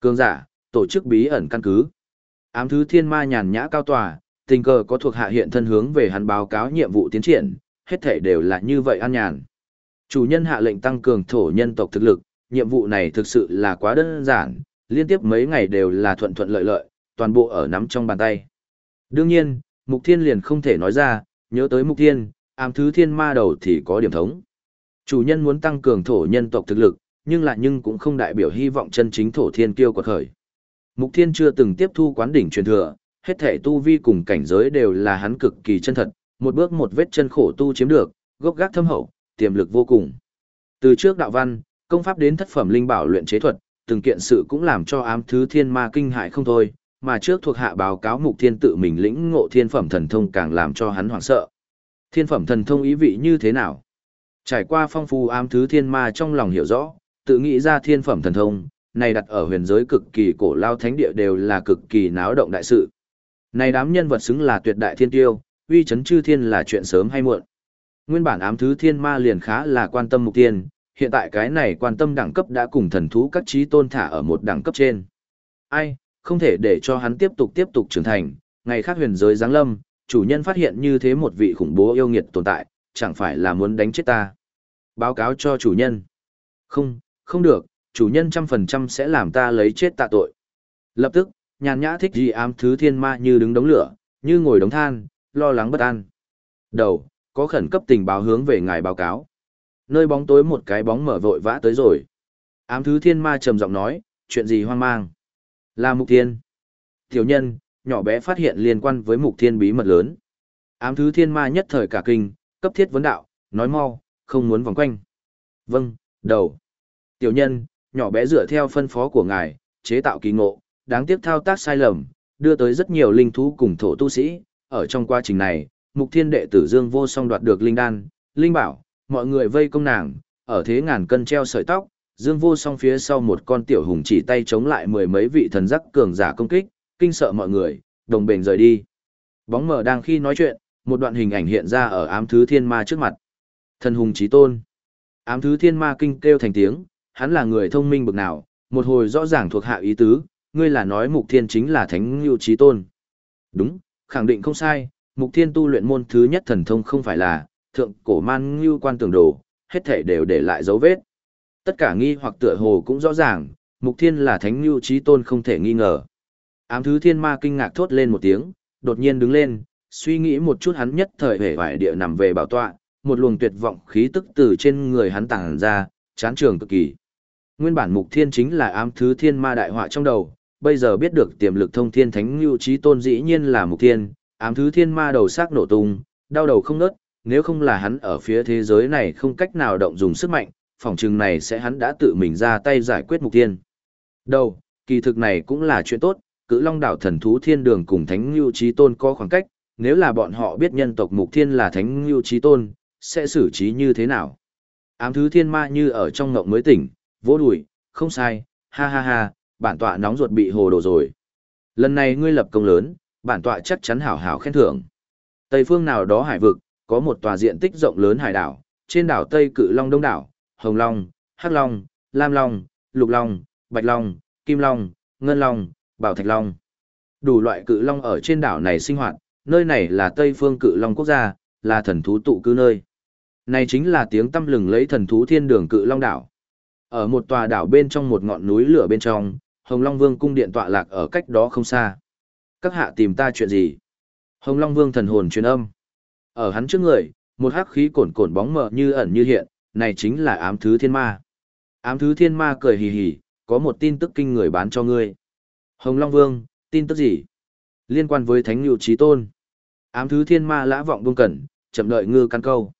Cường giả, tổ chức bí ẩn căn cứ. Ám thứ thiên ma nhàn nhã cao tòa, tình cờ có thuộc hạ hiện thân hướng về hắn báo cáo nhiệm vụ tiến triển, hết thể đều là như vậy an nhàn. Chủ nhân hạ lệnh tăng cường thổ nhân tộc thực lực, nhiệm vụ này thực sự là quá đơn giản, liên tiếp mấy ngày đều là thuận thuận lợi lợi, toàn bộ ở nắm trong bàn tay. Đương nhiên, Mục Thiên liền không thể nói ra, nhớ tới Mục Thiên, ám thứ thiên ma đầu thì có điểm thống. Chủ nhân muốn tăng cường thổ nhân tộc thực lực, nhưng lại nhưng cũng không đại biểu hy vọng chân chính thổ thiên kiêu quật khởi. Mục Thiên chưa từng tiếp thu quán đỉnh truyền thừa, hết thể tu vi cùng cảnh giới đều là hắn cực kỳ chân thật, một bước một vết chân khổ tu chiếm được, gốc gác thâm hậu, tiềm lực vô cùng. Từ trước đạo văn, công pháp đến thất phẩm linh bảo luyện chế thuật, từng kiện sự cũng làm cho ám thứ thiên ma kinh hại không thôi, mà trước thuộc hạ báo cáo mục thiên tự mình lĩnh ngộ thiên phẩm thần thông càng làm cho hắn hoảng sợ. Thiên phẩm thần thông ý vị như thế nào? Trải qua phong phú ám thứ thiên ma trong lòng hiểu rõ, tự nghĩ ra thiên phẩm thần thông, này đặt ở huyền giới cực kỳ cổ lao thánh địa đều là cực kỳ náo động đại sự. Này đám nhân vật xứng là tuyệt đại thiên tiêu, uy chấn chư thiên là chuyện sớm hay muộn. Nguyên bản ám thứ thiên ma liền khá là quan tâm mục tiên, hiện tại cái này quan tâm đẳng cấp đã cùng thần thú các trí tôn thả ở một đẳng cấp trên. Ai, không thể để cho hắn tiếp tục tiếp tục trưởng thành, ngày khác huyền giới giáng lâm, chủ nhân phát hiện như thế một vị khủng bố yêu nghiệt tồn tại, chẳng phải là muốn đánh chết ta. Báo cáo cho chủ nhân. Không, không được, chủ nhân trăm phần trăm sẽ làm ta lấy chết tạ tội. Lập tức, nhàn nhã thích gì ám thứ thiên ma như đứng đống lửa, như ngồi đống than, lo lắng bất an. Đầu, có khẩn cấp tình báo hướng về ngài báo cáo. Nơi bóng tối một cái bóng mở vội vã tới rồi. Ám thứ thiên ma trầm giọng nói, chuyện gì hoang mang? Là mục thiên. Tiểu nhân, nhỏ bé phát hiện liên quan với mục thiên bí mật lớn. Ám thứ thiên ma nhất thời cả kinh, cấp thiết vấn đạo, nói mau, không muốn vòng quanh. Vâng, đầu. Tiểu nhân, nhỏ bé dựa theo phân phó của ngài, chế tạo kỳ ngộ, đáng tiếc thao tác sai lầm, đưa tới rất nhiều linh thú cùng thổ tu sĩ. Ở trong quá trình này, mục thiên đệ tử Dương vô song đoạt được linh đan, linh bảo, mọi người vây công nàng, ở thế ngàn cân treo sợi tóc, Dương vô song phía sau một con tiểu hùng chỉ tay chống lại mười mấy vị thần giác cường giả công kích, kinh sợ mọi người, đồng bền rời đi. Bóng mờ đang khi nói chuyện, một đoạn hình ảnh hiện ra ở ám thứ thiên ma trước mặt. Thần hùng chí tôn. Ám thứ thiên ma kinh kêu thành tiếng, hắn là người thông minh bực nào, một hồi rõ ràng thuộc hạ ý tứ, ngươi là nói mục thiên chính là thánh lưu chí tôn. Đúng, khẳng định không sai, mục thiên tu luyện môn thứ nhất thần thông không phải là, thượng cổ man ngưu quan tường đồ, hết thể đều để lại dấu vết. Tất cả nghi hoặc tựa hồ cũng rõ ràng, mục thiên là thánh ngưu trí tôn không thể nghi ngờ. Ám thứ thiên ma kinh ngạc thốt lên một tiếng, đột nhiên đứng lên, suy nghĩ một chút hắn nhất thời hề vải địa nằm về bảo tọa, một luồng tuyệt vọng khí tức từ trên người hắn tàng ra, chán trường cực kỳ. Nguyên bản mục thiên chính là ám thứ thiên ma đại họa trong đầu, bây giờ biết được tiềm lực thông thiên thánh ngưu trí tôn dĩ nhiên là mục thiên, ám thứ thiên ma đầu xác nổ tung, đau đầu không nớt, nếu không là hắn ở phía thế giới này không cách nào động dùng sức mạnh, phòng chừng này sẽ hắn đã tự mình ra tay giải quyết mục thiên. Đâu, kỳ thực này cũng là chuyện tốt, cự long đảo thần thú thiên đường cùng thánh lưu trí tôn có khoảng cách, nếu là bọn họ biết nhân tộc mục thiên là thánh lưu trí tôn, sẽ xử trí như thế nào? Ám thứ thiên ma như ở trong ngộng mới tỉnh, vỗ đùi, không sai, ha ha ha, bản tọa nóng ruột bị hồ đồ rồi. Lần này ngươi lập công lớn, bản tọa chắc chắn hảo hảo khen thưởng. Tây phương nào đó hải vực, có một tòa diện tích rộng lớn hải đảo, trên đảo Tây Cự Long Đông đảo, Hồng Long, Hắc Long, Lam Long, Lục Long, Bạch Long, Kim Long, Ngân Long, Bảo Thạch Long. Đủ loại cự long ở trên đảo này sinh hoạt, nơi này là Tây Phương Cự Long quốc gia, là thần thú tụ cư nơi. Này chính là tiếng tâm lừng lấy thần thú thiên đường Cự Long đảo. Ở một tòa đảo bên trong một ngọn núi lửa bên trong, Hồng Long Vương cung điện tọa lạc ở cách đó không xa. Các hạ tìm ta chuyện gì? Hồng Long Vương thần hồn truyền âm. Ở hắn trước người, một hắc khí cồn cồn bóng mờ như ẩn như hiện, này chính là ám thứ thiên ma. Ám thứ thiên ma cười hì hì, có một tin tức kinh người bán cho ngươi. Hồng Long Vương, tin tức gì? Liên quan với Thánh Nhu Trí Tôn. Ám thứ thiên ma lã vọng vương cẩn, chậm đợi ngư căn câu.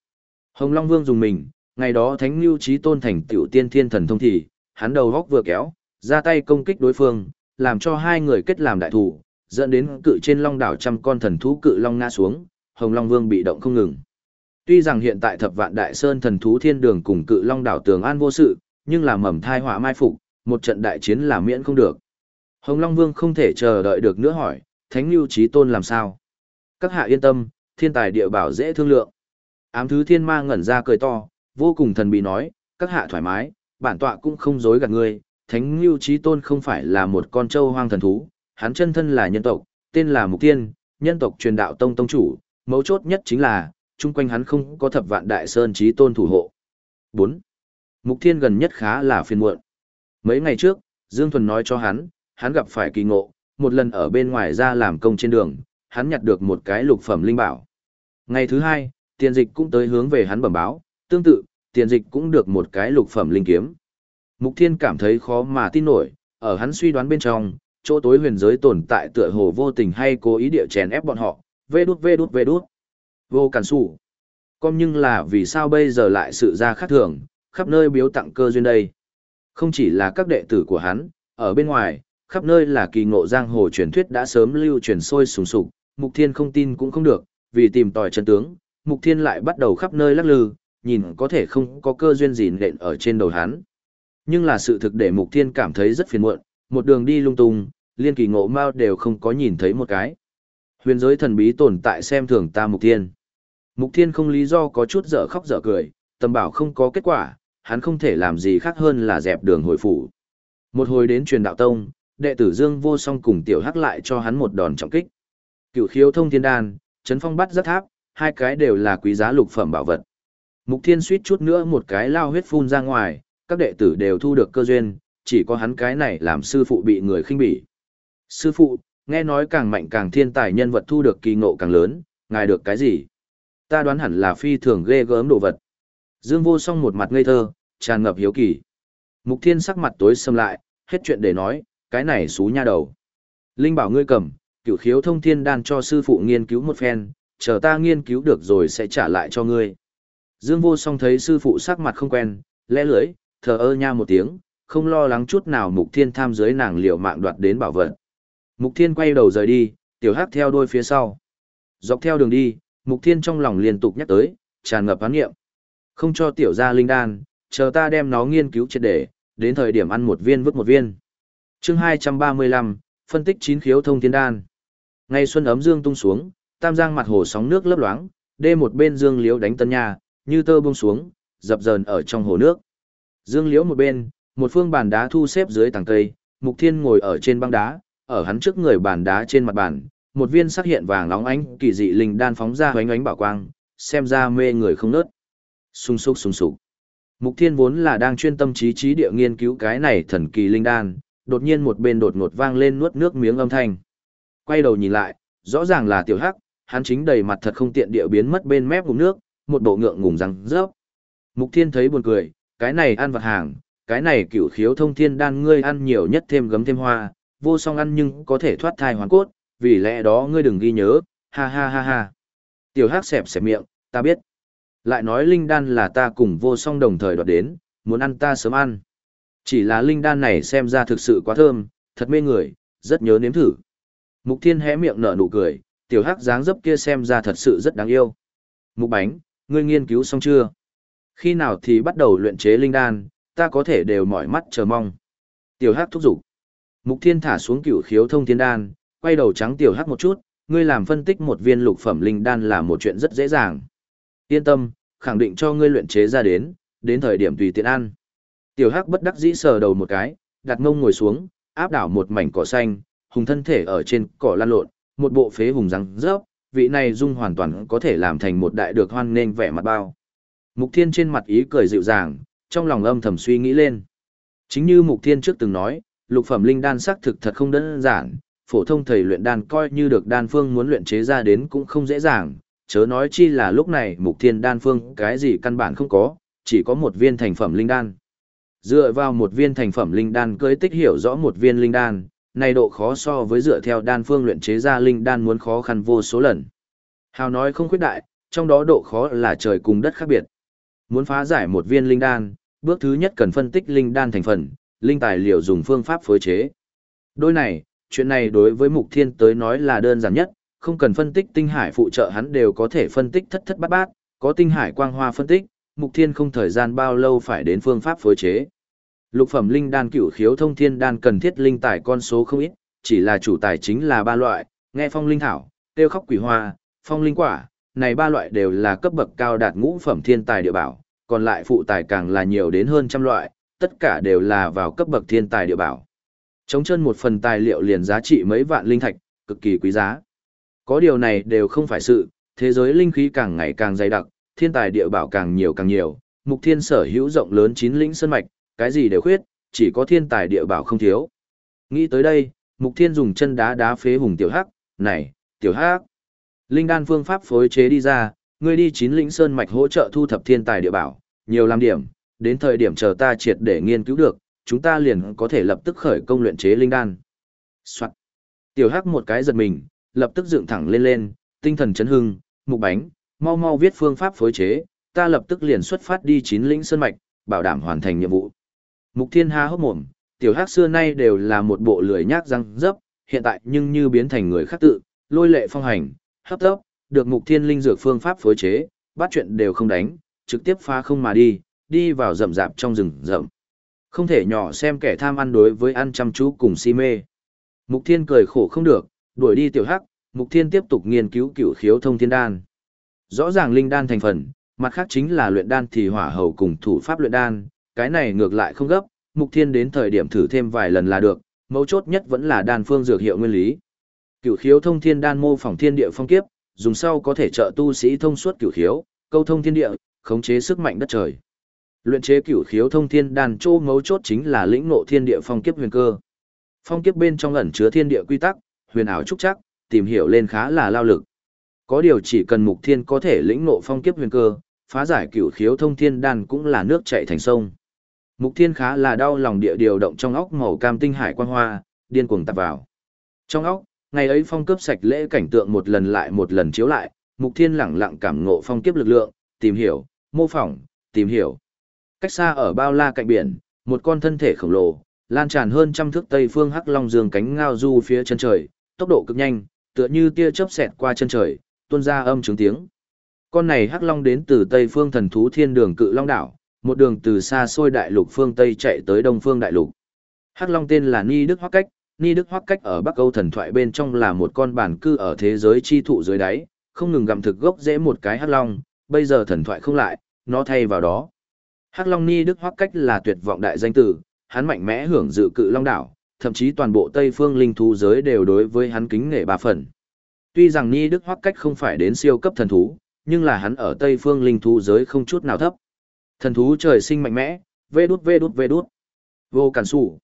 Hồng Long Vương dùng mình, ngày đó Thánh Lưu Trí Tôn thành tiểu tiên thiên thần thông thì, hắn đầu góc vừa kéo, ra tay công kích đối phương, làm cho hai người kết làm đại thủ, dẫn đến cự trên long đảo trăm con thần thú cự long ngã xuống, Hồng Long Vương bị động không ngừng. Tuy rằng hiện tại Thập Vạn Đại Sơn thần thú thiên đường cùng cự long đảo tường an vô sự, nhưng là mầm thai họa mai phục, một trận đại chiến là miễn không được. Hồng Long Vương không thể chờ đợi được nữa hỏi, Thánh Lưu Chí Tôn làm sao? Các hạ yên tâm, thiên tài địa bảo dễ thương lượng. Ám thứ thiên ma ngẩn ra cười to, vô cùng thần bí nói, các hạ thoải mái, bản tọa cũng không dối gạt ngươi, Thánh lưu Chí Tôn không phải là một con trâu hoang thần thú, hắn chân thân là nhân tộc, tên là Mục Tiên, nhân tộc truyền đạo tông tông chủ, mấu chốt nhất chính là, chung quanh hắn không có thập vạn đại sơn Chí Tôn thủ hộ. 4. Mục Thiên gần nhất khá là phiền muộn. Mấy ngày trước, Dương Thuần nói cho hắn, hắn gặp phải kỳ ngộ, một lần ở bên ngoài ra làm công trên đường, hắn nhặt được một cái lục phẩm linh bảo. Ngày thứ hai, tiền dịch cũng tới hướng về hắn bẩm báo, tương tự, tiền dịch cũng được một cái lục phẩm linh kiếm. Mục Thiên cảm thấy khó mà tin nổi, ở hắn suy đoán bên trong, chỗ tối huyền giới tồn tại tựa hồ vô tình hay cố ý địa chèn ép bọn họ, vê đút vê đút vê đút. Vô cản sủ. Còn nhưng là vì sao bây giờ lại sự ra khác thường, khắp nơi biếu tặng cơ duyên đây. Không chỉ là các đệ tử của hắn, ở bên ngoài, khắp nơi là kỳ ngộ giang hồ truyền thuyết đã sớm lưu truyền sôi sùng sục, Mục Thiên không tin cũng không được, vì tìm tòi chân tướng, Mục Thiên lại bắt đầu khắp nơi lắc lư, nhìn có thể không có cơ duyên gì nện ở trên đầu hắn. Nhưng là sự thực để Mục Thiên cảm thấy rất phiền muộn, một đường đi lung tung, liên kỳ ngộ mao đều không có nhìn thấy một cái. Huyền giới thần bí tồn tại xem thường ta Mục Thiên. Mục Thiên không lý do có chút dở khóc dở cười, tầm bảo không có kết quả, hắn không thể làm gì khác hơn là dẹp đường hồi phủ. Một hồi đến truyền đạo tông, đệ tử Dương Vô Song cùng tiểu hắc lại cho hắn một đòn trọng kích. Cựu khiếu thông thiên đan, chấn phong bắt rất tháp, hai cái đều là quý giá lục phẩm bảo vật. Mục Thiên suýt chút nữa một cái lao huyết phun ra ngoài, các đệ tử đều thu được cơ duyên, chỉ có hắn cái này làm sư phụ bị người khinh bỉ. Sư phụ, nghe nói càng mạnh càng thiên tài nhân vật thu được kỳ ngộ càng lớn, ngài được cái gì? Ta đoán hẳn là phi thường ghê gớm đồ vật. Dương vô song một mặt ngây thơ, tràn ngập hiếu kỳ. Mục Thiên sắc mặt tối sầm lại, hết chuyện để nói, cái này xú nha đầu. Linh bảo ngươi cầm, cửu khiếu thông thiên đan cho sư phụ nghiên cứu một phen, chờ ta nghiên cứu được rồi sẽ trả lại cho ngươi. Dương vô song thấy sư phụ sắc mặt không quen, lẽ lưỡi, thờ ơ nha một tiếng, không lo lắng chút nào mục thiên tham dưới nàng liều mạng đoạt đến bảo vật. Mục thiên quay đầu rời đi, tiểu hắc theo đôi phía sau. Dọc theo đường đi, mục thiên trong lòng liên tục nhắc tới, tràn ngập án nghiệm. Không cho tiểu gia linh đan, chờ ta đem nó nghiên cứu triệt để, đến thời điểm ăn một viên vứt một viên. Chương 235, phân tích chín khiếu thông thiên đan. Ngày xuân ấm dương tung xuống, tam giang mặt hồ sóng nước lấp loáng, đê một bên dương liễu đánh tân nha, như tơ buông xuống, dập dờn ở trong hồ nước. Dương liễu một bên, một phương bàn đá thu xếp dưới tầng cây, Mục Thiên ngồi ở trên băng đá, ở hắn trước người bàn đá trên mặt bàn, một viên sắc hiện vàng nóng ánh kỳ dị linh đan phóng ra hoánh ánh bảo quang, xem ra mê người không nớt. Sung sục sung sục. Mục Thiên vốn là đang chuyên tâm trí trí địa nghiên cứu cái này thần kỳ linh đan, đột nhiên một bên đột ngột vang lên nuốt nước miếng âm thanh. Quay đầu nhìn lại, rõ ràng là tiểu hắc, hắn chính đầy mặt thật không tiện địa biến mất bên mép vùng nước, một bộ ngượng ngùng răng rớp. Mục Thiên thấy buồn cười, cái này ăn vật hàng, cái này cửu khiếu thông thiên đan ngươi ăn nhiều nhất thêm gấm thêm hoa, vô song ăn nhưng có thể thoát thai hoàn cốt, vì lẽ đó ngươi đừng ghi nhớ, ha ha ha ha. Tiểu hắc xẹp xẹp miệng, ta biết. Lại nói linh đan là ta cùng vô song đồng thời đoạt đến, muốn ăn ta sớm ăn. Chỉ là linh đan này xem ra thực sự quá thơm, thật mê người, rất nhớ nếm thử. Mục thiên hé miệng nở nụ cười, tiểu hắc dáng dấp kia xem ra thật sự rất đáng yêu. Mục bánh, ngươi nghiên cứu xong chưa? Khi nào thì bắt đầu luyện chế linh đan, ta có thể đều mỏi mắt chờ mong. Tiểu hắc thúc giục. Mục thiên thả xuống cửu khiếu thông thiên đan, quay đầu trắng tiểu hắc một chút, ngươi làm phân tích một viên lục phẩm linh đan là một chuyện rất dễ dàng. Yên tâm, khẳng định cho ngươi luyện chế ra đến, đến thời điểm tùy tiện ăn. Tiểu Hắc bất đắc dĩ sờ đầu một cái, đặt ngông ngồi xuống, áp đảo một mảnh cỏ xanh, hùng thân thể ở trên cỏ lăn lộn, một bộ phế hùng răng rớp, vị này dung hoàn toàn có thể làm thành một đại được hoan nên vẻ mặt bao. Mục Thiên trên mặt ý cười dịu dàng, trong lòng âm thầm suy nghĩ lên. Chính như Mục Thiên trước từng nói, lục phẩm linh đan sắc thực thật không đơn giản, phổ thông thầy luyện đan coi như được đan phương muốn luyện chế ra đến cũng không dễ dàng, chớ nói chi là lúc này Mục Thiên đan phương cái gì căn bản không có, chỉ có một viên thành phẩm linh đan. Dựa vào một viên thành phẩm linh đan cưới tích hiểu rõ một viên linh đan, này độ khó so với dựa theo đan phương luyện chế ra linh đan muốn khó khăn vô số lần. Hào nói không khuyết đại, trong đó độ khó là trời cùng đất khác biệt. Muốn phá giải một viên linh đan, bước thứ nhất cần phân tích linh đan thành phần, linh tài liệu dùng phương pháp phối chế. Đôi này, chuyện này đối với Mục Thiên tới nói là đơn giản nhất, không cần phân tích tinh hải phụ trợ hắn đều có thể phân tích thất thất bát bát, có tinh hải quang hoa phân tích, Mục Thiên không thời gian bao lâu phải đến phương pháp phối chế. Lục phẩm linh đan cửu khiếu thông thiên đan cần thiết linh tài con số không ít, chỉ là chủ tài chính là ba loại, nghe phong linh thảo, tiêu khóc quỷ hoa, phong linh quả, này ba loại đều là cấp bậc cao đạt ngũ phẩm thiên tài địa bảo, còn lại phụ tài càng là nhiều đến hơn trăm loại, tất cả đều là vào cấp bậc thiên tài địa bảo. Chống chân một phần tài liệu liền giá trị mấy vạn linh thạch, cực kỳ quý giá. Có điều này đều không phải sự, thế giới linh khí càng ngày càng dày đặc, thiên tài địa bảo càng nhiều càng nhiều, mục thiên sở hữu rộng lớn chín lĩnh sơn mạch, cái gì đều khuyết, chỉ có thiên tài địa bảo không thiếu. Nghĩ tới đây, mục thiên dùng chân đá đá phế hùng tiểu hắc, này, tiểu hắc. Linh đan phương pháp phối chế đi ra, ngươi đi chín lĩnh sơn mạch hỗ trợ thu thập thiên tài địa bảo, nhiều làm điểm, đến thời điểm chờ ta triệt để nghiên cứu được, chúng ta liền có thể lập tức khởi công luyện chế linh đan. Soạn. Tiểu Hắc một cái giật mình, lập tức dựng thẳng lên lên, tinh thần chấn hưng, mục bánh, mau mau viết phương pháp phối chế, ta lập tức liền xuất phát đi chín lĩnh sơn mạch, bảo đảm hoàn thành nhiệm vụ. Mục Thiên há hốc mồm, tiểu Hắc xưa nay đều là một bộ lười nhác răng dấp, hiện tại nhưng như biến thành người khác tự, lôi lệ phong hành, hấp tấp, được Mục Thiên linh dược phương pháp phối chế, bắt chuyện đều không đánh, trực tiếp phá không mà đi, đi vào rậm rạp trong rừng rậm. Không thể nhỏ xem kẻ tham ăn đối với ăn chăm chú cùng si mê. Mục Thiên cười khổ không được, đuổi đi tiểu hắc, Mục Thiên tiếp tục nghiên cứu cửu khiếu thông thiên đan. Rõ ràng linh đan thành phần, mặt khác chính là luyện đan thì hỏa hầu cùng thủ pháp luyện đan, cái này ngược lại không gấp, Mục Thiên đến thời điểm thử thêm vài lần là được, mấu chốt nhất vẫn là đan phương dược hiệu nguyên lý. Cửu khiếu thông thiên đan mô phỏng thiên địa phong kiếp, dùng sau có thể trợ tu sĩ thông suốt cửu khiếu, câu thông thiên địa, khống chế sức mạnh đất trời. Luyện chế cửu khiếu thông thiên đan chỗ mấu chốt chính là lĩnh ngộ thiên địa phong kiếp huyền cơ. Phong kiếp bên trong ẩn chứa thiên địa quy tắc, huyền ảo trúc chắc, tìm hiểu lên khá là lao lực. Có điều chỉ cần mục thiên có thể lĩnh ngộ phong kiếp huyền cơ, phá giải cửu khiếu thông thiên đan cũng là nước chảy thành sông. Mục thiên khá là đau lòng địa điều động trong óc màu cam tinh hải quan hoa, điên cuồng tập vào. Trong óc, ngày ấy phong cướp sạch lễ cảnh tượng một lần lại một lần chiếu lại, mục thiên lẳng lặng cảm ngộ phong kiếp lực lượng, tìm hiểu, mô phỏng, tìm hiểu. Cách xa ở bao la cạnh biển, một con thân thể khổng lồ, lan tràn hơn trăm thước tây phương hắc long dương cánh ngao du phía chân trời, tốc độ cực nhanh, tựa như tia chớp xẹt qua chân trời, tuôn ra âm trứng tiếng. Con này hắc long đến từ tây phương thần thú thiên đường cự long đảo, một đường từ xa xôi đại lục phương tây chạy tới đông phương đại lục. Hắc long tên là Ni Đức Hoắc Cách, Ni Đức Hoắc Cách ở Bắc Âu thần thoại bên trong là một con bản cư ở thế giới chi thụ dưới đáy, không ngừng gặm thực gốc dễ một cái hắc long, bây giờ thần thoại không lại, nó thay vào đó. Hắc Long Ni Đức Hoắc Cách là tuyệt vọng đại danh tử, hắn mạnh mẽ hưởng dự cự Long đảo, thậm chí toàn bộ Tây Phương linh thú giới đều đối với hắn kính nể ba phần. Tuy rằng Ni Đức Hoắc Cách không phải đến siêu cấp thần thú, nhưng là hắn ở Tây Phương linh thú giới không chút nào thấp. Thần thú trời sinh mạnh mẽ, vê đút vê đút vê đút. Vô cản sủ.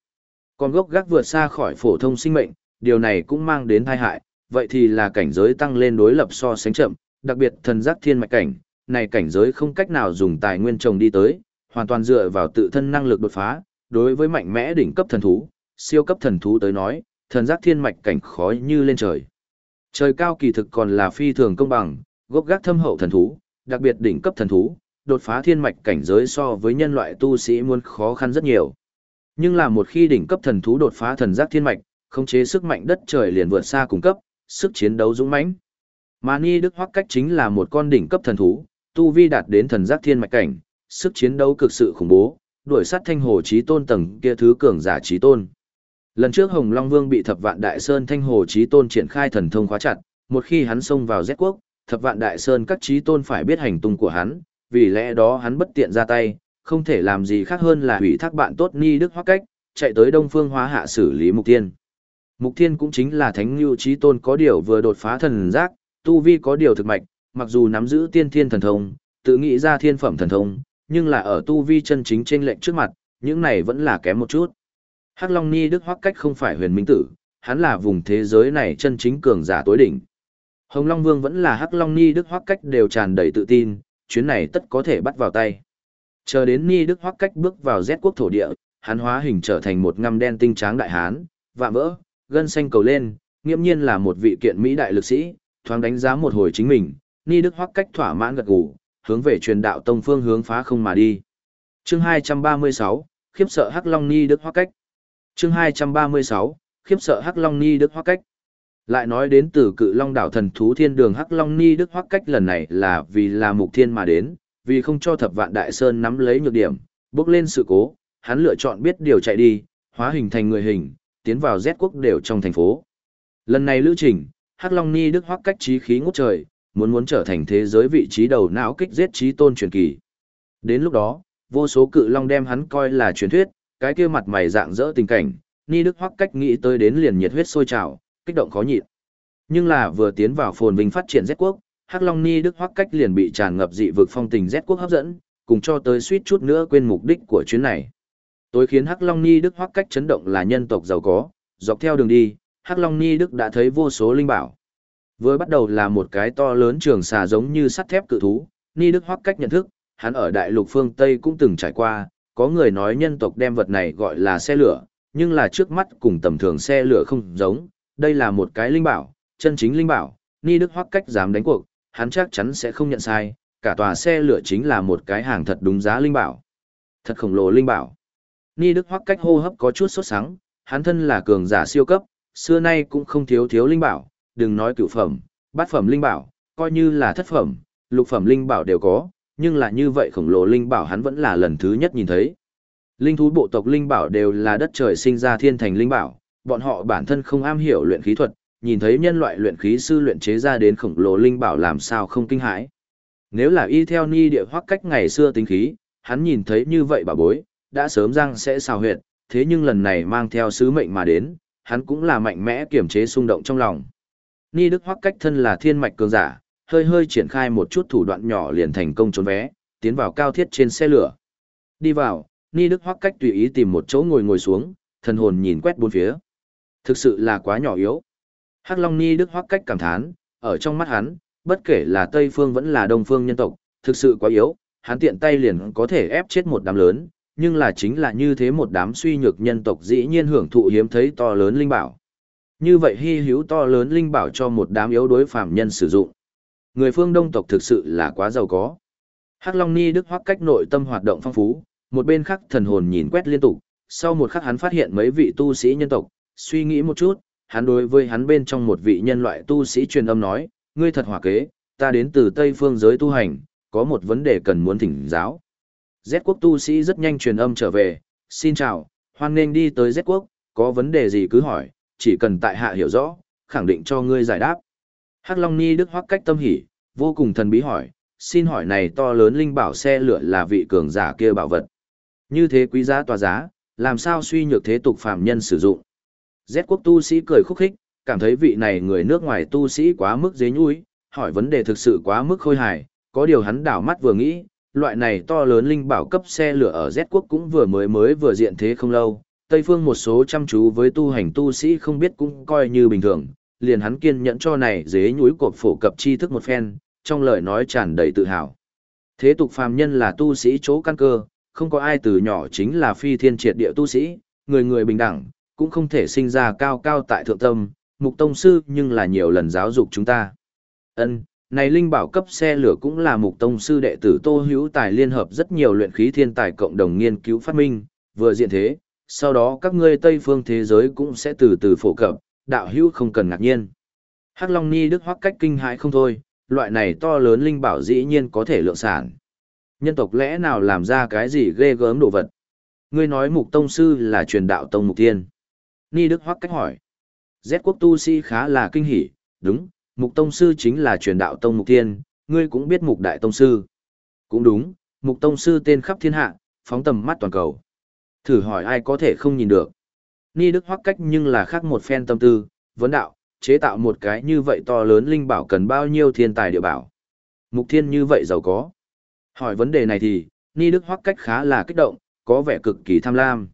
Còn gốc gác vượt xa khỏi phổ thông sinh mệnh, điều này cũng mang đến tai hại, vậy thì là cảnh giới tăng lên đối lập so sánh chậm, đặc biệt thần giác thiên mạch cảnh, này cảnh giới không cách nào dùng tài nguyên trồng đi tới, hoàn toàn dựa vào tự thân năng lực đột phá, đối với mạnh mẽ đỉnh cấp thần thú, siêu cấp thần thú tới nói, thần giác thiên mạch cảnh khói như lên trời. Trời cao kỳ thực còn là phi thường công bằng, gốc gác thâm hậu thần thú, đặc biệt đỉnh cấp thần thú, đột phá thiên mạch cảnh giới so với nhân loại tu sĩ muốn khó khăn rất nhiều. Nhưng là một khi đỉnh cấp thần thú đột phá thần giác thiên mạch, khống chế sức mạnh đất trời liền vượt xa cùng cấp, sức chiến đấu dũng mãnh. Mà Ni Đức Hoắc cách chính là một con đỉnh cấp thần thú, tu vi đạt đến thần giác thiên mạch cảnh, sức chiến đấu cực sự khủng bố, đuổi sát thanh hồ chí tôn tầng kia thứ cường giả chí tôn. Lần trước Hồng Long Vương bị Thập Vạn Đại Sơn thanh hồ chí tôn triển khai thần thông khóa chặt, một khi hắn xông vào Z quốc, Thập Vạn Đại Sơn các chí tôn phải biết hành tung của hắn, vì lẽ đó hắn bất tiện ra tay, không thể làm gì khác hơn là hủy thác bạn tốt Ni Đức Hoắc cách, chạy tới Đông Phương Hóa Hạ xử lý Mục Thiên. Mục Thiên cũng chính là thánh lưu chí tôn có điều vừa đột phá thần giác, tu vi có điều thực mạch, mặc dù nắm giữ tiên thiên thần thông, tự nghĩ ra thiên phẩm thần thông, nhưng là ở tu vi chân chính trên lệnh trước mặt, những này vẫn là kém một chút. Hắc Long Ni Đức Hoắc cách không phải huyền minh tử, hắn là vùng thế giới này chân chính cường giả tối đỉnh. Hồng Long Vương vẫn là Hắc Long Ni Đức Hoắc cách đều tràn đầy tự tin, chuyến này tất có thể bắt vào tay. Chờ đến Ni Đức Hoắc cách bước vào Z quốc thổ địa, hắn hóa hình trở thành một ngăm đen tinh tráng đại hán, vạm vỡ, gân xanh cầu lên, nghiêm nhiên là một vị kiện mỹ đại lực sĩ, thoáng đánh giá một hồi chính mình, Ni Đức Hoắc cách thỏa mãn gật gù, hướng về truyền đạo tông phương hướng phá không mà đi. Chương 236, khiếp sợ Hắc Long Ni Đức Hoắc cách. Chương 236, khiếp sợ Hắc Long Ni Đức Hoắc cách. Lại nói đến từ cự Long đảo thần thú thiên đường Hắc Long Ni Đức Hoắc cách lần này là vì là mục thiên mà đến, vì không cho thập vạn đại sơn nắm lấy nhược điểm, bước lên sự cố, hắn lựa chọn biết điều chạy đi, hóa hình thành người hình, tiến vào Z quốc đều trong thành phố. Lần này lữ trình, Hắc Long Ni Đức Hoắc cách trí khí ngút trời, muốn muốn trở thành thế giới vị trí đầu não kích giết trí tôn truyền kỳ. Đến lúc đó, Vô số cự long đem hắn coi là truyền thuyết, cái kia mặt mày dạng dỡ tình cảnh, Ni Đức Hoắc cách nghĩ tới đến liền nhiệt huyết sôi trào, kích động khó nhịn. Nhưng là vừa tiến vào phồn vinh phát triển Z quốc, Hắc Long Ni Đức Hoắc cách liền bị tràn ngập dị vực phong tình Z quốc hấp dẫn, cùng cho tới suýt chút nữa quên mục đích của chuyến này. Tối khiến Hắc Long Ni Đức Hoắc cách chấn động là nhân tộc giàu có, dọc theo đường đi, Hắc Long Ni Đức đã thấy vô số linh bảo. Vừa bắt đầu là một cái to lớn trường xà giống như sắt thép cự thú, Ni Đức Hoắc cách nhận thức, hắn ở đại lục phương Tây cũng từng trải qua, có người nói nhân tộc đem vật này gọi là xe lửa, nhưng là trước mắt cùng tầm thường xe lửa không giống, đây là một cái linh bảo, chân chính linh bảo, Ni Đức Hoắc cách dám đánh cuộc, hắn chắc chắn sẽ không nhận sai, cả tòa xe lửa chính là một cái hàng thật đúng giá linh bảo. Thật khổng lồ linh bảo. Ni Đức Hoắc cách hô hấp có chút sốt sắng, hắn thân là cường giả siêu cấp, xưa nay cũng không thiếu thiếu linh bảo, đừng nói cửu phẩm, bát phẩm linh bảo, coi như là thất phẩm, lục phẩm linh bảo đều có, nhưng là như vậy khổng lồ linh bảo hắn vẫn là lần thứ nhất nhìn thấy. Linh thú bộ tộc linh bảo đều là đất trời sinh ra thiên thành linh bảo, bọn họ bản thân không am hiểu luyện khí thuật, nhìn thấy nhân loại luyện khí sư luyện chế ra đến khổng lồ linh bảo làm sao không kinh hãi. Nếu là y theo ni địa hoắc cách ngày xưa tính khí, hắn nhìn thấy như vậy bà bối, đã sớm răng sẽ xào huyệt, thế nhưng lần này mang theo sứ mệnh mà đến, hắn cũng là mạnh mẽ kiểm chế xung động trong lòng. Ni Đức Hoắc cách thân là thiên mạch cường giả, hơi hơi triển khai một chút thủ đoạn nhỏ liền thành công trốn vé, tiến vào cao thiết trên xe lửa. Đi vào, Ni Đức Hoắc cách tùy ý tìm một chỗ ngồi ngồi xuống, thần hồn nhìn quét bốn phía. Thực sự là quá nhỏ yếu. Hắc Long Ni Đức Hoắc cách cảm thán, ở trong mắt hắn, bất kể là Tây phương vẫn là Đông phương nhân tộc, thực sự quá yếu, hắn tiện tay liền có thể ép chết một đám lớn, nhưng là chính là như thế một đám suy nhược nhân tộc dĩ nhiên hưởng thụ hiếm thấy to lớn linh bảo. Như vậy hy hữu to lớn linh bảo cho một đám yếu đối phàm nhân sử dụng. Người phương Đông tộc thực sự là quá giàu có. Hắc Long Ni Đức Hoắc cách nội tâm hoạt động phong phú, một bên khác thần hồn nhìn quét liên tục, sau một khắc hắn phát hiện mấy vị tu sĩ nhân tộc, suy nghĩ một chút, hắn đối với hắn bên trong một vị nhân loại tu sĩ truyền âm nói, ngươi thật hỏa kế, ta đến từ Tây phương giới tu hành, có một vấn đề cần muốn thỉnh giáo. Z quốc tu sĩ rất nhanh truyền âm trở về, xin chào, hoan nghênh đi tới Z quốc, có vấn đề gì cứ hỏi, chỉ cần tại hạ hiểu rõ, khẳng định cho ngươi giải đáp. Hắc Long Ni Đức Hoắc cách tâm hỉ, vô cùng thần bí hỏi, xin hỏi này to lớn linh bảo xe lửa là vị cường giả kia bảo vật. Như thế quý giá tòa giá, làm sao suy nhược thế tục phàm nhân sử dụng. Z quốc tu sĩ cười khúc khích, cảm thấy vị này người nước ngoài tu sĩ quá mức dế nhui, hỏi vấn đề thực sự quá mức khôi hài, có điều hắn đảo mắt vừa nghĩ, loại này to lớn linh bảo cấp xe lửa ở Z quốc cũng vừa mới mới vừa diện thế không lâu, Tây phương một số chăm chú với tu hành tu sĩ không biết cũng coi như bình thường, liền hắn kiên nhẫn cho này dế nhúi cột phổ cập tri thức một phen, trong lời nói tràn đầy tự hào. Thế tục phàm nhân là tu sĩ chỗ căn cơ, không có ai từ nhỏ chính là phi thiên triệt địa tu sĩ, người người bình đẳng, cũng không thể sinh ra cao cao tại thượng tâm, mục tông sư nhưng là nhiều lần giáo dục chúng ta. Ân, này linh bảo cấp xe lửa cũng là mục tông sư đệ tử Tô Hữu Tài liên hợp rất nhiều luyện khí thiên tài cộng đồng nghiên cứu phát minh, vừa diện thế, sau đó các ngươi Tây phương thế giới cũng sẽ từ từ phổ cập, đạo hữu không cần ngạc nhiên. Hắc Long Ni Đức hoắc cách kinh hãi không thôi, loại này to lớn linh bảo dĩ nhiên có thể lượng sản. Nhân tộc lẽ nào làm ra cái gì ghê gớm đồ vật? Ngươi nói mục tông sư là truyền đạo tông mục tiên. Ni Đức hoắc cách hỏi. Z quốc tu sĩ khá là kinh hỉ, đúng, mục tông sư chính là truyền đạo tông mục tiên, ngươi cũng biết mục đại tông sư. Cũng đúng, mục tông sư tên khắp thiên hạ, phóng tầm mắt toàn cầu. Thử hỏi ai có thể không nhìn được. Ni Đức hoắc cách nhưng là khác một phen tâm tư, vấn đạo, chế tạo một cái như vậy to lớn linh bảo cần bao nhiêu thiên tài địa bảo. Mục thiên như vậy giàu có. Hỏi vấn đề này thì, Ni Đức hoắc cách khá là kích động, có vẻ cực kỳ tham lam.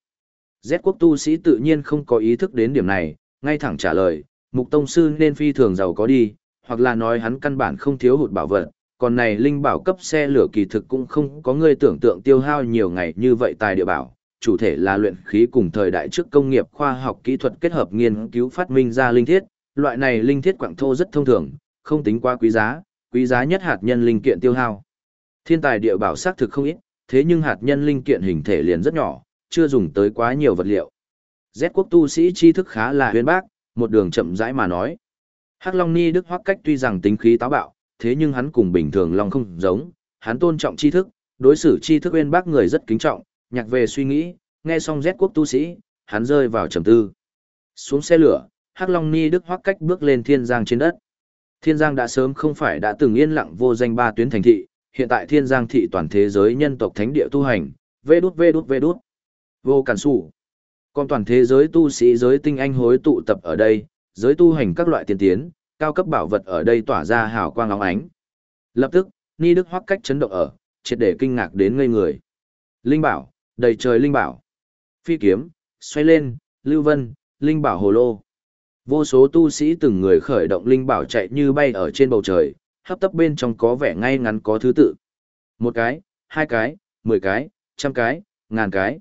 Z quốc tu sĩ tự nhiên không có ý thức đến điểm này, ngay thẳng trả lời, mục tông sư nên phi thường giàu có đi, hoặc là nói hắn căn bản không thiếu hụt bảo vật, còn này linh bảo cấp xe lửa kỳ thực cũng không có người tưởng tượng tiêu hao nhiều ngày như vậy tài địa bảo, chủ thể là luyện khí cùng thời đại trước công nghiệp khoa học kỹ thuật kết hợp nghiên cứu phát minh ra linh thiết, loại này linh thiết quảng thô rất thông thường, không tính quá quý giá, quý giá nhất hạt nhân linh kiện tiêu hao. Thiên tài địa bảo xác thực không ít, thế nhưng hạt nhân linh kiện hình thể liền rất nhỏ, chưa dùng tới quá nhiều vật liệu. Z quốc tu sĩ tri thức khá là huyên bác, một đường chậm rãi mà nói. Hắc Long Ni Đức Hoắc cách tuy rằng tính khí táo bạo, thế nhưng hắn cùng bình thường Long không giống, hắn tôn trọng tri thức, đối xử tri thức uyên bác người rất kính trọng, nhạc về suy nghĩ, nghe xong Z quốc tu sĩ, hắn rơi vào trầm tư. Xuống xe lửa, Hắc Long Ni Đức Hoắc cách bước lên thiên giang trên đất. Thiên giang đã sớm không phải đã từng yên lặng vô danh ba tuyến thành thị, hiện tại thiên giang thị toàn thế giới nhân tộc thánh địa tu hành, vê đút vê đút vê đút. Vô cản sủ. Còn toàn thế giới tu sĩ giới tinh anh hối tụ tập ở đây, giới tu hành các loại tiên tiến, cao cấp bảo vật ở đây tỏa ra hào quang óng ánh. Lập tức, Ni Đức hoắc cách chấn động ở, triệt để kinh ngạc đến ngây người. Linh bảo, đầy trời linh bảo. Phi kiếm, xoay lên, lưu vân, linh bảo hồ lô. Vô số tu sĩ từng người khởi động linh bảo chạy như bay ở trên bầu trời, hấp tấp bên trong có vẻ ngay ngắn có thứ tự. Một cái, hai cái, mười cái, trăm cái, ngàn cái.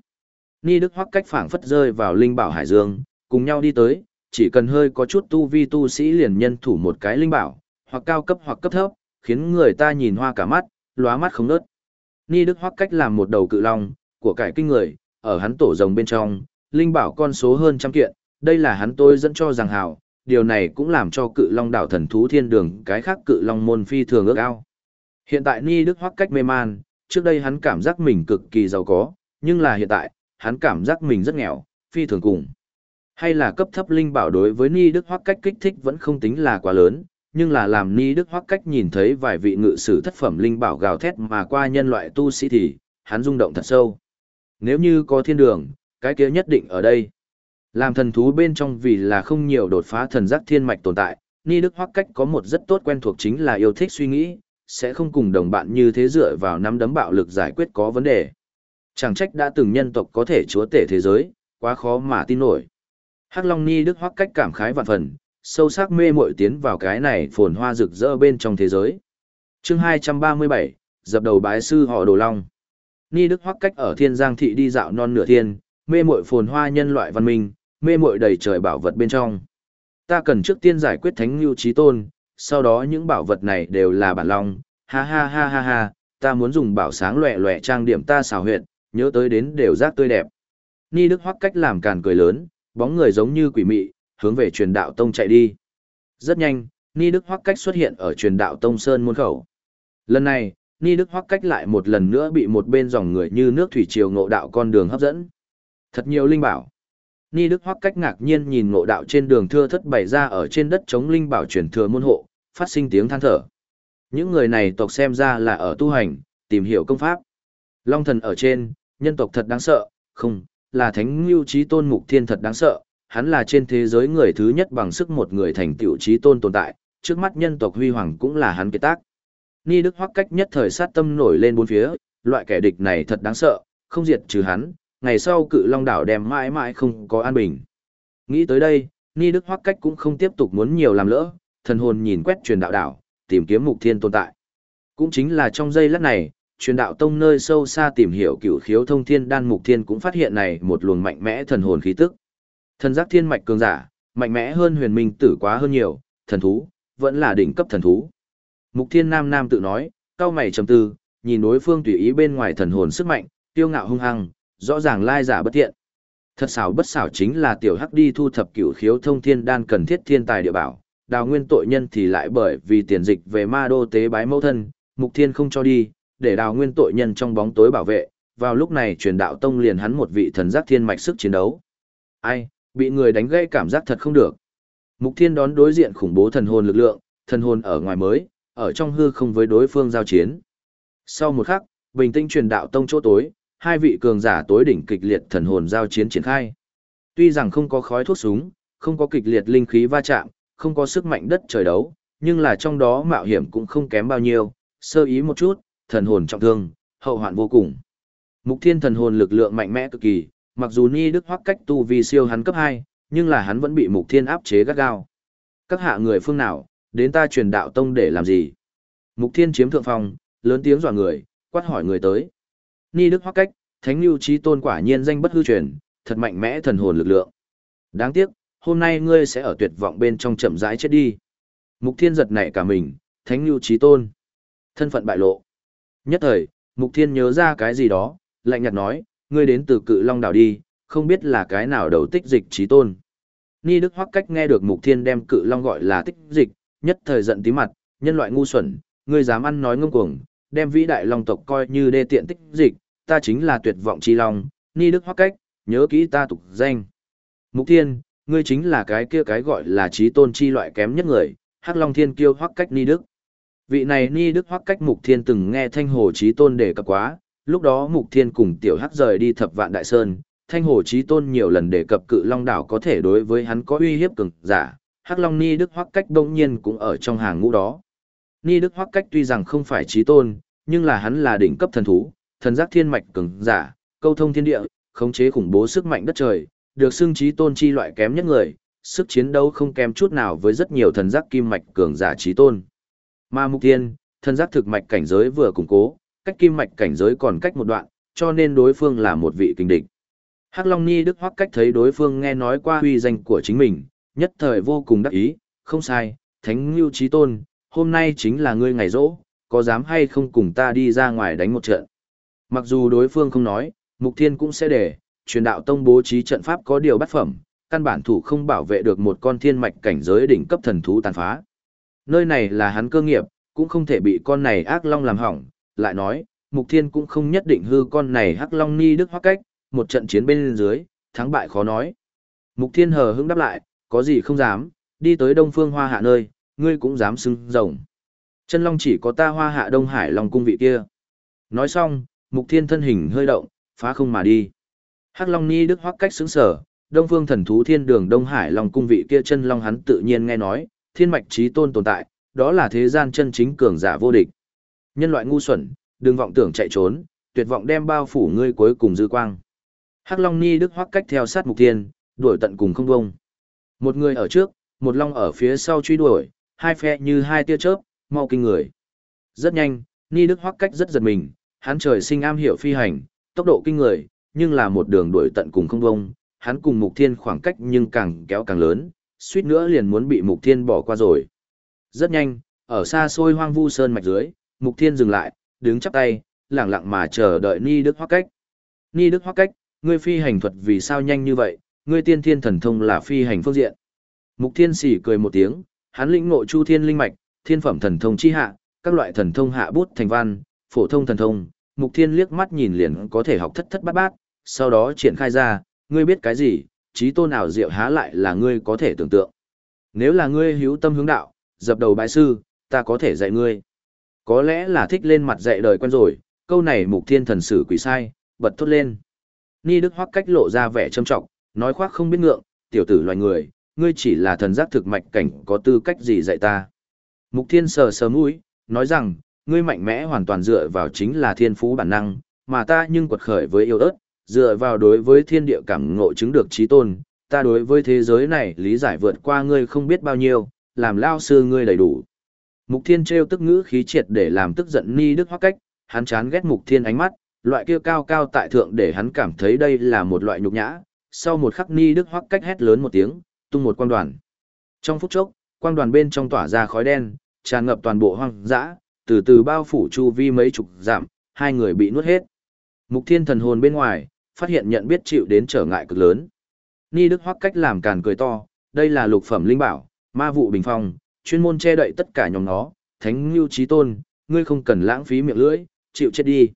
Ni Đức Hoắc cách phảng phất rơi vào linh bảo hải dương, cùng nhau đi tới, chỉ cần hơi có chút tu vi tu sĩ liền nhân thủ một cái linh bảo, hoặc cao cấp hoặc cấp thấp, khiến người ta nhìn hoa cả mắt, lóa mắt không nớt. Ni Đức Hoắc cách làm một đầu cự long, của cải kinh người, ở hắn tổ rồng bên trong, linh bảo con số hơn trăm kiện, đây là hắn tôi dẫn cho rằng hào, điều này cũng làm cho cự long đảo thần thú thiên đường cái khác cự long môn phi thường ước ao. Hiện tại Ni Đức Hoắc cách mê man, trước đây hắn cảm giác mình cực kỳ giàu có, nhưng là hiện tại, hắn cảm giác mình rất nghèo, phi thường cùng. Hay là cấp thấp linh bảo đối với Ni Đức Hoắc cách kích thích vẫn không tính là quá lớn, nhưng là làm Ni Đức Hoắc cách nhìn thấy vài vị ngự sử thất phẩm linh bảo gào thét mà qua nhân loại tu sĩ thì, hắn rung động thật sâu. Nếu như có thiên đường, cái kia nhất định ở đây. Làm thần thú bên trong vì là không nhiều đột phá thần giác thiên mạch tồn tại, Ni Đức Hoắc cách có một rất tốt quen thuộc chính là yêu thích suy nghĩ, sẽ không cùng đồng bạn như thế dựa vào năm đấm bạo lực giải quyết có vấn đề. Chẳng trách đã từng nhân tộc có thể chúa tể thế giới, quá khó mà tin nổi. Hắc Long Ni Đức Hoắc cách cảm khái vạn phần, sâu sắc mê muội tiến vào cái này phồn hoa rực rỡ bên trong thế giới. Chương 237, dập đầu bái sư họ Đồ Long. Ni Đức Hoắc cách ở Thiên Giang thị đi dạo non nửa thiên, mê muội phồn hoa nhân loại văn minh, mê muội đầy trời bảo vật bên trong. Ta cần trước tiên giải quyết Thánh Nưu Chí Tôn, sau đó những bảo vật này đều là bản long, ha ha ha ha ha, ta muốn dùng bảo sáng loẻ loẻ trang điểm ta xào huyệt, nhớ tới đến đều rác tươi đẹp. Ni Đức Hoắc cách làm càn cười lớn, bóng người giống như quỷ mị, hướng về truyền đạo tông chạy đi. Rất nhanh, Ni Đức Hoắc cách xuất hiện ở truyền đạo tông sơn môn khẩu. Lần này, Ni Đức Hoắc cách lại một lần nữa bị một bên dòng người như nước thủy triều ngộ đạo con đường hấp dẫn. Thật nhiều linh bảo. Ni Đức Hoắc cách ngạc nhiên nhìn ngộ đạo trên đường thưa thất bày ra ở trên đất chống linh bảo truyền thừa môn hộ, phát sinh tiếng than thở. Những người này tộc xem ra là ở tu hành, tìm hiểu công pháp. Long thần ở trên, nhân tộc thật đáng sợ, không, là thánh lưu trí tôn mục thiên thật đáng sợ, hắn là trên thế giới người thứ nhất bằng sức một người thành tiểu trí tôn tồn tại, trước mắt nhân tộc huy hoàng cũng là hắn kế tác. Ni Đức Hoắc cách nhất thời sát tâm nổi lên bốn phía, loại kẻ địch này thật đáng sợ, không diệt trừ hắn, ngày sau cự long đảo đem mãi mãi không có an bình. Nghĩ tới đây, Ni Đức Hoắc cách cũng không tiếp tục muốn nhiều làm lỡ, thần hồn nhìn quét truyền đạo đảo, tìm kiếm mục thiên tồn tại. Cũng chính là trong giây lát này, truyền đạo tông nơi sâu xa tìm hiểu cửu khiếu thông thiên đan mục thiên cũng phát hiện này một luồng mạnh mẽ thần hồn khí tức. Thần giác thiên mạch cường giả, mạnh mẽ hơn huyền minh tử quá hơn nhiều, thần thú, vẫn là đỉnh cấp thần thú. Mục thiên nam nam tự nói, cao mày trầm tư, nhìn đối phương tùy ý bên ngoài thần hồn sức mạnh, tiêu ngạo hung hăng, rõ ràng lai giả bất thiện. Thật xảo bất xảo chính là tiểu hắc đi thu thập cửu khiếu thông thiên đan cần thiết thiên tài địa bảo, đào nguyên tội nhân thì lại bởi vì tiền dịch về ma đô tế bái mẫu thân, mục thiên không cho đi, để đào nguyên tội nhân trong bóng tối bảo vệ, vào lúc này truyền đạo tông liền hắn một vị thần giác thiên mạch sức chiến đấu. Ai, bị người đánh gây cảm giác thật không được. Mục thiên đón đối diện khủng bố thần hồn lực lượng, thần hồn ở ngoài mới, ở trong hư không với đối phương giao chiến. Sau một khắc, bình tĩnh truyền đạo tông chỗ tối, hai vị cường giả tối đỉnh kịch liệt thần hồn giao chiến triển khai. Tuy rằng không có khói thuốc súng, không có kịch liệt linh khí va chạm, không có sức mạnh đất trời đấu, nhưng là trong đó mạo hiểm cũng không kém bao nhiêu, sơ ý một chút, thần hồn trọng thương, hậu hoạn vô cùng. Mục Thiên thần hồn lực lượng mạnh mẽ cực kỳ, mặc dù Ni Đức Hoắc cách tu vi siêu hắn cấp 2, nhưng là hắn vẫn bị Mục Thiên áp chế gắt gao. Các hạ người phương nào, đến ta truyền đạo tông để làm gì? Mục Thiên chiếm thượng phong, lớn tiếng dọa người, quát hỏi người tới. Ni Đức Hoắc cách, Thánh lưu Chí Tôn quả nhiên danh bất hư truyền, thật mạnh mẽ thần hồn lực lượng. Đáng tiếc, hôm nay ngươi sẽ ở tuyệt vọng bên trong chậm rãi chết đi. Mục Thiên giật nảy cả mình, Thánh lưu Chí Tôn. Thân phận bại lộ. Nhất thời, Mục Thiên nhớ ra cái gì đó, lạnh nhạt nói, ngươi đến từ cự long đảo đi, không biết là cái nào đầu tích dịch Chí Tôn. Ni Đức Hoắc cách nghe được Mục Thiên đem cự long gọi là tích dịch, nhất thời giận tí mặt, nhân loại ngu xuẩn, ngươi dám ăn nói ngông cuồng, đem vĩ đại long tộc coi như đê tiện tích dịch, ta chính là tuyệt vọng chi long, Ni Đức Hoắc cách, nhớ kỹ ta tục danh. Mục Thiên, ngươi chính là cái kia cái gọi là trí tôn chi loại kém nhất người, Hắc Long Thiên kiêu hoắc cách ni đức. Vị này ni đức hoắc cách mục thiên từng nghe thanh hồ trí tôn đề cập quá, lúc đó Mục Thiên cùng Tiểu Hắc rời đi thập vạn đại sơn, Thanh Hồ Chí Tôn nhiều lần đề cập cự Long đảo có thể đối với hắn có uy hiếp cường giả, Hắc Long Ni Đức Hoắc Cách bỗng nhiên cũng ở trong hàng ngũ đó. Ni Đức Hoắc Cách tuy rằng không phải Chí Tôn, nhưng là hắn là đỉnh cấp thần thú, thần giác thiên mạch cường giả, câu thông thiên địa, khống chế khủng bố sức mạnh đất trời, được xưng Chí Tôn chi loại kém nhất người, sức chiến đấu không kém chút nào với rất nhiều thần giác kim mạch cường giả Chí Tôn. Mà Mục Thiên, thân giác thực mạch cảnh giới vừa củng cố, cách kim mạch cảnh giới còn cách một đoạn, cho nên đối phương là một vị kinh địch. Hắc Long Ni Đức Hoắc cách thấy đối phương nghe nói qua uy danh của chính mình, nhất thời vô cùng đắc ý, không sai, Thánh Lưu Chí Tôn, hôm nay chính là ngươi ngày rỗ, có dám hay không cùng ta đi ra ngoài đánh một trận. Mặc dù đối phương không nói, Mục Thiên cũng sẽ để, truyền đạo tông bố trí trận pháp có điều bắt phẩm, căn bản thủ không bảo vệ được một con thiên mạch cảnh giới đỉnh cấp thần thú tàn phá. Nơi này là hắn cơ nghiệp, cũng không thể bị con này ác long làm hỏng, lại nói, Mục Thiên cũng không nhất định hư con này hắc long ni đức hoắc cách, một trận chiến bên dưới, thắng bại khó nói. Mục Thiên hờ hững đáp lại, có gì không dám, đi tới Đông Phương Hoa Hạ nơi, ngươi cũng dám xưng rồng. Chân Long chỉ có ta Hoa Hạ Đông Hải Long cung vị kia. Nói xong, Mục Thiên thân hình hơi động, phá không mà đi. Hắc Long Ni Đức hoắc cách xứng sở, Đông Phương Thần Thú Thiên Đường Đông Hải Long cung vị kia chân long hắn tự nhiên nghe nói, thiên mạch trí tôn tồn tại, đó là thế gian chân chính cường giả vô địch. Nhân loại ngu xuẩn, đừng vọng tưởng chạy trốn, tuyệt vọng đem bao phủ ngươi cuối cùng dư quang. Hắc Long Ni Đức hoắc cách theo sát mục tiên, đuổi tận cùng không bông. Một người ở trước, một long ở phía sau truy đuổi, hai phe như hai tia chớp, mau kinh người. Rất nhanh, Ni Đức hoắc cách rất giật mình, hắn trời sinh am hiểu phi hành, tốc độ kinh người, nhưng là một đường đuổi tận cùng không bông, hắn cùng Mục Thiên khoảng cách nhưng càng kéo càng lớn, suýt nữa liền muốn bị Mục Thiên bỏ qua rồi. Rất nhanh, ở xa xôi hoang vu sơn mạch dưới, Mục Thiên dừng lại, đứng chắp tay, lặng lặng mà chờ đợi Ni Đức Hoắc Cách. Ni Đức Hoắc Cách, ngươi phi hành thuật vì sao nhanh như vậy, ngươi tiên thiên thần thông là phi hành phương diện. Mục Thiên sỉ cười một tiếng, hắn lĩnh ngộ Chu Thiên linh mạch, thiên phẩm thần thông chi hạ, các loại thần thông hạ bút thành văn, phổ thông thần thông, Mục Thiên liếc mắt nhìn liền có thể học thất thất bát bát, sau đó triển khai ra, ngươi biết cái gì, trí tôn nào diệu há lại là ngươi có thể tưởng tượng. Nếu là ngươi hữu tâm hướng đạo, dập đầu bái sư, ta có thể dạy ngươi. Có lẽ là thích lên mặt dạy đời quen rồi, câu này mục thiên thần sử quỷ sai, bật thốt lên. Ni Đức Hoắc cách lộ ra vẻ trâm trọng, nói khoác không biết ngượng, tiểu tử loài người, ngươi chỉ là thần giác thực mạch cảnh có tư cách gì dạy ta. Mục thiên sờ sờ mũi, nói rằng, ngươi mạnh mẽ hoàn toàn dựa vào chính là thiên phú bản năng, mà ta nhưng quật khởi với yêu ớt, dựa vào đối với thiên địa cảm ngộ chứng được trí tôn, ta đối với thế giới này lý giải vượt qua ngươi không biết bao nhiêu, làm lao sư ngươi đầy đủ. Mục Thiên trêu tức ngữ khí triệt để làm tức giận Ni Đức Hoắc Cách, hắn chán ghét Mục Thiên ánh mắt, loại kia cao cao tại thượng để hắn cảm thấy đây là một loại nhục nhã. Sau một khắc Ni Đức Hoắc Cách hét lớn một tiếng, tung một quang đoàn. Trong phút chốc, quang đoàn bên trong tỏa ra khói đen, tràn ngập toàn bộ hoang dã, từ từ bao phủ chu vi mấy chục dặm, hai người bị nuốt hết. Mục Thiên thần hồn bên ngoài, phát hiện nhận biết chịu đến trở ngại cực lớn. Ni Đức Hoắc Cách làm càn cười to, đây là lục phẩm linh bảo, ma vụ bình phong, chuyên môn che đậy tất cả nhóm nó, thánh lưu trí tôn, ngươi không cần lãng phí miệng lưỡi, chịu chết đi.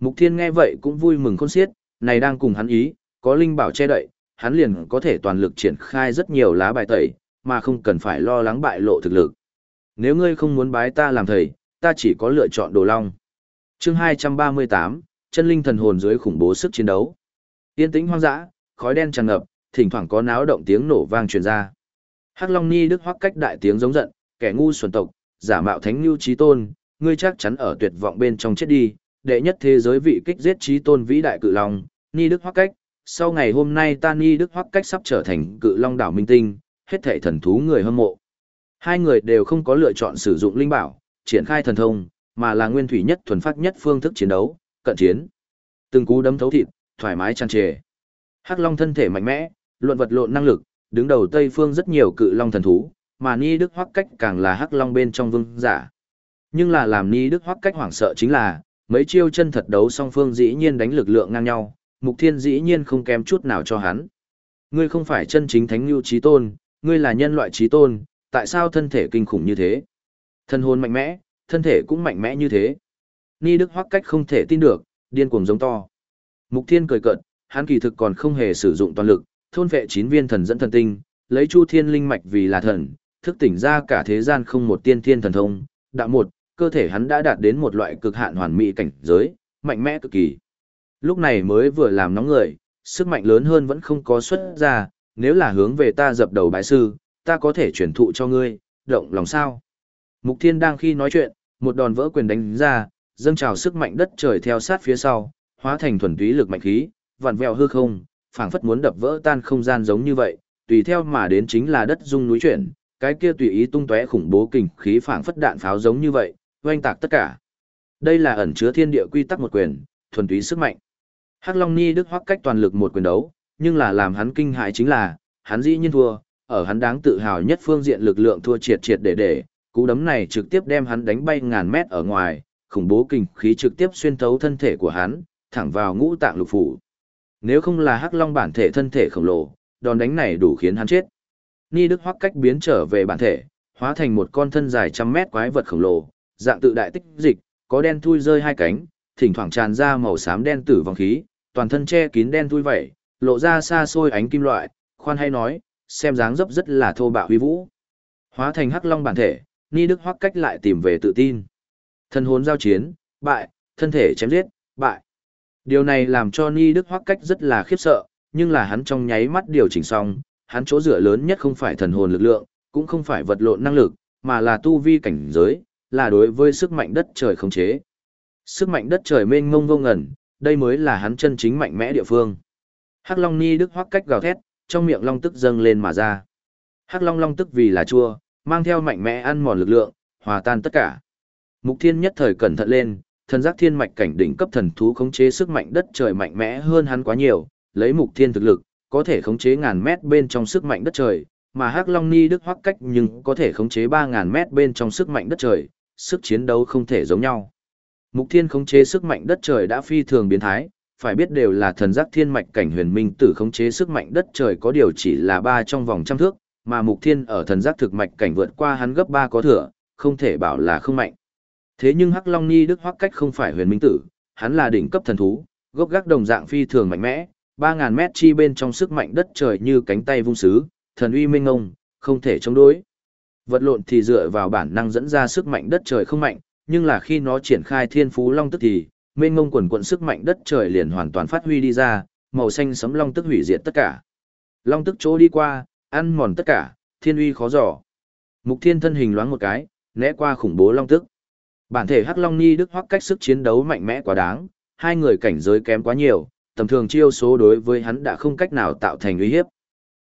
Mục thiên nghe vậy cũng vui mừng khôn xiết, này đang cùng hắn ý, có linh bảo che đậy, hắn liền có thể toàn lực triển khai rất nhiều lá bài tẩy, mà không cần phải lo lắng bại lộ thực lực. Nếu ngươi không muốn bái ta làm thầy, ta chỉ có lựa chọn đồ long. Chương 238, chân linh thần hồn dưới khủng bố sức chiến đấu. Yên tĩnh hoang dã, khói đen tràn ngập, thỉnh thoảng có náo động tiếng nổ vang truyền ra. Hắc Long Ni Đức hoắc cách đại tiếng giống giận, kẻ ngu xuẩn tộc, giả mạo thánh lưu Chí tôn, ngươi chắc chắn ở tuyệt vọng bên trong chết đi, đệ nhất thế giới vị kích giết Chí tôn vĩ đại cự long, Ni Đức hoắc cách, sau ngày hôm nay ta Ni Đức hoắc cách sắp trở thành cự long đảo minh tinh, hết thảy thần thú người hâm mộ. Hai người đều không có lựa chọn sử dụng linh bảo, triển khai thần thông, mà là nguyên thủy nhất thuần phát nhất phương thức chiến đấu, cận chiến. Từng cú đấm thấu thịt, thoải mái tràn trề. Hắc Long thân thể mạnh mẽ, luận vật lộn năng lực, đứng đầu Tây phương rất nhiều cự long thần thú, mà Ni Đức Hoắc cách càng là hắc long bên trong vương giả. Nhưng là làm Ni Đức Hoắc cách hoảng sợ chính là, mấy chiêu chân thật đấu song phương dĩ nhiên đánh lực lượng ngang nhau, Mục Thiên dĩ nhiên không kém chút nào cho hắn. Ngươi không phải chân chính thánh lưu trí tôn, ngươi là nhân loại trí tôn, tại sao thân thể kinh khủng như thế? Thân hồn mạnh mẽ, thân thể cũng mạnh mẽ như thế. Ni Đức Hoắc cách không thể tin được, điên cuồng giống to. Mục Thiên cười cợt, hắn kỳ thực còn không hề sử dụng toàn lực, thôn vệ chín viên thần dẫn thần tinh, lấy Chu Thiên linh mạch vì là thần, thức tỉnh ra cả thế gian không một tiên thiên thần thông, đạo một, cơ thể hắn đã đạt đến một loại cực hạn hoàn mỹ cảnh giới, mạnh mẽ cực kỳ. Lúc này mới vừa làm nóng người, sức mạnh lớn hơn vẫn không có xuất ra, nếu là hướng về ta dập đầu bái sư, ta có thể chuyển thụ cho ngươi, động lòng sao. Mục Thiên đang khi nói chuyện, một đòn vỡ quyền đánh ra, dâng trào sức mạnh đất trời theo sát phía sau, hóa thành thuần túy lực mạnh khí, vặn vẹo hư không, phảng phất muốn đập vỡ tan không gian giống như vậy, tùy theo mà đến chính là đất rung núi chuyển, cái kia tùy ý tung tóe khủng bố kình khí phảng phất đạn pháo giống như vậy, oanh tạc tất cả. Đây là ẩn chứa thiên địa quy tắc một quyền, thuần túy sức mạnh. Hắc Long Ni Đức hoắc cách toàn lực một quyền đấu, nhưng là làm hắn kinh hãi chính là, hắn dĩ nhiên thua, ở hắn đáng tự hào nhất phương diện lực lượng thua triệt triệt để để, cú đấm này trực tiếp đem hắn đánh bay ngàn mét ở ngoài, khủng bố kinh khí trực tiếp xuyên thấu thân thể của hắn, thẳng vào ngũ tạng lục phủ. Nếu không là Hắc Long bản thể thân thể khổng lồ, đòn đánh này đủ khiến hắn chết. Ni Đức Hoắc cách biến trở về bản thể, hóa thành một con thân dài trăm mét quái vật khổng lồ, dạng tự đại tích dịch, có đen thui rơi hai cánh, thỉnh thoảng tràn ra màu xám đen tử vong khí, toàn thân che kín đen thui vậy, lộ ra xa xôi ánh kim loại, khoan hay nói, xem dáng dấp rất là thô bạo huy vũ. Hóa thành Hắc Long bản thể, Ni Đức Hoắc cách lại tìm về tự tin. Thân hồn giao chiến, bại, thân thể chém giết, bại. Điều này làm cho Ni Đức Hoắc cách rất là khiếp sợ, nhưng là hắn trong nháy mắt điều chỉnh xong, hắn chỗ dựa lớn nhất không phải thần hồn lực lượng, cũng không phải vật lộn năng lực, mà là tu vi cảnh giới, là đối với sức mạnh đất trời khống chế. Sức mạnh đất trời mênh mông vô ngần, đây mới là hắn chân chính mạnh mẽ địa phương. Hắc Long Ni Đức Hoắc cách gào thét, trong miệng long tức dâng lên mà ra. Hắc Long long tức vì là chua, mang theo mạnh mẽ ăn mòn lực lượng, hòa tan tất cả. Mục Thiên nhất thời cẩn thận lên, thần giác thiên mạch cảnh đỉnh cấp thần thú khống chế sức mạnh đất trời mạnh mẽ hơn hắn quá nhiều, lấy Mục Thiên thực lực, có thể khống chế ngàn mét bên trong sức mạnh đất trời, mà Hắc Long Ni Đức Hoắc cách nhưng có thể khống chế 3000 mét bên trong sức mạnh đất trời, sức chiến đấu không thể giống nhau. Mục Thiên khống chế sức mạnh đất trời đã phi thường biến thái, phải biết đều là thần giác thiên mạch cảnh huyền minh tử khống chế sức mạnh đất trời có điều chỉ là ba trong vòng trăm thước, mà Mục Thiên ở thần giác thực mạch cảnh vượt qua hắn gấp ba có thừa, không thể bảo là không mạnh. Thế nhưng Hắc Long Ni Đức Hoắc cách không phải huyền minh tử, hắn là đỉnh cấp thần thú, gốc gác đồng dạng phi thường mạnh mẽ, 3000 mét chi bên trong sức mạnh đất trời như cánh tay vung sứ, thần uy minh ngông, không thể chống đối. Vật lộn thì dựa vào bản năng dẫn ra sức mạnh đất trời không mạnh, nhưng là khi nó triển khai thiên phú long tức thì, mênh ngông quần quận sức mạnh đất trời liền hoàn toàn phát huy đi ra, màu xanh sấm long tức hủy diệt tất cả. Long tức chỗ đi qua, ăn mòn tất cả, thiên uy khó dò. Mục thiên thân hình loáng một cái, né qua khủng bố long tức. Bản thể Hắc Long Ni Đức hoắc cách sức chiến đấu mạnh mẽ quá đáng, hai người cảnh giới kém quá nhiều, tầm thường chiêu số đối với hắn đã không cách nào tạo thành uy hiếp.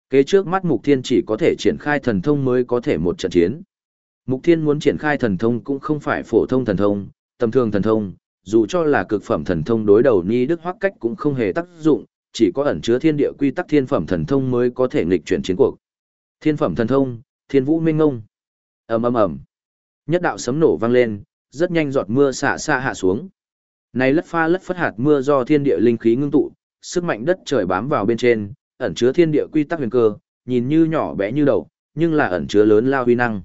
Kế trước mắt Mục Thiên chỉ có thể triển khai thần thông mới có thể một trận chiến. Mục Thiên muốn triển khai thần thông cũng không phải phổ thông thần thông, tầm thường thần thông, dù cho là cực phẩm thần thông đối đầu Ni Đức Hoắc cách cũng không hề tác dụng, chỉ có ẩn chứa thiên địa quy tắc thiên phẩm thần thông mới có thể nghịch chuyển chiến cuộc. Thiên phẩm thần thông, Thiên Vũ Minh Ngông. Ầm ầm ầm. Nhất đạo sấm nổ vang lên, rất nhanh giọt mưa xạ xa hạ xuống. Này lất pha lất phất hạt mưa do thiên địa linh khí ngưng tụ, sức mạnh đất trời bám vào bên trên, ẩn chứa thiên địa quy tắc huyền cơ, nhìn như nhỏ bé như đầu, nhưng là ẩn chứa lớn lao huy năng.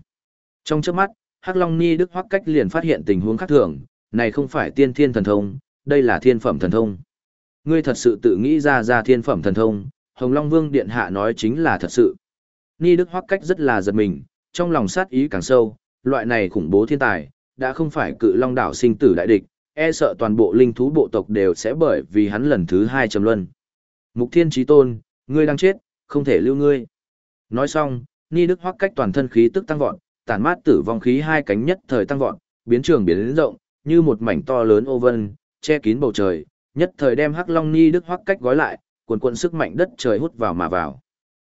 Trong chớp mắt, Hắc Long Ni Đức Hoắc cách liền phát hiện tình huống khác thường, này không phải tiên thiên thần thông, đây là thiên phẩm thần thông. Ngươi thật sự tự nghĩ ra ra thiên phẩm thần thông, Hồng Long Vương Điện Hạ nói chính là thật sự. Ni Đức Hoắc cách rất là giật mình, trong lòng sát ý càng sâu, loại này khủng bố thiên tài, đã không phải cự long đảo sinh tử đại địch, e sợ toàn bộ linh thú bộ tộc đều sẽ bởi vì hắn lần thứ hai trầm luân. Mục Thiên Chí Tôn, ngươi đang chết, không thể lưu ngươi. Nói xong, Ni Đức Hoắc cách toàn thân khí tức tăng vọt, tản mát tử vong khí hai cánh nhất thời tăng vọt, biến trường biến rộng, như một mảnh to lớn ô vân, che kín bầu trời, nhất thời đem Hắc Long Ni Đức Hoắc cách gói lại, cuồn cuộn sức mạnh đất trời hút vào mà vào.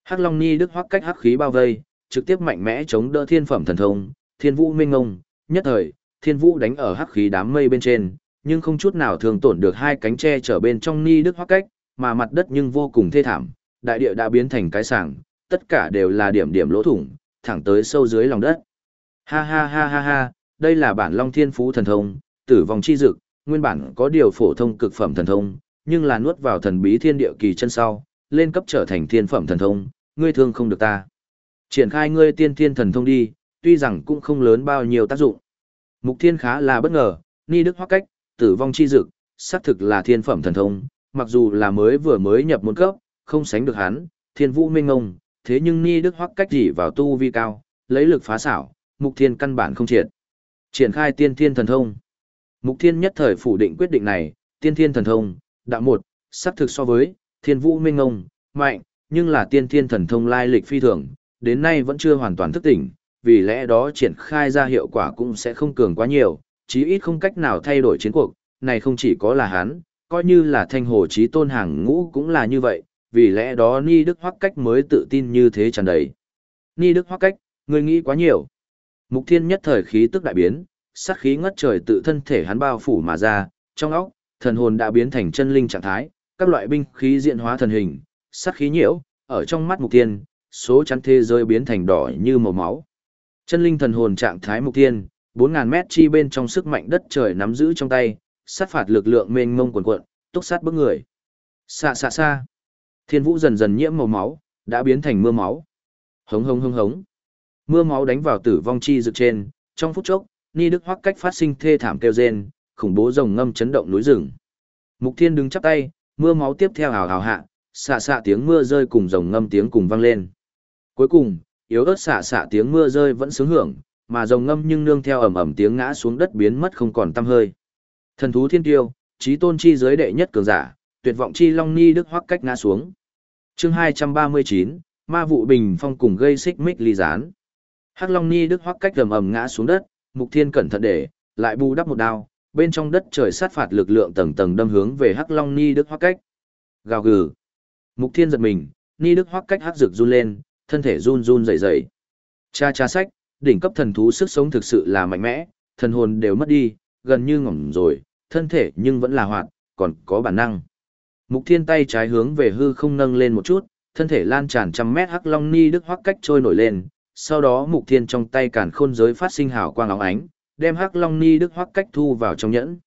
Hắc Long Ni Đức Hoắc cách hắc khí bao vây, trực tiếp mạnh mẽ chống đỡ thiên phẩm thần thông, Thiên Vũ Minh Ngông, nhất thời, Thiên Vũ đánh ở hắc khí đám mây bên trên, nhưng không chút nào thường tổn được hai cánh tre trở bên trong Ni Đức Hoắc cách, mà mặt đất nhưng vô cùng thê thảm, đại địa đã biến thành cái sảng, tất cả đều là điểm điểm lỗ thủng, thẳng tới sâu dưới lòng đất. Ha ha ha ha ha, đây là bản Long Thiên Phú thần thông, tử vong chi dực, nguyên bản có điều phổ thông cực phẩm thần thông, nhưng là nuốt vào thần bí thiên địa kỳ chân sau, lên cấp trở thành thiên phẩm thần thông, ngươi thương không được ta. Triển khai ngươi tiên thiên thần thông đi, tuy rằng cũng không lớn bao nhiêu tác dụng. Mục Thiên khá là bất ngờ, Ni Đức Hoắc cách, tử vong chi dực, xác thực là thiên phẩm thần thông, mặc dù là mới vừa mới nhập môn cấp, không sánh được hắn, Thiên Vũ Minh Ngông, thế nhưng Ni Đức Hoắc cách chỉ vào tu vi cao, lấy lực phá xảo, Mục Thiên căn bản không triệt. Triển khai tiên thiên thần thông. Mục Thiên nhất thời phủ định quyết định này, tiên thiên thần thông, đạo một, xác thực so với, thiên vũ minh ngông, mạnh, nhưng là tiên thiên thần thông lai lịch phi thường, đến nay vẫn chưa hoàn toàn thức tỉnh, vì lẽ đó triển khai ra hiệu quả cũng sẽ không cường quá nhiều, chí ít không cách nào thay đổi chiến cuộc, này không chỉ có là hắn, coi như là thanh hồ chí tôn hàng ngũ cũng là như vậy, vì lẽ đó Ni Đức Hoắc Cách mới tự tin như thế tràn đầy. Ni Đức Hoắc Cách, người nghĩ quá nhiều. Mục Thiên nhất thời khí tức đại biến, sát khí ngất trời tự thân thể hắn bao phủ mà ra, trong óc, thần hồn đã biến thành chân linh trạng thái, các loại binh khí diện hóa thần hình, sát khí nhiễu, ở trong mắt Mục Thiên, số chắn thế giới biến thành đỏ như màu máu. Chân linh thần hồn trạng thái Mục Thiên, 4000 mét chi bên trong sức mạnh đất trời nắm giữ trong tay, sát phạt lực lượng mênh mông quần quận, túc sát bức người. Xa xa xa. Thiên vũ dần dần nhiễm màu máu, đã biến thành mưa máu. Hống hống hống hống. Mưa máu đánh vào tử vong chi rực trên, trong phút chốc, Ni Đức Hoắc cách phát sinh thê thảm kêu rên, khủng bố rồng ngâm chấn động núi rừng. Mục Thiên đứng chắp tay, mưa máu tiếp theo hào hào hạ, xạ xạ tiếng mưa rơi cùng rồng ngâm tiếng cùng vang lên. Cuối cùng, yếu ớt xạ xạ tiếng mưa rơi vẫn sướng hưởng, mà rồng ngâm nhưng nương theo ầm ầm tiếng ngã xuống đất biến mất không còn tăm hơi. Thần thú thiên tiêu, trí tôn chi giới đệ nhất cường giả, tuyệt vọng chi long ni đức hoắc cách ngã xuống. Chương 239, Ma vụ bình phong cùng gây xích mích ly gián. Hắc long ni đức hoắc cách ầm ầm ngã xuống đất, Mục Thiên cẩn thận để, lại bù đắp một đao, bên trong đất trời sát phạt lực lượng tầng tầng đâm hướng về Hắc long ni đức hoắc cách. Gào gừ. Mục Thiên giật mình, ni đức hoắc cách hắc rực run lên, thân thể run run rẩy rẩy. Cha cha sách, đỉnh cấp thần thú sức sống thực sự là mạnh mẽ, thần hồn đều mất đi, gần như ngỏm rồi, thân thể nhưng vẫn là hoạt, còn có bản năng. Mục Thiên tay trái hướng về hư không nâng lên một chút, thân thể lan tràn trăm mét hắc long ni đức hoắc cách trôi nổi lên, sau đó Mục Thiên trong tay càn khôn giới phát sinh hào quang óng ánh, đem hắc long ni đức hoắc cách thu vào trong nhẫn.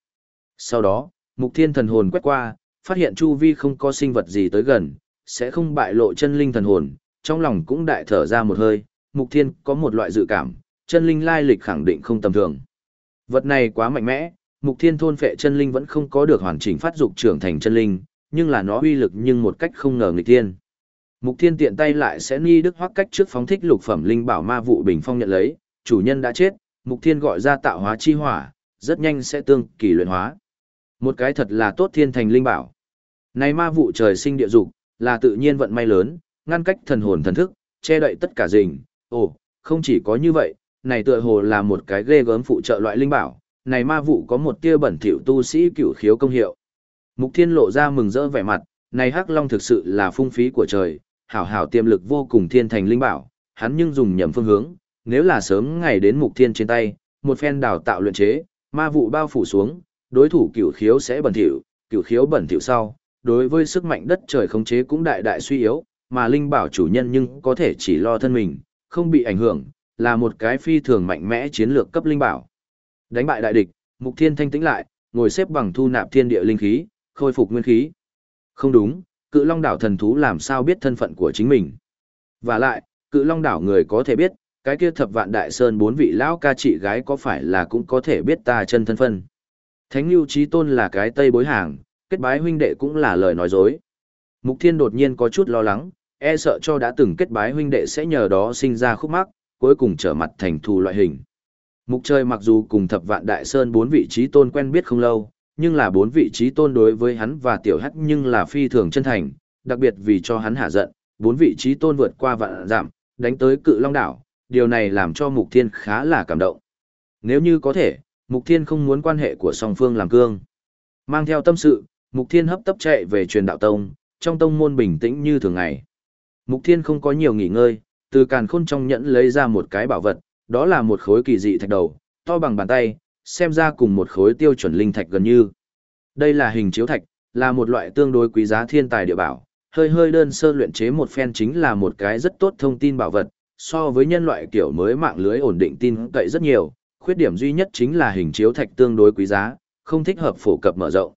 Sau đó, Mục Thiên thần hồn quét qua, phát hiện chu vi không có sinh vật gì tới gần, sẽ không bại lộ chân linh thần hồn, trong lòng cũng đại thở ra một hơi, Mục Thiên có một loại dự cảm, chân linh lai lịch khẳng định không tầm thường. Vật này quá mạnh mẽ, Mục Thiên thôn phệ chân linh vẫn không có được hoàn chỉnh phát dục trưởng thành chân linh, nhưng là nó uy lực nhưng một cách không ngờ nghịch thiên. Mục Thiên tiện tay lại sẽ ni đức hoắc cách trước phóng thích lục phẩm linh bảo ma vụ bình phong nhận lấy, chủ nhân đã chết, Mục Thiên gọi ra tạo hóa chi hỏa, rất nhanh sẽ tương kỳ luyện hóa. Một cái thật là tốt thiên thành linh bảo. Này ma vụ trời sinh địa dục, là tự nhiên vận may lớn, ngăn cách thần hồn thần thức, che đậy tất cả rình. Ồ, không chỉ có như vậy, này tựa hồ là một cái ghê gớm phụ trợ loại linh bảo, này ma vụ có một tia bẩn thỉu tu sĩ cửu khiếu công hiệu. Mục Thiên lộ ra mừng rỡ vẻ mặt, này Hắc Long thực sự là phung phí của trời, hảo hảo tiềm lực vô cùng thiên thành linh bảo, hắn nhưng dùng nhầm phương hướng, nếu là sớm ngày đến Mục Thiên trên tay, một phen đào tạo luyện chế, ma vụ bao phủ xuống, đối thủ cửu khiếu sẽ bẩn thỉu, cửu khiếu bẩn thỉu sau, đối với sức mạnh đất trời khống chế cũng đại đại suy yếu, mà linh bảo chủ nhân nhưng có thể chỉ lo thân mình, không bị ảnh hưởng, là một cái phi thường mạnh mẽ chiến lược cấp linh bảo. Đánh bại đại địch, Mục Thiên thanh tĩnh lại, ngồi xếp bằng thu nạp thiên địa linh khí, khôi phục nguyên khí. Không đúng, cự long đảo thần thú làm sao biết thân phận của chính mình. Và lại, cự long đảo người có thể biết, cái kia thập vạn đại sơn bốn vị lão ca chị gái có phải là cũng có thể biết ta chân thân phân. Thánh Lưu Trí Tôn là cái tây bối hàng, kết bái huynh đệ cũng là lời nói dối. Mục Thiên đột nhiên có chút lo lắng, e sợ cho đã từng kết bái huynh đệ sẽ nhờ đó sinh ra khúc mắc, cuối cùng trở mặt thành thù loại hình. Mục trời mặc dù cùng thập vạn đại sơn bốn vị trí tôn quen biết không lâu, nhưng là bốn vị trí tôn đối với hắn và tiểu hắc nhưng là phi thường chân thành, đặc biệt vì cho hắn hạ giận, bốn vị trí tôn vượt qua vạn giảm, đánh tới cự long đảo, điều này làm cho mục thiên khá là cảm động. Nếu như có thể, mục thiên không muốn quan hệ của song phương làm cương. Mang theo tâm sự, mục thiên hấp tấp chạy về truyền đạo tông, trong tông môn bình tĩnh như thường ngày. Mục thiên không có nhiều nghỉ ngơi, từ càn khôn trong nhẫn lấy ra một cái bảo vật, đó là một khối kỳ dị thạch đầu, to bằng bàn tay, xem ra cùng một khối tiêu chuẩn linh thạch gần như. Đây là hình chiếu thạch, là một loại tương đối quý giá thiên tài địa bảo, hơi hơi đơn sơ luyện chế một phen chính là một cái rất tốt thông tin bảo vật, so với nhân loại kiểu mới mạng lưới ổn định tin cậy rất nhiều, khuyết điểm duy nhất chính là hình chiếu thạch tương đối quý giá, không thích hợp phổ cập mở rộng.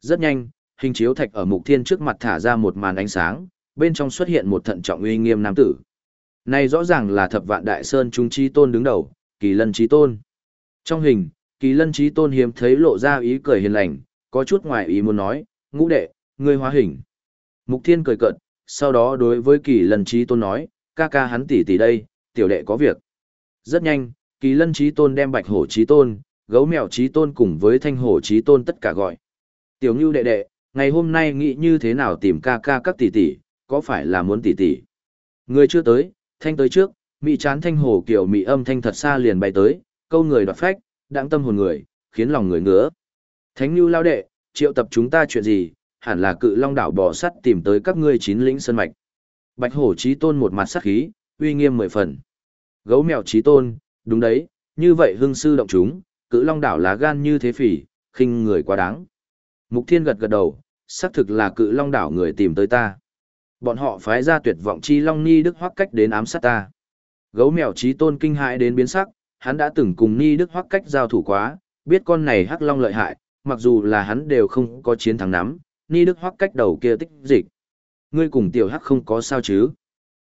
Rất nhanh, hình chiếu thạch ở mục thiên trước mặt thả ra một màn ánh sáng, bên trong xuất hiện một thận trọng uy nghiêm nam tử. Này rõ ràng là thập vạn đại sơn trung trí tôn đứng đầu, kỳ lân trí tôn. Trong hình, kỳ lân trí tôn hiếm thấy lộ ra ý cười hiền lành, có chút ngoài ý muốn nói, ngũ đệ, ngươi hóa hình. Mục thiên cười cợt, sau đó đối với kỳ lân trí tôn nói, ca ca hắn tỷ tỷ đây, tiểu đệ có việc. Rất nhanh, kỳ lân trí tôn đem bạch hổ trí tôn, gấu mèo trí tôn cùng với thanh hổ trí tôn tất cả gọi. Tiểu Ngưu đệ đệ, ngày hôm nay nghĩ như thế nào tìm ca ca các tỷ tỷ, có phải là muốn tỷ tỷ? Người chưa tới, thanh tới trước, mị chán thanh hồ kiểu mị âm thanh thật xa liền bay tới, câu người đoạt phách, đáng tâm hồn người, khiến lòng người ngứa. Thánh Nhu lao đệ, triệu tập chúng ta chuyện gì, hẳn là cự long đảo bò sắt tìm tới các ngươi chín lĩnh sơn mạch. Bạch hổ trí tôn một mặt sắc khí, uy nghiêm mười phần. Gấu mèo trí tôn, đúng đấy, như vậy hưng sư động chúng, cự long đảo lá gan như thế phỉ, khinh người quá đáng. Mục thiên gật gật đầu, xác thực là cự long đảo người tìm tới ta. Bọn họ phái ra tuyệt vọng chi long ni đức hoắc cách đến ám sát ta. Gấu mèo trí tôn kinh hãi đến biến sắc, hắn đã từng cùng ni đức hoắc cách giao thủ quá, biết con này hắc long lợi hại, mặc dù là hắn đều không có chiến thắng nắm, ni đức hoắc cách đầu kia tích dịch. Ngươi cùng tiểu hắc không có sao chứ?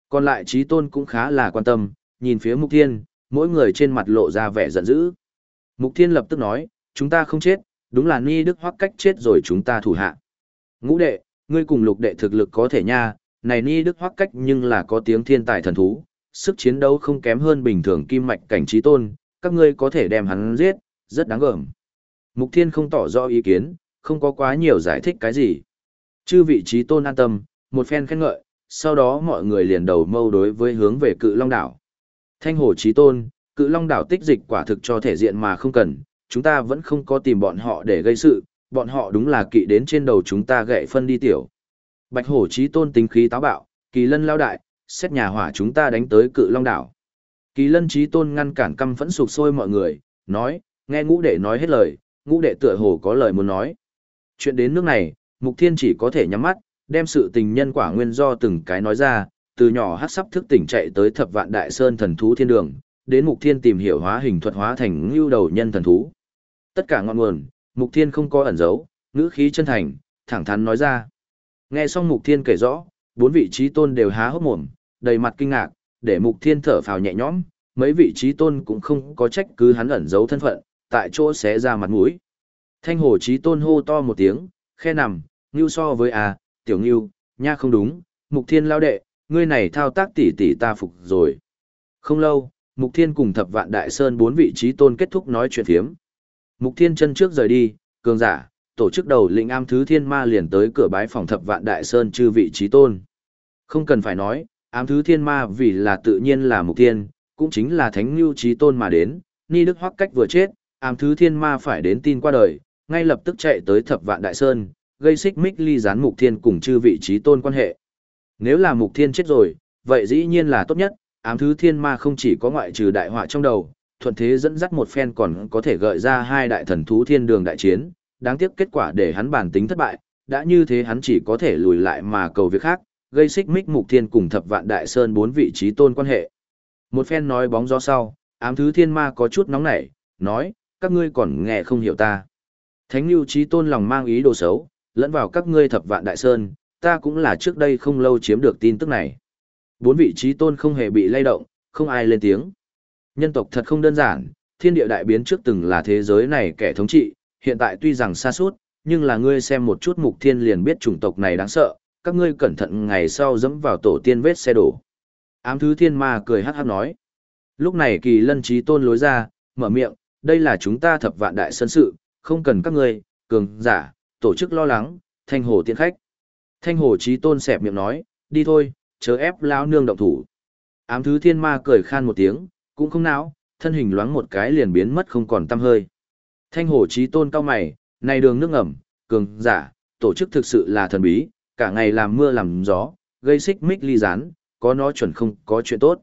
Còn lại trí tôn cũng khá là quan tâm, nhìn phía mục thiên, mỗi người trên mặt lộ ra vẻ giận dữ. Mục thiên lập tức nói, chúng ta không chết, đúng là ni đức hoắc cách chết rồi chúng ta thủ hạ. Ngũ đệ, ngươi cùng lục đệ thực lực có thể nha, này ni đức hoắc cách nhưng là có tiếng thiên tài thần thú, sức chiến đấu không kém hơn bình thường kim mạch cảnh trí tôn, các ngươi có thể đem hắn giết, rất đáng gờm. Mục thiên không tỏ rõ ý kiến, không có quá nhiều giải thích cái gì. Chư vị trí tôn an tâm, một phen khen ngợi, sau đó mọi người liền đầu mâu đối với hướng về cự long đảo. Thanh hồ trí tôn, cự long đảo tích dịch quả thực cho thể diện mà không cần, chúng ta vẫn không có tìm bọn họ để gây sự, bọn họ đúng là kỵ đến trên đầu chúng ta gậy phân đi tiểu. Bạch hổ trí tôn tính khí táo bạo, kỳ lân lao đại, xét nhà hỏa chúng ta đánh tới cự long đảo. Kỳ lân trí tôn ngăn cản căm phẫn sụp sôi mọi người, nói, nghe ngũ đệ nói hết lời, ngũ đệ tựa hồ có lời muốn nói. Chuyện đến nước này, mục thiên chỉ có thể nhắm mắt, đem sự tình nhân quả nguyên do từng cái nói ra, từ nhỏ hát sắp thức tỉnh chạy tới thập vạn đại sơn thần thú thiên đường, đến mục thiên tìm hiểu hóa hình thuật hóa thành ngưu đầu nhân thần thú. Tất cả ngọn nguồn, mục thiên không có ẩn giấu, ngữ khí chân thành, thẳng thắn nói ra. Nghe xong mục thiên kể rõ, bốn vị trí tôn đều há hốc mồm, đầy mặt kinh ngạc, để mục thiên thở phào nhẹ nhõm, mấy vị trí tôn cũng không có trách cứ hắn ẩn giấu thân phận, tại chỗ xé ra mặt mũi. Thanh hồ trí tôn hô to một tiếng, khe nằm, ngưu so với à, tiểu ngưu, nha không đúng, mục thiên lao đệ, ngươi này thao tác tỉ tỉ ta phục rồi. Không lâu, mục thiên cùng thập vạn đại sơn bốn vị trí tôn kết thúc nói chuyện thiếm. Mục thiên chân trước rời đi, cường giả, tổ chức đầu lĩnh am thứ thiên ma liền tới cửa bái phòng thập vạn đại sơn chư vị trí tôn. Không cần phải nói, ám thứ thiên ma vì là tự nhiên là mục tiên, cũng chính là thánh lưu trí tôn mà đến, ni đức hoắc cách vừa chết, ám thứ thiên ma phải đến tin qua đời, ngay lập tức chạy tới thập vạn đại sơn, gây xích mích ly gián mục thiên cùng chư vị trí tôn quan hệ. Nếu là mục thiên chết rồi, vậy dĩ nhiên là tốt nhất, ám thứ thiên ma không chỉ có ngoại trừ đại họa trong đầu, thuận thế dẫn dắt một phen còn có thể gợi ra hai đại thần thú thiên đường đại chiến, đáng tiếc kết quả để hắn bản tính thất bại, đã như thế hắn chỉ có thể lùi lại mà cầu việc khác, gây xích mích mục thiên cùng thập vạn đại sơn bốn vị trí tôn quan hệ. Một phen nói bóng gió sau, ám thứ thiên ma có chút nóng nảy, nói, các ngươi còn nghe không hiểu ta. Thánh lưu trí tôn lòng mang ý đồ xấu, lẫn vào các ngươi thập vạn đại sơn, ta cũng là trước đây không lâu chiếm được tin tức này. Bốn vị trí tôn không hề bị lay động, không ai lên tiếng. Nhân tộc thật không đơn giản, thiên địa đại biến trước từng là thế giới này kẻ thống trị, hiện tại tuy rằng xa suốt, nhưng là ngươi xem một chút mục thiên liền biết chủng tộc này đáng sợ, các ngươi cẩn thận ngày sau dẫm vào tổ tiên vết xe đổ. Ám thứ thiên ma cười hát hát nói. Lúc này kỳ lân trí tôn lối ra, mở miệng, đây là chúng ta thập vạn đại sân sự, không cần các ngươi, cường, giả, tổ chức lo lắng, thanh hồ tiện khách. Thanh hồ trí tôn xẹp miệng nói, đi thôi, chớ ép lão nương động thủ. Ám thứ thiên ma cười khan một tiếng, cũng không não, thân hình loáng một cái liền biến mất không còn tăm hơi. Thanh hồ trí tôn cao mày, này đường nước ngầm, cường, giả, tổ chức thực sự là thần bí, cả ngày làm mưa làm gió, gây xích mích ly rán, có nó chuẩn không có chuyện tốt.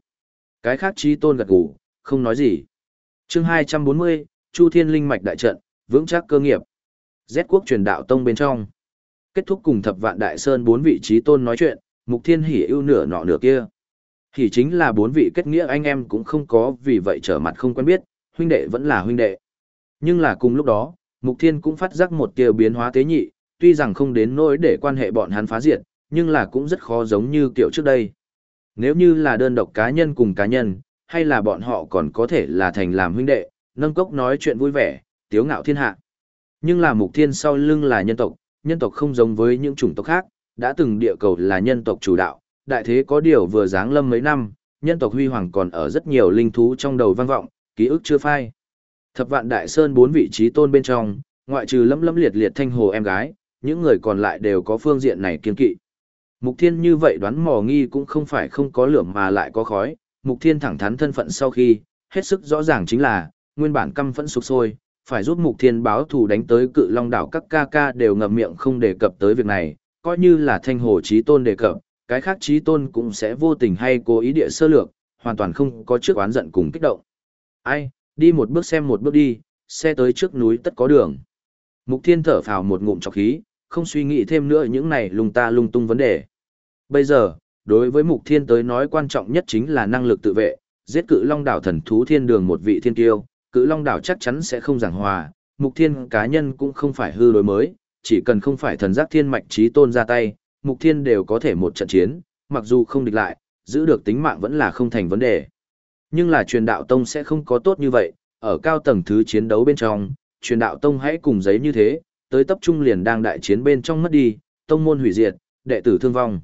Cái khác trí tôn gật gù, không nói gì. chương 240, Chu Thiên Linh Mạch Đại Trận, vững chắc cơ nghiệp. Z quốc truyền đạo tông bên trong. Kết thúc cùng thập vạn đại sơn bốn vị trí tôn nói chuyện, mục thiên hỉ ưu nửa nọ nửa kia. Hỉ chính là bốn vị kết nghĩa anh em cũng không có vì vậy trở mặt không quen biết, huynh đệ vẫn là huynh đệ. Nhưng là cùng lúc đó, mục thiên cũng phát giác một tia biến hóa tế nhị, tuy rằng không đến nỗi để quan hệ bọn hắn phá diệt, nhưng là cũng rất khó giống như kiểu trước đây. Nếu như là đơn độc cá nhân cùng cá nhân, hay là bọn họ còn có thể là thành làm huynh đệ, nâng cốc nói chuyện vui vẻ, tiếu ngạo thiên hạ. Nhưng là mục thiên sau lưng là nhân tộc, nhân tộc không giống với những chủng tộc khác, đã từng địa cầu là nhân tộc chủ đạo, đại thế có điều vừa giáng lâm mấy năm, nhân tộc huy hoàng còn ở rất nhiều linh thú trong đầu vang vọng, ký ức chưa phai. Thập vạn đại sơn bốn vị trí tôn bên trong, ngoại trừ lâm lâm liệt liệt thanh hồ em gái, những người còn lại đều có phương diện này kiên kỵ. Mục Thiên như vậy đoán mò nghi cũng không phải không có lửa mà lại có khói, Mục Thiên thẳng thắn thân phận sau khi, hết sức rõ ràng chính là, nguyên bản căm phẫn sụp sôi, phải giúp Mục Thiên báo thù đánh tới cự long đảo các ca ca đều ngậm miệng không đề cập tới việc này, coi như là thanh hồ trí tôn đề cập, cái khác trí tôn cũng sẽ vô tình hay cố ý địa sơ lược, hoàn toàn không có trước oán giận cùng kích động. Ai, đi một bước xem một bước đi, xe tới trước núi tất có đường. Mục Thiên thở phào một ngụm trọc khí, không suy nghĩ thêm nữa những này lung ta lung tung vấn đề. Bây giờ, đối với Mục Thiên tới nói quan trọng nhất chính là năng lực tự vệ, giết cự long đảo thần thú thiên đường một vị thiên kiêu, cự long đảo chắc chắn sẽ không giảng hòa, Mục Thiên cá nhân cũng không phải hư đối mới, chỉ cần không phải thần giác thiên mạch trí tôn ra tay, Mục Thiên đều có thể một trận chiến, mặc dù không địch lại, giữ được tính mạng vẫn là không thành vấn đề. Nhưng là truyền đạo tông sẽ không có tốt như vậy, ở cao tầng thứ chiến đấu bên trong, truyền đạo tông hãy cùng giấy như thế, tới tập trung liền đang đại chiến bên trong mất đi, tông môn hủy diệt, đệ tử thương vong.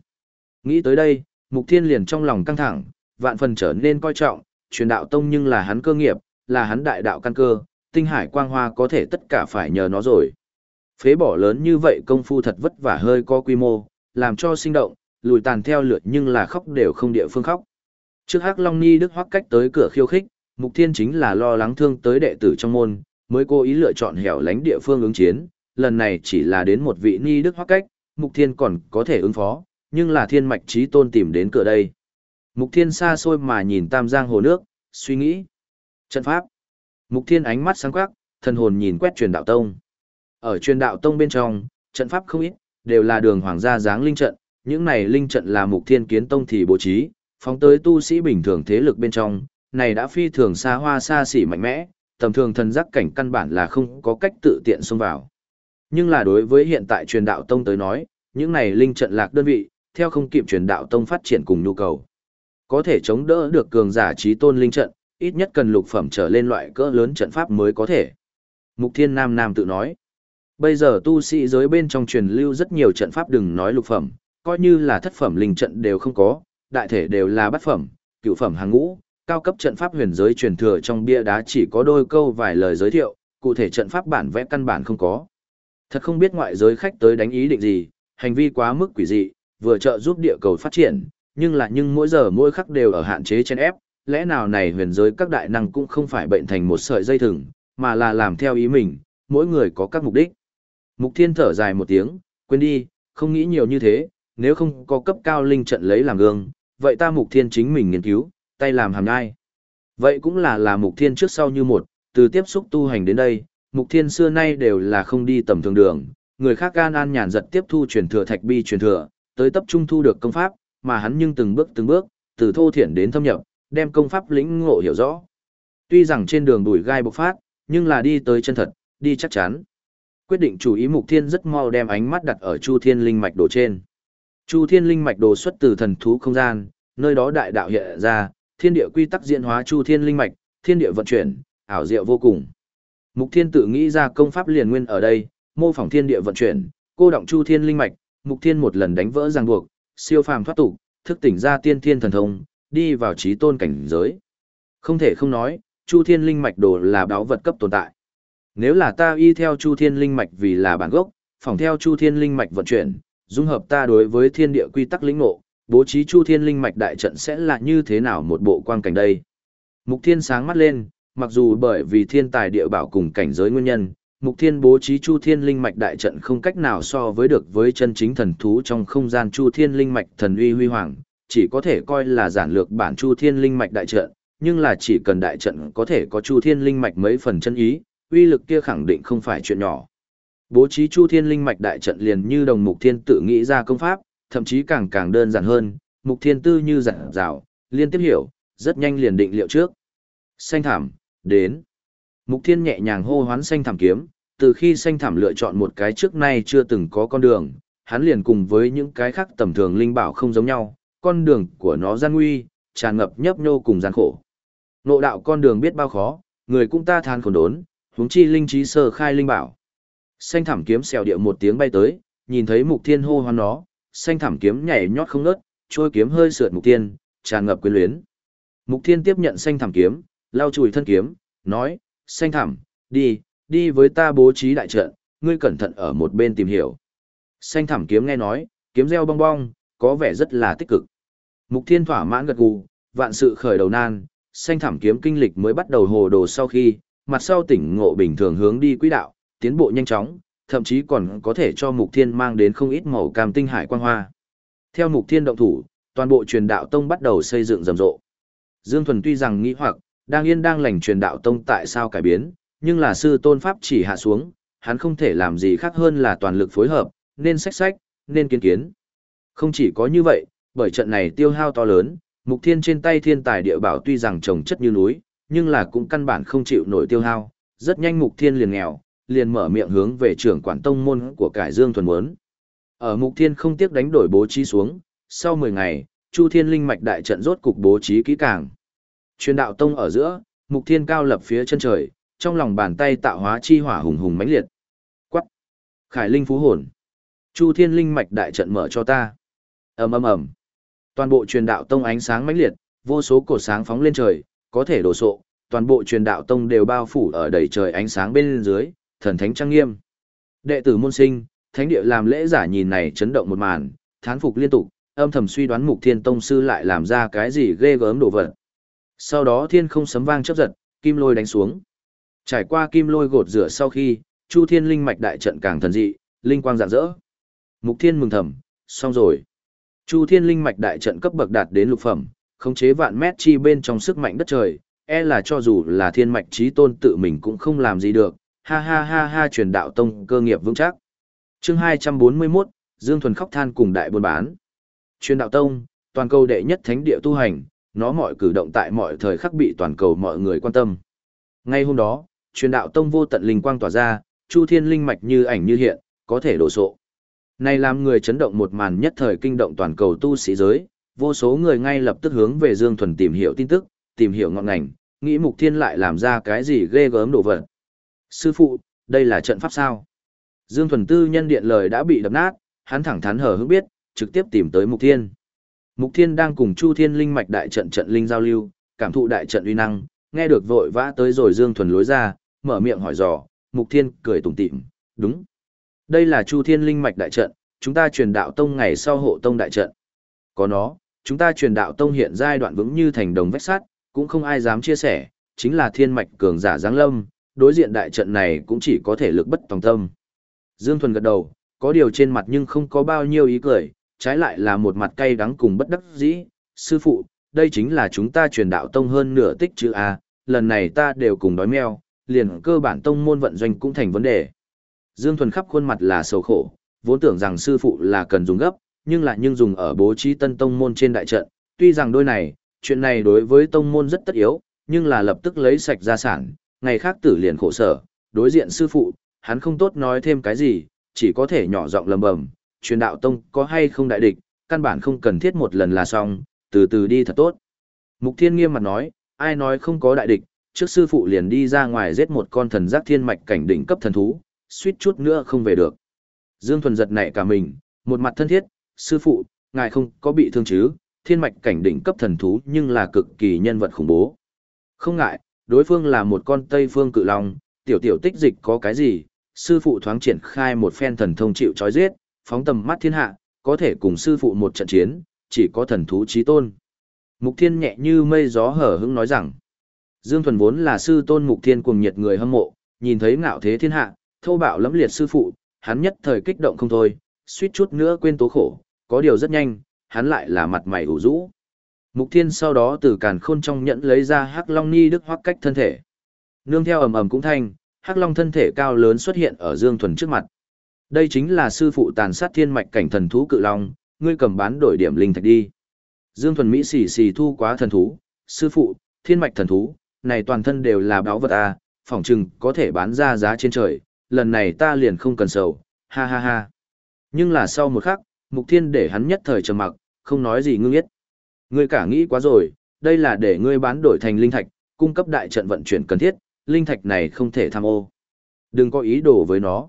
Nghĩ tới đây, Mục Thiên liền trong lòng căng thẳng, vạn phần trở nên coi trọng, truyền đạo tông nhưng là hắn cơ nghiệp, là hắn đại đạo căn cơ, tinh hải quang hoa có thể tất cả phải nhờ nó rồi. Phế bỏ lớn như vậy công phu thật vất vả hơi có quy mô, làm cho sinh động, lùi tàn theo lượt nhưng là khóc đều không địa phương khóc. Trước Hắc Long Ni Đức hoắc cách tới cửa khiêu khích, Mục Thiên chính là lo lắng thương tới đệ tử trong môn, mới cố ý lựa chọn hẻo lánh địa phương ứng chiến, lần này chỉ là đến một vị Ni Đức hoắc cách, Mục Thiên còn có thể ứng phó, nhưng là thiên mạch trí tôn tìm đến cửa đây. Mục Thiên xa xôi mà nhìn Tam Giang hồ nước, suy nghĩ. Trận pháp. Mục Thiên ánh mắt sáng quắc, thần hồn nhìn quét truyền đạo tông. Ở truyền đạo tông bên trong, trận pháp không ít, đều là đường hoàng gia dáng linh trận, những này linh trận là Mục Thiên kiến tông thì bố trí, phóng tới tu sĩ bình thường thế lực bên trong, này đã phi thường xa hoa xa xỉ mạnh mẽ, tầm thường thần giác cảnh căn bản là không có cách tự tiện xông vào. Nhưng là đối với hiện tại truyền đạo tông tới nói, những này linh trận lạc đơn vị, theo không kịp truyền đạo tông phát triển cùng nhu cầu. Có thể chống đỡ được cường giả trí tôn linh trận, ít nhất cần lục phẩm trở lên loại cỡ lớn trận pháp mới có thể. Mục Thiên Nam Nam tự nói. Bây giờ tu sĩ giới bên trong truyền lưu rất nhiều trận pháp đừng nói lục phẩm, coi như là thất phẩm linh trận đều không có, đại thể đều là bát phẩm, cựu phẩm hàng ngũ, cao cấp trận pháp huyền giới truyền thừa trong bia đá chỉ có đôi câu vài lời giới thiệu, cụ thể trận pháp bản vẽ căn bản không có. Thật không biết ngoại giới khách tới đánh ý định gì, hành vi quá mức quỷ dị, vừa trợ giúp địa cầu phát triển, nhưng là nhưng mỗi giờ mỗi khắc đều ở hạn chế trên ép, lẽ nào này huyền giới các đại năng cũng không phải bệnh thành một sợi dây thừng, mà là làm theo ý mình, mỗi người có các mục đích. Mục thiên thở dài một tiếng, quên đi, không nghĩ nhiều như thế, nếu không có cấp cao linh trận lấy làm gương, vậy ta mục thiên chính mình nghiên cứu, tay làm hàm nhai. Vậy cũng là là mục thiên trước sau như một, từ tiếp xúc tu hành đến đây, mục thiên xưa nay đều là không đi tầm thường đường, người khác gan an nhàn giật tiếp thu truyền thừa thạch bi truyền thừa, tới tập trung thu được công pháp, mà hắn nhưng từng bước từng bước, từ thô thiển đến thâm nhập, đem công pháp lĩnh ngộ hiểu rõ. Tuy rằng trên đường đuổi gai bộc phát, nhưng là đi tới chân thật, đi chắc chắn. Quyết định chủ ý mục thiên rất mau đem ánh mắt đặt ở Chu Thiên Linh Mạch Đồ trên. Chu Thiên Linh Mạch Đồ xuất từ thần thú không gian, nơi đó đại đạo hiện ra, thiên địa quy tắc diễn hóa Chu Thiên Linh Mạch, thiên địa vận chuyển, ảo diệu vô cùng. Mục Thiên tự nghĩ ra công pháp liền nguyên ở đây, mô phỏng thiên địa vận chuyển, cô động Chu Thiên Linh Mạch, Mục Thiên một lần đánh vỡ ràng buộc, siêu phàm thoát tục, thức tỉnh ra tiên thiên thần thông, đi vào trí tôn cảnh giới. Không thể không nói, Chu Thiên Linh Mạch đồ là báo vật cấp tồn tại. Nếu là ta y theo Chu Thiên Linh Mạch vì là bản gốc, phỏng theo Chu Thiên Linh Mạch vận chuyển, dung hợp ta đối với thiên địa quy tắc lĩnh ngộ, bố trí Chu Thiên Linh Mạch đại trận sẽ là như thế nào một bộ quang cảnh đây. Mục Thiên sáng mắt lên, mặc dù bởi vì thiên tài địa bảo cùng cảnh giới nguyên nhân, Mục Thiên bố trí Chu Thiên Linh Mạch đại trận không cách nào so với được với chân chính thần thú trong không gian Chu Thiên Linh Mạch thần uy huy hoàng, chỉ có thể coi là giản lược bản Chu Thiên Linh Mạch đại trận, nhưng là chỉ cần đại trận có thể có Chu Thiên Linh Mạch mấy phần chân ý, uy lực kia khẳng định không phải chuyện nhỏ. Bố trí Chu Thiên Linh Mạch đại trận liền như đồng Mục Thiên tự nghĩ ra công pháp, thậm chí càng càng đơn giản hơn, Mục Thiên tư như giản rào, liên tiếp hiểu, rất nhanh liền định liệu trước. Xanh thảm, đến. Mục Thiên nhẹ nhàng hô hoán xanh thảm kiếm, từ khi xanh thảm lựa chọn một cái trước nay chưa từng có con đường, hắn liền cùng với những cái khác tầm thường linh bảo không giống nhau, con đường của nó gian nguy, tràn ngập nhấp nhô cùng gian khổ. Nộ đạo con đường biết bao khó, người cũng ta than khổ đốn, huống chi linh trí sơ khai linh bảo. Xanh thảm kiếm xèo địa một tiếng bay tới, nhìn thấy Mục Thiên hô hoán nó, xanh thảm kiếm nhảy nhót không ngớt, trôi kiếm hơi sượt Mục Thiên, tràn ngập quyến luyến. Mục Thiên tiếp nhận xanh thảm kiếm, lau chùi thân kiếm, nói, xanh thảm, đi, đi với ta bố trí đại trận, ngươi cẩn thận ở một bên tìm hiểu. Xanh thảm kiếm nghe nói, kiếm reo bong bong, có vẻ rất là tích cực. Mục Thiên thỏa mãn gật gù, vạn sự khởi đầu nan, xanh thảm kiếm kinh lịch mới bắt đầu hồ đồ sau khi, mặt sau tỉnh ngộ bình thường hướng đi quỹ đạo, tiến bộ nhanh chóng, thậm chí còn có thể cho Mục Thiên mang đến không ít màu cam tinh hải quang hoa. Theo Mục Thiên động thủ, toàn bộ truyền đạo tông bắt đầu xây dựng rầm rộ. Dương Thuần tuy rằng nghĩ hoặc, đang yên đang lành truyền đạo tông tại sao cải biến, nhưng là sư tôn pháp chỉ hạ xuống, hắn không thể làm gì khác hơn là toàn lực phối hợp, nên sách sách, nên kiến kiến. Không chỉ có như vậy, bởi trận này tiêu hao to lớn, Mục Thiên trên tay thiên tài địa bảo tuy rằng trồng chất như núi, nhưng là cũng căn bản không chịu nổi tiêu hao, rất nhanh Mục Thiên liền nghèo, liền mở miệng hướng về trưởng quản tông môn của cải Dương thuần muốn. Ở Mục Thiên không tiếc đánh đổi bố trí xuống, sau 10 ngày, Chu Thiên Linh mạch đại trận rốt cục bố trí kỹ càng. Truyền đạo tông ở giữa, Mục Thiên cao lập phía chân trời, trong lòng bàn tay tạo hóa chi hỏa hùng hùng mãnh liệt. Quắc! Khải Linh phú hồn! Chu Thiên Linh mạch đại trận mở cho ta. Ầm ầm ầm. Toàn bộ truyền đạo tông ánh sáng mãnh liệt, vô số cột sáng phóng lên trời, có thể đổ sộ, toàn bộ truyền đạo tông đều bao phủ ở đầy trời ánh sáng bên dưới, thần thánh trang nghiêm. Đệ tử môn sinh, thánh địa làm lễ giả nhìn này chấn động một màn, thán phục liên tục, âm thầm suy đoán Mục Thiên tông sư lại làm ra cái gì ghê gớm đồ vật. Sau đó thiên không sấm vang chớp giật, kim lôi đánh xuống. Trải qua kim lôi gột rửa sau khi, Chu Thiên linh mạch đại trận càng thần dị, linh quang rạng rỡ. Mục Thiên mừng thầm, xong rồi. Chu Thiên linh mạch đại trận cấp bậc đạt đến lục phẩm, khống chế vạn mét chi bên trong sức mạnh đất trời, e là cho dù là thiên mạch chí tôn tự mình cũng không làm gì được, ha ha ha ha truyền đạo tông cơ nghiệp vững chắc. Chương 241, Dương Thuần khóc than cùng đại buôn bán. Truyền đạo tông, toàn cầu đệ nhất thánh địa tu hành, nó mọi cử động tại mọi thời khắc bị toàn cầu mọi người quan tâm. Ngay hôm đó, truyền đạo tông vô tận linh quang tỏa ra, chu thiên linh mạch như ảnh như hiện, có thể đổ sộ. Này làm người chấn động một màn nhất thời kinh động toàn cầu tu sĩ giới, vô số người ngay lập tức hướng về Dương Thuần tìm hiểu tin tức, tìm hiểu ngọn ngành, nghĩ Mục Thiên lại làm ra cái gì ghê gớm đồ vật. Sư phụ, đây là trận pháp sao? Dương Thuần tư nhân điện lời đã bị đập nát, hắn thẳng thắn hở hững biết, trực tiếp tìm tới Mục Thiên. Mục Thiên đang cùng Chu Thiên Linh mạch đại trận trận linh giao lưu, cảm thụ đại trận uy năng, nghe được vội vã tới rồi Dương Thuần lối ra, mở miệng hỏi dò, Mục Thiên cười tủm tỉm, "Đúng. Đây là Chu Thiên Linh mạch đại trận, chúng ta truyền đạo tông ngày sau hộ tông đại trận. Có nó, chúng ta truyền đạo tông hiện giai đoạn vững như thành đồng vách sắt, cũng không ai dám chia sẻ, chính là thiên mạch cường giả giáng lâm, đối diện đại trận này cũng chỉ có thể lực bất tòng tâm." Dương Thuần gật đầu, có điều trên mặt nhưng không có bao nhiêu ý cười, trái lại là một mặt cay đắng cùng bất đắc dĩ. Sư phụ, đây chính là chúng ta truyền đạo tông hơn nửa tích chữ A, lần này ta đều cùng đói meo, liền cơ bản tông môn vận doanh cũng thành vấn đề. Dương Thuần khắp khuôn mặt là sầu khổ, vốn tưởng rằng sư phụ là cần dùng gấp, nhưng lại nhưng dùng ở bố trí tân tông môn trên đại trận. Tuy rằng đôi này, chuyện này đối với tông môn rất tất yếu, nhưng là lập tức lấy sạch gia sản, ngày khác tử liền khổ sở, đối diện sư phụ, hắn không tốt nói thêm cái gì, chỉ có thể nhỏ giọng lầm bầm, truyền đạo tông có hay không đại địch, căn bản không cần thiết một lần là xong, từ từ đi thật tốt. Mục Thiên nghiêm mặt nói, ai nói không có đại địch, trước sư phụ liền đi ra ngoài giết một con thần giác thiên mạch cảnh đỉnh cấp thần thú, suýt chút nữa không về được. Dương Thuần giật nảy cả mình, một mặt thân thiết, sư phụ, ngài không có bị thương chứ, thiên mạch cảnh đỉnh cấp thần thú nhưng là cực kỳ nhân vật khủng bố. Không ngại, đối phương là một con Tây Phương cự long, tiểu tiểu tích dịch có cái gì, sư phụ thoáng triển khai một phen thần thông chịu chói giết, phóng tầm mắt thiên hạ, có thể cùng sư phụ một trận chiến, chỉ có thần thú chí tôn. Mục Thiên nhẹ như mây gió hở hững nói rằng, Dương Thuần vốn là sư tôn Mục Thiên cùng nhiệt người hâm mộ, nhìn thấy ngạo thế thiên hạ, thâu bạo lẫm liệt sư phụ, hắn nhất thời kích động không thôi, suýt chút nữa quên tố khổ, có điều rất nhanh, hắn lại là mặt mày ủ rũ. Mục Thiên sau đó từ càn khôn trong nhẫn lấy ra Hắc Long Ni Đức hoắc cách thân thể. Nương theo ầm ầm cũng thanh, Hắc Long thân thể cao lớn xuất hiện ở Dương Thuần trước mặt. Đây chính là sư phụ tàn sát thiên mạch cảnh thần thú cự long, ngươi cầm bán đổi điểm linh thạch đi. Dương Thuần Mỹ xì xì thu quá thần thú, sư phụ, thiên mạch thần thú, này toàn thân đều là báo vật à, phỏng chừng có thể bán ra giá trên trời, lần này ta liền không cần sầu, ha ha ha. Nhưng là sau một khắc, mục thiên để hắn nhất thời trầm mặc, không nói gì ngưng yết. Ngươi cả nghĩ quá rồi, đây là để ngươi bán đổi thành linh thạch, cung cấp đại trận vận chuyển cần thiết, linh thạch này không thể tham ô. Đừng có ý đồ với nó.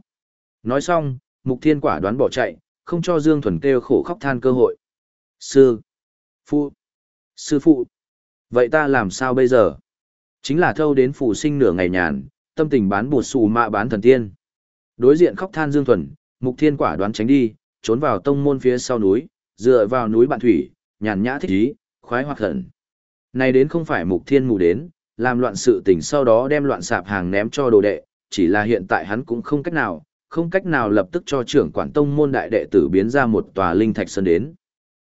Nói xong, Mục Thiên quả đoán bỏ chạy, không cho Dương Thuần kêu khổ khóc than cơ hội. Sư! Phụ! Sư phụ! Vậy ta làm sao bây giờ? Chính là thâu đến phủ sinh nửa ngày nhàn, tâm tình bán bột xù mạ bán thần tiên. Đối diện khóc than Dương Thuần, Mục Thiên quả đoán tránh đi, trốn vào tông môn phía sau núi, dựa vào núi bạn thủy, nhàn nhã thích ý, khoái hoạt hận. Này đến không phải mục thiên mù đến, làm loạn sự tình sau đó đem loạn sạp hàng ném cho đồ đệ, chỉ là hiện tại hắn cũng không cách nào, không cách nào lập tức cho trưởng quản tông môn đại đệ tử biến ra một tòa linh thạch sơn đến.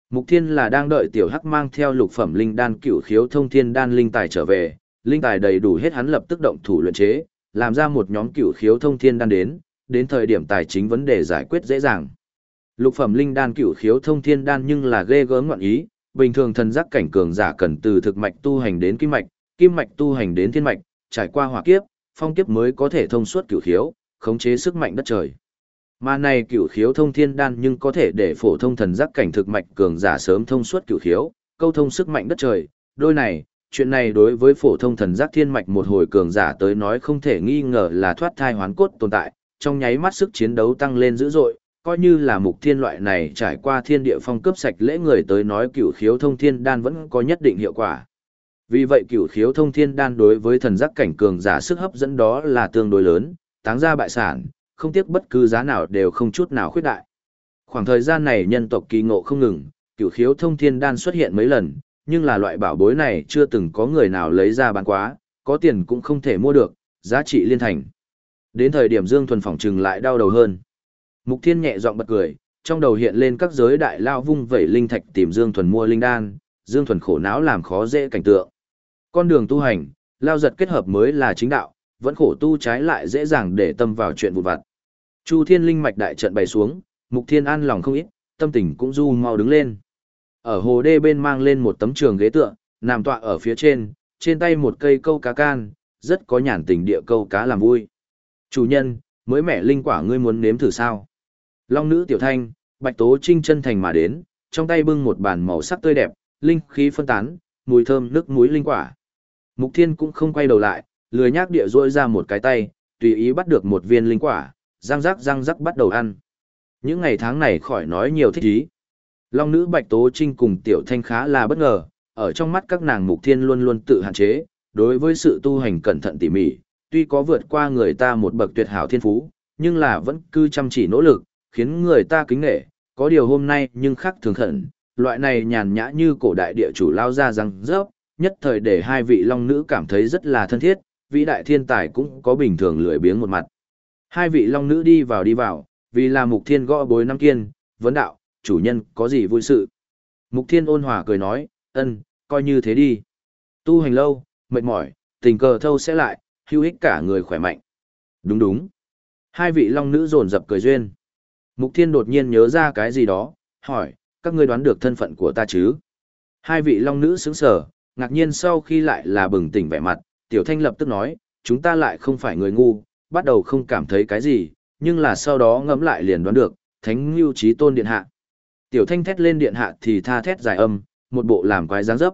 Mục Thiên là đang đợi tiểu hắc mang theo lục phẩm linh đan cựu khiếu thông thiên đan linh tài trở về, linh tài đầy đủ hết hắn lập tức động thủ luyện chế, làm ra một nhóm cựu khiếu thông thiên đan đến, đến thời điểm tài chính vấn đề giải quyết dễ dàng. Lục phẩm linh đan cửu khiếu thông thiên đan nhưng là ghê gớm ngoạn ý, bình thường thần giác cảnh cường giả cần từ thực mạch tu hành đến kim mạch, kim mạch tu hành đến thiên mạch, trải qua hỏa kiếp, phong kiếp mới có thể thông suốt cửu khiếu, khống chế sức mạnh đất trời. Mà này cửu khiếu thông thiên đan nhưng có thể để phổ thông thần giác cảnh thực mạch cường giả sớm thông suốt cửu khiếu, câu thông sức mạnh đất trời. Đôi này, chuyện này đối với phổ thông thần giác thiên mạch một hồi cường giả tới nói không thể nghi ngờ là thoát thai hoán cốt tồn tại, trong nháy mắt sức chiến đấu tăng lên dữ dội, coi như là mục thiên loại này trải qua thiên địa phong cướp sạch lễ người tới nói cửu khiếu thông thiên đan vẫn có nhất định hiệu quả. Vì vậy cửu khiếu thông thiên đan đối với thần giác cảnh cường giả sức hấp dẫn đó là tương đối lớn, táng ra bại sản, không tiếc bất cứ giá nào đều không chút nào khuyết đại. Khoảng thời gian này nhân tộc kỳ ngộ không ngừng, cửu khiếu thông thiên đan xuất hiện mấy lần, nhưng là loại bảo bối này chưa từng có người nào lấy ra bán quá, có tiền cũng không thể mua được, giá trị liên thành. Đến thời điểm Dương Thuần phỏng trừng lại đau đầu hơn. Mục Thiên nhẹ giọng bật cười, trong đầu hiện lên các giới đại lao vung vẩy linh thạch tìm Dương Thuần mua linh đan, Dương Thuần khổ não làm khó dễ cảnh tượng. Con đường tu hành, lao giật kết hợp mới là chính đạo, vẫn khổ tu trái lại dễ dàng để tâm vào chuyện vụn vặt. Chu Thiên linh mạch đại trận bày xuống, Mục Thiên an lòng không ít, tâm tình cũng du mau đứng lên. Ở hồ đê bên mang lên một tấm trường ghế tựa, nằm tọa ở phía trên, trên tay một cây câu cá can, rất có nhàn tình địa câu cá làm vui. Chủ nhân, mới mẻ linh quả ngươi muốn nếm thử sao? Long nữ tiểu thanh, bạch tố trinh chân thành mà đến, trong tay bưng một bàn màu sắc tươi đẹp, linh khí phân tán, mùi thơm nước muối linh quả. Mục Thiên cũng không quay đầu lại, lười nhác địa rôi ra một cái tay, tùy ý bắt được một viên linh quả, răng rắc răng rắc bắt đầu ăn. Những ngày tháng này khỏi nói nhiều thích ý. Long nữ Bạch Tố Trinh cùng Tiểu Thanh khá là bất ngờ, ở trong mắt các nàng Mục Thiên luôn luôn tự hạn chế, đối với sự tu hành cẩn thận tỉ mỉ, tuy có vượt qua người ta một bậc tuyệt hảo thiên phú, nhưng là vẫn cứ chăm chỉ nỗ lực, khiến người ta kính nể, có điều hôm nay nhưng khác thường khẩn, loại này nhàn nhã như cổ đại địa chủ lao ra răng rớp, nhất thời để hai vị long nữ cảm thấy rất là thân thiết, vĩ đại thiên tài cũng có bình thường lười biếng một mặt. Hai vị long nữ đi vào đi vào, vì là mục thiên gõ bối năm kiên, vấn đạo, chủ nhân có gì vui sự. Mục thiên ôn hòa cười nói, ân, coi như thế đi. Tu hành lâu, mệt mỏi, tình cờ thâu sẽ lại, hữu ích cả người khỏe mạnh. Đúng đúng. Hai vị long nữ rồn rập cười duyên. Mục thiên đột nhiên nhớ ra cái gì đó, hỏi, các ngươi đoán được thân phận của ta chứ? Hai vị long nữ sững sờ, ngạc nhiên sau khi lại là bừng tỉnh vẻ mặt, tiểu thanh lập tức nói, chúng ta lại không phải người ngu, bắt đầu không cảm thấy cái gì, nhưng là sau đó ngẫm lại liền đoán được, thánh lưu trí tôn điện hạ. Tiểu thanh thét lên điện hạ thì tha thét dài âm, một bộ làm quái dáng dấp.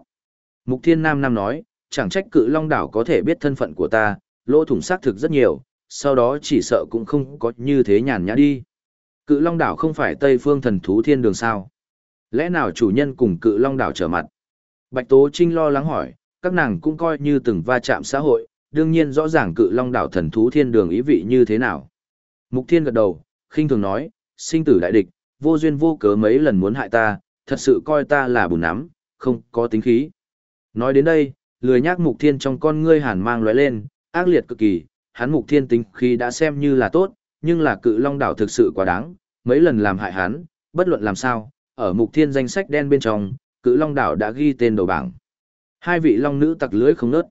Mục thiên nam nam nói, chẳng trách cự long đảo có thể biết thân phận của ta, lỗ thủng xác thực rất nhiều, sau đó chỉ sợ cũng không có như thế nhàn nhã đi. Cự long đảo không phải Tây phương thần thú thiên đường sao. Lẽ nào chủ nhân cùng cự long đảo trở mặt? Bạch Tố Trinh lo lắng hỏi, các nàng cũng coi như từng va chạm xã hội, đương nhiên rõ ràng cự long đảo thần thú thiên đường ý vị như thế nào. Mục Thiên gật đầu, khinh thường nói, sinh tử đại địch, vô duyên vô cớ mấy lần muốn hại ta, thật sự coi ta là bùn nắm, không có tính khí. Nói đến đây, lười nhác Mục Thiên trong con ngươi hàn mang lóe lên, ác liệt cực kỳ, hắn Mục Thiên tính khí đã xem như là tốt, nhưng là cự long đảo thực sự quá đáng, mấy lần làm hại hắn, bất luận làm sao, ở Mục Thiên danh sách đen bên trong, cự long đảo đã ghi tên đầu bảng. Hai vị long nữ tặc lưới không nớt.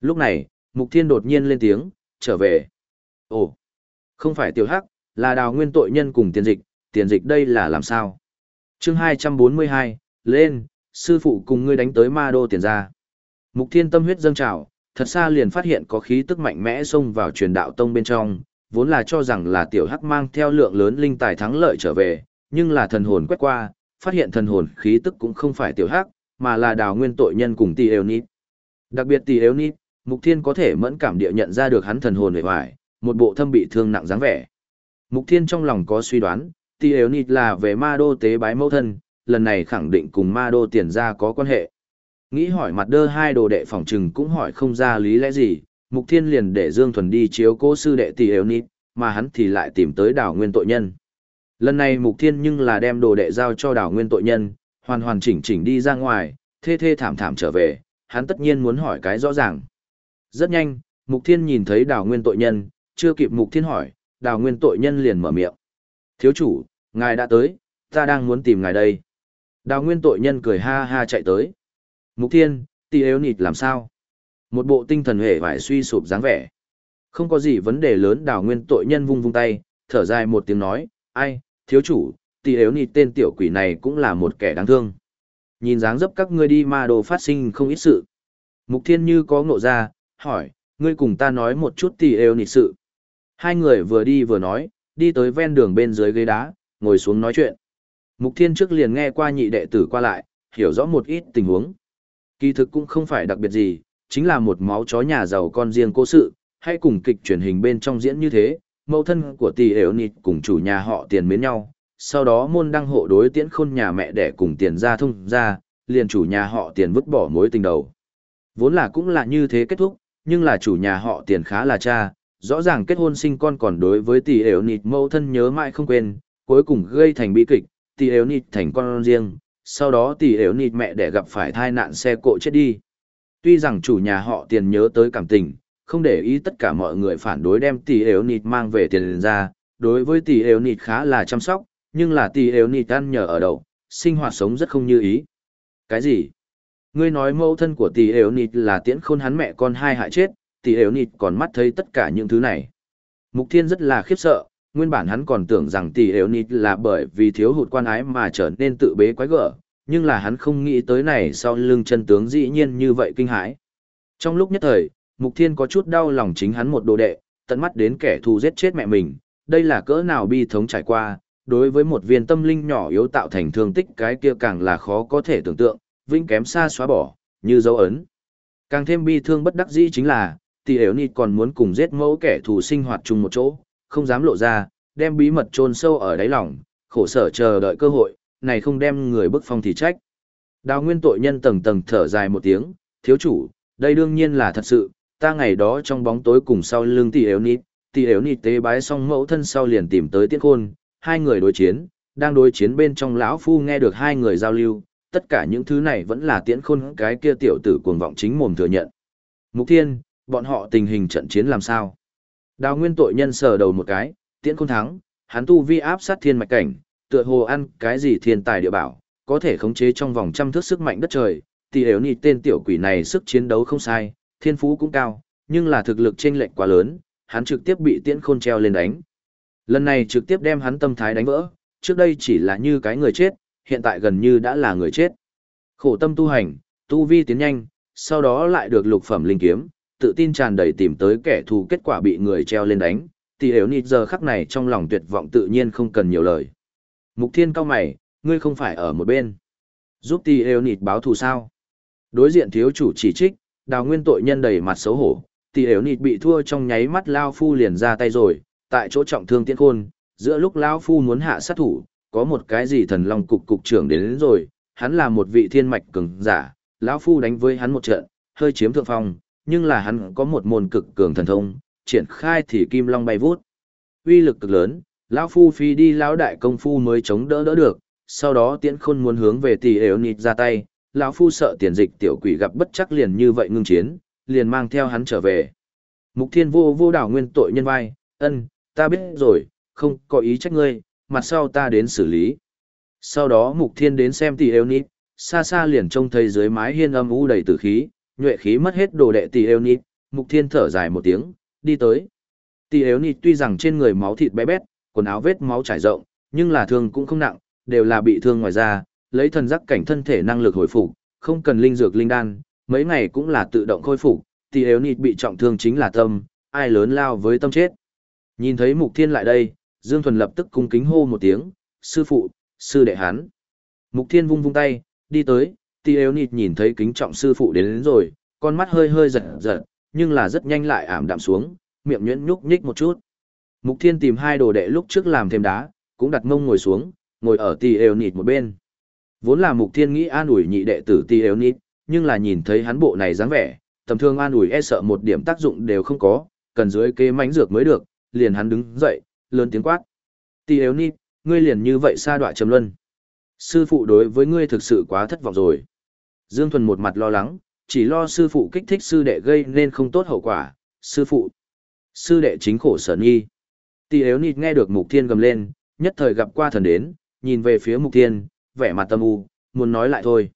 Lúc này, Mục Thiên đột nhiên lên tiếng, trở về. Ồ, không phải tiểu hắc, là đào nguyên tội nhân cùng tiền dịch, tiền dịch đây là làm sao? chương 242, lên, sư phụ cùng ngươi đánh tới ma đô tiền ra. Mục Thiên tâm huyết dâng trào, thật xa liền phát hiện có khí tức mạnh mẽ xông vào truyền đạo tông bên trong, vốn là cho rằng là tiểu hắc mang theo lượng lớn linh tài thắng lợi trở về, nhưng là thần hồn quét qua, phát hiện thần hồn khí tức cũng không phải tiểu hắc, mà là đào nguyên tội nhân cùng tỷ yêu nít. Đặc biệt tỷ yêu nít, Mục Thiên có thể mẫn cảm địa nhận ra được hắn thần hồn vẻ hoài một bộ thâm bị thương nặng dáng vẻ. Mục Thiên trong lòng có suy đoán, tỷ yêu nít là về ma đô tế bái mẫu thân, lần này khẳng định cùng ma đô tiền ra có quan hệ. Nghĩ hỏi mặt đơ hai đồ đệ phỏng trừng cũng hỏi không ra lý lẽ gì, Mục Thiên liền để Dương Thuần đi chiếu cố sư đệ tỷ eo nít, mà hắn thì lại tìm tới Đảo nguyên tội nhân. Lần này mục thiên nhưng là đem đồ đệ giao cho đảo nguyên tội nhân, hoàn hoàn chỉnh chỉnh đi ra ngoài, thê thê thảm thảm trở về, hắn tất nhiên muốn hỏi cái rõ ràng. Rất nhanh, mục thiên nhìn thấy đảo nguyên tội nhân, chưa kịp mục thiên hỏi, đảo nguyên tội nhân liền mở miệng. Thiếu chủ, ngài đã tới, ta đang muốn tìm ngài đây. Đào nguyên tội nhân cười ha ha chạy tới. Mục thiên, tỷ yếu nịt làm sao? Một bộ tinh thần hề phải suy sụp dáng vẻ. Không có gì vấn đề lớn đào nguyên tội nhân vung vung tay, thở dài một tiếng nói, ai, thiếu chủ, tỷ yếu nịt tên tiểu quỷ này cũng là một kẻ đáng thương. Nhìn dáng dấp các ngươi đi ma đồ phát sinh không ít sự. Mục thiên như có ngộ ra, hỏi, ngươi cùng ta nói một chút tỷ yếu nịt sự. Hai người vừa đi vừa nói, đi tới ven đường bên dưới ghế đá, ngồi xuống nói chuyện. Mục Thiên trước liền nghe qua nhị đệ tử qua lại, hiểu rõ một ít tình huống. Kỳ thực cũng không phải đặc biệt gì, chính là một máu chó nhà giàu con riêng cố sự, hay cùng kịch truyền hình bên trong diễn như thế, mẫu thân của tỷ ẻo nịt cùng chủ nhà họ tiền mến nhau, sau đó môn đăng hộ đối tiễn khôn nhà mẹ đẻ cùng tiền ra thông ra, liền chủ nhà họ tiền vứt bỏ mối tình đầu. Vốn là cũng là như thế kết thúc, nhưng là chủ nhà họ tiền khá là cha, rõ ràng kết hôn sinh con còn đối với tỷ ẻo nịt mẫu thân nhớ mãi không quên, cuối cùng gây thành bi kịch, tỷ ẻo nịt thành con riêng, sau đó tỷ ếu nịt mẹ để gặp phải thai nạn xe cộ chết đi. Tuy rằng chủ nhà họ tiền nhớ tới cảm tình, không để ý tất cả mọi người phản đối đem tỷ ếu nịt mang về tiền ra, đối với tỷ ếu nịt khá là chăm sóc, nhưng là tỷ ếu nịt ăn nhờ ở đậu, sinh hoạt sống rất không như ý. Cái gì? Ngươi nói mẫu thân của tỷ ếu nịt là tiễn khôn hắn mẹ con hai hại chết, tỷ ếu nịt còn mắt thấy tất cả những thứ này. Mục Thiên rất là khiếp sợ, nguyên bản hắn còn tưởng rằng tỷ ếu nịt là bởi vì thiếu hụt quan ái mà trở nên tự bế quái gở, nhưng là hắn không nghĩ tới này sau lưng chân tướng dĩ nhiên như vậy kinh hãi. Trong lúc nhất thời, Mục Thiên có chút đau lòng chính hắn một đồ đệ, tận mắt đến kẻ thù giết chết mẹ mình, đây là cỡ nào bi thống trải qua, đối với một viên tâm linh nhỏ yếu tạo thành thương tích cái kia càng là khó có thể tưởng tượng, vĩnh kém xa xóa bỏ, như dấu ấn. Càng thêm bi thương bất đắc dĩ chính là, tỷ ếu nịt còn muốn cùng giết mẫu kẻ thù sinh hoạt chung một chỗ, không dám lộ ra, đem bí mật chôn sâu ở đáy lòng, khổ sở chờ đợi cơ hội, này không đem người bức phong thì trách. Đào nguyên tội nhân tầng tầng thở dài một tiếng, thiếu chủ, đây đương nhiên là thật sự, ta ngày đó trong bóng tối cùng sau lưng tỷ yếu nít, tỷ yếu nít tế bái xong mẫu thân sau liền tìm tới tiết khôn, hai người đối chiến, đang đối chiến bên trong lão phu nghe được hai người giao lưu, tất cả những thứ này vẫn là tiễn khôn cái kia tiểu tử cuồng vọng chính mồm thừa nhận. Mục thiên, bọn họ tình hình trận chiến làm sao? Đào nguyên tội nhân sờ đầu một cái, tiễn khôn thắng, hắn tu vi áp sát thiên mạch cảnh, tựa hồ ăn cái gì thiên tài địa bảo, có thể khống chế trong vòng trăm thước sức mạnh đất trời, tỷ yếu nị tên tiểu quỷ này sức chiến đấu không sai, thiên phú cũng cao, nhưng là thực lực chênh lệch quá lớn, hắn trực tiếp bị tiễn khôn treo lên đánh. Lần này trực tiếp đem hắn tâm thái đánh vỡ, trước đây chỉ là như cái người chết, hiện tại gần như đã là người chết. Khổ tâm tu hành, tu vi tiến nhanh, sau đó lại được lục phẩm linh kiếm, tự tin tràn đầy tìm tới kẻ thù kết quả bị người treo lên đánh, tỷ hiểu nịt giờ khắc này trong lòng tuyệt vọng tự nhiên không cần nhiều lời. Mục thiên cao mày, ngươi không phải ở một bên. Giúp tỷ hiểu nịt báo thù sao? Đối diện thiếu chủ chỉ trích, đào nguyên tội nhân đầy mặt xấu hổ, tỷ hiểu nịt bị thua trong nháy mắt Lao Phu liền ra tay rồi, tại chỗ trọng thương tiễn khôn, giữa lúc Lao Phu muốn hạ sát thủ, có một cái gì thần long cục cục trưởng đến, đến rồi, hắn là một vị thiên mạch cường giả, lão Phu đánh với hắn một trận, hơi chiếm thượng phong, nhưng là hắn có một môn cực cường thần thông, triển khai thì kim long bay vút. Uy lực cực lớn, lão phu phi đi lão đại công phu mới chống đỡ đỡ được, sau đó tiễn khôn muốn hướng về tỷ ếu nịt ra tay, lão phu sợ tiền dịch tiểu quỷ gặp bất chắc liền như vậy ngưng chiến, liền mang theo hắn trở về. Mục thiên vô vô đảo nguyên tội nhân vai, ân, ta biết rồi, không có ý trách ngươi, mặt sau ta đến xử lý. Sau đó mục thiên đến xem tỷ eo nịt xa xa liền trông thấy dưới mái hiên âm u đầy tử khí, nhuệ khí mất hết đồ đệ tỷ eo nịt mục thiên thở dài một tiếng, đi tới. Tỷ eo nịt tuy rằng trên người máu thịt bé bét, quần áo vết máu trải rộng, nhưng là thương cũng không nặng, đều là bị thương ngoài da, lấy thần giác cảnh thân thể năng lực hồi phục, không cần linh dược linh đan, mấy ngày cũng là tự động khôi phục. thì eo nịt bị trọng thương chính là tâm, ai lớn lao với tâm chết. Nhìn thấy mục thiên lại đây, Dương Thuần lập tức cung kính hô một tiếng, sư phụ, sư đệ hắn. Mục thiên vung vung tay, đi tới, thì eo nịt nhìn thấy kính trọng sư phụ đến, đến rồi, con mắt hơi hơi giật giật, nhưng là rất nhanh lại ảm đạm xuống, miệng nhuyễn nhúc nhích một chút. Mục Thiên tìm hai đồ đệ lúc trước làm thêm đá, cũng đặt mông ngồi xuống, ngồi ở Tỷ eo nịt một bên. Vốn là Mục Thiên nghĩ an ủi nhị đệ tử Tỷ eo nịt, nhưng là nhìn thấy hắn bộ này dáng vẻ, tầm thương an ủi e sợ một điểm tác dụng đều không có, cần dưới kế mánh dược mới được, liền hắn đứng dậy, lớn tiếng quát. Tỷ eo nịt, ngươi liền như vậy xa đoạ trầm luân. Sư phụ đối với ngươi thực sự quá thất vọng rồi. Dương Thuần một mặt lo lắng, chỉ lo sư phụ kích thích sư đệ gây nên không tốt hậu quả. Sư phụ, sư đệ chính khổ sở nghi. Tỷ yếu nịt nghe được mục thiên gầm lên, nhất thời gặp qua thần đến, nhìn về phía mục thiên, vẻ mặt tâm u, muốn nói lại thôi.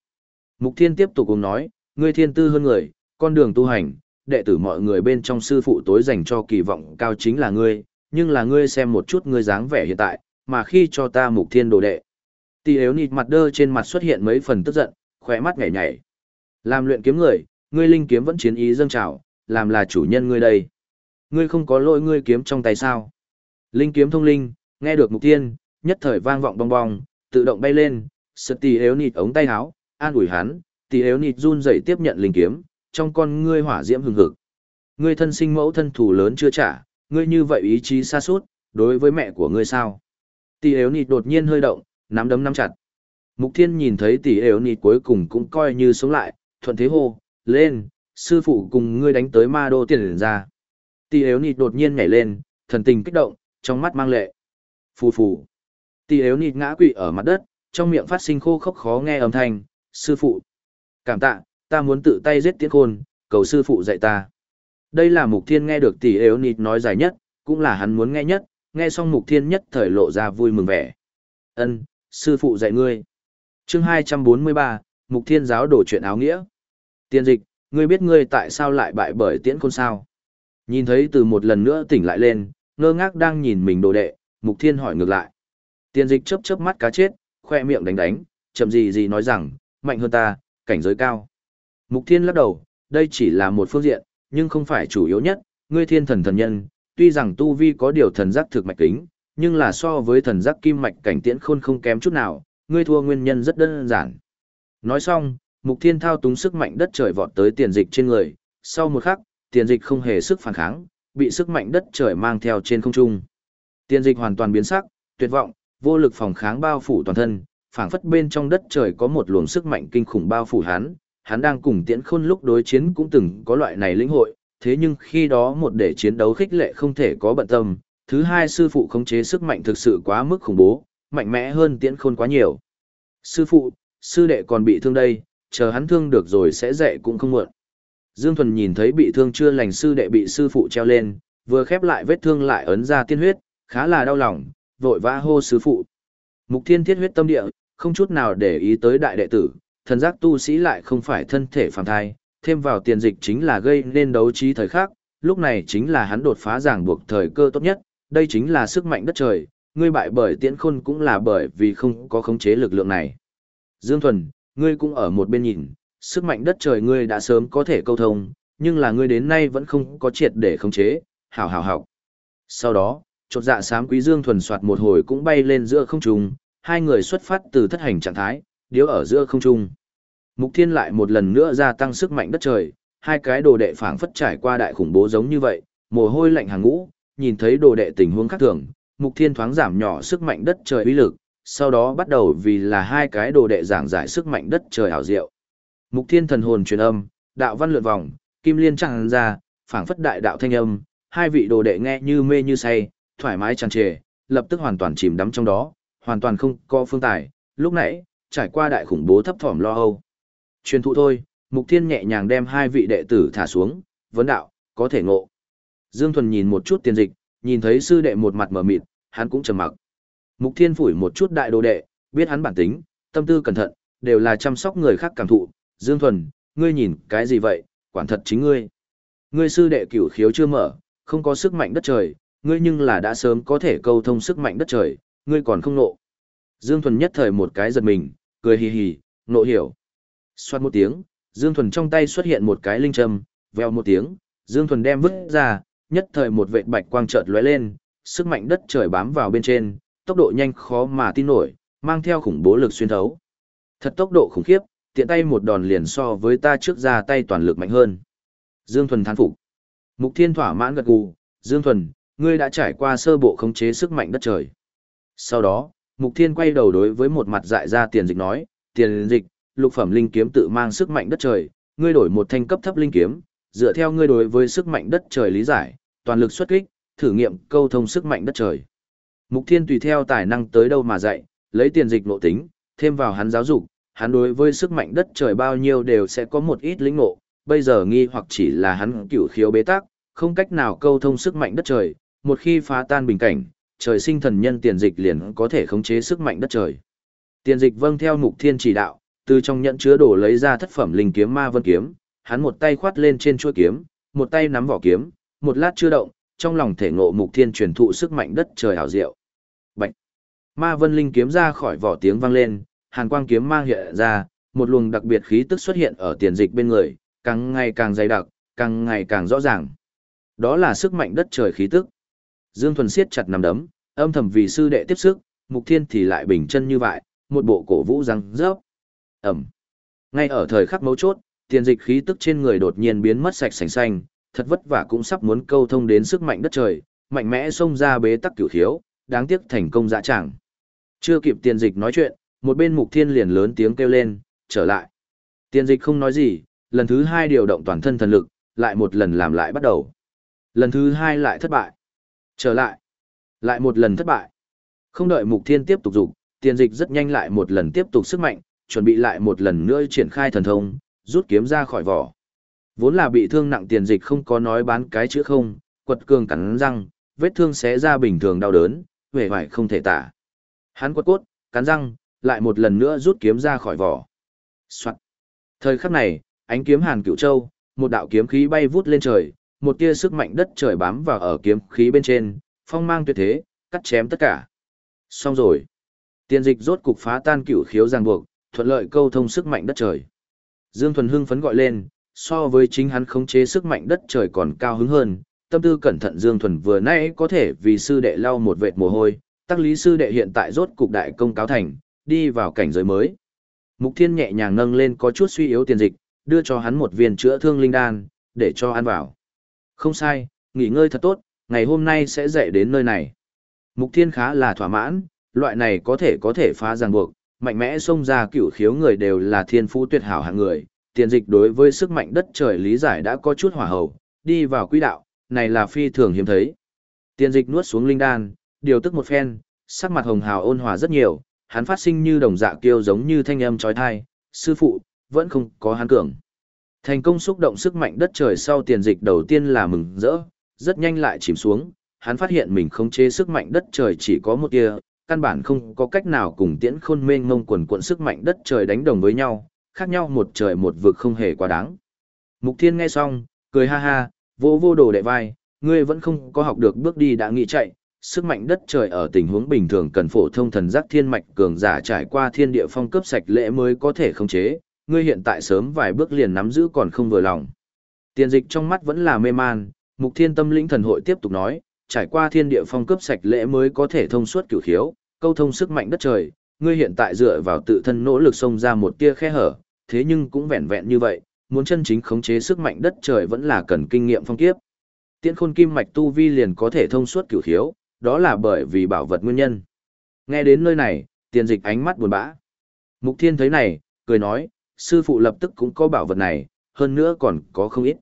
Mục thiên tiếp tục cùng nói, ngươi thiên tư hơn người, con đường tu hành, đệ tử mọi người bên trong sư phụ tối dành cho kỳ vọng cao chính là ngươi, nhưng là ngươi xem một chút ngươi dáng vẻ hiện tại, mà khi cho ta mục thiên đồ đệ. Tỷ yếu nịt mặt đơ trên mặt xuất hiện mấy phần tức giận, khỏe mắt nhảy nhảy. Làm luyện kiếm người, ngươi linh kiếm vẫn chiến ý dâng trào, làm là chủ nhân ngươi đây. Ngươi không có lỗi ngươi kiếm trong tay sao? Linh kiếm thông linh, nghe được mục tiên, nhất thời vang vọng bong bong, tự động bay lên, sật tỷ yếu nịt ống tay áo, an ủi hắn, tỷ yếu nịt run rẩy tiếp nhận linh kiếm, trong con ngươi hỏa diễm hừng hực. Ngươi thân sinh mẫu thân thủ lớn chưa trả, ngươi như vậy ý chí xa suốt, đối với mẹ của ngươi sao? Tỷ yếu nịt đột nhiên hơi động, nắm đấm nắm chặt. Mục Thiên nhìn thấy tỷ yếu nịt cuối cùng cũng coi như sống lại, thuận thế hô, lên, sư phụ cùng ngươi đánh tới ma đô tiền ra. Tỷ yếu nịt đột nhiên nhảy lên, thần tình kích động, trong mắt mang lệ. Phù phù. Tì yếu nịt ngã quỵ ở mặt đất, trong miệng phát sinh khô khốc khó nghe âm thanh, sư phụ. Cảm tạ, ta muốn tự tay giết tiết khôn, cầu sư phụ dạy ta. Đây là mục thiên nghe được tỷ yếu nịt nói dài nhất, cũng là hắn muốn nghe nhất, nghe xong mục thiên nhất thời lộ ra vui mừng vẻ. Ân, sư phụ dạy ngươi. Chương 243, Mục Thiên giáo đổ chuyện áo nghĩa. Tiên dịch, ngươi biết ngươi tại sao lại bại bởi tiễn khôn sao? Nhìn thấy từ một lần nữa tỉnh lại lên, ngơ ngác đang nhìn mình đồ đệ, Mục Thiên hỏi ngược lại. Tiên dịch chớp chớp mắt cá chết, khoe miệng đánh đánh, chậm gì gì nói rằng, mạnh hơn ta, cảnh giới cao. Mục Thiên lắc đầu, đây chỉ là một phương diện, nhưng không phải chủ yếu nhất, ngươi thiên thần thần nhân, tuy rằng tu vi có điều thần giác thực mạch kính, nhưng là so với thần giác kim mạch cảnh tiễn khôn không kém chút nào, ngươi thua nguyên nhân rất đơn giản. Nói xong, Mục Thiên thao túng sức mạnh đất trời vọt tới tiền dịch trên người, sau một khắc, tiền dịch không hề sức phản kháng, bị sức mạnh đất trời mang theo trên không trung. tiên dịch hoàn toàn biến sắc, tuyệt vọng, vô lực phòng kháng bao phủ toàn thân, phảng phất bên trong đất trời có một luồng sức mạnh kinh khủng bao phủ hắn, hắn đang cùng tiễn khôn lúc đối chiến cũng từng có loại này lĩnh hội, thế nhưng khi đó một để chiến đấu khích lệ không thể có bận tâm, thứ hai sư phụ khống chế sức mạnh thực sự quá mức khủng bố, mạnh mẽ hơn tiễn khôn quá nhiều. Sư phụ, sư đệ còn bị thương đây, chờ hắn thương được rồi sẽ dạy cũng không muộn. Dương Thuần nhìn thấy bị thương chưa lành sư đệ bị sư phụ treo lên, vừa khép lại vết thương lại ấn ra tiên huyết, khá là đau lòng, vội vã hô sư phụ. Mục thiên thiết huyết tâm địa, không chút nào để ý tới đại đệ tử, thần giác tu sĩ lại không phải thân thể phàm thai, thêm vào tiền dịch chính là gây nên đấu trí thời khắc, lúc này chính là hắn đột phá ràng buộc thời cơ tốt nhất, đây chính là sức mạnh đất trời, ngươi bại bởi tiễn khôn cũng là bởi vì không có khống chế lực lượng này. Dương Thuần, ngươi cũng ở một bên nhìn, sức mạnh đất trời ngươi đã sớm có thể câu thông, nhưng là ngươi đến nay vẫn không có triệt để khống chế, hảo hảo hảo. Sau đó, chột dạ sám quý Dương Thuần soạt một hồi cũng bay lên giữa không trung, hai người xuất phát từ thất hành trạng thái, điếu ở giữa không trung. Mục Thiên lại một lần nữa gia tăng sức mạnh đất trời, hai cái đồ đệ phảng phất trải qua đại khủng bố giống như vậy, mồ hôi lạnh hàng ngũ, nhìn thấy đồ đệ tình huống khác thường, Mục Thiên thoáng giảm nhỏ sức mạnh đất trời uy lực, sau đó bắt đầu vì là hai cái đồ đệ giảng giải sức mạnh đất trời hảo diệu. Mục Thiên thần hồn truyền âm, đạo văn lượn vòng, kim liên tràn ra, phảng phất đại đạo thanh âm, hai vị đồ đệ nghe như mê như say, thoải mái tràn trề, lập tức hoàn toàn chìm đắm trong đó, hoàn toàn không có phương tài, lúc nãy, trải qua đại khủng bố thấp thỏm lo âu. Truyền thụ thôi, Mục Thiên nhẹ nhàng đem hai vị đệ tử thả xuống, vấn đạo, có thể ngộ. Dương Thuần nhìn một chút tiền dịch, nhìn thấy sư đệ một mặt mở mịt, hắn cũng trầm mặc. Mục Thiên phủi một chút đại đồ đệ, biết hắn bản tính, tâm tư cẩn thận, đều là chăm sóc người khác cảm thụ. Dương Thuần, ngươi nhìn cái gì vậy, quản thật chính ngươi. Ngươi sư đệ cửu khiếu chưa mở, không có sức mạnh đất trời, ngươi nhưng là đã sớm có thể câu thông sức mạnh đất trời, ngươi còn không nộ. Dương Thuần nhất thời một cái giật mình, cười hì hì, nộ hiểu. Xoát một tiếng, Dương Thuần trong tay xuất hiện một cái linh châm, veo một tiếng, Dương Thuần đem vứt ra, nhất thời một vệt bạch quang chợt lóe lên, sức mạnh đất trời bám vào bên trên, tốc độ nhanh khó mà tin nổi, mang theo khủng bố lực xuyên thấu. Thật tốc độ khủng khiếp, tiện tay một đòn liền so với ta trước ra tay toàn lực mạnh hơn. Dương Thuần thán phục. Mục Thiên thỏa mãn gật gù, Dương Thuần, ngươi đã trải qua sơ bộ khống chế sức mạnh đất trời. Sau đó, Mục Thiên quay đầu đối với một mặt dại ra tiền dịch nói, tiền dịch, lục phẩm linh kiếm tự mang sức mạnh đất trời, ngươi đổi một thanh cấp thấp linh kiếm, dựa theo ngươi đối với sức mạnh đất trời lý giải, toàn lực xuất kích, thử nghiệm câu thông sức mạnh đất trời. Mục Thiên tùy theo tài năng tới đâu mà dạy, lấy tiền dịch nội tính, thêm vào hắn giáo dục, hắn đối với sức mạnh đất trời bao nhiêu đều sẽ có một ít lĩnh ngộ, bây giờ nghi hoặc chỉ là hắn cửu khiếu bế tắc, không cách nào câu thông sức mạnh đất trời, một khi phá tan bình cảnh, trời sinh thần nhân tiền dịch liền có thể khống chế sức mạnh đất trời. Tiền dịch vâng theo mục thiên chỉ đạo, từ trong nhận chứa đồ lấy ra thất phẩm linh kiếm ma vân kiếm, hắn một tay khoát lên trên chuôi kiếm, một tay nắm vỏ kiếm, một lát chưa động, trong lòng thể ngộ mục thiên truyền thụ sức mạnh đất trời hảo diệu. Bạch. Ma vân linh kiếm ra khỏi vỏ tiếng vang lên, hàn quang kiếm mang hiện ra, một luồng đặc biệt khí tức xuất hiện ở tiền dịch bên người, càng ngày càng dày đặc, càng ngày càng rõ ràng. Đó là sức mạnh đất trời khí tức. Dương Thuần siết chặt nằm đấm, âm thầm vì sư đệ tiếp sức, Mục Thiên thì lại bình chân như vậy, một bộ cổ vũ răng rớp. Ẩm. Ngay ở thời khắc mấu chốt, tiền dịch khí tức trên người đột nhiên biến mất sạch sành xanh, thật vất vả cũng sắp muốn câu thông đến sức mạnh đất trời, mạnh mẽ xông ra bế tắc cửu thiếu, đáng tiếc thành công dã tràng. Chưa kịp tiền dịch nói chuyện, một bên Mục Thiên liền lớn tiếng kêu lên, trở lại. Tiền dịch không nói gì, lần thứ hai điều động toàn thân thần lực, lại một lần làm lại bắt đầu. Lần thứ hai lại thất bại. Trở lại. Lại một lần thất bại. Không đợi Mục Thiên tiếp tục dục, tiền dịch rất nhanh lại một lần tiếp tục sức mạnh, chuẩn bị lại một lần nữa triển khai thần thông, rút kiếm ra khỏi vỏ. Vốn là bị thương nặng tiền dịch không có nói bán cái chữ không, quật cường cắn răng, vết thương xé ra bình thường đau đớn, vẻ vải không thể tả. Hắn quật cốt, cắn răng, lại một lần nữa rút kiếm ra khỏi vỏ. Soạn. Thời khắc này, ánh kiếm hàn cựu châu, một đạo kiếm khí bay vút lên trời, một tia sức mạnh đất trời bám vào ở kiếm khí bên trên, phong mang tuyệt thế, cắt chém tất cả. Xong rồi. Tiên dịch rốt cục phá tan cửu khiếu giang buộc, thuận lợi câu thông sức mạnh đất trời. Dương Thuần hưng phấn gọi lên, so với chính hắn khống chế sức mạnh đất trời còn cao hứng hơn, tâm tư cẩn thận Dương Thuần vừa nãy có thể vì sư đệ lau một vệt mồ hôi, tác lý sư đệ hiện tại rốt cục đại công cáo thành, đi vào cảnh giới mới. Mục Thiên nhẹ nhàng nâng lên có chút suy yếu tiền dịch, đưa cho hắn một viên chữa thương linh đan, để cho ăn vào. Không sai, nghỉ ngơi thật tốt, ngày hôm nay sẽ dậy đến nơi này. Mục Thiên khá là thỏa mãn, loại này có thể có thể phá ràng buộc, mạnh mẽ xông ra cửu khiếu người đều là thiên phú tuyệt hảo hạng người, tiền dịch đối với sức mạnh đất trời lý giải đã có chút hỏa hầu, đi vào quỹ đạo, này là phi thường hiếm thấy. Tiền dịch nuốt xuống linh đan, điều tức một phen, sắc mặt hồng hào ôn hòa rất nhiều, hắn phát sinh như đồng dạ kêu giống như thanh âm trói thai, sư phụ, vẫn không có hắn cường. Thành công xúc động sức mạnh đất trời sau tiền dịch đầu tiên là mừng rỡ, rất nhanh lại chìm xuống, hắn phát hiện mình không chế sức mạnh đất trời chỉ có một tia, căn bản không có cách nào cùng tiễn khôn mênh mông quần cuộn sức mạnh đất trời đánh đồng với nhau, khác nhau một trời một vực không hề quá đáng. Mục Thiên nghe xong, cười ha ha, vô vô đồ đệ vai, ngươi vẫn không có học được bước đi đã nghĩ chạy, sức mạnh đất trời ở tình huống bình thường cần phổ thông thần giác thiên mạch cường giả trải qua thiên địa phong cấp sạch lễ mới có thể khống chế, ngươi hiện tại sớm vài bước liền nắm giữ còn không vừa lòng. Tiền dịch trong mắt vẫn là mê man, mục thiên tâm lĩnh thần hội tiếp tục nói, trải qua thiên địa phong cấp sạch lễ mới có thể thông suốt cửu khiếu, câu thông sức mạnh đất trời, ngươi hiện tại dựa vào tự thân nỗ lực xông ra một tia khe hở, thế nhưng cũng vẹn vẹn như vậy, muốn chân chính khống chế sức mạnh đất trời vẫn là cần kinh nghiệm phong kiếp. Tiễn khôn kim mạch tu vi liền có thể thông suốt cửu khiếu, đó là bởi vì bảo vật nguyên nhân. Nghe đến nơi này, tiền dịch ánh mắt buồn bã. Mục thiên thấy này, cười nói, sư phụ lập tức cũng có bảo vật này, hơn nữa còn có không ít.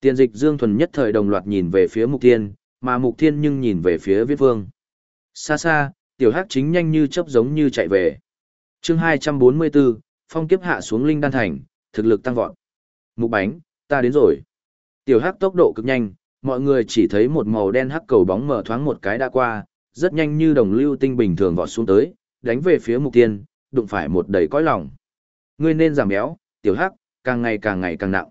Tiền dịch Dương Thuần nhất thời đồng loạt nhìn về phía Mục Thiên, mà Mục Thiên nhưng nhìn về phía Viết Vương. Xa xa, tiểu hắc chính nhanh như chớp giống như chạy về. chương 244, phong kiếp hạ xuống Linh Đan Thành, thực lực tăng vọt. Mục bánh, ta đến rồi. Tiểu hắc tốc độ cực nhanh, mọi người chỉ thấy một màu đen hắc cầu bóng mở thoáng một cái đã qua, rất nhanh như đồng lưu tinh bình thường vọt xuống tới, đánh về phía Mục Thiên, đụng phải một đầy cõi lòng ngươi nên giảm béo, tiểu hắc, càng ngày càng ngày càng nặng.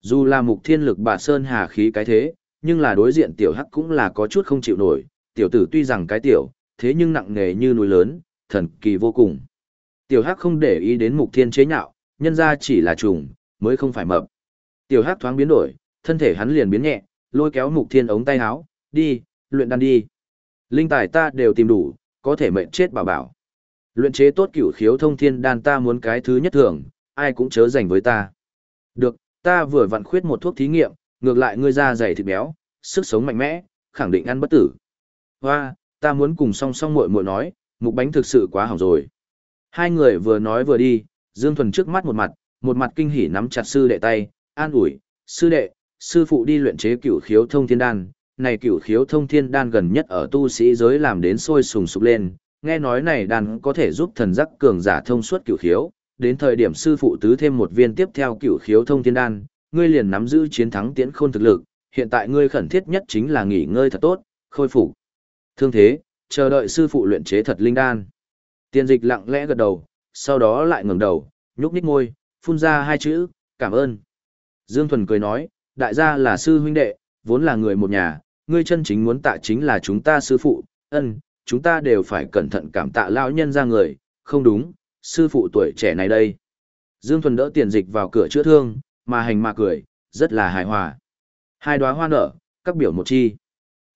Dù là mục thiên lực bà Sơn Hà khí cái thế, nhưng là đối diện tiểu hắc cũng là có chút không chịu nổi, tiểu tử tuy rằng cái tiểu, thế nhưng nặng nghề như núi lớn, thần kỳ vô cùng. Tiểu hắc không để ý đến mục thiên chế nhạo, nhân ra chỉ là trùng, mới không phải mập. Tiểu hắc thoáng biến đổi, thân thể hắn liền biến nhẹ, lôi kéo mục thiên ống tay áo, đi, luyện đan đi. Linh tài ta đều tìm đủ, có thể mệnh chết bảo bảo. Luyện chế tốt cửu khiếu thông thiên đan ta muốn cái thứ nhất thường, ai cũng chớ dành với ta. Được, ta vừa vặn khuyết một thuốc thí nghiệm, ngược lại ngươi da dày thịt béo, sức sống mạnh mẽ, khẳng định ăn bất tử. Hoa, ta muốn cùng song song muội muội nói, mục bánh thực sự quá hỏng rồi. Hai người vừa nói vừa đi, Dương Thuần trước mắt một mặt, một mặt kinh hỉ nắm chặt sư đệ tay, an ủi, sư đệ, sư phụ đi luyện chế cửu khiếu thông thiên đan, này cửu khiếu thông thiên đan gần nhất ở tu sĩ giới làm đến sôi sùng sục lên, nghe nói này đan có thể giúp thần giác cường giả thông suốt cửu khiếu, đến thời điểm sư phụ tứ thêm một viên tiếp theo cửu khiếu thông thiên đan, ngươi liền nắm giữ chiến thắng tiễn khôn thực lực, hiện tại ngươi khẩn thiết nhất chính là nghỉ ngơi thật tốt, khôi phục. Thương thế, chờ đợi sư phụ luyện chế thật linh đan. Tiên dịch lặng lẽ gật đầu, sau đó lại ngẩng đầu, nhúc nhích môi, phun ra hai chữ, cảm ơn. Dương Thuần cười nói, đại gia là sư huynh đệ, vốn là người một nhà, ngươi chân chính muốn tạ chính là chúng ta sư phụ, ân, chúng ta đều phải cẩn thận cảm tạ lão nhân ra người, không đúng, sư phụ tuổi trẻ này đây. Dương Thuần đỡ tiền dịch vào cửa chữa thương, mà hành mà cười, rất là hài hòa. Hai đóa hoa nở, các biểu một chi.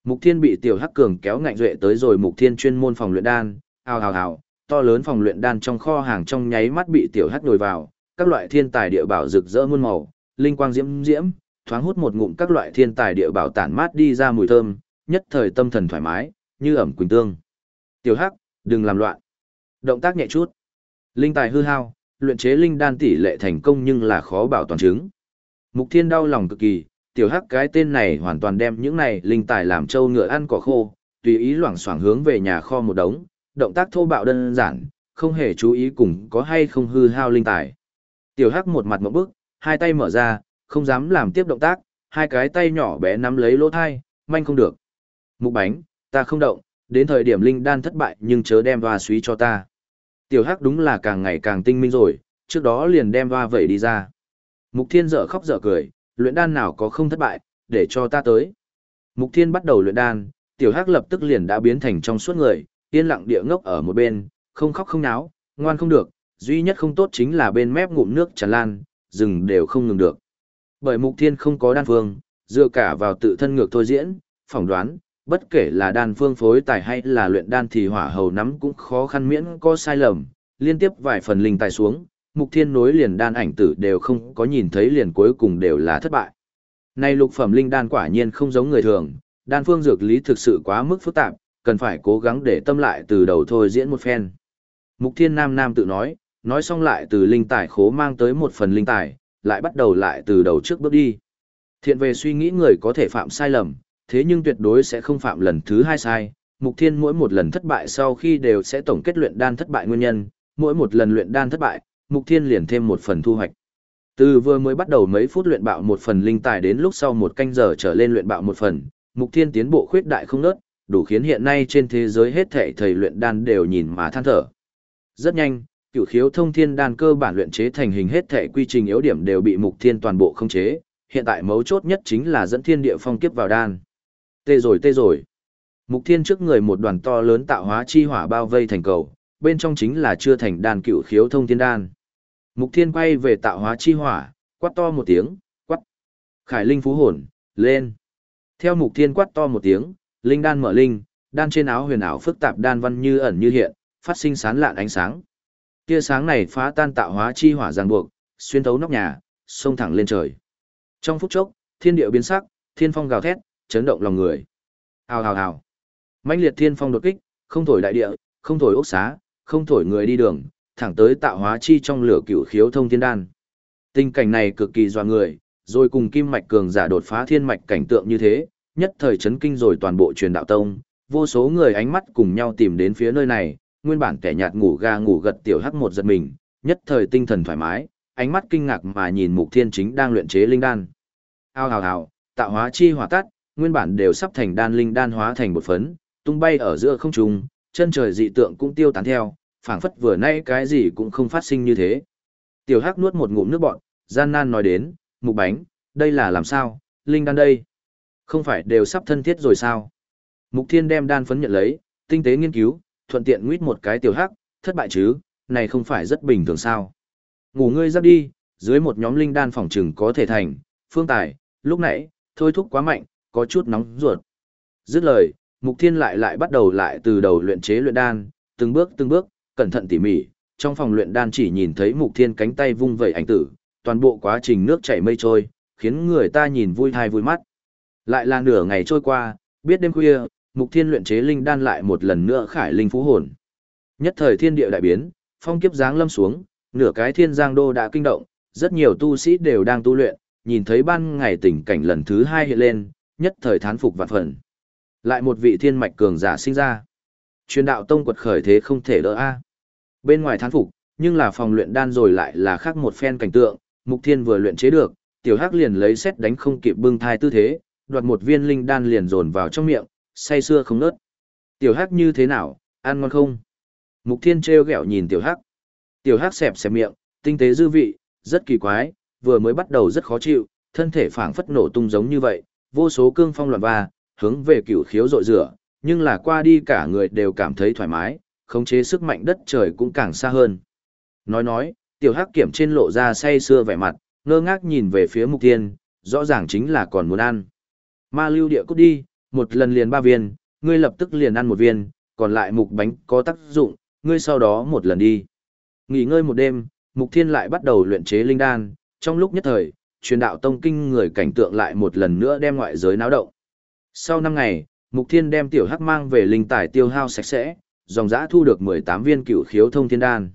Mục Thiên bị tiểu Hắc Cường kéo ngạnh duệ tới rồi Mục Thiên chuyên môn phòng luyện đan, ào ào ào, to lớn phòng luyện đan trong kho hàng trong nháy mắt bị tiểu Hắc nhồi vào, các loại thiên tài địa bảo rực rỡ muôn màu, linh quang diễm diễm, thoáng hút một ngụm các loại thiên tài địa bảo tản mát đi ra mùi thơm, nhất thời tâm thần thoải mái, như ẩm quỳnh tương. Tiểu Hắc, đừng làm loạn. Động tác nhẹ chút. Linh tài hư hao, luyện chế linh đan tỷ lệ thành công nhưng là khó bảo toàn chứng. Mục Thiên đau lòng cực kỳ, tiểu hắc cái tên này hoàn toàn đem những này linh tài làm trâu ngựa ăn cỏ khô, tùy ý loảng xoảng hướng về nhà kho một đống, động tác thô bạo đơn giản, không hề chú ý cùng có hay không hư hao linh tài. Tiểu hắc một mặt một bức, hai tay mở ra, không dám làm tiếp động tác, hai cái tay nhỏ bé nắm lấy lỗ thai, manh không được. Mục bánh, ta không động, đến thời điểm linh đan thất bại nhưng chớ đem hoa suý cho ta. Tiểu hắc đúng là càng ngày càng tinh minh rồi, trước đó liền đem hoa vẩy đi ra. Mục thiên dở khóc dở cười, luyện đan nào có không thất bại, để cho ta tới. Mục Thiên bắt đầu luyện đan, tiểu hắc lập tức liền đã biến thành trong suốt người, yên lặng địa ngốc ở một bên, không khóc không náo, ngoan không được, duy nhất không tốt chính là bên mép ngụm nước tràn lan, dừng đều không ngừng được. Bởi Mục Thiên không có đan phương, dựa cả vào tự thân ngược thôi diễn, phỏng đoán, bất kể là đan phương phối tài hay là luyện đan thì hỏa hầu nắm cũng khó khăn miễn có sai lầm, liên tiếp vài phần linh tài xuống, mục thiên nối liền đan ảnh tử đều không có nhìn thấy liền cuối cùng đều là thất bại. Này lục phẩm linh đan quả nhiên không giống người thường, đan phương dược lý thực sự quá mức phức tạp, cần phải cố gắng để tâm lại từ đầu thôi diễn một phen. Mục thiên nam nam tự nói, nói xong lại từ linh tài khố mang tới một phần linh tài, lại bắt đầu lại từ đầu trước bước đi. Thiện về suy nghĩ người có thể phạm sai lầm, thế nhưng tuyệt đối sẽ không phạm lần thứ hai sai. Mục thiên mỗi một lần thất bại sau khi đều sẽ tổng kết luyện đan thất bại nguyên nhân, mỗi một lần luyện đan thất bại, Mục Thiên liền thêm một phần thu hoạch. Từ vừa mới bắt đầu mấy phút luyện bạo một phần linh tài đến lúc sau một canh giờ trở lên luyện bạo một phần, Mục Thiên tiến bộ khuyết đại không nớt, đủ khiến hiện nay trên thế giới hết thảy thầy luyện đan đều nhìn mà than thở. Rất nhanh, cửu khiếu thông thiên đan cơ bản luyện chế thành hình hết thể quy trình yếu điểm đều bị Mục Thiên toàn bộ khống chế, hiện tại mấu chốt nhất chính là dẫn thiên địa phong kiếp vào đan. Tê rồi tê rồi. Mục Thiên trước người một đoàn to lớn tạo hóa chi hỏa bao vây thành cầu, bên trong chính là chưa thành đan cửu khiếu thông thiên đan. Mục Thiên quay về tạo hóa chi hỏa, quát to một tiếng, quát. Khải linh phú hồn, lên. Theo Mục Thiên quát to một tiếng, linh đan mở linh, đan trên áo huyền ảo phức tạp đan văn như ẩn như hiện, phát sinh sán lạn ánh sáng. Tia sáng này phá tan tạo hóa chi hỏa ràng buộc, xuyên thấu nóc nhà, xông thẳng lên trời. Trong phút chốc, thiên địa biến sắc, thiên phong gào thét, chấn động lòng người. Hào hào hào. mãnh liệt thiên phong đột kích, không thổi đại địa, không thổi ốc xá, không thổi người đi đường, thẳng tới tạo hóa chi trong lửa cựu khiếu thông thiên đan. Tình cảnh này cực kỳ dọa người, rồi cùng kim mạch cường giả đột phá thiên mạch cảnh tượng như thế, nhất thời chấn kinh rồi toàn bộ truyền đạo tông, vô số người ánh mắt cùng nhau tìm đến phía nơi này, nguyên bản kẻ nhạt ngủ ga ngủ gật tiểu hắc một giật mình, nhất thời tinh thần thoải mái, ánh mắt kinh ngạc mà nhìn Mục Thiên Chính đang luyện chế linh đan. Ao hào hào, tạo hóa chi hỏa tắt, nguyên bản đều sắp thành đan linh đan hóa thành một phấn, tung bay ở giữa không trung, chân trời dị tượng cũng tiêu tán theo, phảng phất vừa nay cái gì cũng không phát sinh như thế. Tiểu Hắc nuốt một ngụm nước bọt, gian nan nói đến, mục bánh, đây là làm sao, linh đan đây. Không phải đều sắp thân thiết rồi sao? Mục Thiên đem đan phấn nhận lấy, tinh tế nghiên cứu, thuận tiện nguyết một cái tiểu hắc, thất bại chứ, này không phải rất bình thường sao? Ngủ ngươi giấc đi, dưới một nhóm linh đan phòng trừng có thể thành, phương tài, lúc nãy, thôi thúc quá mạnh, có chút nóng ruột. Dứt lời, Mục Thiên lại lại bắt đầu lại từ đầu luyện chế luyện đan, từng bước từng bước, cẩn thận tỉ mỉ, trong phòng luyện đan chỉ nhìn thấy Mục Thiên cánh tay vung vẩy ảnh tử, toàn bộ quá trình nước chảy mây trôi, khiến người ta nhìn vui thai vui mắt. Lại là nửa ngày trôi qua, biết đêm khuya, Mục Thiên luyện chế linh đan lại một lần nữa khải linh phú hồn. Nhất thời thiên địa đại biến, phong kiếp giáng lâm xuống, nửa cái thiên giang đô đã kinh động, rất nhiều tu sĩ đều đang tu luyện, nhìn thấy ban ngày tình cảnh lần thứ hai hiện lên, nhất thời thán phục vạn phần. Lại một vị thiên mạch cường giả sinh ra. Truyền đạo tông quật khởi thế không thể đỡ a. Bên ngoài thán phục, nhưng là phòng luyện đan rồi lại là khác một phen cảnh tượng, Mục Thiên vừa luyện chế được, tiểu hắc liền lấy xét đánh không kịp bưng thai tư thế, đoạt một viên linh đan liền dồn vào trong miệng, say sưa không nớt. Tiểu hắc như thế nào, ăn ngon không? Mục Thiên treo gẹo nhìn tiểu hắc. Tiểu hắc xẹp xẹp miệng, tinh tế dư vị, rất kỳ quái, vừa mới bắt đầu rất khó chịu, thân thể phảng phất nổ tung giống như vậy, vô số cương phong loạn va, hướng về cửu khiếu rội rửa, nhưng là qua đi cả người đều cảm thấy thoải mái, khống chế sức mạnh đất trời cũng càng xa hơn. Nói nói, tiểu hắc kiểm trên lộ ra say sưa vẻ mặt, ngơ ngác nhìn về phía mục thiên, rõ ràng chính là còn muốn ăn. Ma lưu địa cút đi, một lần liền ba viên, ngươi lập tức liền ăn một viên, còn lại mục bánh có tác dụng, ngươi sau đó một lần đi. Nghỉ ngơi một đêm, mục thiên lại bắt đầu luyện chế linh đan, trong lúc nhất thời, truyền đạo tông kinh người cảnh tượng lại một lần nữa đem ngoại giới náo động. Sau năm ngày, mục thiên đem tiểu hắc mang về linh tài tiêu hao sạch sẽ, dòng giã thu được 18 viên cựu khiếu thông thiên đan.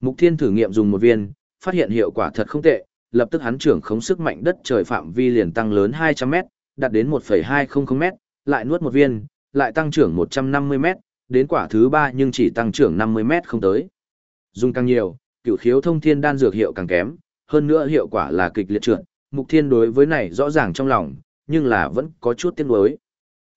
Mục Thiên thử nghiệm dùng một viên, phát hiện hiệu quả thật không tệ, lập tức hắn trưởng khống sức mạnh đất trời phạm vi liền tăng lớn 200m, đạt đến 1.200m, lại nuốt một viên, lại tăng trưởng 150m, đến quả thứ ba nhưng chỉ tăng trưởng 50m không tới. Dùng càng nhiều, cựu khiếu thông thiên đan dược hiệu càng kém, hơn nữa hiệu quả là kịch liệt trượt, Mục Thiên đối với này rõ ràng trong lòng, nhưng là vẫn có chút tiếc nuối.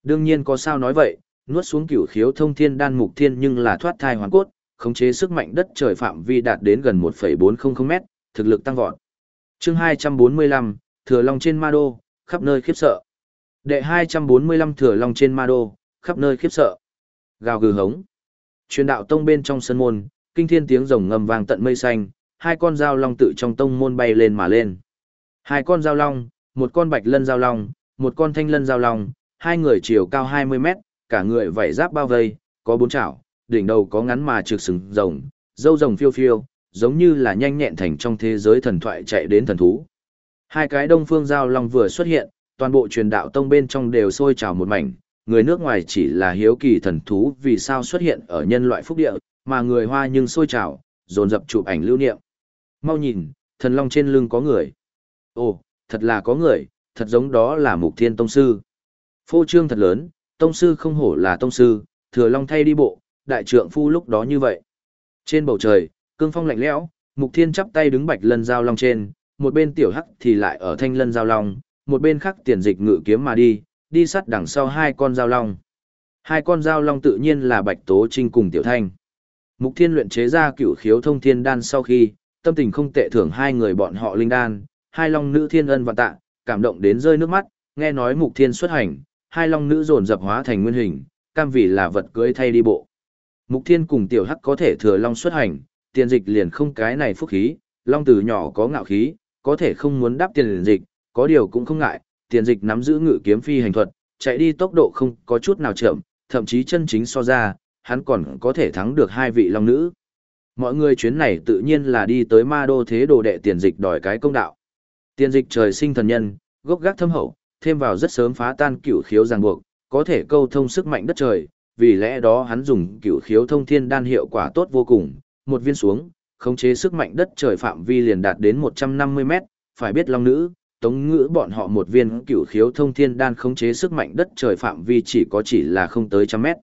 Đương nhiên có sao nói vậy, nuốt xuống cửu khiếu thông thiên đan mục thiên nhưng là thoát thai hoàn cốt, khống chế sức mạnh đất trời phạm vi đạt đến gần 1.400 m thực lực tăng vọt. Chương 245, Thừa Long trên Ma Đô, khắp nơi khiếp sợ. Đệ 245 Thừa Long trên Ma Đô, khắp nơi khiếp sợ. Gào gừ hống. Truyền đạo tông bên trong sân môn, kinh thiên tiếng rồng ngầm vang tận mây xanh, hai con dao long tự trong tông môn bay lên mà lên. Hai con dao long, một con bạch lân dao long, một con thanh lân dao long, hai người chiều cao 20 mét, cả người vảy giáp bao vây, có bốn chảo, đỉnh đầu có ngắn mà trực sừng rồng, dâu rồng phiêu phiêu, giống như là nhanh nhẹn thành trong thế giới thần thoại chạy đến thần thú. Hai cái đông phương giao long vừa xuất hiện, toàn bộ truyền đạo tông bên trong đều sôi trào một mảnh, người nước ngoài chỉ là hiếu kỳ thần thú vì sao xuất hiện ở nhân loại phúc địa, mà người hoa nhưng sôi trào, dồn dập chụp ảnh lưu niệm. Mau nhìn, thần long trên lưng có người. Ồ, thật là có người, thật giống đó là mục thiên tông sư. Phô trương thật lớn, Tông sư không hổ là tông sư, thừa long thay đi bộ, đại trượng phu lúc đó như vậy. Trên bầu trời, cương phong lạnh lẽo, mục thiên chắp tay đứng bạch lân giao long trên, một bên tiểu hắc thì lại ở thanh lân giao long, một bên khác tiền dịch ngự kiếm mà đi, đi sát đằng sau hai con dao long. Hai con dao long tự nhiên là bạch tố trinh cùng tiểu thanh. Mục thiên luyện chế ra cửu khiếu thông thiên đan sau khi, tâm tình không tệ thưởng hai người bọn họ linh đan, hai long nữ thiên ân và tạ, cảm động đến rơi nước mắt, nghe nói mục thiên xuất hành, hai long nữ dồn dập hóa thành nguyên hình, cam vì là vật cưới thay đi bộ. Mục Thiên cùng Tiểu Hắc có thể thừa long xuất hành, tiền dịch liền không cái này phúc khí, long từ nhỏ có ngạo khí, có thể không muốn đáp tiền dịch, có điều cũng không ngại, tiền dịch nắm giữ ngự kiếm phi hành thuật, chạy đi tốc độ không có chút nào chậm, thậm chí chân chính so ra, hắn còn có thể thắng được hai vị long nữ. Mọi người chuyến này tự nhiên là đi tới ma đô thế đồ đệ tiền dịch đòi cái công đạo. Tiền dịch trời sinh thần nhân, gốc gác thâm hậu, thêm vào rất sớm phá tan cửu khiếu ràng buộc, có thể câu thông sức mạnh đất trời, vì lẽ đó hắn dùng cửu khiếu thông thiên đan hiệu quả tốt vô cùng, một viên xuống, khống chế sức mạnh đất trời phạm vi liền đạt đến 150 mét, phải biết long nữ, tống ngữ bọn họ một viên cửu khiếu thông thiên đan khống chế sức mạnh đất trời phạm vi chỉ có chỉ là không tới trăm mét.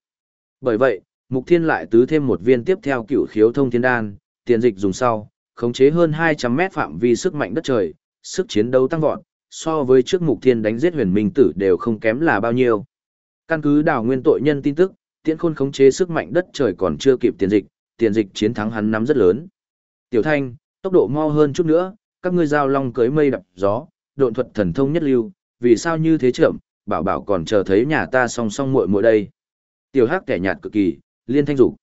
Bởi vậy, Mục Thiên lại tứ thêm một viên tiếp theo cửu khiếu thông thiên đan, tiền dịch dùng sau, khống chế hơn 200 mét phạm vi sức mạnh đất trời, sức chiến đấu tăng vọt, so với trước mục thiên đánh giết huyền minh tử đều không kém là bao nhiêu. Căn cứ đào nguyên tội nhân tin tức, tiễn khôn khống chế sức mạnh đất trời còn chưa kịp tiền dịch, tiền dịch chiến thắng hắn nắm rất lớn. Tiểu thanh, tốc độ mau hơn chút nữa, các ngươi giao long cưới mây đập gió, độn thuật thần thông nhất lưu, vì sao như thế chậm, bảo bảo còn chờ thấy nhà ta song song muội muội đây. Tiểu hắc kẻ nhạt cực kỳ, liên thanh dục.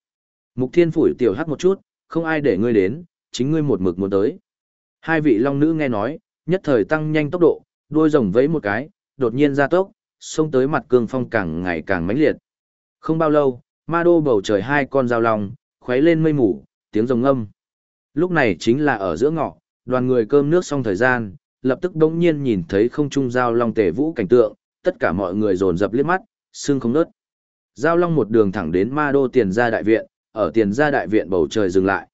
Mục thiên phủi tiểu hắc một chút, không ai để ngươi đến, chính ngươi một mực muốn tới. Hai vị long nữ nghe nói, nhất thời tăng nhanh tốc độ, đuôi rồng vẫy một cái, đột nhiên ra tốc, xông tới mặt cương phong càng ngày càng mãnh liệt. Không bao lâu, ma đô bầu trời hai con dao long, khuấy lên mây mù, tiếng rồng ngâm Lúc này chính là ở giữa ngọ, đoàn người cơm nước xong thời gian, lập tức đông nhiên nhìn thấy không trung giao long tề vũ cảnh tượng, tất cả mọi người dồn dập liếc mắt, xương không nớt. Giao long một đường thẳng đến ma đô tiền gia đại viện, ở tiền gia đại viện bầu trời dừng lại.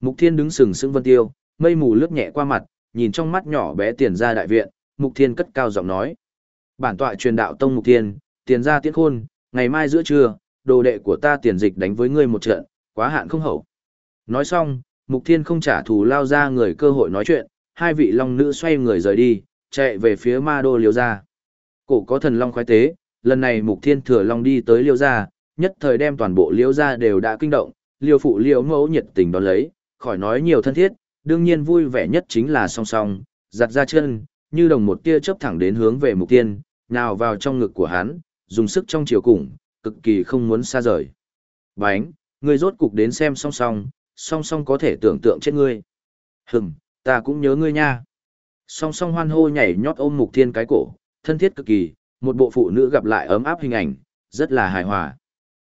Mục thiên đứng sừng sững vân tiêu, mây mù lướt nhẹ qua mặt, nhìn trong mắt nhỏ bé tiền gia đại viện, Mục Thiên cất cao giọng nói. Bản tọa truyền đạo tông mục thiên tiền gia tiễn khôn, ngày mai giữa trưa, đồ đệ của ta tiền dịch đánh với ngươi một trận, quá hạn không hậu. Nói xong, mục thiên không trả thù lao ra người cơ hội nói chuyện, hai vị long nữ xoay người rời đi, chạy về phía ma đô liêu gia. Cổ có thần long khoái tế, lần này mục thiên thừa long đi tới liêu gia, nhất thời đem toàn bộ liêu gia đều đã kinh động, liêu phụ liêu mẫu nhiệt tình đón lấy, khỏi nói nhiều thân thiết, đương nhiên vui vẻ nhất chính là song song, giặt ra chân, như đồng một tia chớp thẳng đến hướng về mục tiên, nào vào trong ngực của hắn, dùng sức trong chiều cùng, cực kỳ không muốn xa rời. Bánh, ngươi rốt cục đến xem song song, song song có thể tưởng tượng chết ngươi. Hừm, ta cũng nhớ ngươi nha. Song song hoan hô nhảy nhót ôm mục thiên cái cổ, thân thiết cực kỳ, một bộ phụ nữ gặp lại ấm áp hình ảnh, rất là hài hòa.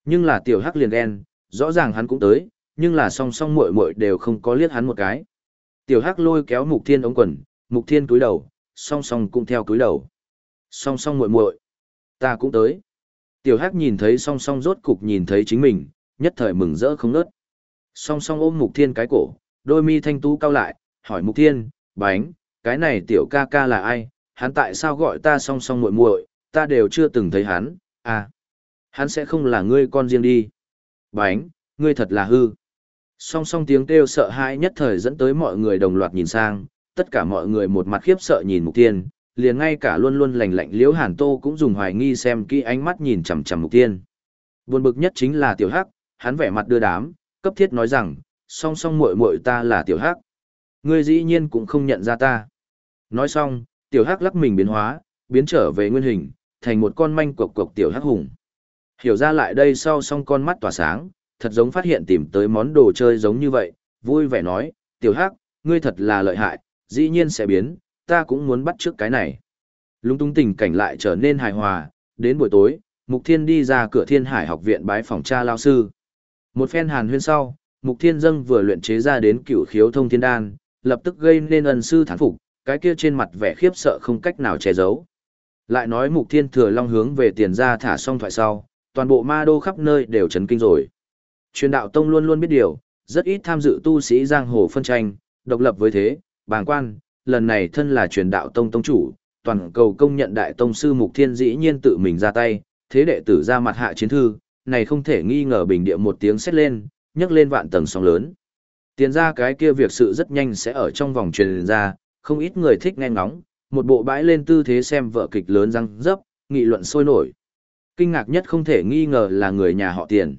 Nhưng là tiểu hắc liền đen, rõ ràng hắn cũng tới, nhưng là song song muội muội đều không có liếc hắn một cái. Tiểu hắc lôi kéo mục thiên ống quần, mục thiên cúi đầu, song song cũng theo cúi đầu. Song song muội muội, ta cũng tới. Tiểu hắc nhìn thấy song song rốt cục nhìn thấy chính mình, nhất thời mừng rỡ không nớt. Song song ôm mục thiên cái cổ, đôi mi thanh tú cao lại, hỏi mục thiên, bánh, cái này tiểu ca ca là ai, hắn tại sao gọi ta song song muội muội, ta đều chưa từng thấy hắn, à, hắn sẽ không là ngươi con riêng đi. Bánh, ngươi thật là hư. Song song tiếng kêu sợ hãi nhất thời dẫn tới mọi người đồng loạt nhìn sang, tất cả mọi người một mặt khiếp sợ nhìn mục tiên, liền ngay cả luôn luôn lành lạnh liễu hàn tô cũng dùng hoài nghi xem kỹ ánh mắt nhìn chằm chằm mục tiên. Buồn bực nhất chính là tiểu hắc, hắn vẻ mặt đưa đám, cấp thiết nói rằng, song song muội muội ta là tiểu hắc. Ngươi dĩ nhiên cũng không nhận ra ta. Nói xong, tiểu hắc lắc mình biến hóa, biến trở về nguyên hình, thành một con manh cộc cộc tiểu hắc hùng. Hiểu ra lại đây sau song con mắt tỏa sáng, thật giống phát hiện tìm tới món đồ chơi giống như vậy, vui vẻ nói, tiểu hắc, ngươi thật là lợi hại, dĩ nhiên sẽ biến, ta cũng muốn bắt trước cái này. Lung tung tình cảnh lại trở nên hài hòa, đến buổi tối, Mục Thiên đi ra cửa Thiên Hải học viện bái phòng cha lao sư. Một phen hàn huyên sau, Mục Thiên Dâng vừa luyện chế ra đến cửu khiếu thông thiên đan, lập tức gây nên ân sư thán phục, cái kia trên mặt vẻ khiếp sợ không cách nào che giấu. Lại nói Mục Thiên thừa long hướng về tiền ra thả xong thoại sau, toàn bộ ma đô khắp nơi đều chấn kinh rồi. Truyền đạo tông luôn luôn biết điều, rất ít tham dự tu sĩ giang hồ phân tranh, độc lập với thế, bàng quan, lần này thân là truyền đạo tông tông chủ, toàn cầu công nhận đại tông sư Mục Thiên dĩ nhiên tự mình ra tay, thế đệ tử ra mặt hạ chiến thư, này không thể nghi ngờ bình địa một tiếng xét lên, nhấc lên vạn tầng sóng lớn. Tiền ra cái kia việc sự rất nhanh sẽ ở trong vòng truyền ra, không ít người thích nghe ngóng, một bộ bãi lên tư thế xem vợ kịch lớn răng dấp, nghị luận sôi nổi. Kinh ngạc nhất không thể nghi ngờ là người nhà họ tiền.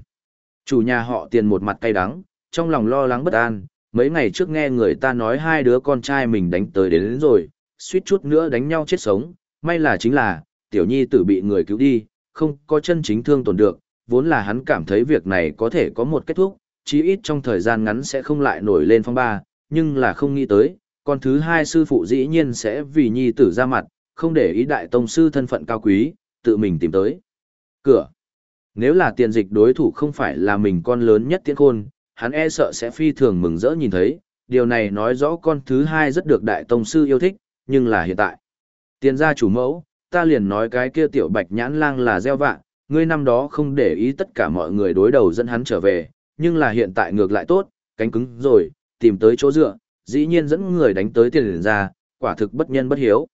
Chủ nhà họ tiền một mặt cay đắng, trong lòng lo lắng bất an, mấy ngày trước nghe người ta nói hai đứa con trai mình đánh tới đến, đến rồi, suýt chút nữa đánh nhau chết sống, may là chính là, tiểu nhi tử bị người cứu đi, không có chân chính thương tổn được, vốn là hắn cảm thấy việc này có thể có một kết thúc, chí ít trong thời gian ngắn sẽ không lại nổi lên phong ba, nhưng là không nghĩ tới, con thứ hai sư phụ dĩ nhiên sẽ vì nhi tử ra mặt, không để ý đại tông sư thân phận cao quý, tự mình tìm tới. Cửa. Nếu là tiền dịch đối thủ không phải là mình con lớn nhất tiễn khôn, hắn e sợ sẽ phi thường mừng rỡ nhìn thấy, điều này nói rõ con thứ hai rất được đại tông sư yêu thích, nhưng là hiện tại. Tiền gia chủ mẫu, ta liền nói cái kia tiểu bạch nhãn lang là gieo vạ, ngươi năm đó không để ý tất cả mọi người đối đầu dẫn hắn trở về, nhưng là hiện tại ngược lại tốt, cánh cứng rồi, tìm tới chỗ dựa, dĩ nhiên dẫn người đánh tới tiền ra, quả thực bất nhân bất hiếu.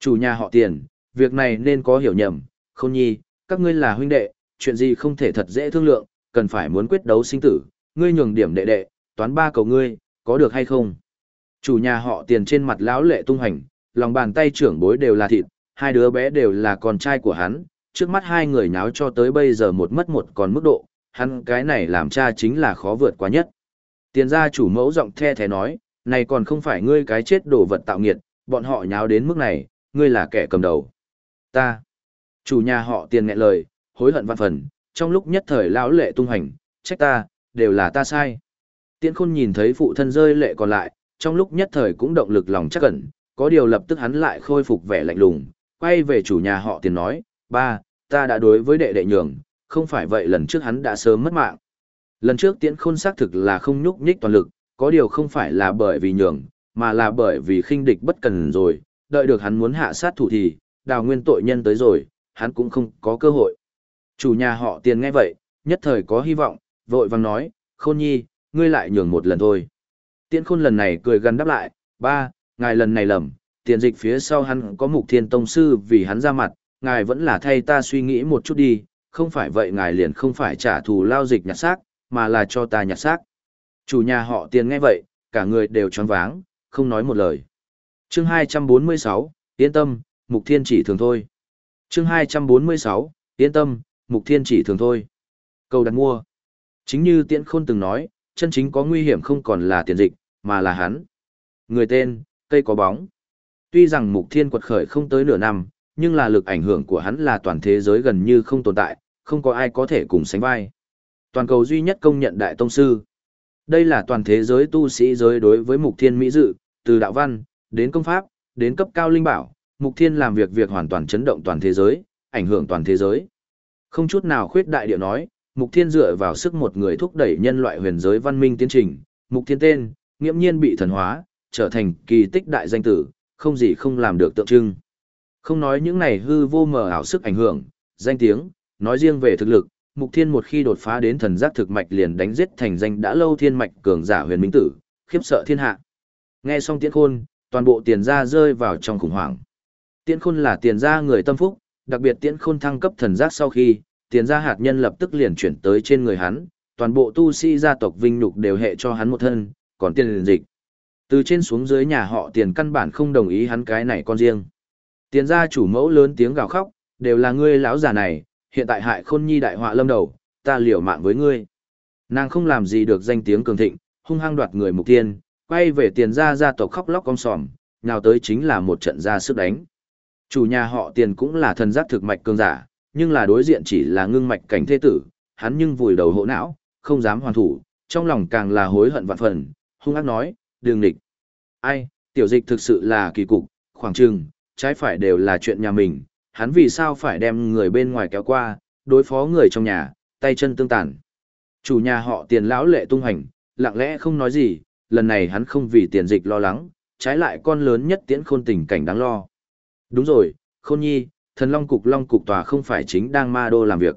Chủ nhà họ tiền, việc này nên có hiểu nhầm, không nhi, các ngươi là huynh đệ, chuyện gì không thể thật dễ thương lượng, cần phải muốn quyết đấu sinh tử, ngươi nhường điểm đệ đệ, toán ba cầu ngươi, có được hay không? Chủ nhà họ tiền trên mặt lão lệ tung hành, lòng bàn tay trưởng bối đều là thịt, hai đứa bé đều là con trai của hắn, trước mắt hai người nháo cho tới bây giờ một mất một còn mức độ, hắn cái này làm cha chính là khó vượt quá nhất. Tiền gia chủ mẫu giọng the thế nói, này còn không phải ngươi cái chết đổ vật tạo nghiệt, bọn họ nháo đến mức này, ngươi là kẻ cầm đầu. Ta. Chủ nhà họ tiền nghẹn lời, hối hận văn phần, trong lúc nhất thời lão lệ tung hành, trách ta, đều là ta sai. Tiễn khôn nhìn thấy phụ thân rơi lệ còn lại, trong lúc nhất thời cũng động lực lòng chắc cẩn, có điều lập tức hắn lại khôi phục vẻ lạnh lùng, quay về chủ nhà họ tiền nói, ba, ta đã đối với đệ đệ nhường, không phải vậy lần trước hắn đã sớm mất mạng. Lần trước tiễn khôn xác thực là không nhúc nhích toàn lực, có điều không phải là bởi vì nhường, mà là bởi vì khinh địch bất cần rồi, đợi được hắn muốn hạ sát thủ thì, đào nguyên tội nhân tới rồi, hắn cũng không có cơ hội. Chủ nhà họ tiền nghe vậy, nhất thời có hy vọng, vội vàng nói, khôn nhi, ngươi lại nhường một lần thôi. Tiễn khôn lần này cười gần đáp lại, ba, ngài lần này lầm, tiền dịch phía sau hắn có mục thiên tông sư vì hắn ra mặt, ngài vẫn là thay ta suy nghĩ một chút đi, không phải vậy ngài liền không phải trả thù lao dịch nhặt xác, mà là cho ta nhặt xác. Chủ nhà họ tiền nghe vậy, cả người đều choáng váng, không nói một lời. Chương 246, yên tâm, mục thiên chỉ thường thôi. Chương 246, yên tâm, mục thiên chỉ thường thôi. Cầu đặt mua. Chính như tiễn khôn từng nói, chân chính có nguy hiểm không còn là tiền dịch, mà là hắn. Người tên, cây có bóng. Tuy rằng mục thiên quật khởi không tới nửa năm, nhưng là lực ảnh hưởng của hắn là toàn thế giới gần như không tồn tại, không có ai có thể cùng sánh vai. Toàn cầu duy nhất công nhận đại tông sư. Đây là toàn thế giới tu sĩ giới đối với mục thiên mỹ dự, từ đạo văn, đến công pháp, đến cấp cao linh bảo, mục thiên làm việc việc hoàn toàn chấn động toàn thế giới, ảnh hưởng toàn thế giới. Không chút nào khuyết đại điệu nói, mục thiên dựa vào sức một người thúc đẩy nhân loại huyền giới văn minh tiến trình, mục thiên tên, nghiễm nhiên bị thần hóa, trở thành kỳ tích đại danh tử, không gì không làm được tượng trưng. Không nói những này hư vô mờ ảo sức ảnh hưởng, danh tiếng, nói riêng về thực lực, Mục Thiên một khi đột phá đến thần giác thực mạch liền đánh giết thành danh đã lâu thiên mạch cường giả huyền minh tử, khiếp sợ thiên hạ. Nghe xong Tiễn Khôn, toàn bộ tiền gia rơi vào trong khủng hoảng. Tiễn Khôn là tiền gia người tâm phúc, đặc biệt Tiễn Khôn thăng cấp thần giác sau khi, tiền gia hạt nhân lập tức liền chuyển tới trên người hắn, toàn bộ tu sĩ gia tộc vinh nhục đều hệ cho hắn một thân, còn tiền liền dịch. Từ trên xuống dưới nhà họ tiền căn bản không đồng ý hắn cái này con riêng. Tiền gia chủ mẫu lớn tiếng gào khóc, đều là ngươi lão già này, hiện tại hại khôn nhi đại họa lâm đầu, ta liều mạng với ngươi. Nàng không làm gì được danh tiếng cường thịnh, hung hăng đoạt người mục tiên, quay về tiền gia gia tộc khóc lóc con sòm, nào tới chính là một trận ra sức đánh. Chủ nhà họ tiền cũng là thần giác thực mạch cường giả, nhưng là đối diện chỉ là ngưng mạch cảnh thế tử, hắn nhưng vùi đầu hộ não, không dám hoàn thủ, trong lòng càng là hối hận vạn phần, hung ác nói, đường địch. Ai, tiểu dịch thực sự là kỳ cục, khoảng trừng, trái phải đều là chuyện nhà mình, hắn vì sao phải đem người bên ngoài kéo qua, đối phó người trong nhà, tay chân tương tàn. Chủ nhà họ tiền lão lệ tung hành, lặng lẽ không nói gì, lần này hắn không vì tiền dịch lo lắng, trái lại con lớn nhất tiễn khôn tình cảnh đáng lo. Đúng rồi, khôn nhi, thần long cục long cục tòa không phải chính đang ma đô làm việc.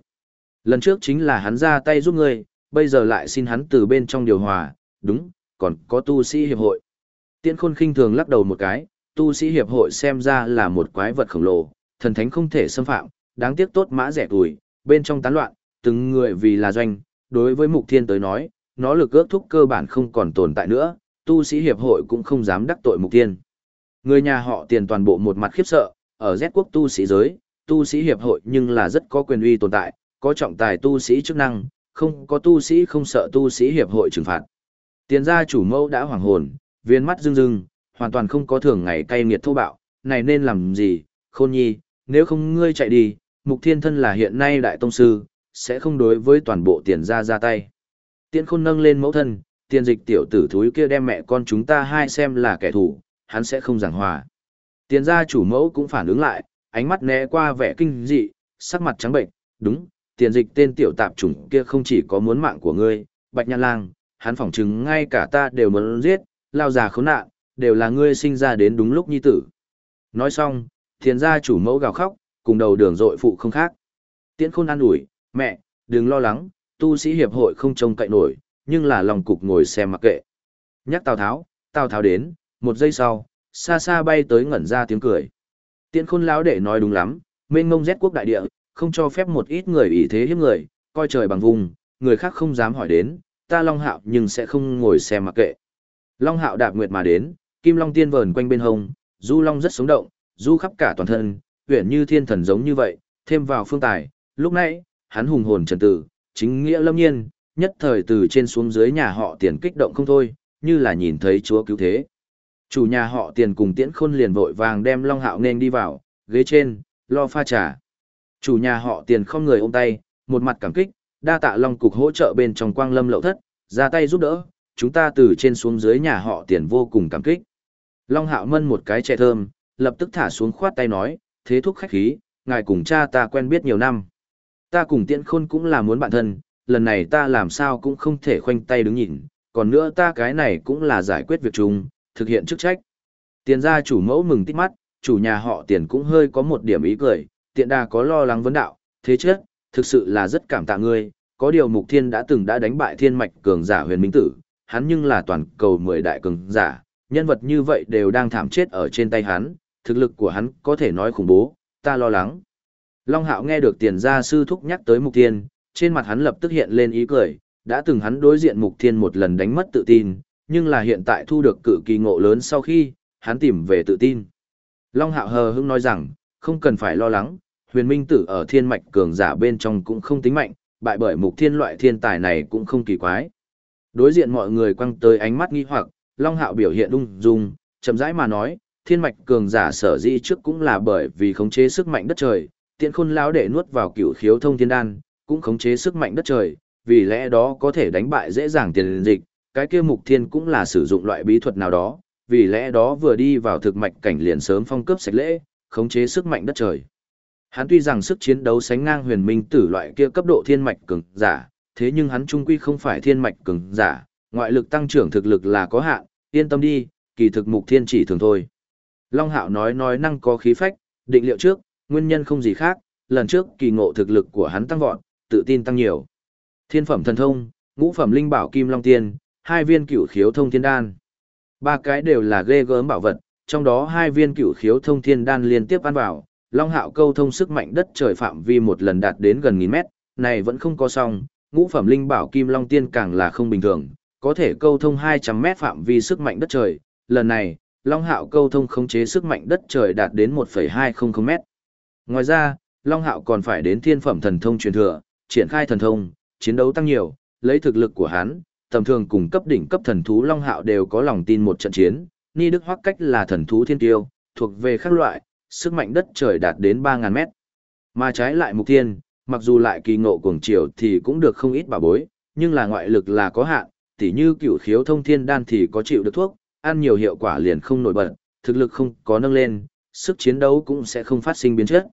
Lần trước chính là hắn ra tay giúp ngươi, bây giờ lại xin hắn từ bên trong điều hòa, đúng, còn có tu sĩ hiệp hội. Tiễn khôn khinh thường lắc đầu một cái, tu sĩ hiệp hội xem ra là một quái vật khổng lồ, thần thánh không thể xâm phạm, đáng tiếc tốt mã rẻ tuổi, bên trong tán loạn, từng người vì là doanh, đối với mục thiên tới nói, nó lực ước thúc cơ bản không còn tồn tại nữa, tu sĩ hiệp hội cũng không dám đắc tội mục thiên. Người nhà họ tiền toàn bộ một mặt khiếp sợ, ở Z quốc tu sĩ giới, tu sĩ hiệp hội nhưng là rất có quyền uy tồn tại, có trọng tài tu sĩ chức năng, không có tu sĩ không sợ tu sĩ hiệp hội trừng phạt. Tiền gia chủ mẫu đã hoàng hồn, viên mắt rưng rưng, hoàn toàn không có thường ngày cay nghiệt thô bạo, này nên làm gì, khôn nhi, nếu không ngươi chạy đi, mục thiên thân là hiện nay đại tông sư, sẽ không đối với toàn bộ tiền gia ra tay. Tiễn khôn nâng lên mẫu thân, tiền dịch tiểu tử thúi kia đem mẹ con chúng ta hai xem là kẻ thù, hắn sẽ không giảng hòa. Tiền gia chủ mẫu cũng phản ứng lại, ánh mắt né qua vẻ kinh dị, sắc mặt trắng bệnh, đúng, tiền dịch tên tiểu tạp chủng kia không chỉ có muốn mạng của ngươi, bạch nhan lang, hắn phỏng chứng ngay cả ta đều muốn giết, lao già khốn nạn, đều là ngươi sinh ra đến đúng lúc nhi tử. Nói xong, Thiền gia chủ mẫu gào khóc, cùng đầu đường dội phụ không khác. Tiễn khôn an ủi, mẹ, đừng lo lắng, tu sĩ hiệp hội không trông cậy nổi, nhưng là lòng cục ngồi xem mặc kệ. Nhắc Tào Tháo, Tào Tháo đến, một giây sau, xa xa bay tới ngẩn ra tiếng cười. Tiễn khôn lão đệ nói đúng lắm, mênh mông rét quốc đại địa, không cho phép một ít người ý thế hiếp người, coi trời bằng vùng, người khác không dám hỏi đến, ta Long Hạo nhưng sẽ không ngồi xem mặc kệ. Long Hạo đạp nguyệt mà đến, Kim Long tiên vờn quanh bên hông, Du Long rất sống động, du khắp cả toàn thân, huyện như thiên thần giống như vậy, thêm vào phương tài, lúc nãy, hắn hùng hồn trần tử, chính nghĩa lâm nhiên, nhất thời từ trên xuống dưới nhà họ tiền kích động không thôi, như là nhìn thấy chúa cứu thế. Chủ nhà họ tiền cùng tiễn khôn liền vội vàng đem Long Hạo nên đi vào, ghế trên, lo pha trà. Chủ nhà họ tiền không người ôm tay, một mặt cảm kích, đa tạ Long cục hỗ trợ bên trong quang lâm lậu thất, ra tay giúp đỡ, chúng ta từ trên xuống dưới nhà họ tiền vô cùng cảm kích. Long Hạo mân một cái trẻ thơm, lập tức thả xuống khoát tay nói, thế thúc khách khí, ngài cùng cha ta quen biết nhiều năm. Ta cùng tiễn khôn cũng là muốn bạn thân, lần này ta làm sao cũng không thể khoanh tay đứng nhìn, còn nữa ta cái này cũng là giải quyết việc chung, thực hiện chức trách. Tiền gia chủ mẫu mừng tít mắt, chủ nhà họ tiền cũng hơi có một điểm ý cười, tiện đà có lo lắng vấn đạo, thế chứ, thực sự là rất cảm tạ ngươi, có điều mục thiên đã từng đã đánh bại thiên mạch cường giả huyền minh tử, hắn nhưng là toàn cầu mười đại cường giả, nhân vật như vậy đều đang thảm chết ở trên tay hắn, thực lực của hắn có thể nói khủng bố, ta lo lắng. Long Hạo nghe được tiền gia sư thúc nhắc tới Mục Thiên, trên mặt hắn lập tức hiện lên ý cười, đã từng hắn đối diện Mục Thiên một lần đánh mất tự tin, nhưng là hiện tại thu được cự kỳ ngộ lớn sau khi, hắn tìm về tự tin. Long Hạo hờ hững nói rằng, không cần phải lo lắng, huyền minh tử ở thiên mạch cường giả bên trong cũng không tính mạnh, bại bởi Mục Thiên loại thiên tài này cũng không kỳ quái. Đối diện mọi người quăng tới ánh mắt nghi hoặc, Long Hạo biểu hiện ung dung, chậm rãi mà nói, thiên mạch cường giả sở dĩ trước cũng là bởi vì khống chế sức mạnh đất trời, tiện khôn lão đệ nuốt vào cửu khiếu thông thiên đan, cũng khống chế sức mạnh đất trời, vì lẽ đó có thể đánh bại dễ dàng tiền dịch, cái kia mục thiên cũng là sử dụng loại bí thuật nào đó, vì lẽ đó vừa đi vào thực mạch cảnh liền sớm phong cướp sạch lễ, khống chế sức mạnh đất trời. Hắn tuy rằng sức chiến đấu sánh ngang huyền minh tử loại kia cấp độ thiên mạch cường giả, thế nhưng hắn trung quy không phải thiên mạch cường giả, ngoại lực tăng trưởng thực lực là có hạn, yên tâm đi, kỳ thực mục thiên chỉ thường thôi. Long Hạo nói nói năng có khí phách, định liệu trước, nguyên nhân không gì khác, lần trước kỳ ngộ thực lực của hắn tăng vọt, tự tin tăng nhiều. Thiên phẩm thần thông, ngũ phẩm linh bảo kim long tiên, hai viên cửu khiếu thông thiên đan. Ba cái đều là ghê gớm bảo vật, trong đó hai viên cửu khiếu thông thiên đan liên tiếp ăn vào, Long Hạo câu thông sức mạnh đất trời phạm vi một lần đạt đến gần nghìn mét, này vẫn không có xong, ngũ phẩm linh bảo kim long tiên càng là không bình thường, có thể câu thông 200 mét phạm vi sức mạnh đất trời, lần này, Long Hạo câu thông khống chế sức mạnh đất trời đạt đến 1.200 mét. Ngoài ra, Long Hạo còn phải đến thiên phẩm thần thông truyền thừa, triển khai thần thông, chiến đấu tăng nhiều, lấy thực lực của hắn, tầm thường cùng cấp đỉnh cấp thần thú Long Hạo đều có lòng tin một trận chiến, Ni Đức Hoắc cách là thần thú thiên tiêu, thuộc về các loại, sức mạnh đất trời đạt đến 3000 mét. Mà trái lại Mục Thiên, mặc dù lại kỳ ngộ cuồng triều thì cũng được không ít bảo bối, nhưng là ngoại lực là có hạn, tỉ như cửu khiếu thông thiên đan thì có chịu được thuốc, ăn nhiều hiệu quả liền không nổi bật, thực lực không có nâng lên, sức chiến đấu cũng sẽ không phát sinh biến chất.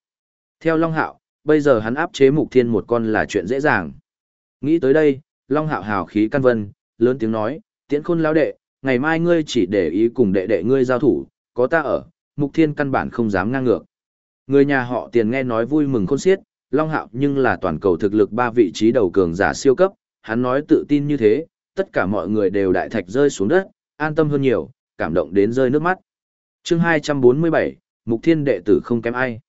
Theo Long Hạo, bây giờ hắn áp chế Mục Thiên một con là chuyện dễ dàng. Nghĩ tới đây, Long Hạo hào khí căn vân, lớn tiếng nói, tiễn khôn Lão đệ, ngày mai ngươi chỉ để ý cùng đệ đệ ngươi giao thủ, có ta ở, Mục Thiên căn bản không dám ngang ngược. Người nhà họ tiền nghe nói vui mừng khôn xiết, Long Hạo nhưng là toàn cầu thực lực ba vị trí đầu cường giả siêu cấp, hắn nói tự tin như thế, tất cả mọi người đều đại thạch rơi xuống đất, an tâm hơn nhiều, cảm động đến rơi nước mắt. chương 247, Mục Thiên đệ tử không kém ai.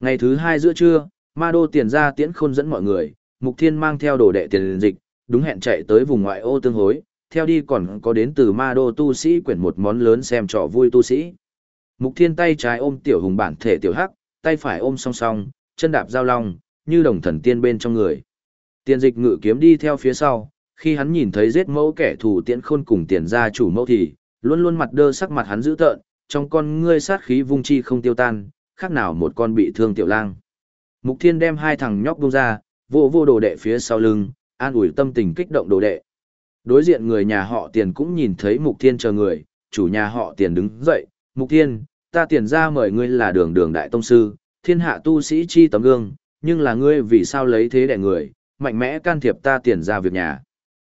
Ngày thứ hai giữa trưa, Ma Đô tiền ra tiễn khôn dẫn mọi người, Mục Thiên mang theo đồ đệ tiền dịch, đúng hẹn chạy tới vùng ngoại ô tương hối, theo đi còn có đến từ Ma Đô tu sĩ quyển một món lớn xem trò vui tu sĩ. Mục Thiên tay trái ôm tiểu hùng bản thể tiểu hắc, tay phải ôm song song, chân đạp giao long, như đồng thần tiên bên trong người. Tiền dịch ngự kiếm đi theo phía sau, khi hắn nhìn thấy giết mẫu kẻ thù tiễn khôn cùng tiền gia chủ mẫu thì, luôn luôn mặt đơ sắc mặt hắn dữ tợn, trong con ngươi sát khí vung chi không tiêu tan, khác nào một con bị thương tiểu lang. Mục Thiên đem hai thằng nhóc buông ra, vô vô đồ đệ phía sau lưng, an ủi tâm tình kích động đồ đệ. Đối diện người nhà họ tiền cũng nhìn thấy Mục Thiên chờ người, chủ nhà họ tiền đứng dậy, Mục Thiên, ta tiền ra mời ngươi là đường đường đại tông sư, thiên hạ tu sĩ chi tấm gương, nhưng là ngươi vì sao lấy thế đẻ người, mạnh mẽ can thiệp ta tiền ra việc nhà.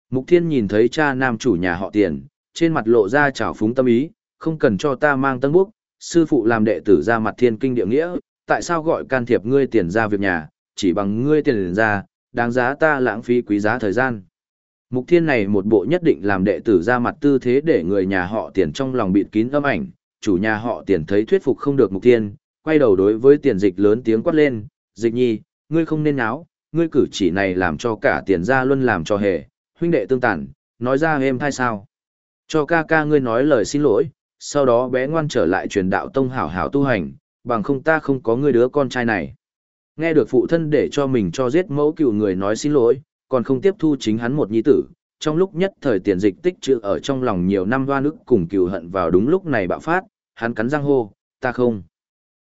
Mục Thiên nhìn thấy cha nam chủ nhà họ tiền, trên mặt lộ ra trào phúng tâm ý, không cần cho ta mang tân búc, sư phụ làm đệ tử ra mặt thiên kinh địa nghĩa, tại sao gọi can thiệp ngươi tiền ra việc nhà, chỉ bằng ngươi tiền ra, đáng giá ta lãng phí quý giá thời gian. Mục thiên này một bộ nhất định làm đệ tử ra mặt tư thế để người nhà họ tiền trong lòng bịt kín âm ảnh, chủ nhà họ tiền thấy thuyết phục không được mục thiên, quay đầu đối với tiền dịch lớn tiếng quát lên, dịch nhi, ngươi không nên áo, ngươi cử chỉ này làm cho cả tiền ra luôn làm cho hề, huynh đệ tương tàn, nói ra em thay sao. Cho ca ca ngươi nói lời xin lỗi, sau đó bé ngoan trở lại truyền đạo tông hảo hảo tu hành, bằng không ta không có ngươi đứa con trai này. Nghe được phụ thân để cho mình cho giết mẫu cựu người nói xin lỗi, còn không tiếp thu chính hắn một nhi tử, trong lúc nhất thời tiền dịch tích trữ ở trong lòng nhiều năm hoa nước cùng cựu hận vào đúng lúc này bạo phát, hắn cắn răng hô, ta không.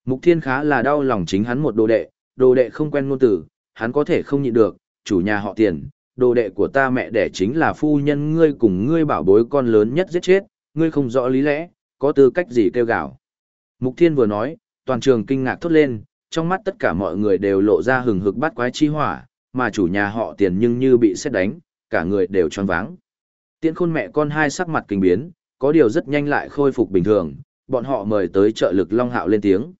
Mục thiên khá là đau lòng chính hắn một đồ đệ, đồ đệ không quen ngôn tử, hắn có thể không nhịn được, chủ nhà họ tiền, đồ đệ của ta mẹ đẻ chính là phu nhân ngươi cùng ngươi bảo bối con lớn nhất giết chết, ngươi không rõ lý lẽ, có tư cách gì kêu gào. Mục Thiên vừa nói, toàn trường kinh ngạc thốt lên, trong mắt tất cả mọi người đều lộ ra hừng hực bắt quái chi hỏa, mà chủ nhà họ tiền nhưng như bị xét đánh, cả người đều tròn váng. Tiễn khôn mẹ con hai sắc mặt kinh biến, có điều rất nhanh lại khôi phục bình thường, bọn họ mời tới trợ lực Long Hạo lên tiếng.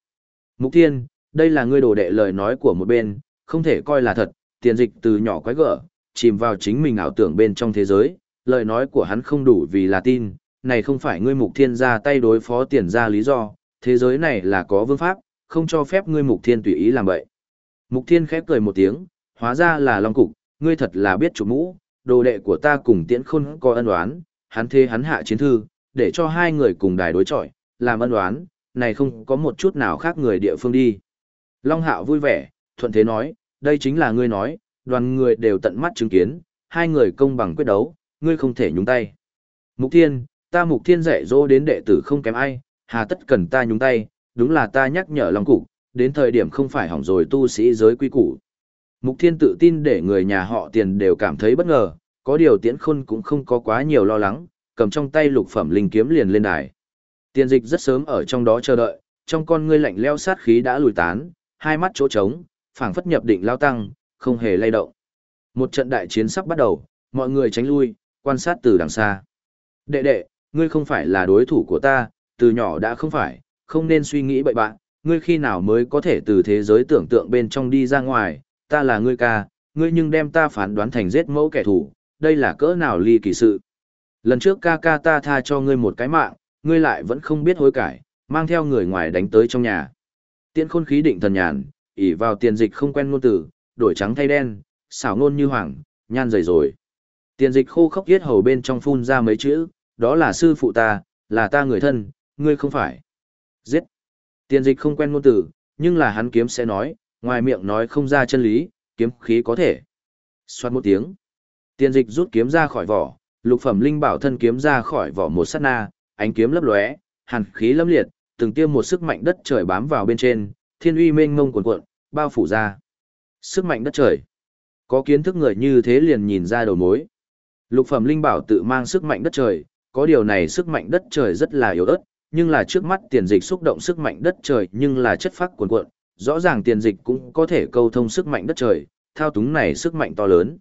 Mục Thiên, đây là ngươi đồ đệ lời nói của một bên, không thể coi là thật, tiền dịch từ nhỏ quái gở, chìm vào chính mình ảo tưởng bên trong thế giới, lời nói của hắn không đủ vì là tin, này không phải ngươi mục thiên ra tay đối phó tiền ra lý do, thế giới này là có vương pháp, không cho phép ngươi mục thiên tùy ý làm vậy. Mục Thiên khép cười một tiếng, hóa ra là Long Cục, ngươi thật là biết chủ mũ, đồ đệ của ta cùng tiễn khôn có ân oán, hắn thế hắn hạ chiến thư, để cho hai người cùng đài đối chọi, làm ân oán, này không có một chút nào khác người địa phương đi. Long Hạo vui vẻ, thuận thế nói, đây chính là ngươi nói, đoàn người đều tận mắt chứng kiến, hai người công bằng quyết đấu, ngươi không thể nhúng tay. Mục Thiên, ta Mục Thiên dạy dỗ đến đệ tử không kém ai, hà tất cần ta nhúng tay, đúng là ta nhắc nhở Long Cục, đến thời điểm không phải hỏng rồi tu sĩ giới quy củ. Mục Thiên tự tin để người nhà họ tiền đều cảm thấy bất ngờ, có điều tiễn khôn cũng không có quá nhiều lo lắng, cầm trong tay lục phẩm linh kiếm liền lên đài. Tiền dịch rất sớm ở trong đó chờ đợi, trong con ngươi lạnh leo sát khí đã lùi tán, hai mắt chỗ trống, phảng phất nhập định lao tăng, không hề lay động. Một trận đại chiến sắp bắt đầu, mọi người tránh lui, quan sát từ đằng xa. Đệ đệ, ngươi không phải là đối thủ của ta, từ nhỏ đã không phải, không nên suy nghĩ bậy bạn, ngươi khi nào mới có thể từ thế giới tưởng tượng bên trong đi ra ngoài, ta là ngươi ca, ngươi nhưng đem ta phán đoán thành giết mẫu kẻ thù, đây là cỡ nào ly kỳ sự. Lần trước ca ca ta tha cho ngươi một cái mạng, ngươi lại vẫn không biết hối cải, mang theo người ngoài đánh tới trong nhà. Tiễn khôn khí định thần nhàn, ỉ vào tiền dịch không quen ngôn tử, đổi trắng thay đen, xảo ngôn như hoàng, nhan dày rồi. Tiền dịch khô khốc yết hầu bên trong phun ra mấy chữ, đó là sư phụ ta, là ta người thân, ngươi không phải. Giết. Tiền dịch không quen ngôn tử, nhưng là hắn kiếm sẽ nói, ngoài miệng nói không ra chân lý, kiếm khí có thể. Xoát một tiếng. Tiền dịch rút kiếm ra khỏi vỏ, lục phẩm linh bảo thân kiếm ra khỏi vỏ một sát na, ánh kiếm lấp lóe, hàn khí lâm liệt, từng tiêm một sức mạnh đất trời bám vào bên trên, thiên uy mênh mông cuồn cuộn, bao phủ ra. Sức mạnh đất trời. Có kiến thức người như thế liền nhìn ra đầu mối. Lục phẩm linh bảo tự mang sức mạnh đất trời, có điều này sức mạnh đất trời rất là yếu ớt, nhưng là trước mắt tiền dịch xúc động sức mạnh đất trời nhưng là chất phát cuồn cuộn, rõ ràng tiền dịch cũng có thể câu thông sức mạnh đất trời, thao túng này sức mạnh to lớn.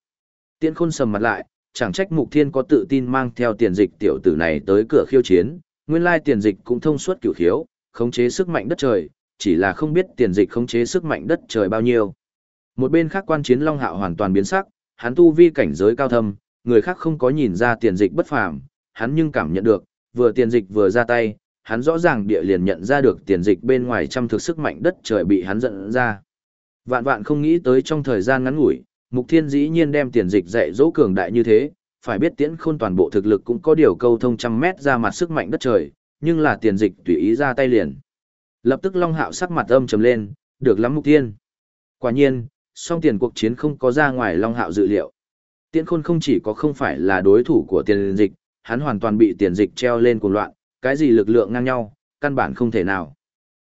Tiên khôn sầm mặt lại, chẳng trách mục thiên có tự tin mang theo tiền dịch tiểu tử này tới cửa khiêu chiến, nguyên lai tiền dịch cũng thông suốt cửu khiếu, khống chế sức mạnh đất trời, chỉ là không biết tiền dịch khống chế sức mạnh đất trời bao nhiêu. Một bên khác quan chiến Long Hạo hoàn toàn biến sắc, hắn tu vi cảnh giới cao thâm, người khác không có nhìn ra tiền dịch bất phàm, hắn nhưng cảm nhận được, vừa tiền dịch vừa ra tay, hắn rõ ràng địa liền nhận ra được tiền dịch bên ngoài trăm thực sức mạnh đất trời bị hắn dẫn ra. Vạn vạn không nghĩ tới trong thời gian ngắn ngủi, Mục Thiên dĩ nhiên đem tiền dịch dạy dỗ cường đại như thế, phải biết tiễn khôn toàn bộ thực lực cũng có điều câu thông trăm mét ra mặt sức mạnh đất trời, nhưng là tiền dịch tùy ý ra tay liền. Lập tức Long Hạo sắc mặt âm trầm lên, được lắm Mục Thiên. Quả nhiên, song tiền cuộc chiến không có ra ngoài Long Hạo dự liệu. Tiễn khôn không chỉ có không phải là đối thủ của tiền dịch, hắn hoàn toàn bị tiền dịch treo lên cuồng loạn, cái gì lực lượng ngang nhau, căn bản không thể nào.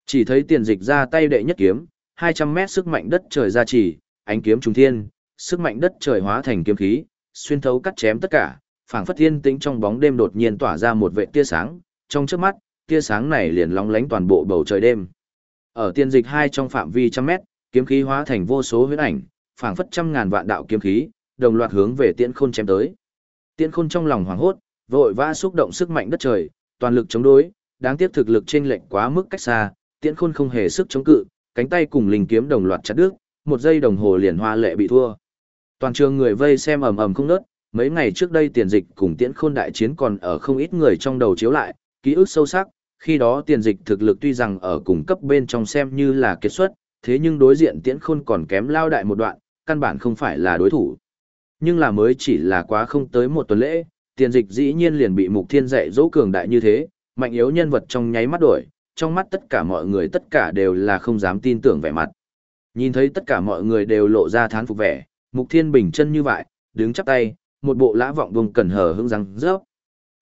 Chỉ thấy tiền dịch ra tay đệ nhất kiếm, 200 mét sức mạnh đất trời ra chỉ, ánh kiếm trùng thiên, sức mạnh đất trời hóa thành kiếm khí, xuyên thấu cắt chém tất cả, phảng phất thiên tĩnh trong bóng đêm đột nhiên tỏa ra một vệ tia sáng, trong chớp mắt, tia sáng này liền lóng lánh toàn bộ bầu trời đêm. Ở tiên dịch hai trong phạm vi trăm mét, kiếm khí hóa thành vô số huyễn ảnh, phảng phất trăm ngàn vạn đạo kiếm khí, đồng loạt hướng về Tiễn Khôn chém tới. Tiễn Khôn trong lòng hoảng hốt, vội vã xúc động sức mạnh đất trời, toàn lực chống đối, đáng tiếc thực lực chênh lệch quá mức cách xa, Tiễn Khôn không hề sức chống cự, cánh tay cùng linh kiếm đồng loạt chặt đứt, một giây đồng hồ liền hoa lệ bị thua. Toàn trường người vây xem ầm ầm không ngớt, mấy ngày trước đây tiền dịch cùng tiễn khôn đại chiến còn ở không ít người trong đầu chiếu lại, ký ức sâu sắc, khi đó tiền dịch thực lực tuy rằng ở cùng cấp bên trong xem như là kết xuất, thế nhưng đối diện tiễn khôn còn kém lao đại một đoạn, căn bản không phải là đối thủ. Nhưng là mới chỉ là quá không tới một tuần lễ, tiền dịch dĩ nhiên liền bị mục thiên dạy dỗ cường đại như thế, mạnh yếu nhân vật trong nháy mắt đổi, trong mắt tất cả mọi người tất cả đều là không dám tin tưởng vẻ mặt. Nhìn thấy tất cả mọi người đều lộ ra thán phục vẻ, Mục Thiên Bình chân như vậy, đứng chắp tay, một bộ lã vọng vùng cẩn hờ hững răng rớp.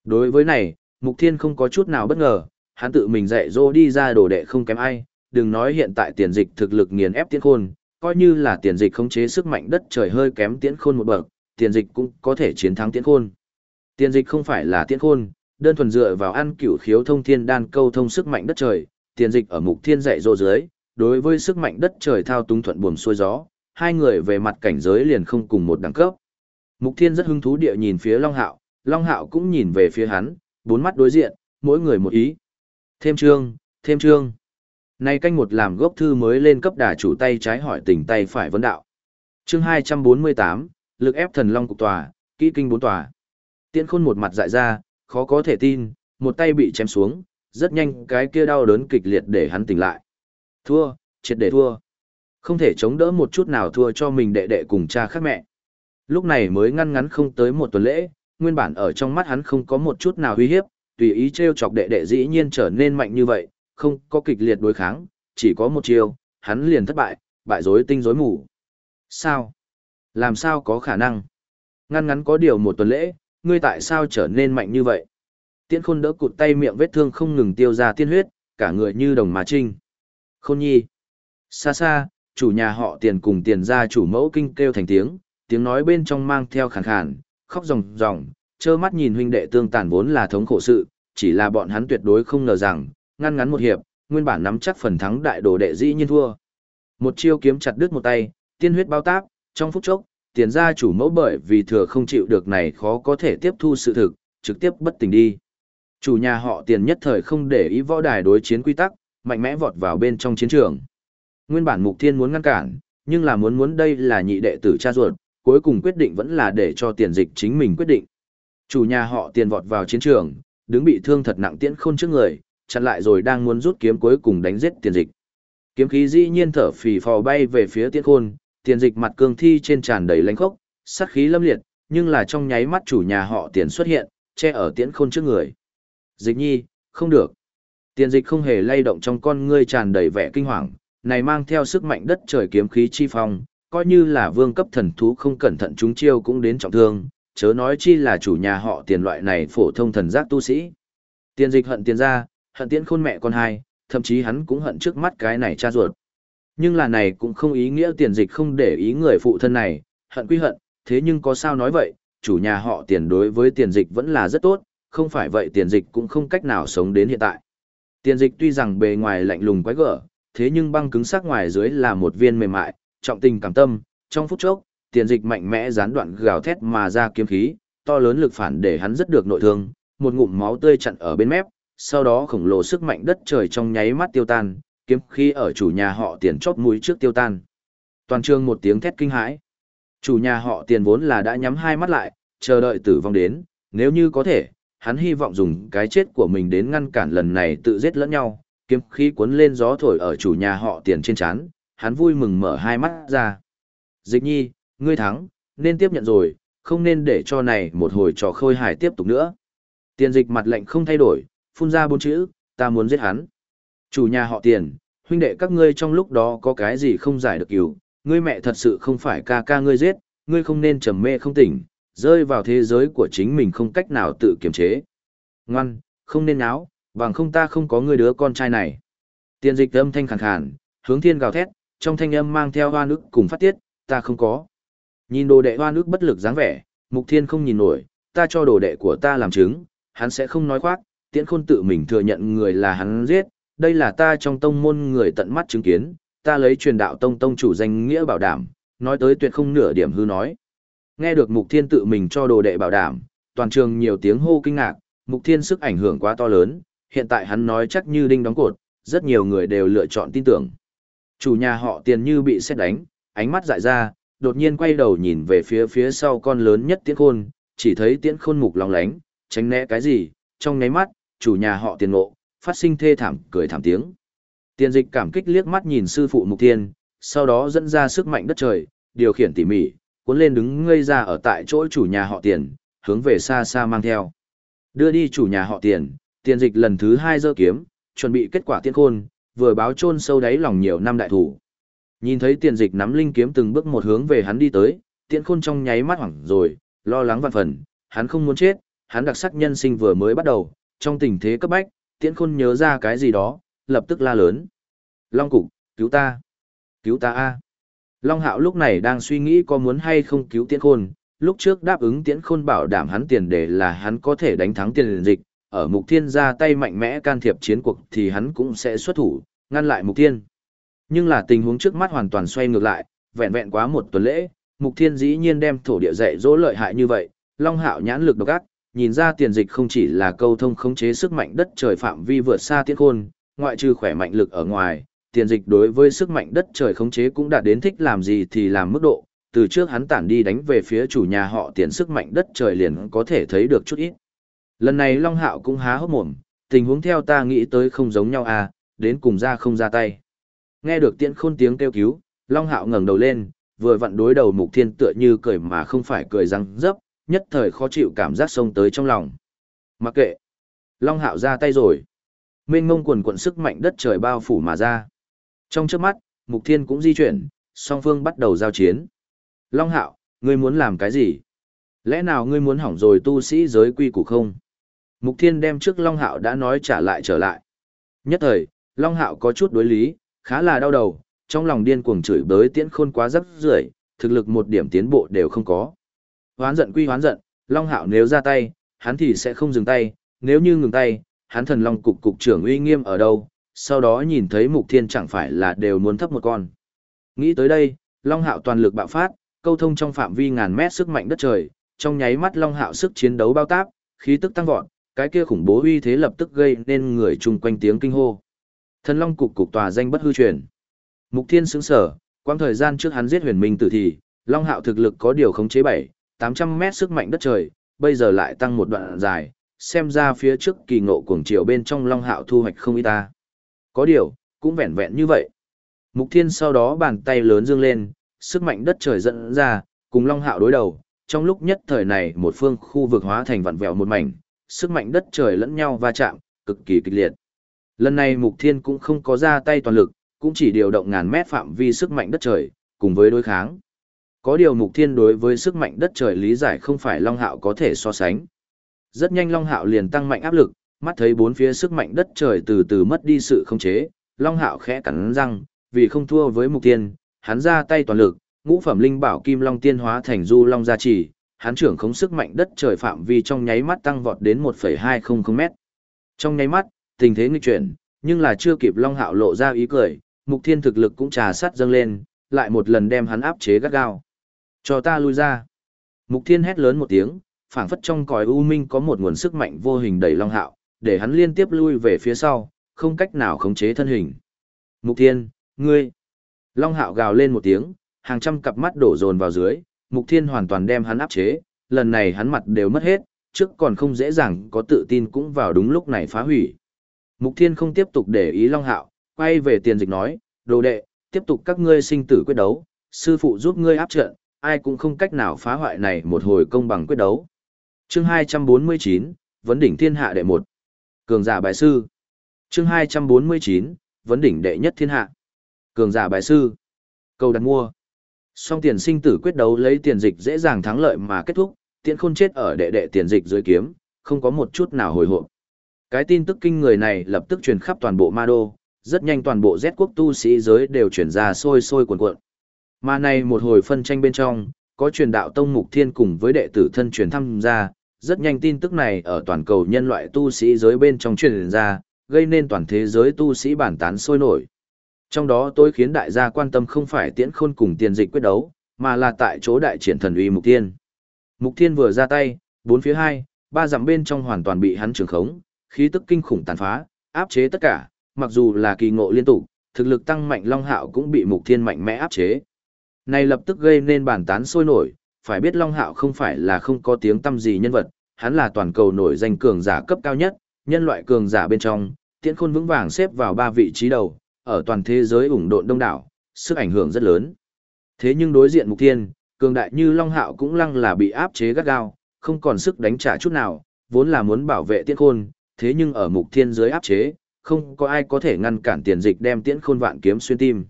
Đối với này, Mục Thiên không có chút nào bất ngờ, hắn tự mình dạy dỗ đi ra đồ đệ không kém ai, đừng nói hiện tại tiền dịch thực lực nghiền ép tiễn khôn, coi như là tiền dịch khống chế sức mạnh đất trời hơi kém tiễn khôn một bậc, tiền dịch cũng có thể chiến thắng tiễn khôn. Tiền dịch không phải là tiễn khôn, đơn thuần dựa vào ăn cửu khiếu thông thiên đan câu thông sức mạnh đất trời, tiền dịch ở mục thiên dạy dỗ dưới, đối với sức mạnh đất trời thao túng thuận buồm xuôi gió, hai người về mặt cảnh giới liền không cùng một đẳng cấp. Mục Thiên rất hứng thú địa nhìn phía Long Hạo, Long Hạo cũng nhìn về phía hắn, bốn mắt đối diện, mỗi người một ý. Thêm chương, thêm chương nay canh một làm gốc thư mới lên cấp đà chủ tay trái hỏi tình tay phải vấn đạo. Chương 248, lực ép thần long cục tòa, kỹ kinh bốn tòa. Tiễn khôn một mặt dại ra, khó có thể tin, một tay bị chém xuống, rất nhanh cái kia đau đớn kịch liệt để hắn tỉnh lại. Thua, triệt để thua. Không thể chống đỡ một chút nào thua cho mình đệ đệ cùng cha khác mẹ. Lúc này mới ngăn ngắn không tới một tuần lễ, nguyên bản ở trong mắt hắn không có một chút nào uy hiếp, tùy ý treo chọc đệ đệ dĩ nhiên trở nên mạnh như vậy, không có kịch liệt đối kháng, chỉ có một chiều hắn liền thất bại, bại rối tinh rối mù. Sao? Làm sao có khả năng? Ngăn ngắn có điều một tuần lễ, ngươi tại sao trở nên mạnh như vậy? Tiễn khôn đỡ cụt tay miệng vết thương không ngừng tiêu ra tiên huyết, cả người như đồng mà trinh. Khôn nhi. Xa xa, chủ nhà họ tiền cùng tiền gia chủ mẫu kinh kêu thành tiếng, tiếng nói bên trong mang theo khàn khàn, khóc ròng ròng, trơ mắt nhìn huynh đệ tương tàn vốn là thống khổ sự, chỉ là bọn hắn tuyệt đối không ngờ rằng, ngăn ngắn một hiệp, nguyên bản nắm chắc phần thắng đại đồ đệ dĩ nhiên thua. Một chiêu kiếm chặt đứt một tay, tiên huyết bao táp, trong phút chốc, tiền gia chủ mẫu bởi vì thừa không chịu được này khó có thể tiếp thu sự thực, trực tiếp bất tỉnh đi. Chủ nhà họ tiền nhất thời không để ý võ đài đối chiến quy tắc, mạnh mẽ vọt vào bên trong chiến trường. Nguyên bản mục thiên muốn ngăn cản, nhưng là muốn muốn đây là nhị đệ tử cha ruột, cuối cùng quyết định vẫn là để cho tiền dịch chính mình quyết định. Chủ nhà họ tiền vọt vào chiến trường, đứng bị thương thật nặng tiễn khôn trước người, chặn lại rồi đang muốn rút kiếm cuối cùng đánh giết tiền dịch. Kiếm khí dĩ nhiên thở phì phò bay về phía tiễn khôn, tiền dịch mặt cương thi trên tràn đầy lãnh khốc, sát khí lâm liệt, nhưng là trong nháy mắt chủ nhà họ tiền xuất hiện, che ở tiễn khôn trước người. Dịch nhi, không được. Tiền dịch không hề lay động trong con ngươi tràn đầy vẻ kinh hoàng, này mang theo sức mạnh đất trời kiếm khí chi phong, coi như là vương cấp thần thú không cẩn thận chúng chiêu cũng đến trọng thương, chớ nói chi là chủ nhà họ tiền loại này phổ thông thần giác tu sĩ. Tiền dịch hận tiền ra, hận tiễn khôn mẹ con hai, thậm chí hắn cũng hận trước mắt cái này cha ruột. Nhưng là này cũng không ý nghĩa tiền dịch không để ý người phụ thân này, hận quy hận, thế nhưng có sao nói vậy, chủ nhà họ tiền đối với tiền dịch vẫn là rất tốt, không phải vậy tiền dịch cũng không cách nào sống đến hiện tại. Tiền dịch tuy rằng bề ngoài lạnh lùng quái gở, thế nhưng băng cứng sắc ngoài dưới là một viên mềm mại, trọng tình cảm tâm, trong phút chốc, tiền dịch mạnh mẽ gián đoạn gào thét mà ra kiếm khí, to lớn lực phản để hắn rất được nội thương, một ngụm máu tươi chặn ở bên mép, sau đó khổng lồ sức mạnh đất trời trong nháy mắt tiêu tan, kiếm khí ở chủ nhà họ tiền chót mũi trước tiêu tan. Toàn trường một tiếng thét kinh hãi. Chủ nhà họ tiền vốn là đã nhắm hai mắt lại, chờ đợi tử vong đến, nếu như có thể, hắn hy vọng dùng cái chết của mình đến ngăn cản lần này tự giết lẫn nhau, kiếm khí cuốn lên gió thổi ở chủ nhà họ tiền trên chán, hắn vui mừng mở hai mắt ra. Dịch nhi, ngươi thắng, nên tiếp nhận rồi, không nên để cho này một hồi trò khôi hài tiếp tục nữa. Tiền dịch mặt lệnh không thay đổi, phun ra bốn chữ, ta muốn giết hắn. Chủ nhà họ tiền, huynh đệ các ngươi trong lúc đó có cái gì không giải được cứu, ngươi mẹ thật sự không phải ca ca ngươi giết, ngươi không nên trầm mê không tỉnh, rơi vào thế giới của chính mình không cách nào tự kiềm chế. Ngoan, không nên áo, bằng không ta không có ngươi đứa con trai này. Tiền dịch âm thanh khàn khàn, hướng thiên gào thét, trong thanh âm mang theo hoa nước cùng phát tiết, ta không có. Nhìn đồ đệ hoa nước bất lực dáng vẻ, mục thiên không nhìn nổi, ta cho đồ đệ của ta làm chứng, hắn sẽ không nói khoác, tiễn khôn tự mình thừa nhận người là hắn giết, đây là ta trong tông môn người tận mắt chứng kiến, ta lấy truyền đạo tông tông chủ danh nghĩa bảo đảm, nói tới tuyệt không nửa điểm hư nói. Nghe được mục thiên tự mình cho đồ đệ bảo đảm, toàn trường nhiều tiếng hô kinh ngạc, mục thiên sức ảnh hưởng quá to lớn, hiện tại hắn nói chắc như đinh đóng cột, rất nhiều người đều lựa chọn tin tưởng. Chủ nhà họ tiền như bị xét đánh, ánh mắt dại ra, đột nhiên quay đầu nhìn về phía phía sau con lớn nhất tiễn khôn, chỉ thấy tiễn khôn mục lòng lánh, tránh né cái gì, trong nháy mắt, chủ nhà họ tiền ngộ, phát sinh thê thảm cười thảm tiếng. Tiền dịch cảm kích liếc mắt nhìn sư phụ mục thiên, sau đó dẫn ra sức mạnh đất trời, điều khiển tỉ mỉ, cuốn lên đứng ngây ra ở tại chỗ chủ nhà họ tiền, hướng về xa xa mang theo. Đưa đi chủ nhà họ tiền, tiền dịch lần thứ hai giơ kiếm, chuẩn bị kết quả tiên khôn, vừa báo chôn sâu đáy lòng nhiều năm đại thủ. Nhìn thấy tiền dịch nắm linh kiếm từng bước một hướng về hắn đi tới, tiện khôn trong nháy mắt hoảng rồi, lo lắng vạn phần, hắn không muốn chết, hắn đặc sắc nhân sinh vừa mới bắt đầu, trong tình thế cấp bách, tiễn khôn nhớ ra cái gì đó, lập tức la lớn. Long cục, cứu ta! Cứu ta a! Long hạo lúc này đang suy nghĩ có muốn hay không cứu tiễn khôn, lúc trước đáp ứng tiễn khôn bảo đảm hắn tiền để là hắn có thể đánh thắng tiền dịch, ở mục thiên ra tay mạnh mẽ can thiệp chiến cuộc thì hắn cũng sẽ xuất thủ, ngăn lại mục thiên. Nhưng là tình huống trước mắt hoàn toàn xoay ngược lại, vẹn vẹn quá một tuần lễ, mục thiên dĩ nhiên đem thổ địa dạy dỗ lợi hại như vậy, long hạo nhãn lực độc ác, nhìn ra tiền dịch không chỉ là câu thông khống chế sức mạnh đất trời phạm vi vượt xa tiết khôn, ngoại trừ khỏe mạnh lực ở ngoài, tiền dịch đối với sức mạnh đất trời khống chế cũng đã đến thích làm gì thì làm mức độ, từ trước hắn tản đi đánh về phía chủ nhà họ tiền sức mạnh đất trời liền có thể thấy được chút ít. Lần này Long Hạo cũng há hốc mồm, tình huống theo ta nghĩ tới không giống nhau à, đến cùng ra không ra tay. Nghe được tiễn khôn tiếng kêu cứu, Long Hạo ngẩng đầu lên, vừa vặn đối đầu Mục Thiên tựa như cười mà không phải cười răng dấp, nhất thời khó chịu cảm giác xông tới trong lòng. Mặc kệ. Long Hạo ra tay rồi. Mênh ngông quần quận sức mạnh đất trời bao phủ mà ra. Trong trước mắt, Mục Thiên cũng di chuyển, song phương bắt đầu giao chiến. Long Hạo, ngươi muốn làm cái gì? Lẽ nào ngươi muốn hỏng rồi tu sĩ giới quy củ không? Mục Thiên đem trước Long Hạo đã nói trả lại trở lại. Nhất thời, Long Hạo có chút đối lý, khá là đau đầu, trong lòng điên cuồng chửi bới tiễn khôn quá rất rưởi, thực lực một điểm tiến bộ đều không có. Hoán giận quy hoán giận, Long Hạo nếu ra tay, hắn thì sẽ không dừng tay, nếu như ngừng tay, hắn thần Long cục cục trưởng uy nghiêm ở đâu, sau đó nhìn thấy Mục Thiên chẳng phải là đều muốn thấp một con. Nghĩ tới đây, Long Hạo toàn lực bạo phát, câu thông trong phạm vi ngàn mét sức mạnh đất trời, trong nháy mắt Long Hạo sức chiến đấu bao táp, khí tức tăng vọt, cái kia khủng bố uy thế lập tức gây nên người chung quanh tiếng kinh hô. Thần Long cục cục tòa danh bất hư truyền. Mục Thiên sững sở, quãng thời gian trước hắn giết Huyền Minh tử thì, Long Hạo thực lực có điều khống chế bảy. 800 mét sức mạnh đất trời, bây giờ lại tăng một đoạn dài, xem ra phía trước kỳ ngộ cuồng triều bên trong Long Hạo thu hoạch không ít ta. Có điều, cũng vẹn vẹn như vậy. Mục Thiên sau đó bàn tay lớn dương lên, sức mạnh đất trời dẫn ra, cùng Long Hạo đối đầu, trong lúc nhất thời này một phương khu vực hóa thành vặn vẹo một mảnh, sức mạnh đất trời lẫn nhau va chạm, cực kỳ kịch liệt. Lần này Mục Thiên cũng không có ra tay toàn lực, cũng chỉ điều động ngàn mét phạm vi sức mạnh đất trời, cùng với đối kháng. Có điều Mục Thiên đối với sức mạnh đất trời lý giải không phải Long Hạo có thể so sánh. Rất nhanh Long Hạo liền tăng mạnh áp lực, mắt thấy bốn phía sức mạnh đất trời từ từ mất đi sự khống chế, Long Hạo khẽ cắn răng, vì không thua với Mục Thiên, hắn ra tay toàn lực, ngũ phẩm linh bảo kim long tiên hóa thành du long gia trì, hắn trưởng khống sức mạnh đất trời phạm vi trong nháy mắt tăng vọt đến 1.200 mét. Trong nháy mắt, tình thế nghịch chuyển, nhưng là chưa kịp Long Hạo lộ ra ý cười, Mục Thiên thực lực cũng trà sát dâng lên, lại một lần đem hắn áp chế gắt gao. Cho ta lui ra. Mục Thiên hét lớn một tiếng, phảng phất trong cõi u minh có một nguồn sức mạnh vô hình đầy Long Hạo, để hắn liên tiếp lui về phía sau, không cách nào khống chế thân hình. Mục Thiên, ngươi. Long Hạo gào lên một tiếng, hàng trăm cặp mắt đổ dồn vào dưới, Mục Thiên hoàn toàn đem hắn áp chế, lần này hắn mặt đều mất hết, trước còn không dễ dàng có tự tin cũng vào đúng lúc này phá hủy. Mục Thiên không tiếp tục để ý Long Hạo, quay về tiền dịch nói, đồ đệ, tiếp tục các ngươi sinh tử quyết đấu, sư phụ giúp ngươi áp trận, ai cũng không cách nào phá hoại này một hồi công bằng quyết đấu. Chương 249, Vấn đỉnh thiên hạ đệ một. Cường giả bài sư. Chương 249, Vấn đỉnh đệ nhất thiên hạ. Cường giả bài sư. Cầu đặt mua. Song tiền sinh tử quyết đấu lấy tiền dịch dễ dàng thắng lợi mà kết thúc, tiễn khôn chết ở đệ đệ tiền dịch dưới kiếm, không có một chút nào hồi hộp. Cái tin tức kinh người này lập tức truyền khắp toàn bộ ma đô, rất nhanh toàn bộ Z quốc tu sĩ giới đều chuyển ra sôi sôi cuồn cuộn. Mà này một hồi phân tranh bên trong, có truyền đạo tông mục thiên cùng với đệ tử thân truyền tham gia, rất nhanh tin tức này ở toàn cầu nhân loại tu sĩ giới bên trong truyền ra, gây nên toàn thế giới tu sĩ bản tán sôi nổi. Trong đó tôi khiến đại gia quan tâm không phải tiễn khôn cùng tiền dịch quyết đấu, mà là tại chỗ đại triển thần uy mục thiên. Mục thiên vừa ra tay, bốn phía hai, ba dặm bên trong hoàn toàn bị hắn trường khống, khí tức kinh khủng tàn phá, áp chế tất cả, mặc dù là kỳ ngộ liên tục, thực lực tăng mạnh Long Hạo cũng bị Mục Thiên mạnh mẽ áp chế. Này lập tức gây nên bản tán sôi nổi, phải biết Long Hạo không phải là không có tiếng tâm gì nhân vật, hắn là toàn cầu nổi danh cường giả cấp cao nhất, nhân loại cường giả bên trong, tiễn khôn vững vàng xếp vào ba vị trí đầu, ở toàn thế giới ủng độn đông đảo, sức ảnh hưởng rất lớn. Thế nhưng đối diện Mục Thiên, cường đại như Long Hạo cũng lăng là bị áp chế gắt gao, không còn sức đánh trả chút nào, vốn là muốn bảo vệ tiễn khôn, thế nhưng ở Mục Thiên dưới áp chế, không có ai có thể ngăn cản tiền dịch đem tiễn khôn vạn kiếm xuyên tim.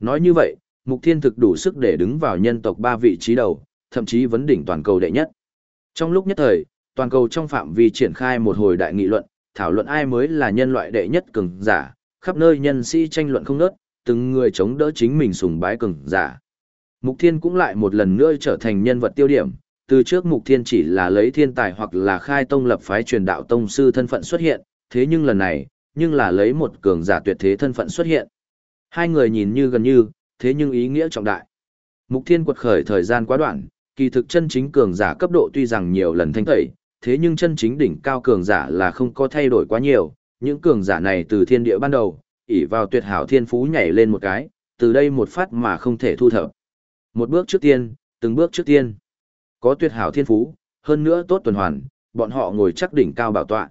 Nói như vậy, Mục Thiên thực đủ sức để đứng vào nhân tộc ba vị trí đầu, thậm chí vấn đỉnh toàn cầu đệ nhất. Trong lúc nhất thời, toàn cầu trong phạm vi triển khai một hồi đại nghị luận, thảo luận ai mới là nhân loại đệ nhất cường giả, khắp nơi nhân sĩ tranh luận không nớt, từng người chống đỡ chính mình sùng bái cường giả. Mục Thiên cũng lại một lần nữa trở thành nhân vật tiêu điểm, từ trước Mục Thiên chỉ là lấy thiên tài hoặc là khai tông lập phái truyền đạo tông sư thân phận xuất hiện, thế nhưng lần này, nhưng là lấy một cường giả tuyệt thế thân phận xuất hiện. Hai người nhìn như gần như, thế nhưng ý nghĩa trọng đại. Mục Thiên quật khởi thời gian quá đoạn, kỳ thực chân chính cường giả cấp độ tuy rằng nhiều lần thanh tẩy, thế nhưng chân chính đỉnh cao cường giả là không có thay đổi quá nhiều, những cường giả này từ thiên địa ban đầu, ỷ vào tuyệt hảo thiên phú nhảy lên một cái, từ đây một phát mà không thể thu thập. Một bước trước tiên, từng bước trước tiên. Có tuyệt hảo thiên phú, hơn nữa tốt tuần hoàn, bọn họ ngồi chắc đỉnh cao bảo tọa.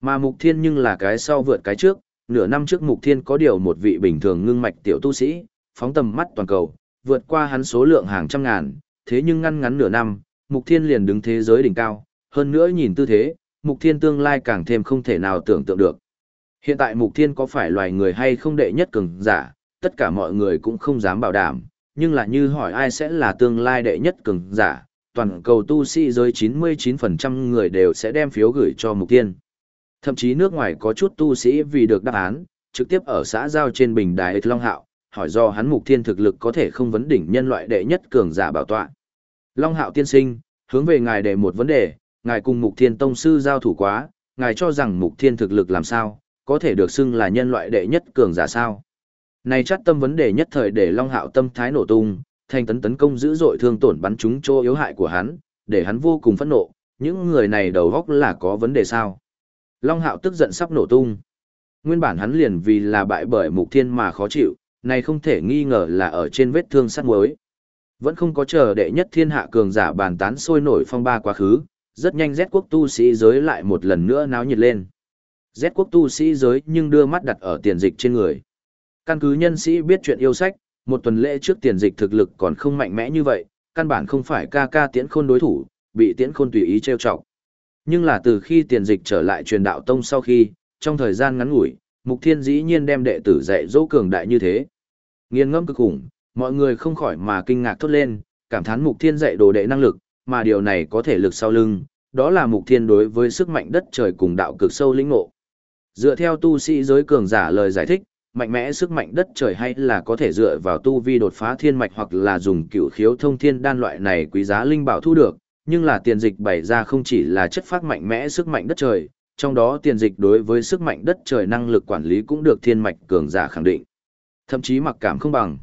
Mà Mục Thiên nhưng là cái sau vượt cái trước, nửa năm trước Mục Thiên có điều một vị bình thường ngưng mạch tiểu tu sĩ, phóng tầm mắt toàn cầu, vượt qua hắn số lượng hàng trăm ngàn, thế nhưng ngăn ngắn nửa năm, Mục Thiên liền đứng thế giới đỉnh cao, hơn nữa nhìn tư thế, Mục Thiên tương lai càng thêm không thể nào tưởng tượng được. Hiện tại Mục Thiên có phải loài người hay không đệ nhất cường giả, tất cả mọi người cũng không dám bảo đảm, nhưng là như hỏi ai sẽ là tương lai đệ nhất cường giả, toàn cầu tu sĩ giới 99% người đều sẽ đem phiếu gửi cho Mục Thiên. Thậm chí nước ngoài có chút tu sĩ vì được đáp án, trực tiếp ở xã giao trên bình đài Long Hạo, hỏi do hắn Mục Thiên thực lực có thể không vấn đỉnh nhân loại đệ nhất cường giả bảo tọa. Long Hạo tiên sinh, hướng về ngài để một vấn đề, ngài cùng Mục Thiên Tông Sư giao thủ quá, ngài cho rằng Mục Thiên thực lực làm sao, có thể được xưng là nhân loại đệ nhất cường giả sao. Này chắc tâm vấn đề nhất thời để Long Hạo tâm thái nổ tung, thành tấn tấn công dữ dội thương tổn bắn trúng chỗ yếu hại của hắn, để hắn vô cùng phẫn nộ, những người này đầu góc là có vấn đề sao. Long Hạo tức giận sắp nổ tung. Nguyên bản hắn liền vì là bại bởi Mục Thiên mà khó chịu, này không thể nghi ngờ là ở trên vết thương sắt muối. Vẫn không có chờ đệ nhất thiên hạ cường giả bàn tán sôi nổi phong ba quá khứ, rất nhanh Z quốc tu sĩ giới lại một lần nữa náo nhiệt lên. Z quốc tu sĩ giới nhưng đưa mắt đặt ở tiền dịch trên người. Căn cứ nhân sĩ biết chuyện yêu sách, một tuần lễ trước tiền dịch thực lực còn không mạnh mẽ như vậy, căn bản không phải ca ca tiễn khôn đối thủ, bị tiễn khôn tùy ý trêu chọc. Nhưng là từ khi tiền dịch trở lại truyền đạo tông sau khi, trong thời gian ngắn ngủi, Mục Thiên dĩ nhiên đem đệ tử dạy dỗ cường đại như thế. Nghiên ngẫm cực khủng, mọi người không khỏi mà kinh ngạc thốt lên, cảm thán Mục Thiên dạy đồ đệ năng lực, mà điều này có thể lực sau lưng, đó là Mục Thiên đối với sức mạnh đất trời cùng đạo cực sâu lĩnh ngộ. Dựa theo tu sĩ giới cường giả lời giải thích, mạnh mẽ sức mạnh đất trời hay là có thể dựa vào tu vi đột phá thiên mạch hoặc là dùng cựu khiếu thông thiên đan loại này quý giá linh bảo thu được, nhưng là tiền dịch bày ra không chỉ là chất phát mạnh mẽ sức mạnh đất trời, trong đó tiền dịch đối với sức mạnh đất trời năng lực quản lý cũng được thiên mạch cường giả khẳng định. Thậm chí mặc cảm không bằng.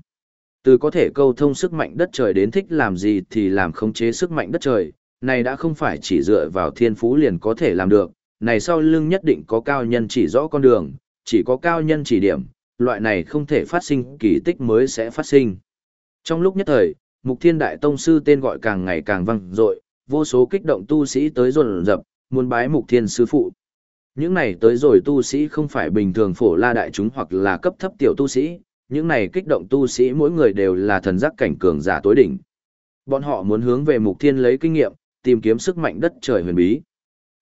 Từ có thể câu thông sức mạnh đất trời đến thích làm gì thì làm khống chế sức mạnh đất trời, này đã không phải chỉ dựa vào thiên phú liền có thể làm được, này sau lưng nhất định có cao nhân chỉ rõ con đường, chỉ có cao nhân chỉ điểm, loại này không thể phát sinh kỳ tích mới sẽ phát sinh. Trong lúc nhất thời, Mục Thiên Đại Tông Sư tên gọi càng ngày càng vang dội, vô số kích động tu sĩ tới rồn rập, muốn bái Mục Thiên Sư Phụ. Những này tới rồi tu sĩ không phải bình thường phổ la đại chúng hoặc là cấp thấp tiểu tu sĩ, những này kích động tu sĩ mỗi người đều là thần giác cảnh cường giả tối đỉnh. Bọn họ muốn hướng về Mục Thiên lấy kinh nghiệm, tìm kiếm sức mạnh đất trời huyền bí.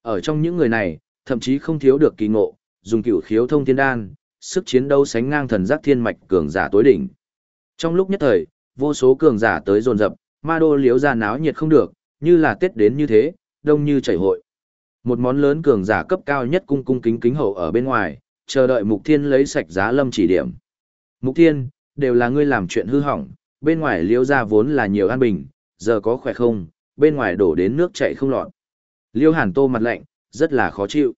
Ở trong những người này, thậm chí không thiếu được kỳ ngộ, dùng cửu khiếu thông thiên đan, sức chiến đấu sánh ngang thần giác thiên mạch cường giả tối đỉnh. Trong lúc nhất thời, vô số cường giả tới dồn dập, ma đô liếu ra náo nhiệt không được, như là Tết đến như thế, đông như chảy hội. Một món lớn cường giả cấp cao nhất cung cung kính kính hậu ở bên ngoài, chờ đợi Mục Thiên lấy sạch giá lâm chỉ điểm. Mục Thiên, đều là ngươi làm chuyện hư hỏng, bên ngoài liêu ra vốn là nhiều an bình, giờ có khỏe không, bên ngoài đổ đến nước chảy không lọt. Liêu Hàn Tô mặt lạnh, rất là khó chịu.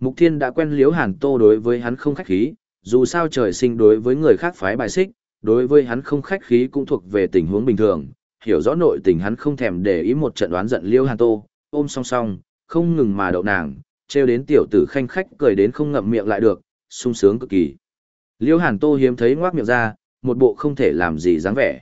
Mục Thiên đã quen Liêu Hàn Tô đối với hắn không khách khí, dù sao trời sinh đối với người khác phái bài xích, đối với hắn không khách khí cũng thuộc về tình huống bình thường, hiểu rõ nội tình hắn không thèm để ý một trận đoán giận Liêu Hàn Tô, ôm song song, không ngừng mà đậu nàng, treo đến tiểu tử khanh khách cười đến không ngậm miệng lại được, sung sướng cực kỳ. Liêu Hàn Tô hiếm thấy ngoác miệng ra, một bộ không thể làm gì dáng vẻ.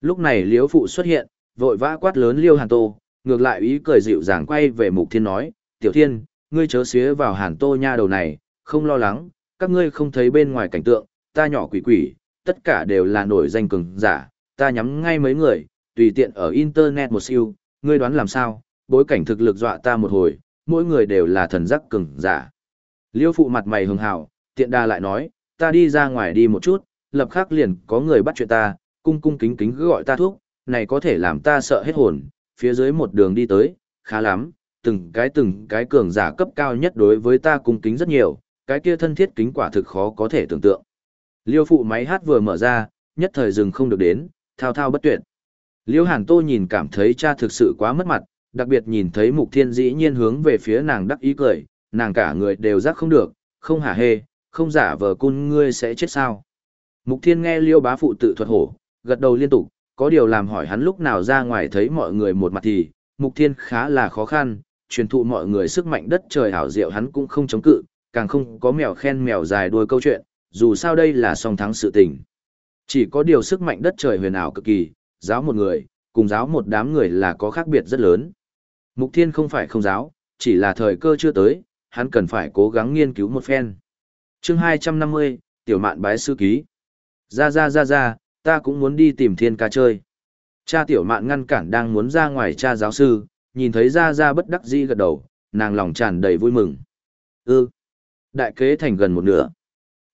Lúc này Liêu Phụ xuất hiện, vội vã quát lớn Liêu Hàn Tô, ngược lại ý cười dịu dàng quay về Mục Thiên nói, Tiểu Thiên, ngươi chớ xía vào Hàn Tô nha đầu này, không lo lắng, các ngươi không thấy bên ngoài cảnh tượng, ta nhỏ quỷ quỷ, tất cả đều là nổi danh cường giả, ta nhắm ngay mấy người, tùy tiện ở internet một siêu, ngươi đoán làm sao, bối cảnh thực lực dọa ta một hồi, mỗi người đều là thần giác cường giả. Liêu phụ mặt mày hưng hào, tiện đa lại nói, ta đi ra ngoài đi một chút, lập khắc liền có người bắt chuyện ta, cung cung kính kính gọi ta thuốc, này có thể làm ta sợ hết hồn, phía dưới một đường đi tới, khá lắm, từng cái từng cái cường giả cấp cao nhất đối với ta cung kính rất nhiều, cái kia thân thiết kính quả thực khó có thể tưởng tượng. Liêu phụ máy hát vừa mở ra, nhất thời dừng không được đến, thao thao bất tuyệt. Liêu Hàn Tô nhìn cảm thấy cha thực sự quá mất mặt, đặc biệt nhìn thấy Mục Thiên dĩ nhiên hướng về phía nàng đắc ý cười, nàng cả người đều giác không được, không hả hê, không giả vờ cun ngươi sẽ chết sao. Mục Thiên nghe Liêu bá phụ tự thuật hổ, gật đầu liên tục, có điều làm hỏi hắn lúc nào ra ngoài thấy mọi người một mặt thì, Mục Thiên khá là khó khăn, truyền thụ mọi người sức mạnh đất trời hảo diệu hắn cũng không chống cự, càng không có mèo khen mèo dài đuôi câu chuyện, dù sao đây là song thắng sự tình. Chỉ có điều sức mạnh đất trời huyền ảo cực kỳ, giáo một người, cùng giáo một đám người là có khác biệt rất lớn. Mục Thiên không phải không giáo, chỉ là thời cơ chưa tới, hắn cần phải cố gắng nghiên cứu một phen. Chương 250, Tiểu Mạn bái sư ký. Ra ra ra ra, ta cũng muốn đi tìm thiên ca chơi. Cha tiểu mạn ngăn cản đang muốn ra ngoài cha giáo sư, nhìn thấy ra ra bất đắc dĩ gật đầu, nàng lòng tràn đầy vui mừng. Ư, đại kế thành gần một nửa.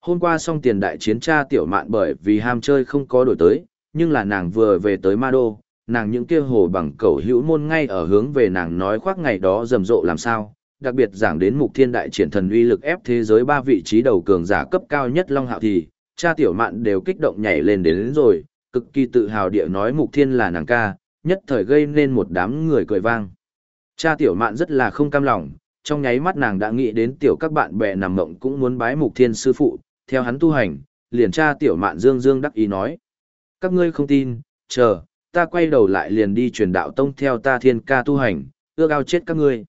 Hôm qua xong tiền đại chiến cha tiểu mạn bởi vì ham chơi không có đổi tới, nhưng là nàng vừa về tới ma đô, nàng những kia hồ bằng cầu hữu môn ngay ở hướng về nàng nói khoác ngày đó rầm rộ làm sao, đặc biệt giảng đến mục thiên đại triển thần uy lực ép thế giới ba vị trí đầu cường giả cấp cao nhất Long Hạo thì, cha tiểu mạn đều kích động nhảy lên đến, đến rồi, cực kỳ tự hào địa nói mục thiên là nàng ca, nhất thời gây nên một đám người cười vang. Cha tiểu mạn rất là không cam lòng, trong nháy mắt nàng đã nghĩ đến tiểu các bạn bè nằm mộng cũng muốn bái mục thiên sư phụ, theo hắn tu hành, liền cha tiểu mạn dương dương đắc ý nói. Các ngươi không tin, chờ, ta quay đầu lại liền đi truyền đạo tông theo ta thiên ca tu hành, ước ao chết các ngươi.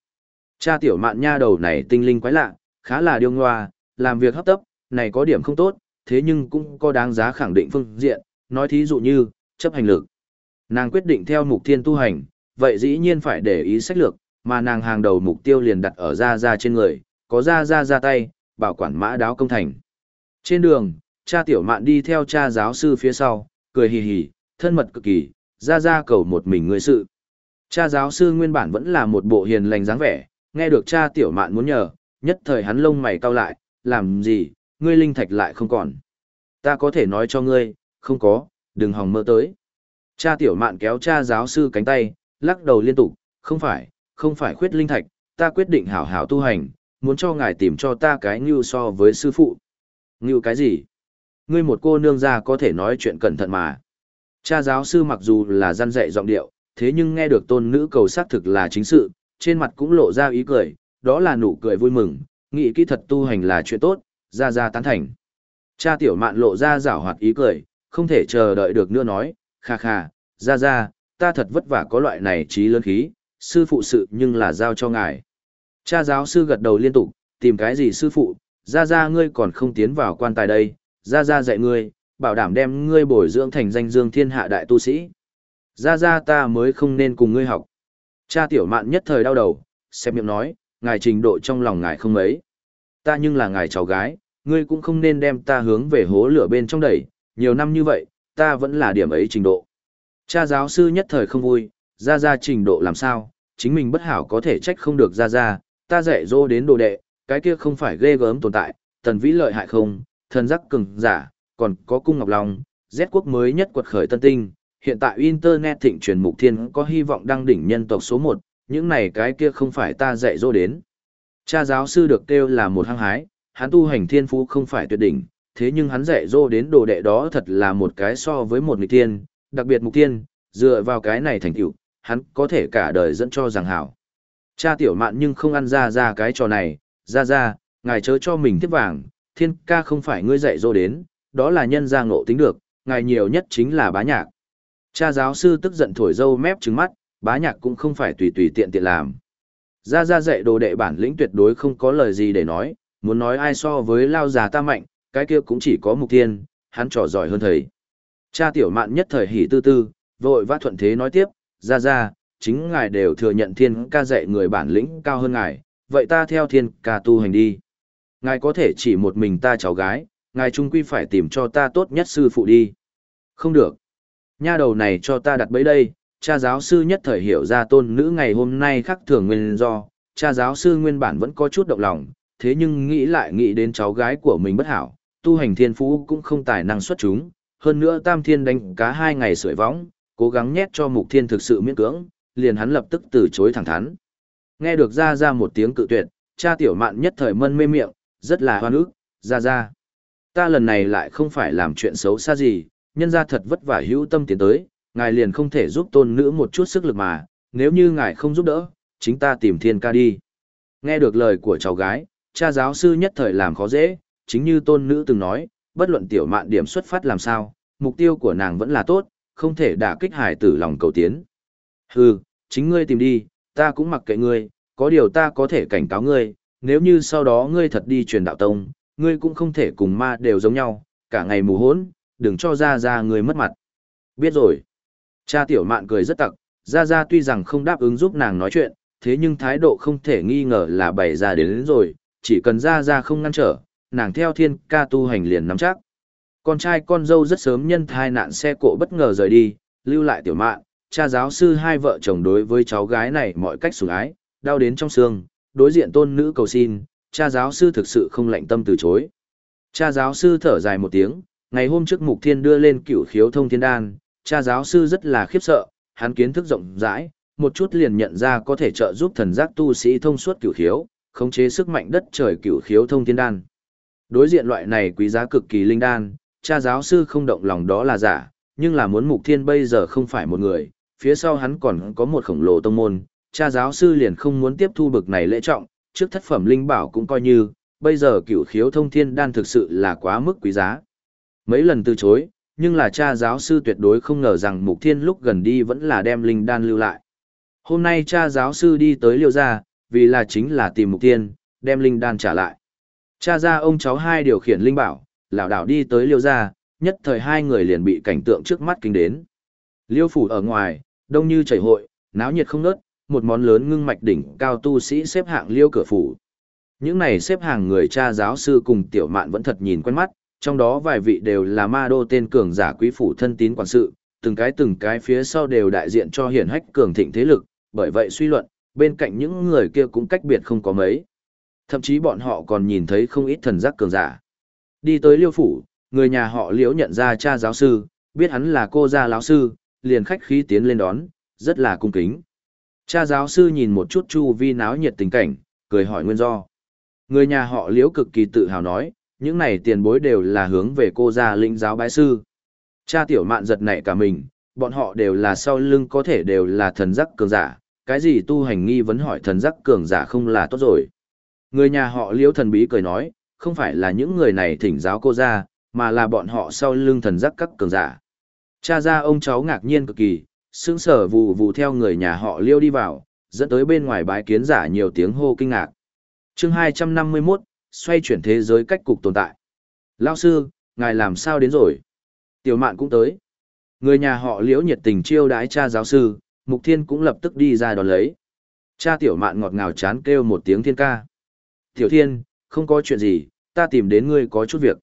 Cha tiểu mạn nha đầu này tinh linh quái lạ, khá là điêu ngoa, làm việc hấp tấp, này có điểm không tốt, thế nhưng cũng có đáng giá khẳng định phương diện, nói thí dụ như, chấp hành lực. Nàng quyết định theo mục thiên tu hành, vậy dĩ nhiên phải để ý sách lược, mà nàng hàng đầu mục tiêu liền đặt ở ra ra trên người, có ra ra ra tay, bảo quản mã đáo công thành. Trên đường, cha tiểu mạn đi theo cha giáo sư phía sau, cười hì hì, thân mật cực kỳ, ra ra cầu một mình người sự. Cha giáo sư nguyên bản vẫn là một bộ hiền lành dáng vẻ, nghe được cha tiểu mạn muốn nhờ, nhất thời hắn lông mày cau lại, làm gì, ngươi linh thạch lại không còn. Ta có thể nói cho ngươi, không có, đừng hòng mơ tới. Cha tiểu mạn kéo cha giáo sư cánh tay, lắc đầu liên tục, không phải, không phải khuyết linh thạch, ta quyết định hảo hảo tu hành, muốn cho ngài tìm cho ta cái như so với sư phụ. Như cái gì? Ngươi một cô nương gia có thể nói chuyện cẩn thận mà. Cha giáo sư mặc dù là gian dạy giọng điệu, thế nhưng nghe được tôn nữ cầu xác thực là chính sự, trên mặt cũng lộ ra ý cười, đó là nụ cười vui mừng, nghĩ kỹ thật tu hành là chuyện tốt, ra ra tán thành. Cha tiểu mạn lộ ra rảo hoạt ý cười, không thể chờ đợi được nữa nói, kha kha, ra ra, ta thật vất vả có loại này trí lớn khí, sư phụ sự nhưng là giao cho ngài. Cha giáo sư gật đầu liên tục, tìm cái gì sư phụ, ra ra ngươi còn không tiến vào quan tài đây, ra ra dạy ngươi, bảo đảm đem ngươi bồi dưỡng thành danh dương thiên hạ đại tu sĩ. Ra ra ta mới không nên cùng ngươi học. Cha tiểu mạn nhất thời đau đầu, xem miệng nói, ngài trình độ trong lòng ngài không ấy, Ta nhưng là ngài cháu gái, ngươi cũng không nên đem ta hướng về hố lửa bên trong đẩy, nhiều năm như vậy, ta vẫn là điểm ấy trình độ. Cha giáo sư nhất thời không vui, ra ra trình độ làm sao, chính mình bất hảo có thể trách không được ra ra, ta dạy dỗ đến đồ đệ, cái kia không phải ghê gớm tồn tại, tần vĩ lợi hại không, thần giác cứng giả, còn có cung ngọc long, Z quốc mới nhất quật khởi tân tinh, hiện tại Internet thịnh truyền mục thiên có hy vọng đăng đỉnh nhân tộc số 1, những này cái kia không phải ta dạy dỗ đến. Cha giáo sư được kêu là một hăng hái, hắn tu hành thiên phú không phải tuyệt đỉnh, thế nhưng hắn dạy dỗ đến đồ đệ đó thật là một cái so với một người tiên, đặc biệt mục tiên, dựa vào cái này thành tựu, hắn có thể cả đời dẫn cho rằng hảo. Cha tiểu mạn nhưng không ăn ra ra cái trò này, ra ra, ngài chớ cho mình tiếp vàng, thiên ca không phải ngươi dạy dỗ đến, đó là nhân gia ngộ tính được, ngài nhiều nhất chính là bá nhạc. Cha giáo sư tức giận thổi dâu mép trứng mắt, bá nhạc cũng không phải tùy tùy tiện tiện làm. Ra ra dạy đồ đệ bản lĩnh tuyệt đối không có lời gì để nói, muốn nói ai so với lao già ta mạnh, cái kia cũng chỉ có mục tiên, hắn trò giỏi hơn thầy. Cha tiểu mạn nhất thời hỉ tư tư, vội vã thuận thế nói tiếp, ra ra, chính ngài đều thừa nhận thiên ca dạy người bản lĩnh cao hơn ngài, vậy ta theo thiên ca tu hành đi. Ngài có thể chỉ một mình ta cháu gái, ngài trung quy phải tìm cho ta tốt nhất sư phụ đi. Không được. Nha đầu này cho ta đặt bấy đây, cha giáo sư nhất thời hiểu ra tôn nữ ngày hôm nay khác thường nguyên do, cha giáo sư nguyên bản vẫn có chút động lòng, thế nhưng nghĩ lại nghĩ đến cháu gái của mình bất hảo, tu hành thiên phú cũng không tài năng xuất chúng, hơn nữa tam thiên đánh cá hai ngày sưởi võng, cố gắng nhét cho mục thiên thực sự miễn cưỡng, liền hắn lập tức từ chối thẳng thắn. Nghe được ra ra một tiếng cự tuyệt, cha tiểu mạn nhất thời mân mê miệng, rất là hoan ức, ra ra. Ta lần này lại không phải làm chuyện xấu xa gì, nhân ra thật vất vả hữu tâm tiến tới, ngài liền không thể giúp tôn nữ một chút sức lực mà, nếu như ngài không giúp đỡ, chính ta tìm thiên ca đi. Nghe được lời của cháu gái, cha giáo sư nhất thời làm khó dễ, chính như tôn nữ từng nói, bất luận tiểu mạn điểm xuất phát làm sao, mục tiêu của nàng vẫn là tốt, không thể đả kích hải tử lòng cầu tiến. Hừ, chính ngươi tìm đi, ta cũng mặc kệ ngươi, có điều ta có thể cảnh cáo ngươi, nếu như sau đó ngươi thật đi truyền đạo tông, ngươi cũng không thể cùng ma đều giống nhau, cả ngày mù hỗn, đừng cho ra ra ngươi mất mặt. Biết rồi. Cha tiểu mạn cười rất tặc, ra ra tuy rằng không đáp ứng giúp nàng nói chuyện, thế nhưng thái độ không thể nghi ngờ là bày ra đến, đến rồi, chỉ cần ra ra không ngăn trở, nàng theo thiên ca tu hành liền nắm chắc. Con trai con dâu rất sớm nhân thai nạn xe cộ bất ngờ rời đi, lưu lại tiểu mạn, cha giáo sư hai vợ chồng đối với cháu gái này mọi cách sủng ái, đau đến trong xương, đối diện tôn nữ cầu xin, cha giáo sư thực sự không lạnh tâm từ chối. Cha giáo sư thở dài một tiếng, ngày hôm trước Mục Thiên đưa lên cửu khiếu thông thiên đan, cha giáo sư rất là khiếp sợ, hắn kiến thức rộng rãi, một chút liền nhận ra có thể trợ giúp thần giác tu sĩ thông suốt cửu khiếu, khống chế sức mạnh đất trời cửu khiếu thông thiên đan. Đối diện loại này quý giá cực kỳ linh đan, cha giáo sư không động lòng đó là giả, nhưng là muốn Mục Thiên bây giờ không phải một người, phía sau hắn còn có một khổng lồ tông môn, cha giáo sư liền không muốn tiếp thu bực này lễ trọng, trước thất phẩm linh bảo cũng coi như, bây giờ cửu khiếu thông thiên đan thực sự là quá mức quý giá. Mấy lần từ chối, nhưng là cha giáo sư tuyệt đối không ngờ rằng Mục Thiên lúc gần đi vẫn là đem linh đan lưu lại. Hôm nay cha giáo sư đi tới liêu gia, vì là chính là tìm Mục Thiên, đem linh đan trả lại. Cha ra ông cháu hai điều khiển linh bảo, lão đảo đi tới liêu gia, nhất thời hai người liền bị cảnh tượng trước mắt kinh đến. Liêu phủ ở ngoài, đông như chảy hội, náo nhiệt không nớt, một món lớn ngưng mạch đỉnh cao tu sĩ xếp hạng liêu cửa phủ. Những này xếp hàng người cha giáo sư cùng tiểu mạn vẫn thật nhìn quen mắt, trong đó vài vị đều là ma đô tên cường giả quý phủ thân tín quản sự, từng cái từng cái phía sau đều đại diện cho hiển hách cường thịnh thế lực, bởi vậy suy luận, bên cạnh những người kia cũng cách biệt không có mấy. Thậm chí bọn họ còn nhìn thấy không ít thần giác cường giả. Đi tới liêu phủ, người nhà họ liễu nhận ra cha giáo sư, biết hắn là cô gia lão sư, liền khách khí tiến lên đón, rất là cung kính. Cha giáo sư nhìn một chút chu vi náo nhiệt tình cảnh, cười hỏi nguyên do. Người nhà họ liễu cực kỳ tự hào nói, những này tiền bối đều là hướng về cô gia linh giáo bái sư. Cha tiểu mạn giật nảy cả mình, bọn họ đều là sau lưng có thể đều là thần giác cường giả, cái gì tu hành nghi vấn hỏi thần giác cường giả không là tốt rồi. Người nhà họ liễu thần bí cười nói, không phải là những người này thỉnh giáo cô gia, mà là bọn họ sau lưng thần giác các cường giả. Cha ra ông cháu ngạc nhiên cực kỳ, sững sở vụ vụ theo người nhà họ liêu đi vào, dẫn tới bên ngoài bái kiến giả nhiều tiếng hô kinh ngạc. chương 251, xoay chuyển thế giới cách cục tồn tại. Lao sư, ngài làm sao đến rồi? Tiểu mạn cũng tới. Người nhà họ liễu nhiệt tình chiêu đái cha giáo sư, Mục Thiên cũng lập tức đi ra đón lấy. Cha tiểu mạn ngọt ngào chán kêu một tiếng thiên ca. Tiểu thiên, không có chuyện gì, ta tìm đến ngươi có chút việc.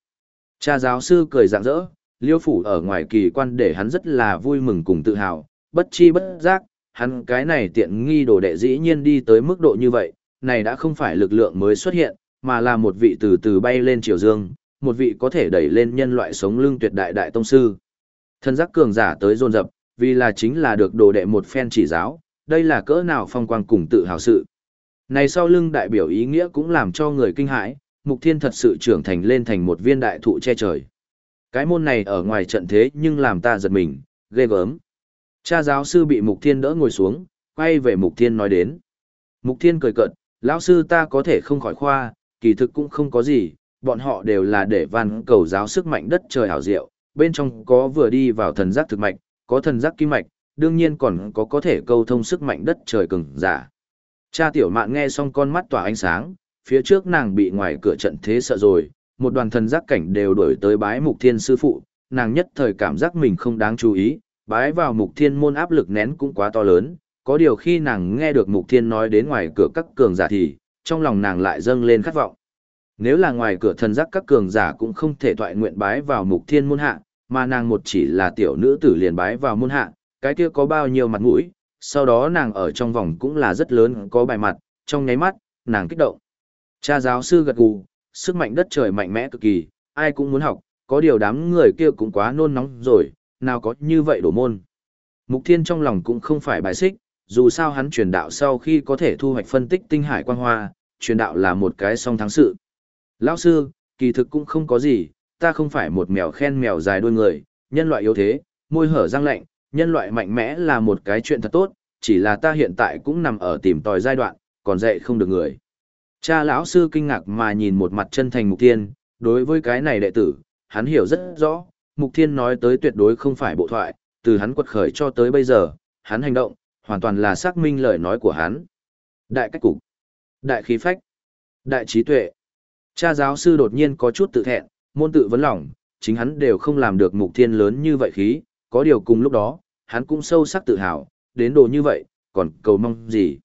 Cha giáo sư cười rạng rỡ, liêu phủ ở ngoài kỳ quan để hắn rất là vui mừng cùng tự hào, bất chi bất giác, hắn cái này tiện nghi đồ đệ dĩ nhiên đi tới mức độ như vậy, này đã không phải lực lượng mới xuất hiện, mà là một vị từ từ bay lên triều dương, một vị có thể đẩy lên nhân loại sống lưng tuyệt đại đại tông sư. Thân giác cường giả tới dồn dập, vì là chính là được đồ đệ một phen chỉ giáo, đây là cỡ nào phong quang cùng tự hào sự. Này sau lưng đại biểu ý nghĩa cũng làm cho người kinh hãi, Mục Thiên thật sự trưởng thành lên thành một viên đại thụ che trời. Cái môn này ở ngoài trận thế nhưng làm ta giật mình, ghê gớm. Cha giáo sư bị Mục Thiên đỡ ngồi xuống, quay về Mục Thiên nói đến. Mục Thiên cười cợt, lão sư ta có thể không khỏi khoa, kỳ thực cũng không có gì, bọn họ đều là để van cầu giáo sức mạnh đất trời hảo diệu, bên trong có vừa đi vào thần giác thực mạch, có thần giác kim mạch, đương nhiên còn có có thể câu thông sức mạnh đất trời cường giả. Cha tiểu mạn nghe xong con mắt tỏa ánh sáng, phía trước nàng bị ngoài cửa trận thế sợ rồi, một đoàn thần giác cảnh đều đổi tới bái mục thiên sư phụ, nàng nhất thời cảm giác mình không đáng chú ý, bái vào mục thiên môn áp lực nén cũng quá to lớn, có điều khi nàng nghe được mục thiên nói đến ngoài cửa các cường giả thì, trong lòng nàng lại dâng lên khát vọng. Nếu là ngoài cửa thần giác các cường giả cũng không thể thoại nguyện bái vào mục thiên môn hạ, mà nàng một chỉ là tiểu nữ tử liền bái vào môn hạ, cái kia có bao nhiêu mặt mũi, sau đó nàng ở trong vòng cũng là rất lớn có bài mặt, trong nháy mắt, nàng kích động. Cha giáo sư gật gù, sức mạnh đất trời mạnh mẽ cực kỳ, ai cũng muốn học, có điều đám người kia cũng quá nôn nóng rồi, nào có như vậy đổ môn. Mục Thiên trong lòng cũng không phải bài xích, dù sao hắn truyền đạo sau khi có thể thu hoạch phân tích tinh hải quang hoa, truyền đạo là một cái song thắng sự. Lão sư, kỳ thực cũng không có gì, ta không phải một mèo khen mèo dài đuôi người, nhân loại yếu thế, môi hở răng lạnh, nhân loại mạnh mẽ là một cái chuyện thật tốt, chỉ là ta hiện tại cũng nằm ở tìm tòi giai đoạn, còn dạy không được người. Cha lão sư kinh ngạc mà nhìn một mặt chân thành Mục Thiên, đối với cái này đệ tử, hắn hiểu rất rõ, Mục Thiên nói tới tuyệt đối không phải bộ thoại, từ hắn quật khởi cho tới bây giờ, hắn hành động, hoàn toàn là xác minh lời nói của hắn. Đại cách cục, đại khí phách, đại trí tuệ. Cha giáo sư đột nhiên có chút tự thẹn, môn tự vấn lòng, chính hắn đều không làm được Mục Thiên lớn như vậy khí, có điều cùng lúc đó, hắn cũng sâu sắc tự hào, đến độ như vậy, còn cầu mong gì.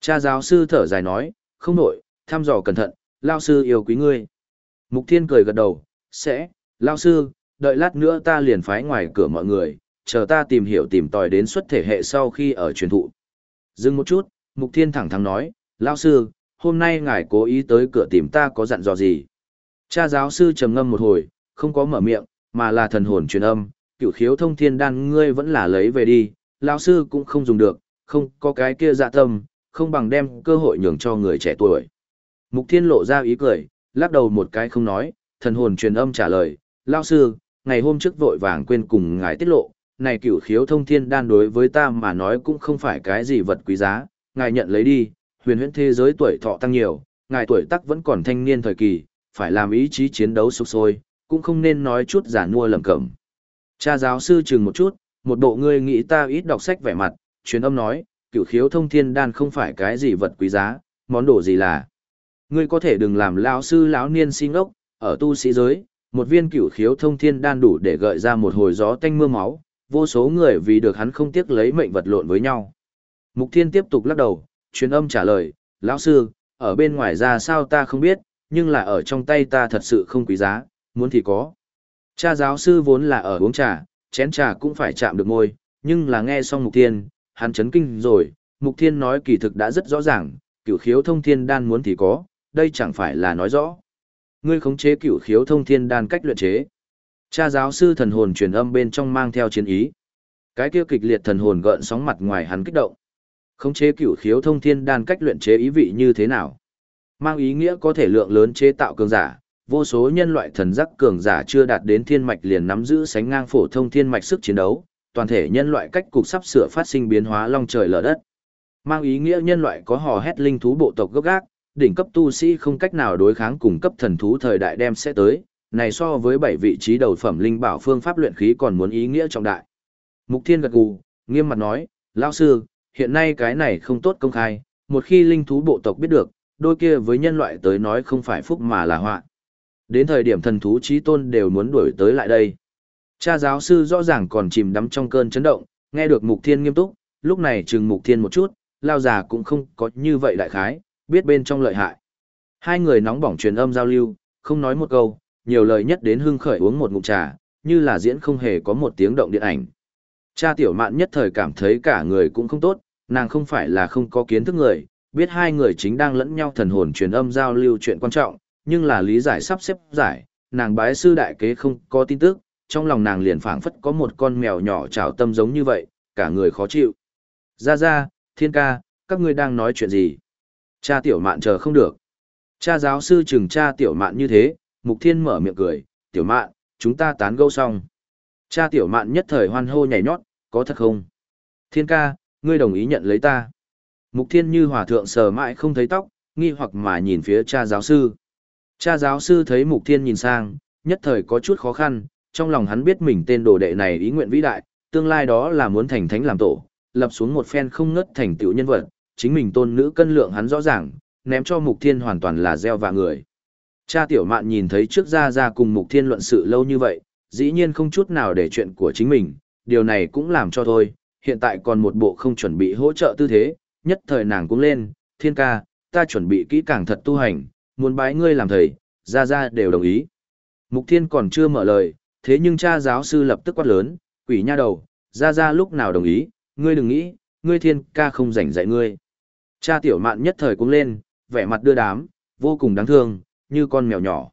Cha giáo sư thở dài nói, không nổi, thăm dò cẩn thận, lao sư yêu quý ngươi. Mục Thiên cười gật đầu, sẽ, lao sư, đợi lát nữa ta liền phái ngoài cửa mọi người, chờ ta tìm hiểu tìm tòi đến xuất thể hệ sau khi ở truyền thụ. Dừng một chút, Mục Thiên thẳng thắn nói, lão sư, hôm nay ngài cố ý tới cửa tìm ta có dặn dò gì? Cha giáo sư trầm ngâm một hồi, không có mở miệng, mà là thần hồn truyền âm, cửu khiếu thông thiên đan ngươi vẫn là lấy về đi, lão sư cũng không dùng được, không có cái kia dạ tâm, không bằng đem cơ hội nhường cho người trẻ tuổi. Mục Thiên lộ ra ý cười, lắc đầu một cái không nói, thần hồn truyền âm trả lời, lão sư, ngày hôm trước vội vàng quên cùng ngài tiết lộ, này cửu khiếu thông thiên đan đối với ta mà nói cũng không phải cái gì vật quý giá, ngài nhận lấy đi, huyền huyễn thế giới tuổi thọ tăng nhiều, ngài tuổi tác vẫn còn thanh niên thời kỳ, phải làm ý chí chiến đấu sục sôi, cũng không nên nói chút giả mua lầm cẩm. Cha giáo sư chừng một chút, một bộ ngươi nghĩ ta ít đọc sách vẻ mặt, truyền âm nói, cửu khiếu thông thiên đan không phải cái gì vật quý giá, món đồ gì là. Ngươi có thể đừng làm lão sư lão niên sinh ốc, ở tu sĩ giới, một viên cửu khiếu thông thiên đan đủ để gợi ra một hồi gió tanh mưa máu, vô số người vì được hắn không tiếc lấy mệnh vật lộn với nhau. Mục Thiên tiếp tục lắc đầu, truyền âm trả lời, lão sư, ở bên ngoài ra sao ta không biết, nhưng là ở trong tay ta thật sự không quý giá, muốn thì có. Cha giáo sư vốn là ở uống trà, chén trà cũng phải chạm được môi, nhưng là nghe xong Mục Thiên, hắn chấn kinh rồi, Mục Thiên nói kỳ thực đã rất rõ ràng, cửu khiếu thông thiên đan muốn thì có, đây chẳng phải là nói rõ. Ngươi khống chế cửu khiếu thông thiên đan cách luyện chế. Cha giáo sư thần hồn truyền âm bên trong mang theo chiến ý. Cái kia kịch liệt thần hồn gợn sóng mặt ngoài hắn kích động. Khống chế cửu khiếu thông thiên đan cách luyện chế ý vị như thế nào? Mang ý nghĩa có thể lượng lớn chế tạo cường giả, vô số nhân loại thần giác cường giả chưa đạt đến thiên mạch liền nắm giữ sánh ngang phổ thông thiên mạch sức chiến đấu, toàn thể nhân loại cách cục sắp sửa phát sinh biến hóa long trời lở đất. Mang ý nghĩa nhân loại có hò hét linh thú bộ tộc gốc gác, đỉnh cấp tu sĩ không cách nào đối kháng cùng cấp thần thú thời đại đem sẽ tới, này so với bảy vị trí đầu phẩm linh bảo phương pháp luyện khí còn muốn ý nghĩa trọng đại. Mục Thiên gật gù, nghiêm mặt nói, lão sư, hiện nay cái này không tốt công khai, một khi linh thú bộ tộc biết được, đôi kia với nhân loại tới nói không phải phúc mà là họa. Đến thời điểm thần thú trí tôn đều muốn đuổi tới lại đây. Cha giáo sư rõ ràng còn chìm đắm trong cơn chấn động, nghe được Mục Thiên nghiêm túc, lúc này trừng Mục Thiên một chút, lao già cũng không có như vậy đại khái, biết bên trong lợi hại. Hai người nóng bỏng truyền âm giao lưu, không nói một câu, nhiều lời nhất đến hưng khởi uống một ngụm trà, như là diễn không hề có một tiếng động điện ảnh. Cha tiểu mạn nhất thời cảm thấy cả người cũng không tốt, nàng không phải là không có kiến thức người, biết hai người chính đang lẫn nhau thần hồn truyền âm giao lưu chuyện quan trọng, nhưng là lý giải sắp xếp giải, nàng bái sư đại kế không có tin tức, trong lòng nàng liền phảng phất có một con mèo nhỏ trào tâm giống như vậy, cả người khó chịu. Ra ra, thiên ca, các ngươi đang nói chuyện gì? Cha tiểu mạn chờ không được. Cha giáo sư chừng cha tiểu mạn như thế, mục thiên mở miệng cười, tiểu mạn, chúng ta tán gẫu xong. Cha tiểu mạn nhất thời hoan hô nhảy nhót, có thật không? Thiên ca, ngươi đồng ý nhận lấy ta. Mục thiên như hòa thượng sờ mãi không thấy tóc, nghi hoặc mà nhìn phía cha giáo sư. Cha giáo sư thấy mục thiên nhìn sang, nhất thời có chút khó khăn, trong lòng hắn biết mình tên đồ đệ này ý nguyện vĩ đại, tương lai đó là muốn thành thánh làm tổ, lập xuống một phen không ngất thành tựu nhân vật, chính mình tôn nữ cân lượng hắn rõ ràng, ném cho mục thiên hoàn toàn là gieo và người. Cha tiểu mạn nhìn thấy trước ra ra cùng mục thiên luận sự lâu như vậy, dĩ nhiên không chút nào để chuyện của chính mình, điều này cũng làm cho thôi, hiện tại còn một bộ không chuẩn bị hỗ trợ tư thế, nhất thời nàng cũng lên, thiên ca, ta chuẩn bị kỹ càng thật tu hành, muốn bái ngươi làm thầy, ra ra đều đồng ý. Mục thiên còn chưa mở lời, thế nhưng cha giáo sư lập tức quát lớn, quỷ nha đầu, ra ra lúc nào đồng ý, ngươi đừng nghĩ, ngươi thiên ca không rảnh dạy ngươi. Cha tiểu mạn nhất thời cũng lên, vẻ mặt đưa đám, vô cùng đáng thương, như con mèo nhỏ.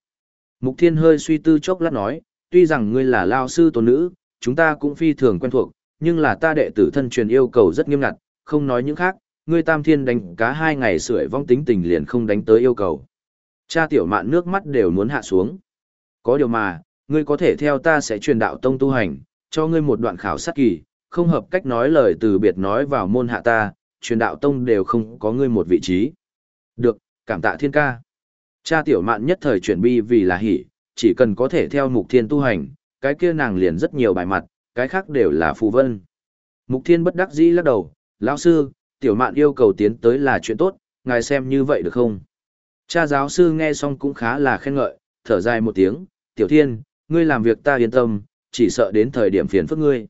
Mục thiên hơi suy tư chốc lát nói, tuy rằng ngươi là lao sư tôn nữ, chúng ta cũng phi thường quen thuộc, nhưng là ta đệ tử thân truyền yêu cầu rất nghiêm ngặt, không nói những khác, ngươi tam thiên đánh cá hai ngày sưởi vong tính tình liền không đánh tới yêu cầu. Cha tiểu mạn nước mắt đều muốn hạ xuống. Có điều mà, ngươi có thể theo ta sẽ truyền đạo tông tu hành, cho ngươi một đoạn khảo sát kỳ, không hợp cách nói lời từ biệt nói vào môn hạ ta, truyền đạo tông đều không có ngươi một vị trí. Được, cảm tạ thiên ca. Cha tiểu mạn nhất thời chuyển bi vì là hỉ, chỉ cần có thể theo mục thiên tu hành, cái kia nàng liền rất nhiều bài mặt, cái khác đều là phù vân. Mục thiên bất đắc dĩ lắc đầu, lão sư, tiểu mạn yêu cầu tiến tới là chuyện tốt, ngài xem như vậy được không? Cha giáo sư nghe xong cũng khá là khen ngợi, thở dài một tiếng, tiểu thiên, ngươi làm việc ta yên tâm, chỉ sợ đến thời điểm phiền phức ngươi.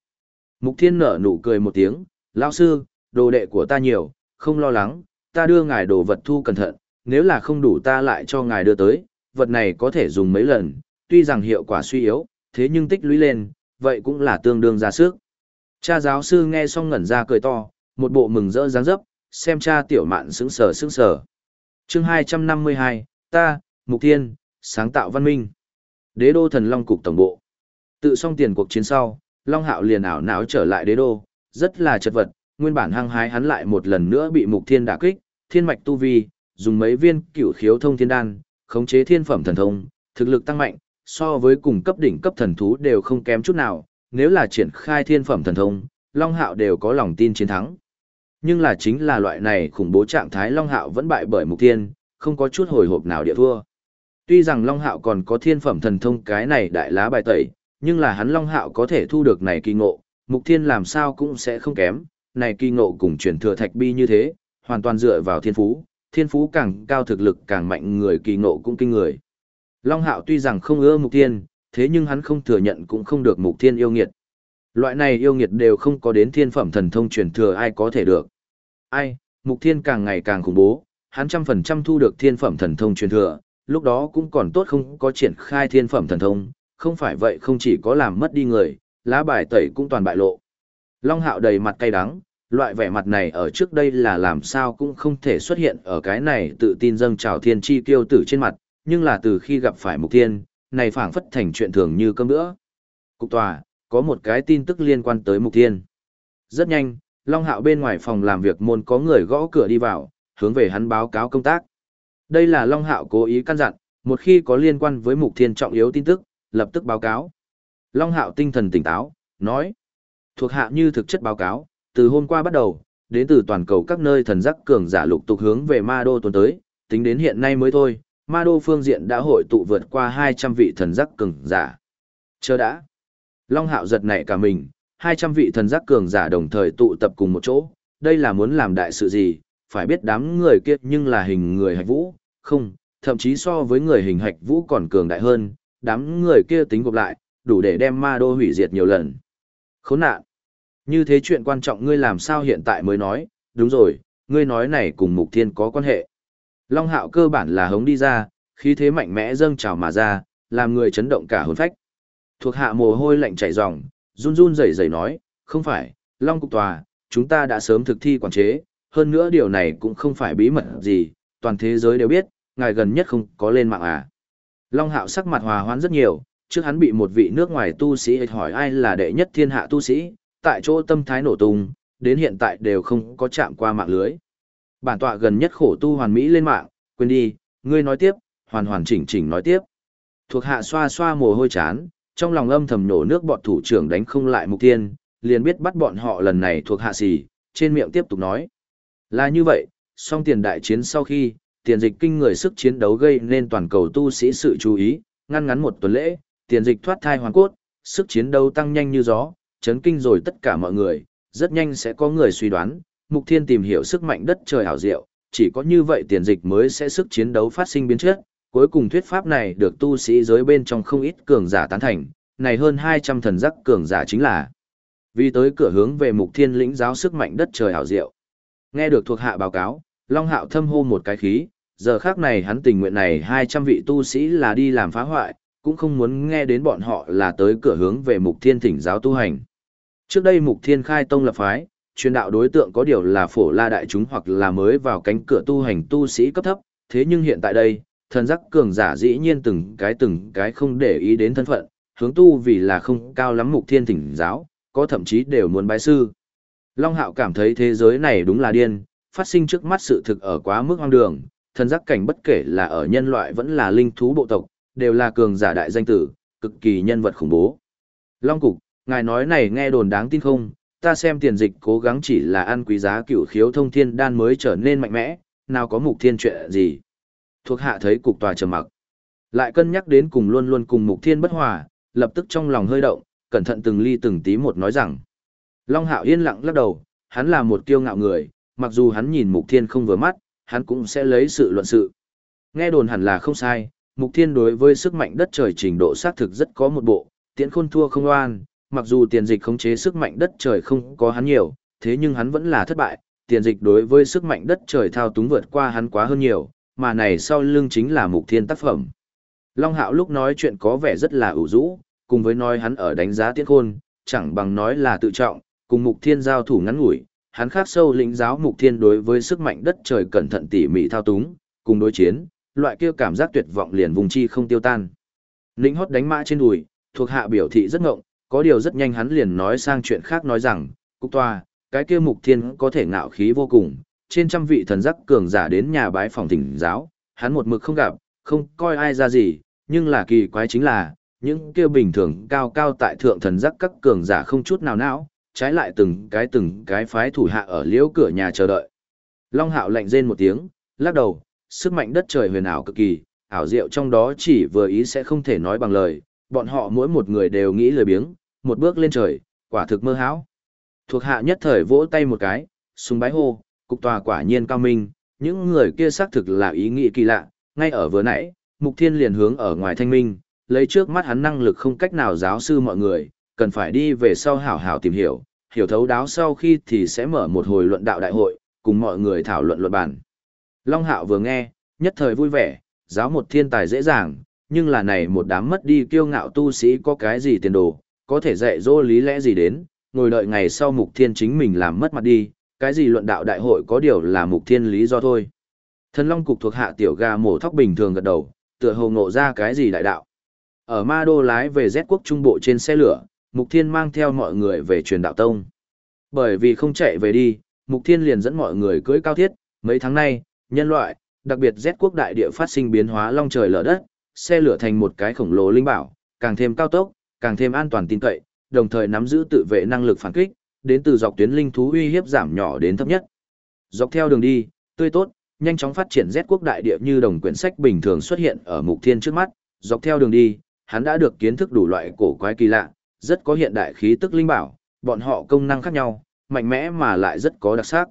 Mục thiên nở nụ cười một tiếng, lão sư, đồ đệ của ta nhiều, không lo lắng, ta đưa ngài đồ vật thu cẩn thận, nếu là không đủ ta lại cho ngài đưa tới, vật này có thể dùng mấy lần, tuy rằng hiệu quả suy yếu, thế nhưng tích lũy lên, vậy cũng là tương đương ra sức. Cha giáo sư nghe xong ngẩn ra cười to, một bộ mừng rỡ dáng dấp, xem cha tiểu mạn sững sờ sững sờ. Chương 252, ta, Mục Thiên, sáng tạo văn minh. Đế đô thần Long cục tổng bộ. Tự xong tiền cuộc chiến sau, Long Hạo liền ảo não trở lại đế đô, rất là chật vật, nguyên bản hăng hái hắn lại một lần nữa bị Mục Thiên đả kích, thiên mạch tu vi, dùng mấy viên cửu khiếu thông thiên đan, khống chế thiên phẩm thần thông, thực lực tăng mạnh, so với cùng cấp đỉnh cấp thần thú đều không kém chút nào, nếu là triển khai thiên phẩm thần thông, Long Hạo đều có lòng tin chiến thắng. Nhưng là chính là loại này khủng bố trạng thái Long Hạo vẫn bại bởi Mục Thiên, không có chút hồi hộp nào địa thua. Tuy rằng Long Hạo còn có thiên phẩm thần thông cái này đại lá bài tẩy, nhưng là hắn Long Hạo có thể thu được này kỳ ngộ, Mục Thiên làm sao cũng sẽ không kém, này kỳ ngộ cùng truyền thừa thạch bi như thế, hoàn toàn dựa vào thiên phú, thiên phú càng cao thực lực càng mạnh người kỳ ngộ cũng kinh người. Long Hạo tuy rằng không ưa Mục Thiên, thế nhưng hắn không thừa nhận cũng không được Mục Thiên yêu nghiệt. Loại này yêu nghiệt đều không có đến thiên phẩm thần thông truyền thừa ai có thể được. Ai, Mục Thiên càng ngày càng khủng bố, hắn trăm phần trăm thu được thiên phẩm thần thông truyền thừa, lúc đó cũng còn tốt không có triển khai thiên phẩm thần thông, không phải vậy không chỉ có làm mất đi người, lá bài tẩy cũng toàn bại lộ. Long Hạo đầy mặt cay đắng, loại vẻ mặt này ở trước đây là làm sao cũng không thể xuất hiện ở cái này tự tin dâng trào thiên chi tiêu tử trên mặt, nhưng là từ khi gặp phải mục tiên, này phảng phất thành chuyện thường như cơm nữa. Cục tòa, có một cái tin tức liên quan tới mục tiên. Rất nhanh, Long Hạo bên ngoài phòng làm việc môn có người gõ cửa đi vào, hướng về hắn báo cáo công tác. Đây là Long Hạo cố ý căn dặn, một khi có liên quan với mục thiên trọng yếu tin tức, lập tức báo cáo. Long Hạo tinh thần tỉnh táo, nói. Thuộc hạ như thực chất báo cáo, từ hôm qua bắt đầu, đến từ toàn cầu các nơi thần giác cường giả lục tục hướng về Ma Đô tuần tới, tính đến hiện nay mới thôi, Ma Đô phương diện đã hội tụ vượt qua 200 vị thần giác cường giả. Chờ đã. Long Hạo giật nảy cả mình, 200 vị thần giác cường giả đồng thời tụ tập cùng một chỗ, đây là muốn làm đại sự gì, phải biết đám người kia nhưng là hình người hạch vũ, không, thậm chí so với người hình hạch vũ còn cường đại hơn, đám người kia tính gộp lại, đủ để đem ma đô hủy diệt nhiều lần. Khốn nạn! Như thế chuyện quan trọng ngươi làm sao hiện tại mới nói, đúng rồi, ngươi nói này cùng mục thiên có quan hệ. Long hạo cơ bản là hống đi ra, khí thế mạnh mẽ dâng trào mà ra, làm người chấn động cả hồn phách. Thuộc hạ mồ hôi lạnh chảy ròng, run run rẩy rẩy nói, không phải, Long cục tòa, chúng ta đã sớm thực thi quản chế, hơn nữa điều này cũng không phải bí mật gì, toàn thế giới đều biết, ngài gần nhất không có lên mạng à. Long Hạo sắc mặt hòa hoãn rất nhiều, trước hắn bị một vị nước ngoài tu sĩ hỏi ai là đệ nhất thiên hạ tu sĩ, tại chỗ tâm thái nổ tung, đến hiện tại đều không có chạm qua mạng lưới. Bản tọa gần nhất khổ tu hoàn mỹ lên mạng, quên đi, ngươi nói tiếp, hoàn hoàn chỉnh chỉnh nói tiếp. Thuộc hạ xoa xoa mồ hôi chán, trong lòng âm thầm nổ nước bọn thủ trưởng đánh không lại mục tiên, liền biết bắt bọn họ lần này thuộc hạ xì, trên miệng tiếp tục nói. Là như vậy, song tiền đại chiến sau khi, tiền dịch kinh người sức chiến đấu gây nên toàn cầu tu sĩ sự chú ý, ngăn ngắn một tuần lễ, tiền dịch thoát thai hoàn cốt, sức chiến đấu tăng nhanh như gió, chấn kinh rồi tất cả mọi người, rất nhanh sẽ có người suy đoán, Mục Thiên tìm hiểu sức mạnh đất trời ảo diệu, chỉ có như vậy tiền dịch mới sẽ sức chiến đấu phát sinh biến chất, cuối cùng thuyết pháp này được tu sĩ giới bên trong không ít cường giả tán thành, này hơn 200 thần giác cường giả chính là vì tới cửa hướng về Mục Thiên lĩnh giáo sức mạnh đất trời ảo diệu. Nghe được thuộc hạ báo cáo, Long Hạo thâm hô một cái khí, giờ khác này hắn tình nguyện này 200 vị tu sĩ là đi làm phá hoại, cũng không muốn nghe đến bọn họ là tới cửa hướng về Mục Thiên thỉnh giáo tu hành. Trước đây Mục Thiên khai tông lập phái, truyền đạo đối tượng có điều là phổ la đại chúng hoặc là mới vào cánh cửa tu hành tu sĩ cấp thấp, thế nhưng hiện tại đây, thần giác cường giả dĩ nhiên từng cái từng cái không để ý đến thân phận, hướng tu vì là không cao lắm Mục Thiên thỉnh giáo, có thậm chí đều muốn bái sư. Long Hạo cảm thấy thế giới này đúng là điên, phát sinh trước mắt sự thực ở quá mức hoang đường, thần giác cảnh bất kể là ở nhân loại vẫn là linh thú bộ tộc, đều là cường giả đại danh tử, cực kỳ nhân vật khủng bố. Long Cục, ngài nói này nghe đồn đáng tin không, ta xem tiền dịch cố gắng chỉ là ăn quý giá cửu khiếu thông thiên đan mới trở nên mạnh mẽ, nào có mục thiên chuyện gì. Thuộc hạ thấy cục tòa trầm mặc. Lại cân nhắc đến cùng luôn luôn cùng mục thiên bất hòa, lập tức trong lòng hơi động, cẩn thận từng ly từng tí một nói rằng. Long Hạo yên lặng lắc đầu, hắn là một kiêu ngạo người, mặc dù hắn nhìn Mục Thiên không vừa mắt, hắn cũng sẽ lấy sự luận sự. Nghe đồn hẳn là không sai, Mục Thiên đối với sức mạnh đất trời trình độ xác thực rất có một bộ, tiễn khôn thua không oan, mặc dù tiền dịch khống chế sức mạnh đất trời không có hắn nhiều, thế nhưng hắn vẫn là thất bại, tiền dịch đối với sức mạnh đất trời thao túng vượt qua hắn quá hơn nhiều, mà này sau lưng chính là Mục Thiên tác phẩm. Long Hạo lúc nói chuyện có vẻ rất là ủ rũ, cùng với nói hắn ở đánh giá Tiễn khôn, chẳng bằng nói là tự trọng, cùng mục thiên giao thủ ngắn ngủi, hắn khác sâu lĩnh giáo mục thiên đối với sức mạnh đất trời cẩn thận tỉ mỉ thao túng, cùng đối chiến, loại kia cảm giác tuyệt vọng liền vùng chi không tiêu tan. Lĩnh hót đánh mã trên đùi, thuộc hạ biểu thị rất ngộng, có điều rất nhanh hắn liền nói sang chuyện khác nói rằng, cục toa, cái kia mục thiên có thể ngạo khí vô cùng, trên trăm vị thần giác cường giả đến nhà bái phòng thỉnh giáo, hắn một mực không gặp, không coi ai ra gì, nhưng là kỳ quái chính là, những kia bình thường cao cao tại thượng thần giác các cường giả không chút nào não, trái lại từng cái từng cái phái thủ hạ ở liễu cửa nhà chờ đợi. Long hạo lạnh rên một tiếng, lắc đầu, sức mạnh đất trời huyền ảo cực kỳ, ảo diệu trong đó chỉ vừa ý sẽ không thể nói bằng lời, bọn họ mỗi một người đều nghĩ lời biếng, một bước lên trời, quả thực mơ hão. Thuộc hạ nhất thời vỗ tay một cái, súng bái hô, cục tòa quả nhiên cao minh, những người kia xác thực là ý nghĩ kỳ lạ, ngay ở vừa nãy, Mục Thiên liền hướng ở ngoài thanh minh, lấy trước mắt hắn năng lực không cách nào giáo sư mọi người, cần phải đi về sau hảo hảo tìm hiểu, hiểu thấu đáo sau khi thì sẽ mở một hồi luận đạo đại hội, cùng mọi người thảo luận luận bản. Long Hạo vừa nghe, nhất thời vui vẻ, giáo một thiên tài dễ dàng, nhưng là này một đám mất đi kiêu ngạo tu sĩ có cái gì tiền đồ, có thể dạy dỗ lý lẽ gì đến, ngồi đợi ngày sau mục thiên chính mình làm mất mặt đi, cái gì luận đạo đại hội có điều là mục thiên lý do thôi. Thần Long cục thuộc hạ tiểu gà mổ thóc bình thường gật đầu, tựa hồ ngộ ra cái gì đại đạo. Ở Ma Đô lái về Z quốc trung bộ trên xe lửa, Mục Thiên mang theo mọi người về truyền đạo tông. Bởi vì không chạy về đi, Mục Thiên liền dẫn mọi người cưỡi cao thiết, mấy tháng nay, nhân loại, đặc biệt Z quốc đại địa phát sinh biến hóa long trời lở đất, xe lửa thành một cái khổng lồ linh bảo, càng thêm cao tốc, càng thêm an toàn tin cậy, đồng thời nắm giữ tự vệ năng lực phản kích, đến từ dọc tuyến linh thú uy hiếp giảm nhỏ đến thấp nhất. Dọc theo đường đi, tươi tốt, nhanh chóng phát triển Z quốc đại địa như đồng quyển sách bình thường xuất hiện ở Mục Thiên trước mắt, dọc theo đường đi, hắn đã được kiến thức đủ loại cổ quái kỳ lạ, rất có hiện đại khí tức linh bảo, bọn họ công năng khác nhau, mạnh mẽ mà lại rất có đặc sắc.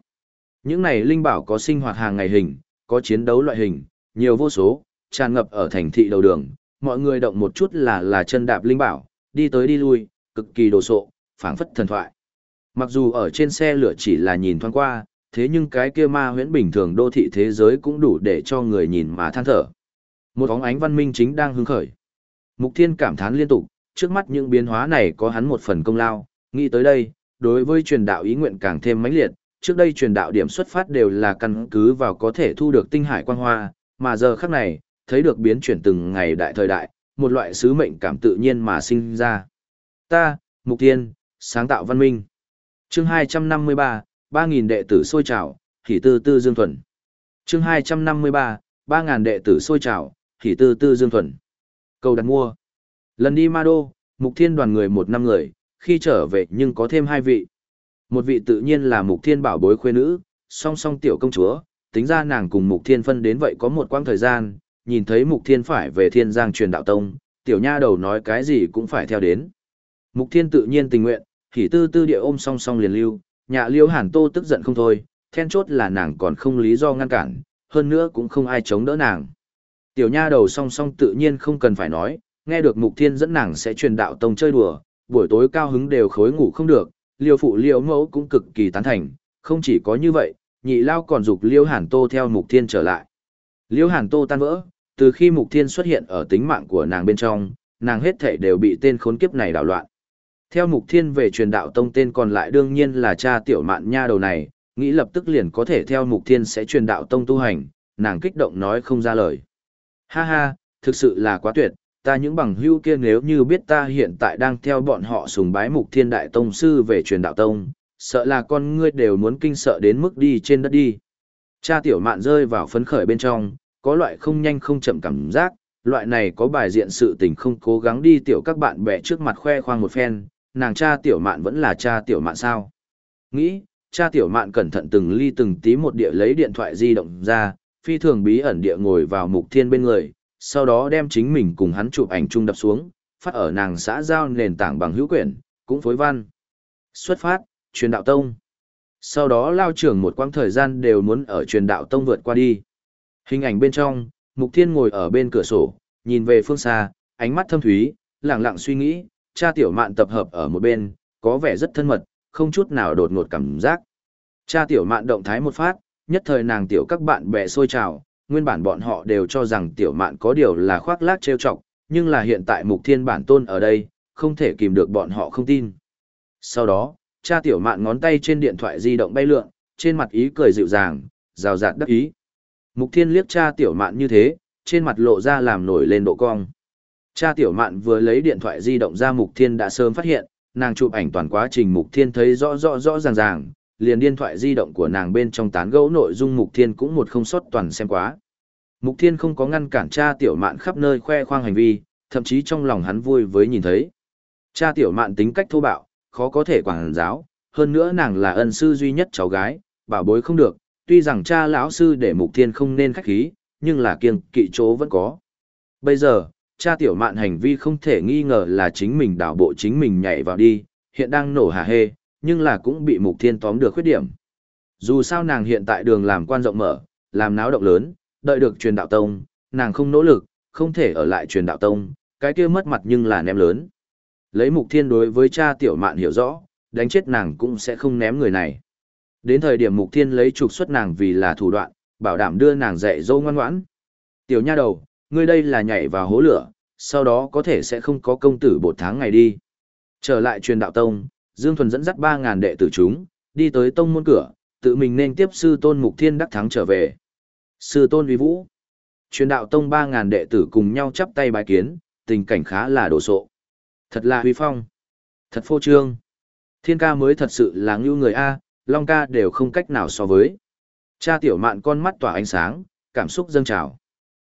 Những này linh bảo có sinh hoạt hàng ngày hình, có chiến đấu loại hình, nhiều vô số, tràn ngập ở thành thị đầu đường, mọi người động một chút là là chân đạp linh bảo, đi tới đi lui, cực kỳ đồ sộ, phảng phất thần thoại. Mặc dù ở trên xe lửa chỉ là nhìn thoáng qua, thế nhưng cái kia ma huyễn bình thường đô thị thế giới cũng đủ để cho người nhìn mà than thở. Một bóng ánh văn minh chính đang hứng khởi. Mục Thiên cảm thán liên tục, trước mắt những biến hóa này có hắn một phần công lao, nghĩ tới đây, đối với truyền đạo ý nguyện càng thêm mãnh liệt, trước đây truyền đạo điểm xuất phát đều là căn cứ vào có thể thu được tinh hải quang hoa, mà giờ khắc này, thấy được biến chuyển từng ngày đại thời đại, một loại sứ mệnh cảm tự nhiên mà sinh ra. Ta, Mục Thiên, sáng tạo văn minh. Chương 253, 3000 đệ tử sôi trào, hỉ tư tư dương thuần. Chương 253, 3000 đệ tử sôi trào, hỉ tư tư dương thuần. Cầu đặt mua. Lần đi Ma Đô, Mục Thiên đoàn người một năm người, khi trở về nhưng có thêm hai vị. Một vị tự nhiên là Mục Thiên bảo bối khuê nữ, song song tiểu công chúa, tính ra nàng cùng Mục Thiên phân đến vậy có một quãng thời gian, nhìn thấy Mục Thiên phải về Thiên Giang truyền đạo tông, tiểu nha đầu nói cái gì cũng phải theo đến. Mục Thiên tự nhiên tình nguyện, thì tư tư địa ôm song song liền lưu, nhà liêu hàn tô tức giận không thôi, then chốt là nàng còn không lý do ngăn cản, hơn nữa cũng không ai chống đỡ nàng. Tiểu nha đầu song song tự nhiên không cần phải nói, nghe được mục thiên dẫn nàng sẽ truyền đạo tông chơi đùa, buổi tối cao hứng đều khối ngủ không được, liêu phụ liêu mẫu cũng cực kỳ tán thành, không chỉ có như vậy, nhị lao còn dục liêu hàn tô theo mục thiên trở lại. Liêu hàn tô tan vỡ, từ khi mục thiên xuất hiện ở tính mạng của nàng bên trong, nàng hết thể đều bị tên khốn kiếp này đảo loạn. Theo mục thiên về truyền đạo tông tên còn lại đương nhiên là cha tiểu mạn nha đầu này, nghĩ lập tức liền có thể theo mục thiên sẽ truyền đạo tông tu hành, nàng kích động nói không ra lời. Ha ha, thực sự là quá tuyệt, ta những bằng hữu kia nếu như biết ta hiện tại đang theo bọn họ sùng bái mục thiên đại tông sư về truyền đạo tông, sợ là con ngươi đều muốn kinh sợ đến mức đi trên đất đi. Cha tiểu mạn rơi vào phấn khởi bên trong, có loại không nhanh không chậm cảm giác, loại này có bài diện sự tình không cố gắng đi tiểu các bạn bè trước mặt khoe khoang một phen, nàng cha tiểu mạn vẫn là cha tiểu mạn sao. Nghĩ, cha tiểu mạn cẩn thận từng ly từng tí một địa lấy điện thoại di động ra, phi thường bí ẩn địa ngồi vào mục thiên bên người, sau đó đem chính mình cùng hắn chụp ảnh chung đập xuống, phát ở nàng xã giao nền tảng bằng hữu quyển, cũng phối văn. Xuất phát, truyền đạo tông. Sau đó lao trưởng một quãng thời gian đều muốn ở truyền đạo tông vượt qua đi. Hình ảnh bên trong, Mục Thiên ngồi ở bên cửa sổ, nhìn về phương xa, ánh mắt thâm thúy, lặng lặng suy nghĩ, cha tiểu mạn tập hợp ở một bên, có vẻ rất thân mật, không chút nào đột ngột cảm giác. Cha tiểu mạn động thái một phát, nhất thời nàng tiểu các bạn bè sôi trào, nguyên bản bọn họ đều cho rằng tiểu mạn có điều là khoác lác trêu chọc, nhưng là hiện tại mục thiên bản tôn ở đây, không thể kìm được bọn họ không tin. Sau đó, cha tiểu mạn ngón tay trên điện thoại di động bay lượn, trên mặt ý cười dịu dàng, rào rạt đắc ý. Mục Thiên liếc cha tiểu mạn như thế, trên mặt lộ ra làm nổi lên độ cong. Cha tiểu mạn vừa lấy điện thoại di động ra Mục Thiên đã sớm phát hiện, nàng chụp ảnh toàn quá trình Mục Thiên thấy rõ rõ rõ ràng ràng, liền điện thoại di động của nàng bên trong tán gẫu nội dung Mục Thiên cũng một không sót toàn xem quá. Mục Thiên không có ngăn cản cha tiểu mạn khắp nơi khoe khoang hành vi, thậm chí trong lòng hắn vui với nhìn thấy. Cha tiểu mạn tính cách thô bạo, khó có thể quản giáo, hơn nữa nàng là ân sư duy nhất cháu gái, bảo bối không được, tuy rằng cha lão sư để Mục Thiên không nên khách khí, nhưng là kiêng kỵ chỗ vẫn có. Bây giờ, cha tiểu mạn hành vi không thể nghi ngờ là chính mình đảo bộ chính mình nhảy vào đi, hiện đang nổ hả hê, nhưng là cũng bị Mục Thiên tóm được khuyết điểm. Dù sao nàng hiện tại đường làm quan rộng mở, làm náo động lớn, đợi được truyền đạo tông, nàng không nỗ lực, không thể ở lại truyền đạo tông, cái kia mất mặt nhưng là ném lớn. Lấy Mục Thiên đối với cha tiểu mạn hiểu rõ, đánh chết nàng cũng sẽ không ném người này. Đến thời điểm Mục Thiên lấy trục xuất nàng vì là thủ đoạn, bảo đảm đưa nàng dạy dâu ngoan ngoãn. Tiểu nha đầu, ngươi đây là nhảy vào hố lửa, sau đó có thể sẽ không có công tử bột tháng ngày đi. Trở lại truyền đạo tông, Dương Thuần dẫn dắt 3.000 đệ tử chúng, đi tới tông môn cửa, tự mình nên tiếp sư tôn Mục Thiên đắc thắng trở về. Sư tôn uy vũ. Truyền đạo tông 3.000 đệ tử cùng nhau chắp tay bái kiến, tình cảnh khá là đồ sộ. Thật là huy phong. Thật phô trương. Thiên ca mới thật sự là ngưu người A, Long ca đều không cách nào so với. Cha tiểu mạn con mắt tỏa ánh sáng, cảm xúc dâng trào.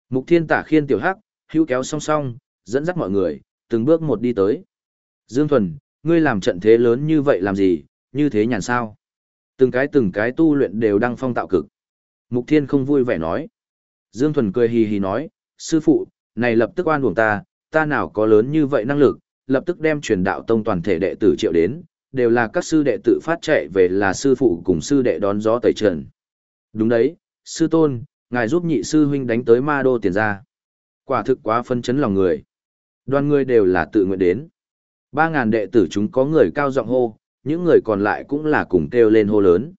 Mục thiên tả khiên tiểu hắc, hữu kéo song song, dẫn dắt mọi người, từng bước một đi tới. Dương Thuần, ngươi làm trận thế lớn như vậy làm gì, như thế nhàn sao? Từng cái từng cái tu luyện đều đang phong tạo cực. Mục thiên không vui vẻ nói. Dương Thuần cười hì hì nói, sư phụ, này lập tức oan uổng ta, ta nào có lớn như vậy năng lực, lập tức đem truyền đạo tông toàn thể đệ tử triệu đến, đều là các sư đệ tự phát chạy về là sư phụ cùng sư đệ đón gió tẩy trần. Đúng đấy, sư tôn, ngài giúp nhị sư huynh đánh tới ma đô tiền ra. Quả thực quá phân chấn lòng người. Đoàn người đều là tự nguyện đến. Ba ngàn đệ tử chúng có người cao giọng hô, những người còn lại cũng là cùng kêu lên hô lớn.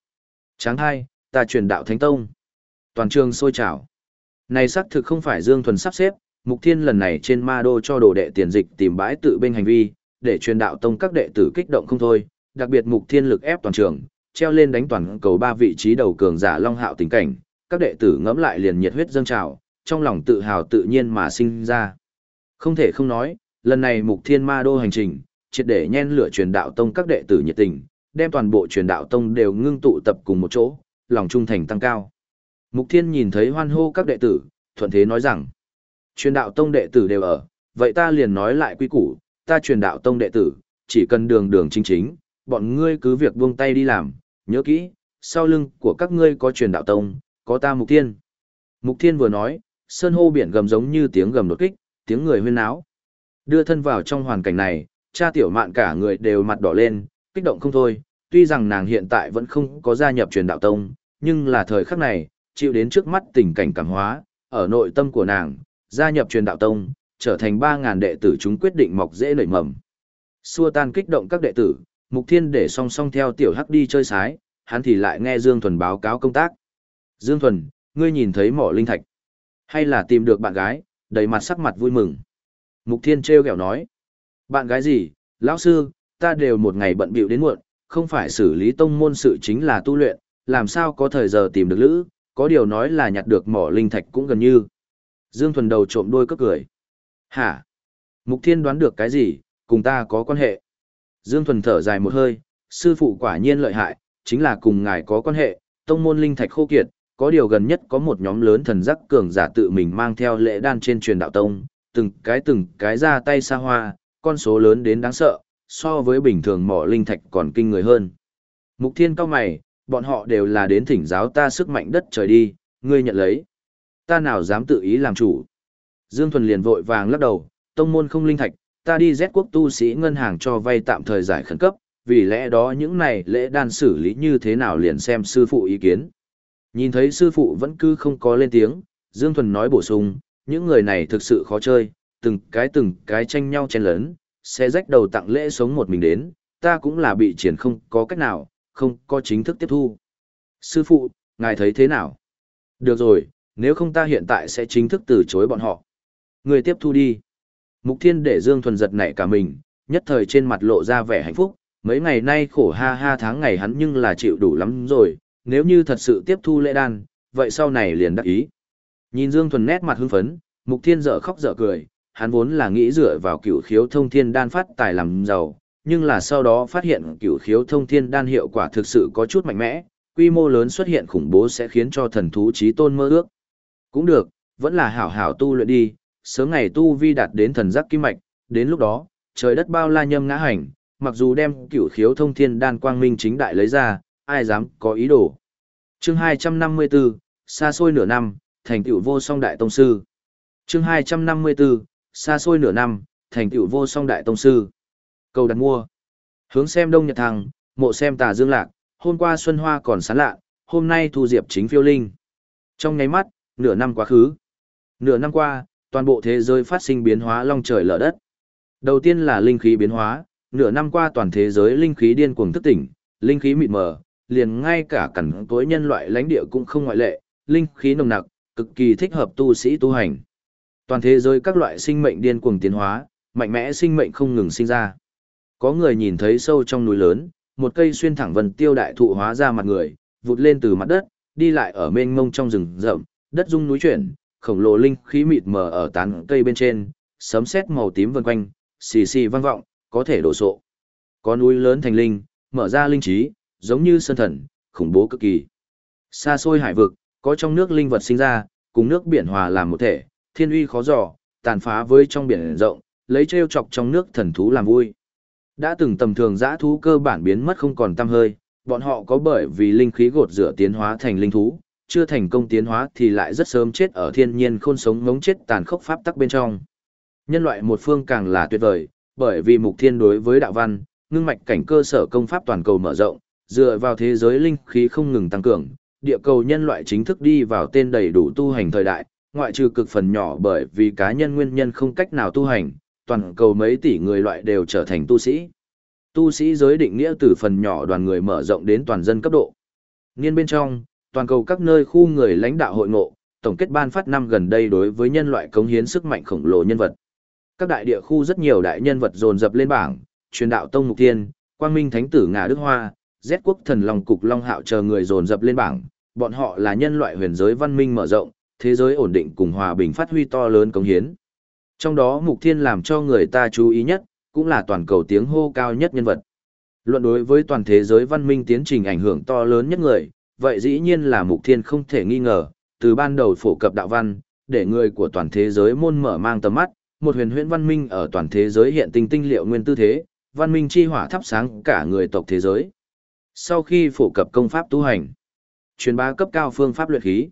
Tráng hai, ta truyền đạo thánh tông. Toàn trường sôi trào. Này xác thực không phải Dương Thuần sắp xếp, Mục Thiên lần này trên ma đô cho đồ đệ tiền dịch tìm bãi tự bên hành vi, để truyền đạo tông các đệ tử kích động không thôi, đặc biệt Mục Thiên lực ép toàn trường, treo lên đánh toàn cầu ba vị trí đầu cường giả Long Hạo tình cảnh, các đệ tử ngẫm lại liền nhiệt huyết dâng trào, trong lòng tự hào tự nhiên mà sinh ra. Không thể không nói, lần này Mục Thiên Ma Đô hành trình, triệt để nhen lửa truyền đạo tông các đệ tử nhiệt tình, đem toàn bộ truyền đạo tông đều ngưng tụ tập cùng một chỗ, lòng trung thành tăng cao. Mục Thiên nhìn thấy hoan hô các đệ tử, thuận thế nói rằng, truyền đạo tông đệ tử đều ở, vậy ta liền nói lại quy củ, ta truyền đạo tông đệ tử, chỉ cần đường đường chính chính, bọn ngươi cứ việc buông tay đi làm, nhớ kỹ, sau lưng của các ngươi có truyền đạo tông, có ta Mục Thiên. Mục Thiên vừa nói, sơn hô biển gầm giống như tiếng gầm đột kích, tiếng người huyên náo. Đưa thân vào trong hoàn cảnh này, cha tiểu mạn cả người đều mặt đỏ lên, kích động không thôi, tuy rằng nàng hiện tại vẫn không có gia nhập truyền đạo tông, nhưng là thời khắc này, chịu đến trước mắt tình cảnh cảm hóa, ở nội tâm của nàng, gia nhập truyền đạo tông, trở thành 3.000 đệ tử chúng quyết định mọc dễ nảy mầm. Xua tan kích động các đệ tử, Mục Thiên để song song theo tiểu hắc đi chơi sái, hắn thì lại nghe Dương Thuần báo cáo công tác. Dương Thuần, ngươi nhìn thấy mỏ linh thạch. Hay là tìm được bạn gái, đầy mặt sắc mặt vui mừng. Mục Thiên treo kẹo nói. Bạn gái gì, lão sư, ta đều một ngày bận bịu đến muộn, không phải xử lý tông môn sự chính là tu luyện, làm sao có thời giờ tìm được lữ, có điều nói là nhặt được mỏ linh thạch cũng gần như. Dương Thuần đầu trộm đôi cất cười. Hả? Mục Thiên đoán được cái gì, cùng ta có quan hệ. Dương Thuần thở dài một hơi, sư phụ quả nhiên lợi hại, chính là cùng ngài có quan hệ, tông môn linh thạch khô kiệt, có điều gần nhất có một nhóm lớn thần giác cường giả tự mình mang theo lễ đan trên truyền đạo tông, từng cái từng cái ra tay xa hoa, con số lớn đến đáng sợ, so với bình thường mỏ linh thạch còn kinh người hơn. Mục Thiên cao mày, bọn họ đều là đến thỉnh giáo ta sức mạnh đất trời đi, ngươi nhận lấy. Ta nào dám tự ý làm chủ. Dương Thuần liền vội vàng lắc đầu, tông môn không linh thạch, ta đi Z quốc tu sĩ ngân hàng cho vay tạm thời giải khẩn cấp, vì lẽ đó những này lễ đan xử lý như thế nào liền xem sư phụ ý kiến. Nhìn thấy sư phụ vẫn cứ không có lên tiếng, Dương Thuần nói bổ sung, những người này thực sự khó chơi, từng cái từng cái tranh nhau chen lớn, sẽ rách đầu tặng lễ sống một mình đến, ta cũng là bị triển không có cách nào, không có chính thức tiếp thu. Sư phụ, ngài thấy thế nào? Được rồi, nếu không ta hiện tại sẽ chính thức từ chối bọn họ. Người tiếp thu đi. Mục Thiên để Dương Thuần giật nảy cả mình, nhất thời trên mặt lộ ra vẻ hạnh phúc, mấy ngày nay khổ ha ha tháng ngày hắn nhưng là chịu đủ lắm rồi, nếu như thật sự tiếp thu lễ đan, vậy sau này liền đắc ý. Nhìn Dương Thuần nét mặt hưng phấn, Mục Thiên dở khóc dở cười, hắn vốn là nghĩ dựa vào cửu khiếu thông thiên đan phát tài làm giàu, nhưng là sau đó phát hiện cửu khiếu thông thiên đan hiệu quả thực sự có chút mạnh mẽ, quy mô lớn xuất hiện khủng bố sẽ khiến cho thần thú trí tôn mơ ước. Cũng được, vẫn là hảo hảo tu luyện đi, sớm ngày tu vi đạt đến thần giác kim mạch, đến lúc đó, trời đất bao la nhâm ngã hành, mặc dù đem cửu khiếu thông thiên đan quang minh chính đại lấy ra, ai dám có ý đồ. Chương 254, xa xôi nửa năm, thành tựu vô song đại tông sư. Chương 254, xa xôi nửa năm, thành tựu vô song đại tông sư. Cầu đặt mua. Hướng xem đông nhật thăng, mộ xem tà dương lạc, hôm qua xuân hoa còn sán lạ, hôm nay thu diệp chính phiêu linh. Trong nháy mắt, nửa năm quá khứ. Nửa năm qua, toàn bộ thế giới phát sinh biến hóa long trời lở đất. Đầu tiên là linh khí biến hóa, nửa năm qua toàn thế giới linh khí điên cuồng thức tỉnh, linh khí mịt mờ, liền ngay cả cẩn tối nhân loại lãnh địa cũng không ngoại lệ, linh khí nồng nặc, cực kỳ thích hợp tu sĩ tu hành. Toàn thế giới các loại sinh mệnh điên cuồng tiến hóa, mạnh mẽ sinh mệnh không ngừng sinh ra. Có người nhìn thấy sâu trong núi lớn, một cây xuyên thẳng vần tiêu đại thụ hóa ra mặt người, vụt lên từ mặt đất, đi lại ở mênh mông trong rừng rậm, đất rung núi chuyển, khổng lồ linh khí mịt mờ ở tán cây bên trên, sấm sét màu tím vần quanh, xì xì vang vọng, có thể đổ sộ. Có núi lớn thành linh, mở ra linh trí, giống như sơn thần, khủng bố cực kỳ. Xa xôi hải vực, có trong nước linh vật sinh ra, cùng nước biển hòa làm một thể, thiên uy khó dò, tàn phá với trong biển rộng, lấy treo chọc trong nước thần thú làm vui. Đã từng tầm thường dã thú cơ bản biến mất không còn tăm hơi, bọn họ có bởi vì linh khí gột rửa tiến hóa thành linh thú, chưa thành công tiến hóa thì lại rất sớm chết ở thiên nhiên khôn sống ngống chết tàn khốc pháp tắc bên trong. Nhân loại một phương càng là tuyệt vời, bởi vì mục thiên đối với đạo văn, ngưng mạch cảnh cơ sở công pháp toàn cầu mở rộng, dựa vào thế giới linh khí không ngừng tăng cường, địa cầu nhân loại chính thức đi vào tên đầy đủ tu hành thời đại, ngoại trừ cực phần nhỏ bởi vì cá nhân nguyên nhân không cách nào tu hành, toàn cầu mấy tỷ người loại đều trở thành tu sĩ. Tu sĩ giới định nghĩa từ phần nhỏ đoàn người mở rộng đến toàn dân cấp độ. Niên bên trong, toàn cầu các nơi khu người lãnh đạo hội ngộ, tổng kết ban phát năm gần đây đối với nhân loại cống hiến sức mạnh khổng lồ nhân vật. Các đại địa khu rất nhiều đại nhân vật dồn dập lên bảng, truyền đạo tông mục tiên, quang minh thánh tử ngà đức hoa, rét quốc thần long cục long hạo chờ người dồn dập lên bảng, bọn họ là nhân loại huyền giới văn minh mở rộng, thế giới ổn định cùng hòa bình phát huy to lớn cống hiến. Trong đó Mục Thiên làm cho người ta chú ý nhất, cũng là toàn cầu tiếng hô cao nhất nhân vật. Luận đối với toàn thế giới văn minh tiến trình ảnh hưởng to lớn nhất người, vậy dĩ nhiên là Mục Thiên không thể nghi ngờ, từ ban đầu phổ cập đạo văn, để người của toàn thế giới môn mở mang tầm mắt, một huyền huyễn văn minh ở toàn thế giới hiện tinh tinh liệu nguyên tư thế, văn minh chi hỏa thắp sáng cả người tộc thế giới. Sau khi phổ cập công pháp tu hành, truyền bá cấp cao phương pháp luyện khí,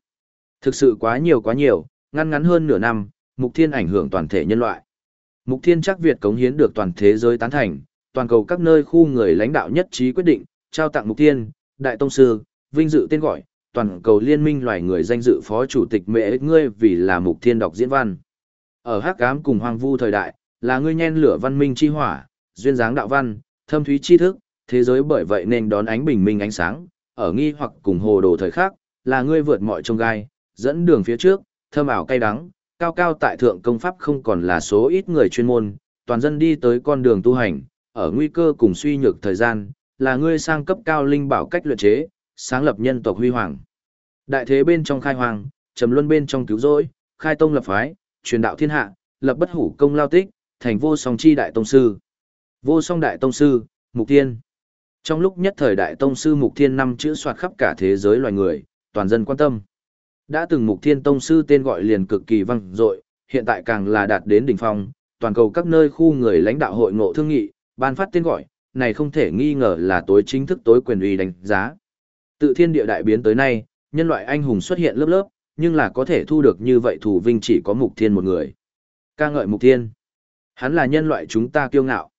thực sự quá nhiều quá nhiều, ngăn ngắn hơn nửa năm, Mục Thiên ảnh hưởng toàn thể nhân loại. Mục Thiên chắc Việt cống hiến được toàn thế giới tán thành, toàn cầu các nơi khu người lãnh đạo nhất trí quyết định, trao tặng Mục Thiên, Đại Tông Sư, vinh dự tên gọi, toàn cầu liên minh loài người danh dự phó chủ tịch mẹ ích ngươi vì là Mục Thiên đọc diễn văn. Ở hắc ám cùng hoang vu thời đại, là ngươi nhen lửa văn minh chi hỏa, duyên dáng đạo văn, thâm thúy tri thức, thế giới bởi vậy nên đón ánh bình minh ánh sáng, ở nghi hoặc cùng hồ đồ thời khắc, là ngươi vượt mọi trông gai, dẫn đường phía trước, thơm ảo cay đắng, cao cao tại thượng công pháp không còn là số ít người chuyên môn, toàn dân đi tới con đường tu hành, ở nguy cơ cùng suy nhược thời gian, là ngươi sang cấp cao linh bảo cách luyện chế, sáng lập nhân tộc huy hoàng. Đại thế bên trong khai hoàng, trầm luân bên trong cứu rỗi, khai tông lập phái, truyền đạo thiên hạ, lập bất hủ công lao tích, thành vô song chi đại tông sư. Vô song đại tông sư, Mục Thiên. Trong lúc nhất thời đại tông sư Mục Thiên năm chữ soạt khắp cả thế giới loài người, toàn dân quan tâm. Đã từng Mục Thiên Tông Sư tên gọi liền cực kỳ vang dội, hiện tại càng là đạt đến đỉnh phong, toàn cầu các nơi khu người lãnh đạo hội ngộ thương nghị, ban phát tên gọi, này không thể nghi ngờ là tối chính thức tối quyền uy đánh giá. Tự thiên địa đại biến tới nay, nhân loại anh hùng xuất hiện lớp lớp, nhưng là có thể thu được như vậy thủ vinh chỉ có Mục Thiên một người. ca ngợi Mục Thiên. Hắn là nhân loại chúng ta kiêu ngạo.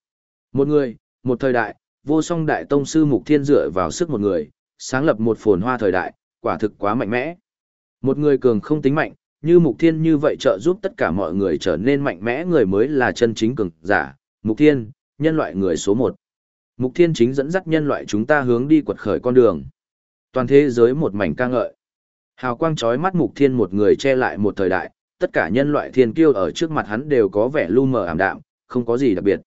Một người, một thời đại, vô song đại tông sư Mục Thiên dựa vào sức một người, sáng lập một phồn hoa thời đại, quả thực quá mạnh mẽ. Một người cường không tính mạnh, như Mục Thiên như vậy trợ giúp tất cả mọi người trở nên mạnh mẽ người mới là chân chính cường giả. Mục Thiên, nhân loại người số một. Mục Thiên chính dẫn dắt nhân loại chúng ta hướng đi quật khởi con đường. Toàn thế giới một mảnh ca ngợi. Hào quang chói mắt Mục Thiên một người che lại một thời đại, tất cả nhân loại thiên kiêu ở trước mặt hắn đều có vẻ lu mờ ảm đạm, không có gì đặc biệt.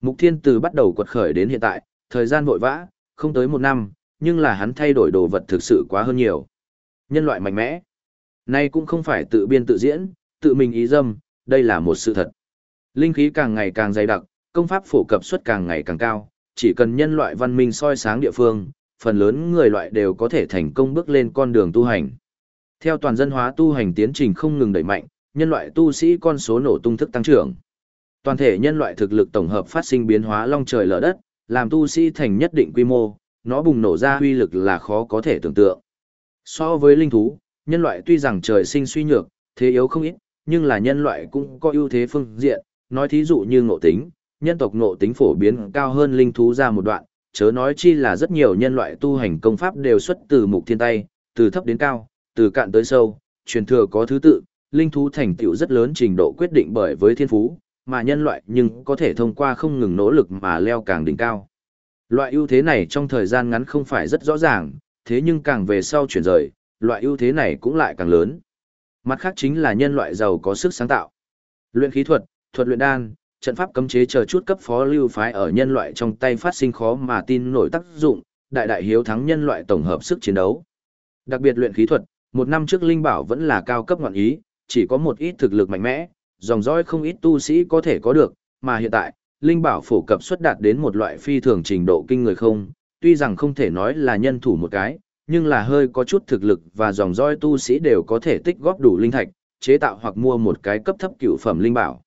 Mục Thiên từ bắt đầu quật khởi đến hiện tại, thời gian vội vã, không tới một năm, nhưng là hắn thay đổi đồ vật thực sự quá hơn nhiều. Nhân loại mạnh mẽ. Nay cũng không phải tự biên tự diễn, tự mình ý dâm, đây là một sự thật. Linh khí càng ngày càng dày đặc, công pháp phổ cập suất càng ngày càng cao, chỉ cần nhân loại văn minh soi sáng địa phương, phần lớn người loại đều có thể thành công bước lên con đường tu hành. Theo toàn dân hóa tu hành tiến trình không ngừng đẩy mạnh, nhân loại tu sĩ con số nổ tung thức tăng trưởng. Toàn thể nhân loại thực lực tổng hợp phát sinh biến hóa long trời lở đất, làm tu sĩ thành nhất định quy mô, nó bùng nổ ra uy lực là khó có thể tưởng tượng. So với linh thú, nhân loại tuy rằng trời sinh suy nhược, thế yếu không ít, nhưng là nhân loại cũng có ưu thế phương diện, nói thí dụ như ngộ tính, nhân tộc ngộ tính phổ biến cao hơn linh thú ra một đoạn, chớ nói chi là rất nhiều nhân loại tu hành công pháp đều xuất từ mục thiên tay, từ thấp đến cao, từ cạn tới sâu, truyền thừa có thứ tự, linh thú thành tựu rất lớn trình độ quyết định bởi với thiên phú, mà nhân loại nhưng có thể thông qua không ngừng nỗ lực mà leo càng đỉnh cao. Loại ưu thế này trong thời gian ngắn không phải rất rõ ràng, thế nhưng càng về sau chuyển rời, loại ưu thế này cũng lại càng lớn. Mặt khác chính là nhân loại giàu có sức sáng tạo. Luyện khí thuật, thuật luyện đan, trận pháp cấm chế chờ chút cấp phó lưu phái ở nhân loại trong tay phát sinh khó mà tin nổi tác dụng, đại đại hiếu thắng nhân loại tổng hợp sức chiến đấu. Đặc biệt luyện khí thuật, một năm trước linh bảo vẫn là cao cấp ngoạn ý, chỉ có một ít thực lực mạnh mẽ, dòng dõi không ít tu sĩ có thể có được, mà hiện tại, linh bảo phổ cập xuất đạt đến một loại phi thường trình độ kinh người không, tuy rằng không thể nói là nhân thủ một cái, nhưng là hơi có chút thực lực và dòng dõi tu sĩ đều có thể tích góp đủ linh thạch, chế tạo hoặc mua một cái cấp thấp cựu phẩm linh bảo.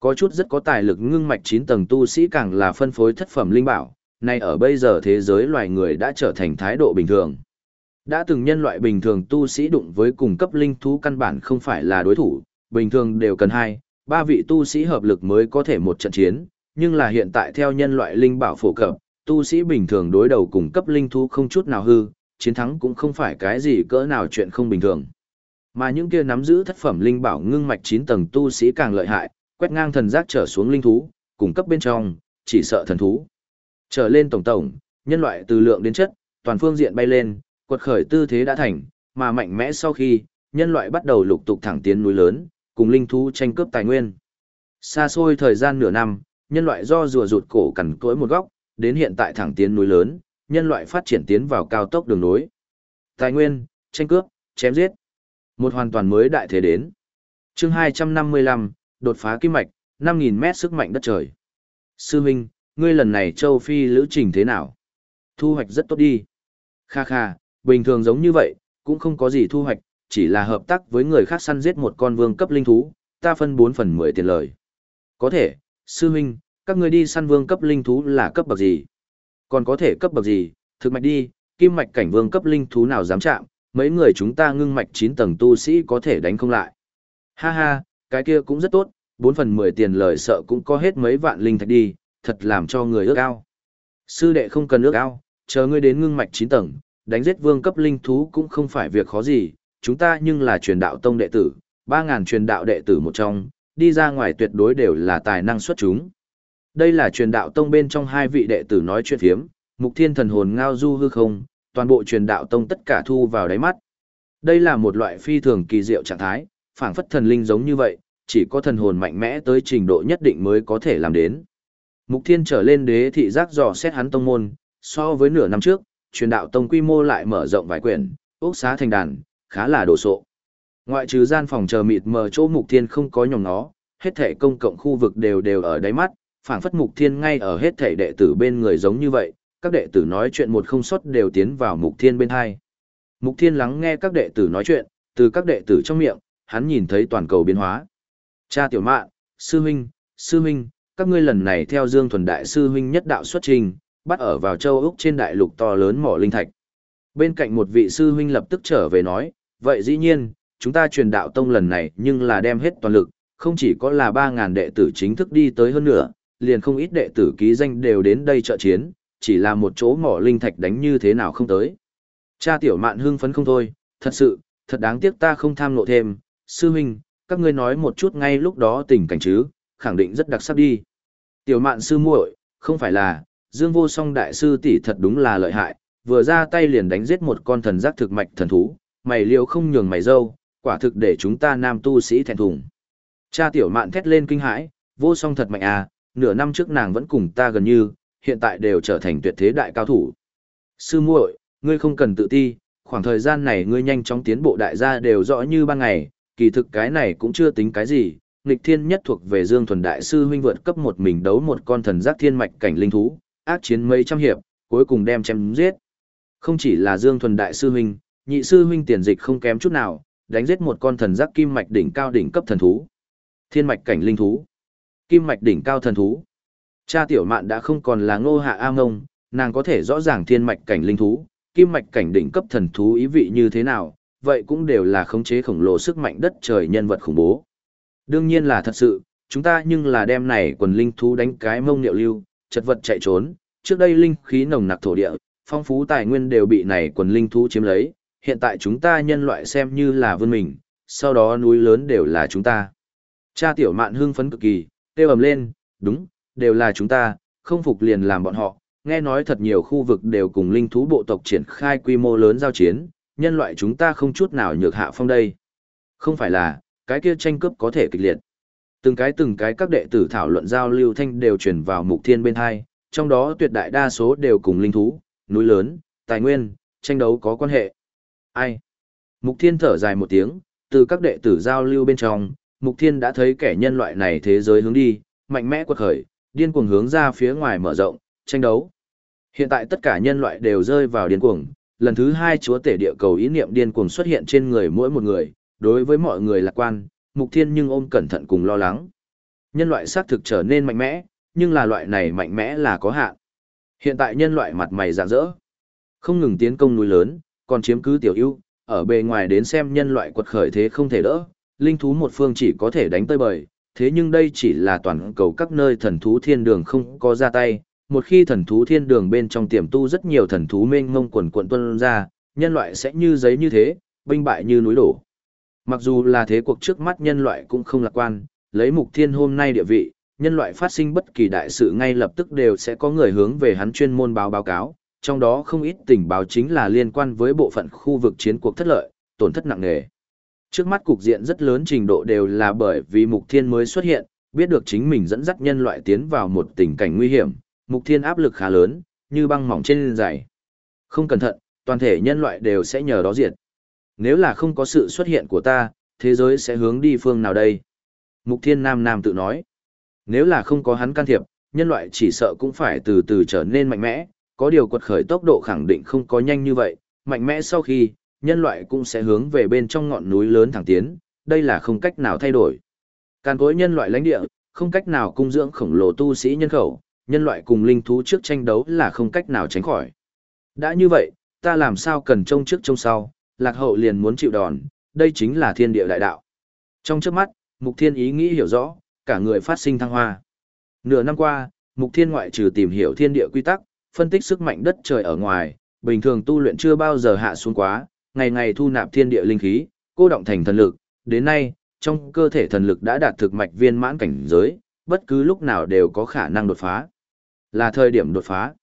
Có chút rất có tài lực ngưng mạch 9 tầng tu sĩ càng là phân phối thất phẩm linh bảo, nay ở bây giờ thế giới loài người đã trở thành thái độ bình thường. Đã từng nhân loại bình thường tu sĩ đụng với cùng cấp linh thú căn bản không phải là đối thủ, bình thường đều cần hai, ba vị tu sĩ hợp lực mới có thể một trận chiến, nhưng là hiện tại theo nhân loại linh bảo phổ cập, tu sĩ bình thường đối đầu cùng cấp linh thú không chút nào hư, chiến thắng cũng không phải cái gì cỡ nào chuyện không bình thường. Mà những kia nắm giữ thất phẩm linh bảo ngưng mạch 9 tầng tu sĩ càng lợi hại, quét ngang thần giác trở xuống linh thú, cùng cấp bên trong, chỉ sợ thần thú. Trở lên tổng tổng, nhân loại từ lượng đến chất, toàn phương diện bay lên, quật khởi tư thế đã thành, mà mạnh mẽ sau khi, nhân loại bắt đầu lục tục thẳng tiến núi lớn, cùng linh thú tranh cướp tài nguyên. Xa xôi thời gian nửa năm, nhân loại do rùa rụt cổ cằn cỗi một góc, đến hiện tại thẳng tiến núi lớn, nhân loại phát triển tiến vào cao tốc đường nối. Tài nguyên, tranh cướp, chém giết. Một hoàn toàn mới đại thế đến. chương 255, đột phá kim mạch, 5.000 mét sức mạnh đất trời. Sư Minh, ngươi lần này châu Phi lữ trình thế nào? Thu hoạch rất tốt đi. Kha kha, bình thường giống như vậy, cũng không có gì thu hoạch, chỉ là hợp tác với người khác săn giết một con vương cấp linh thú, ta phân 4 phần 10 tiền lời. Có thể, sư huynh, các ngươi đi săn vương cấp linh thú là cấp bậc gì? Còn có thể cấp bậc gì? Thực mạch đi, kim mạch cảnh vương cấp linh thú nào dám chạm, mấy người chúng ta ngưng mạch 9 tầng tu sĩ có thể đánh không lại. Ha ha, cái kia cũng rất tốt, 4 phần 10 tiền lời sợ cũng có hết mấy vạn linh thạch đi, thật làm cho người ước ao. Sư đệ không cần ước ao, chờ ngươi đến ngưng mạch 9 tầng, đánh giết vương cấp linh thú cũng không phải việc khó gì, chúng ta nhưng là truyền đạo tông đệ tử, 3.000 truyền đạo đệ tử một trong, đi ra ngoài tuyệt đối đều là tài năng xuất chúng. Đây là truyền đạo tông bên trong hai vị đệ tử nói chuyện phiếm, mục thiên thần hồn ngao du hư không, toàn bộ truyền đạo tông tất cả thu vào đáy mắt. Đây là một loại phi thường kỳ diệu trạng thái, phảng phất thần linh giống như vậy, chỉ có thần hồn mạnh mẽ tới trình độ nhất định mới có thể làm đến. Mục thiên trở lên đế thị giác dò xét hắn tông môn, so với nửa năm trước, truyền đạo tông quy mô lại mở rộng vài quyển, ốc xá thành đàn, khá là đồ sộ. Ngoại trừ gian phòng chờ mịt mờ chỗ mục thiên không có nhòm nó, hết thể công cộng khu vực đều đều ở đáy mắt, phảng phất mục thiên ngay ở hết thể đệ tử bên người giống như vậy, các đệ tử nói chuyện một không sót đều tiến vào mục thiên bên hai. Mục thiên lắng nghe các đệ tử nói chuyện, từ các đệ tử trong miệng, hắn nhìn thấy toàn cầu biến hóa. Cha tiểu mạn, sư huynh, sư huynh, các ngươi lần này theo Dương Thuần Đại sư huynh nhất đạo xuất trình, bắt ở vào châu Úc trên đại lục to lớn mỏ linh thạch. Bên cạnh một vị sư huynh lập tức trở về nói, vậy dĩ nhiên, chúng ta truyền đạo tông lần này nhưng là đem hết toàn lực, không chỉ có là 3.000 đệ tử chính thức đi tới hơn nữa, liền không ít đệ tử ký danh đều đến đây trợ chiến, chỉ là một chỗ mỏ linh thạch đánh như thế nào không tới. Cha tiểu mạn hưng phấn không thôi, thật sự, thật đáng tiếc ta không tham nộ thêm, sư huynh, các ngươi nói một chút ngay lúc đó tình cảnh chứ, khẳng định rất đặc sắc đi. Tiểu mạn sư muội, không phải là, Dương Vô Song đại sư tỷ thật đúng là lợi hại, vừa ra tay liền đánh giết một con thần giác thực mạch thần thú, mày liều không nhường mày dâu, quả thực để chúng ta nam tu sĩ thẹn thùng. Cha tiểu mạn thét lên kinh hãi, Vô Song thật mạnh à, nửa năm trước nàng vẫn cùng ta gần như, hiện tại đều trở thành tuyệt thế đại cao thủ. Sư muội, ngươi không cần tự ti, khoảng thời gian này ngươi nhanh chóng tiến bộ đại gia đều rõ như ban ngày, kỳ thực cái này cũng chưa tính cái gì, nghịch thiên nhất thuộc về Dương Thuần Đại Sư huynh vượt cấp một mình đấu một con thần giác thiên mạch cảnh linh thú, ác chiến mấy trăm hiệp, cuối cùng đem chém giết. Không chỉ là Dương Thuần Đại Sư huynh, nhị sư huynh tiền dịch không kém chút nào, đánh giết một con thần giác kim mạch đỉnh cao đỉnh cấp thần thú. Thiên mạch cảnh linh thú, kim mạch đỉnh cao thần thú. Cha tiểu mạn đã không còn là ngô hạ A ngông, nàng có thể rõ ràng thiên mạch cảnh linh thú, kim mạch cảnh đỉnh cấp thần thú ý vị như thế nào, vậy cũng đều là khống chế khổng lồ sức mạnh đất trời nhân vật khủng bố. Đương nhiên là thật sự, chúng ta nhưng là đem này quần linh thú đánh cái mông niệu lưu, chật vật chạy trốn, trước đây linh khí nồng nặc thổ địa, phong phú tài nguyên đều bị này quần linh thú chiếm lấy, hiện tại chúng ta nhân loại xem như là vươn mình, sau đó núi lớn đều là chúng ta. Cha tiểu mạn hưng phấn cực kỳ, kêu ầm lên, đúng, đều là chúng ta, không phục liền làm bọn họ, nghe nói thật nhiều khu vực đều cùng linh thú bộ tộc triển khai quy mô lớn giao chiến, nhân loại chúng ta không chút nào nhược hạ phong đây. Không phải là, cái kia tranh cướp có thể kịch liệt. Từng cái từng cái các đệ tử thảo luận giao lưu thanh đều truyền vào mục thiên bên hai, trong đó tuyệt đại đa số đều cùng linh thú, núi lớn, tài nguyên, tranh đấu có quan hệ. Ai? Mục thiên thở dài một tiếng, từ các đệ tử giao lưu bên trong, mục thiên đã thấy kẻ nhân loại này thế giới hướng đi, mạnh mẽ quật khởi, điên cuồng hướng ra phía ngoài mở rộng, tranh đấu. Hiện tại tất cả nhân loại đều rơi vào điên cuồng, lần thứ hai chúa tể địa cầu ý niệm điên cuồng xuất hiện trên người mỗi một người, đối với mọi người lạc quan, mục thiên nhưng ôm cẩn thận cùng lo lắng. Nhân loại xác thực trở nên mạnh mẽ, nhưng là loại này mạnh mẽ là có hạn. Hiện tại nhân loại mặt mày rạng rỡ, không ngừng tiến công núi lớn, còn chiếm cứ tiểu ưu, ở bề ngoài đến xem nhân loại quật khởi thế không thể đỡ, linh thú một phương chỉ có thể đánh tơi bời, thế nhưng đây chỉ là toàn cầu các nơi thần thú thiên đường không có ra tay, một khi thần thú thiên đường bên trong tiềm tu rất nhiều thần thú mênh mông quần quận tuân ra, nhân loại sẽ như giấy như thế, binh bại như núi đổ. Mặc dù là thế cuộc trước mắt nhân loại cũng không lạc quan, lấy mục thiên hôm nay địa vị, nhân loại phát sinh bất kỳ đại sự ngay lập tức đều sẽ có người hướng về hắn chuyên môn báo báo cáo, trong đó không ít tình báo chính là liên quan với bộ phận khu vực chiến cuộc thất lợi, tổn thất nặng nề. Trước mắt cục diện rất lớn trình độ đều là bởi vì mục thiên mới xuất hiện, biết được chính mình dẫn dắt nhân loại tiến vào một tình cảnh nguy hiểm, mục thiên áp lực khá lớn, như băng mỏng trên dày. Không cẩn thận, toàn thể nhân loại đều sẽ nhờ đó diệt. Nếu là không có sự xuất hiện của ta, thế giới sẽ hướng đi phương nào đây? Mục thiên nam nam tự nói. Nếu là không có hắn can thiệp, nhân loại chỉ sợ cũng phải từ từ trở nên mạnh mẽ, có điều quật khởi tốc độ khẳng định không có nhanh như vậy, mạnh mẽ sau khi, nhân loại cũng sẽ hướng về bên trong ngọn núi lớn thẳng tiến, đây là không cách nào thay đổi. Càn cối nhân loại lãnh địa, không cách nào cung dưỡng khổng lồ tu sĩ nhân khẩu, nhân loại cùng linh thú trước tranh đấu là không cách nào tránh khỏi. Đã như vậy, ta làm sao cần trông trước trông sau, lạc hậu liền muốn chịu đòn, đây chính là thiên địa đại đạo. Trong trước mắt, Mục Thiên ý nghĩ hiểu rõ, cả người phát sinh thăng hoa. Nửa năm qua, Mục Thiên ngoại trừ tìm hiểu thiên địa quy tắc, phân tích sức mạnh đất trời ở ngoài, bình thường tu luyện chưa bao giờ hạ xuống quá, ngày ngày thu nạp thiên địa linh khí, cô động thành thần lực, đến nay, trong cơ thể thần lực đã đạt thực mạch viên mãn cảnh giới, bất cứ lúc nào đều có khả năng đột phá. Là thời điểm đột phá.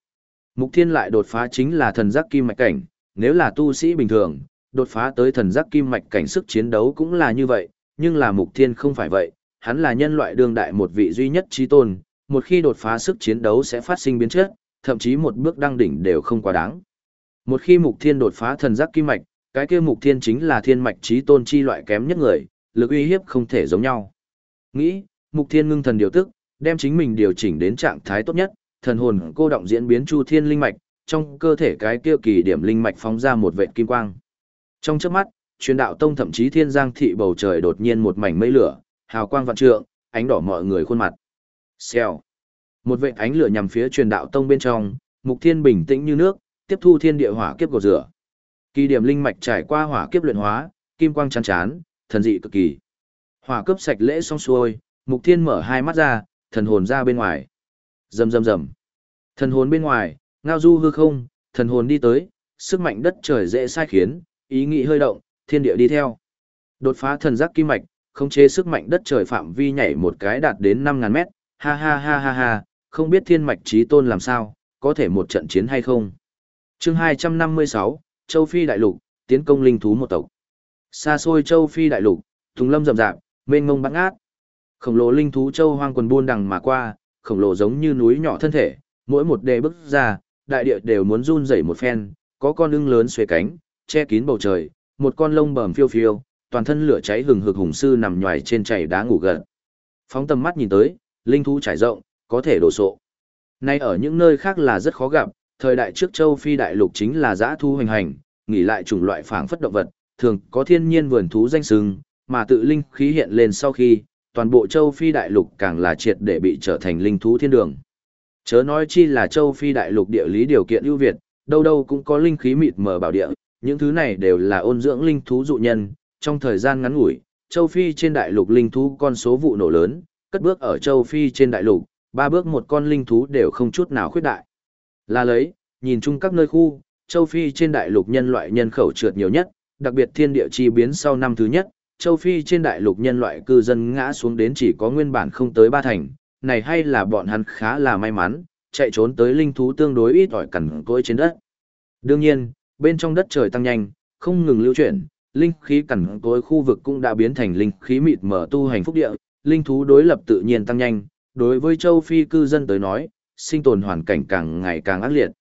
Mục Thiên lại đột phá chính là thần giác kim mạch cảnh, nếu là tu sĩ bình thường, đột phá tới thần giác kim mạch cảnh sức chiến đấu cũng là như vậy, nhưng là Mục Thiên không phải vậy, hắn là nhân loại đương đại một vị duy nhất trí tôn, một khi đột phá sức chiến đấu sẽ phát sinh biến chất, thậm chí một bước đăng đỉnh đều không quá đáng. Một khi Mục Thiên đột phá thần giác kim mạch, cái kia Mục Thiên chính là thiên mạch trí tôn chi loại kém nhất người, lực uy hiếp không thể giống nhau. Nghĩ, Mục Thiên ngưng thần điều tức, đem chính mình điều chỉnh đến trạng thái tốt nhất, thần hồn cô động diễn biến chu thiên linh mạch, trong cơ thể cái kia kỳ điểm linh mạch phóng ra một vệt kim quang. Trong chớp mắt, truyền đạo tông thậm chí thiên giang thị bầu trời đột nhiên một mảnh mây lửa, hào quang vạn trượng, ánh đỏ mọi người khuôn mặt. Xèo. Một vệt ánh lửa nhằm phía truyền đạo tông bên trong, mục thiên bình tĩnh như nước, tiếp thu thiên địa hỏa kiếp gột rửa. Kỳ điểm linh mạch trải qua hỏa kiếp luyện hóa, kim quang chán chán, thần dị cực kỳ. Hỏa cấp sạch lễ xong xuôi, mục thiên mở hai mắt ra, thần hồn ra bên ngoài. Rầm rầm rầm. Thần hồn bên ngoài, ngao du hư không, thần hồn đi tới, sức mạnh đất trời dễ sai khiến, ý nghĩ hơi động, thiên địa đi theo. Đột phá thần giác kim mạch, không chế sức mạnh đất trời phạm vi nhảy một cái đạt đến 5000 mét, ha ha ha ha ha, không biết thiên mạch trí tôn làm sao, có thể một trận chiến hay không. Chương 256, Châu Phi đại lục, tiến công linh thú một tộc. Xa xôi Châu Phi đại lục, thùng lâm rậm rạp, mênh mông bắn ác. Khổng lồ linh thú châu hoang quần buôn đằng mà qua, khổng lồ giống như núi nhỏ thân thể, mỗi một đề bước ra, đại địa đều muốn run rẩy một phen, có con ưng lớn xuề cánh, che kín bầu trời, một con lông bờm phiêu phiêu, toàn thân lửa cháy hừng hực hùng sư nằm nhòi trên chảy đá ngủ gần. Phóng tầm mắt nhìn tới, linh thú trải rộng, có thể đổ sộ. Nay ở những nơi khác là rất khó gặp, thời đại trước châu Phi đại lục chính là giã thu hoành hành, nghỉ lại chủng loại phảng phất động vật, thường có thiên nhiên vườn thú danh sừng, mà tự linh khí hiện lên sau khi, toàn bộ châu Phi đại lục càng là triệt để bị trở thành linh thú thiên đường. Chớ nói chi là châu Phi đại lục địa lý điều kiện ưu việt, đâu đâu cũng có linh khí mịt mờ bảo địa, những thứ này đều là ôn dưỡng linh thú dụ nhân, trong thời gian ngắn ngủi, châu Phi trên đại lục linh thú con số vụ nổ lớn, cất bước ở châu Phi trên đại lục, ba bước một con linh thú đều không chút nào khuyết đại. Là lấy, nhìn chung các nơi khu, châu Phi trên đại lục nhân loại nhân khẩu trượt nhiều nhất, đặc biệt thiên địa chi biến sau năm thứ nhất, châu Phi trên đại lục nhân loại cư dân ngã xuống đến chỉ có nguyên bản không tới ba thành, này hay là bọn hắn khá là may mắn, chạy trốn tới linh thú tương đối ít ỏi cẩn cối trên đất. Đương nhiên, bên trong đất trời tăng nhanh, không ngừng lưu chuyển, linh khí cẩn cối khu vực cũng đã biến thành linh khí mịt mở tu hành phúc địa, linh thú đối lập tự nhiên tăng nhanh, đối với châu Phi cư dân tới nói, sinh tồn hoàn cảnh càng ngày càng ác liệt.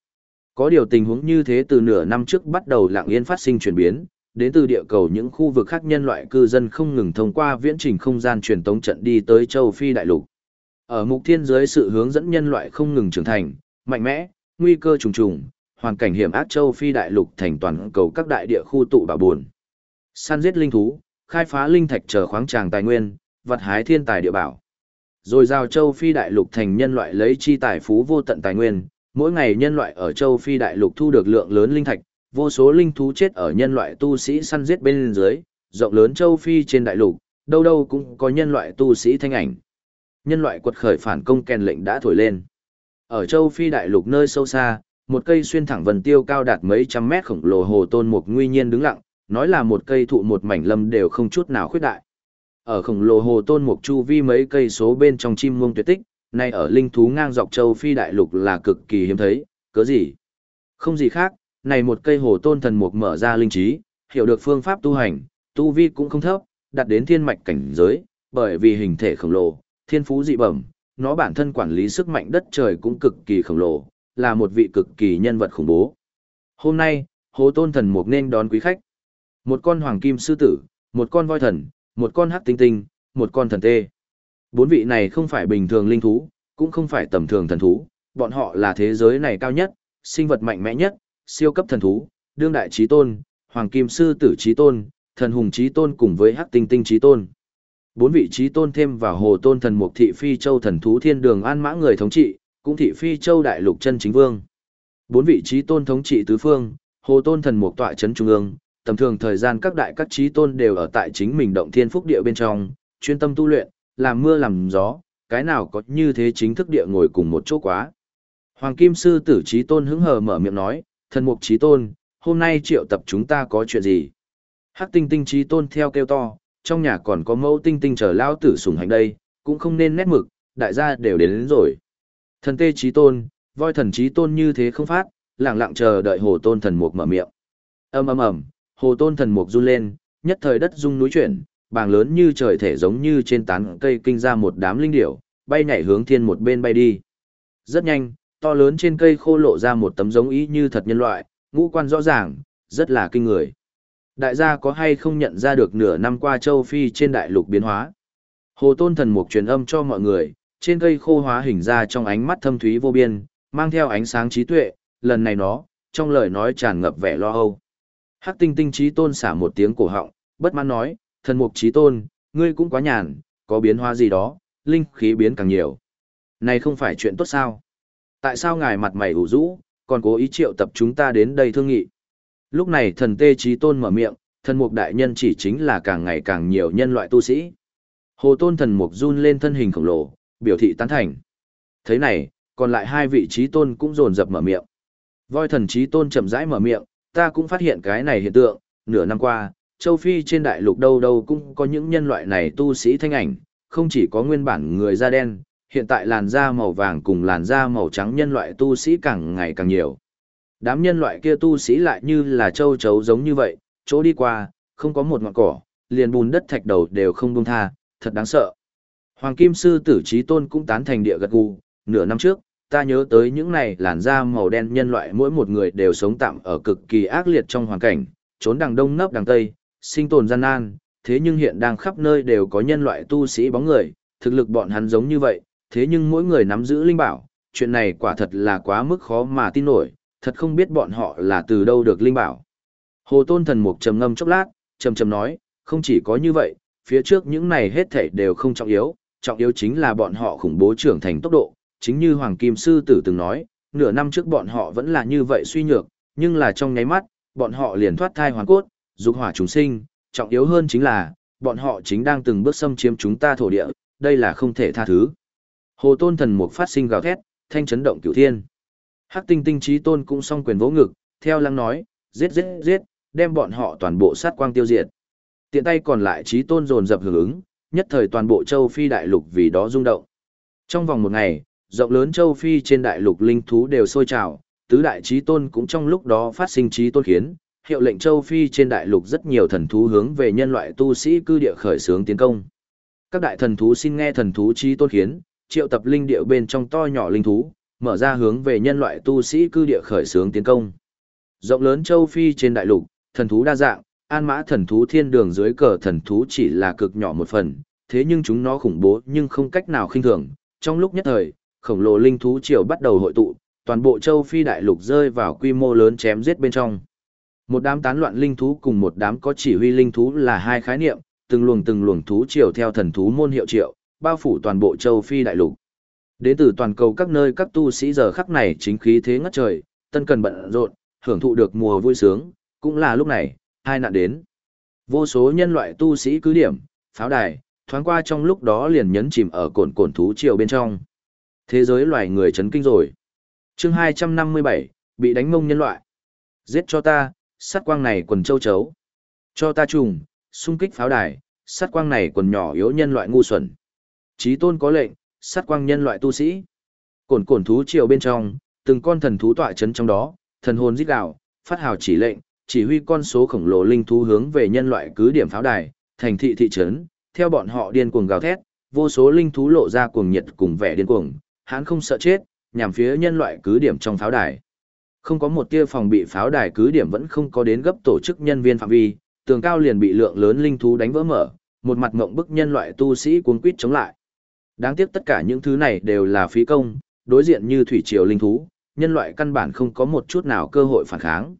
Có điều tình huống như thế từ nửa năm trước bắt đầu lặng yên phát sinh chuyển biến, đến từ địa cầu những khu vực khác nhân loại cư dân không ngừng thông qua viễn trình không gian truyền tống trận đi tới châu Phi đại lục. Ở mục thiên dưới sự hướng dẫn nhân loại không ngừng trưởng thành, mạnh mẽ, nguy cơ trùng trùng, hoàn cảnh hiểm ác châu Phi đại lục thành toàn cầu các đại địa khu tụ bảo buồn. Săn giết linh thú, khai phá linh thạch chờ khoáng tràng tài nguyên, vật hái thiên tài địa bảo. Rồi giao châu Phi đại lục thành nhân loại lấy chi tài phú vô tận tài nguyên, mỗi ngày nhân loại ở châu Phi đại lục thu được lượng lớn linh thạch, vô số linh thú chết ở nhân loại tu sĩ săn giết bên dưới, rộng lớn châu Phi trên đại lục, đâu đâu cũng có nhân loại tu sĩ thanh ảnh. Nhân loại quật khởi phản công kèn lệnh đã thổi lên. Ở châu Phi đại lục nơi sâu xa, một cây xuyên thẳng vần tiêu cao đạt mấy trăm mét khổng lồ hồ tôn mục nguy nhiên đứng lặng, nói là một cây thụ một mảnh lâm đều không chút nào khuyết đại. Ở khổng lồ hồ tôn mục chu vi mấy cây số bên trong chim muông tuyệt tích, nay ở linh thú ngang dọc châu Phi đại lục là cực kỳ hiếm thấy, cớ gì? Không gì khác, này một cây hồ tôn thần mục mở ra linh trí, hiểu được phương pháp tu hành, tu vi cũng không thấp, đạt đến thiên mạch cảnh giới, bởi vì hình thể khổng lồ, thiên phú dị bẩm, nó bản thân quản lý sức mạnh đất trời cũng cực kỳ khổng lồ, là một vị cực kỳ nhân vật khủng bố. Hôm nay, hồ tôn thần mục nên đón quý khách. Một con hoàng kim sư tử, một con voi thần, một con hắc tinh tinh, một con thần tê. Bốn vị này không phải bình thường linh thú, cũng không phải tầm thường thần thú, bọn họ là thế giới này cao nhất, sinh vật mạnh mẽ nhất, siêu cấp thần thú, đương đại trí tôn, hoàng kim sư tử trí tôn, thần hùng trí tôn cùng với hắc tinh tinh trí tôn. Bốn vị trí tôn thêm vào hồ tôn thần mục thị phi châu thần thú thiên đường an mã người thống trị, cũng thị phi châu đại lục chân chính vương. Bốn vị trí tôn thống trị tứ phương, hồ tôn thần mục tọa chấn trung ương, tầm thường thời gian các đại các trí tôn đều ở tại chính mình động thiên phúc địa bên trong, chuyên tâm tu luyện, làm mưa làm gió, cái nào có như thế chính thức địa ngồi cùng một chỗ quá. Hoàng Kim Sư tử trí tôn hứng hờ mở miệng nói, thần mục trí tôn, hôm nay triệu tập chúng ta có chuyện gì? Hắc tinh tinh trí tôn theo kêu to, trong nhà còn có mẫu tinh tinh chờ lao tử sùng hành đây, cũng không nên nét mực, đại gia đều đến, đến rồi. Thần tê trí tôn, voi thần trí tôn như thế không phát, lặng lặng chờ đợi hồ tôn thần mục mở miệng. ầm ầm ầm, hồ tôn thần mục run lên, nhất thời đất rung núi chuyển, bàng lớn như trời thể giống như trên tán cây kinh ra một đám linh điểu, bay nhảy hướng thiên một bên bay đi. Rất nhanh, to lớn trên cây khô lộ ra một tấm giống ý như thật nhân loại, ngũ quan rõ ràng, rất là kinh người. Đại gia có hay không nhận ra được nửa năm qua châu Phi trên đại lục biến hóa? Hồ Tôn Thần Mục truyền âm cho mọi người, trên cây khô hóa hình ra trong ánh mắt thâm thúy vô biên, mang theo ánh sáng trí tuệ, lần này nó, trong lời nói tràn ngập vẻ lo âu. Hắc tinh tinh trí tôn xả một tiếng cổ họng, bất mãn nói, thần mục trí tôn, ngươi cũng quá nhàn, có biến hóa gì đó, linh khí biến càng nhiều. Này không phải chuyện tốt sao? Tại sao ngài mặt mày ủ rũ, còn cố ý triệu tập chúng ta đến đây thương nghị? Lúc này thần tê trí tôn mở miệng, thần mục đại nhân chỉ chính là càng ngày càng nhiều nhân loại tu sĩ. Hồ tôn thần mục run lên thân hình khổng lồ, biểu thị tán thành. Thế này, còn lại hai vị trí tôn cũng rồn rập mở miệng. Voi thần trí tôn chậm rãi mở miệng, ta cũng phát hiện cái này hiện tượng, nửa năm qua, châu Phi trên đại lục đâu đâu cũng có những nhân loại này tu sĩ thanh ảnh, không chỉ có nguyên bản người da đen, hiện tại làn da màu vàng cùng làn da màu trắng nhân loại tu sĩ càng ngày càng nhiều. Đám nhân loại kia tu sĩ lại như là châu chấu giống như vậy, chỗ đi qua, không có một ngọn cỏ, liền bùn đất thạch đầu đều không buông tha, thật đáng sợ. Hoàng Kim Sư Tử Trí Tôn cũng tán thành địa gật gù, nửa năm trước, ta nhớ tới những này làn da màu đen nhân loại mỗi một người đều sống tạm ở cực kỳ ác liệt trong hoàn cảnh, trốn đằng đông nấp đằng tây, sinh tồn gian nan, thế nhưng hiện đang khắp nơi đều có nhân loại tu sĩ bóng người, thực lực bọn hắn giống như vậy, thế nhưng mỗi người nắm giữ linh bảo, chuyện này quả thật là quá mức khó mà tin nổi, thật không biết bọn họ là từ đâu được linh bảo. Hồ Tôn Thần Mục trầm ngâm chốc lát, trầm trầm nói, không chỉ có như vậy, phía trước những này hết thảy đều không trọng yếu, trọng yếu chính là bọn họ khủng bố trưởng thành tốc độ, chính như Hoàng Kim Sư Tử từng nói, nửa năm trước bọn họ vẫn là như vậy suy nhược, nhưng là trong nháy mắt, bọn họ liền thoát thai hoàn cốt, dục hỏa chúng sinh, trọng yếu hơn chính là, bọn họ chính đang từng bước xâm chiếm chúng ta thổ địa, đây là không thể tha thứ. Hồ Tôn Thần Mục phát sinh gào thét, thanh chấn động cửu thiên. Hắc Tinh Tinh Chí Tôn cũng song quyền vỗ ngực, theo lăng nói, giết giết giết, đem bọn họ toàn bộ sát quang tiêu diệt. Tiện tay còn lại Chí Tôn dồn dập hưởng ứng, nhất thời toàn bộ châu phi đại lục vì đó rung động. Trong vòng một ngày, rộng lớn châu phi trên đại lục linh thú đều sôi trào, tứ đại Chí Tôn cũng trong lúc đó phát sinh Chí Tôn khiến, hiệu lệnh châu phi trên đại lục rất nhiều thần thú hướng về nhân loại tu sĩ cư địa khởi xướng tiến công. Các đại thần thú xin nghe thần thú Chí Tôn khiến, triệu tập linh địa bên trong to nhỏ linh thú, mở ra hướng về nhân loại tu sĩ cư địa khởi xướng tiến công. Rộng lớn châu Phi trên đại lục, thần thú đa dạng, an mã thần thú thiên đường dưới cờ thần thú chỉ là cực nhỏ một phần, thế nhưng chúng nó khủng bố nhưng không cách nào khinh thường. Trong lúc nhất thời, khổng lồ linh thú triều bắt đầu hội tụ, toàn bộ châu Phi đại lục rơi vào quy mô lớn chém giết bên trong. Một đám tán loạn linh thú cùng một đám có chỉ huy linh thú là hai khái niệm, từng luồng từng luồng thú triều theo thần thú môn hiệu triệu, bao phủ toàn bộ châu Phi đại lục. Đến từ toàn cầu các nơi các tu sĩ giờ khắc này chính khí thế ngất trời, tân cần bận rộn, hưởng thụ được mùa vui sướng, cũng là lúc này, hai nạn đến. Vô số nhân loại tu sĩ cứ điểm, pháo đài, thoáng qua trong lúc đó liền nhấn chìm ở cồn cồn thú triều bên trong. Thế giới loài người chấn kinh rồi. chương 257, bị đánh mông nhân loại. Giết cho ta, sát quang này quần châu chấu. Cho ta trùng, xung kích pháo đài, sát quang này quần nhỏ yếu nhân loại ngu xuẩn. Chí tôn có lệnh, sát quang nhân loại tu sĩ. Cổn cổn thú triều bên trong, từng con thần thú tọa chấn trong đó, thần hồn rít gào, phát hào chỉ lệnh, chỉ huy con số khổng lồ linh thú hướng về nhân loại cứ điểm pháo đài, thành thị thị trấn, theo bọn họ điên cuồng gào thét, vô số linh thú lộ ra cuồng nhiệt cùng vẻ điên cuồng, hắn không sợ chết, nhằm phía nhân loại cứ điểm trong pháo đài. Không có một tia phòng bị pháo đài cứ điểm vẫn không có đến gấp tổ chức nhân viên phạm vi, tường cao liền bị lượng lớn linh thú đánh vỡ mở, một mặt ngộng bức nhân loại tu sĩ cuống quýt chống lại. Đáng tiếc tất cả những thứ này đều là phí công, đối diện như thủy triều linh thú, nhân loại căn bản không có một chút nào cơ hội phản kháng.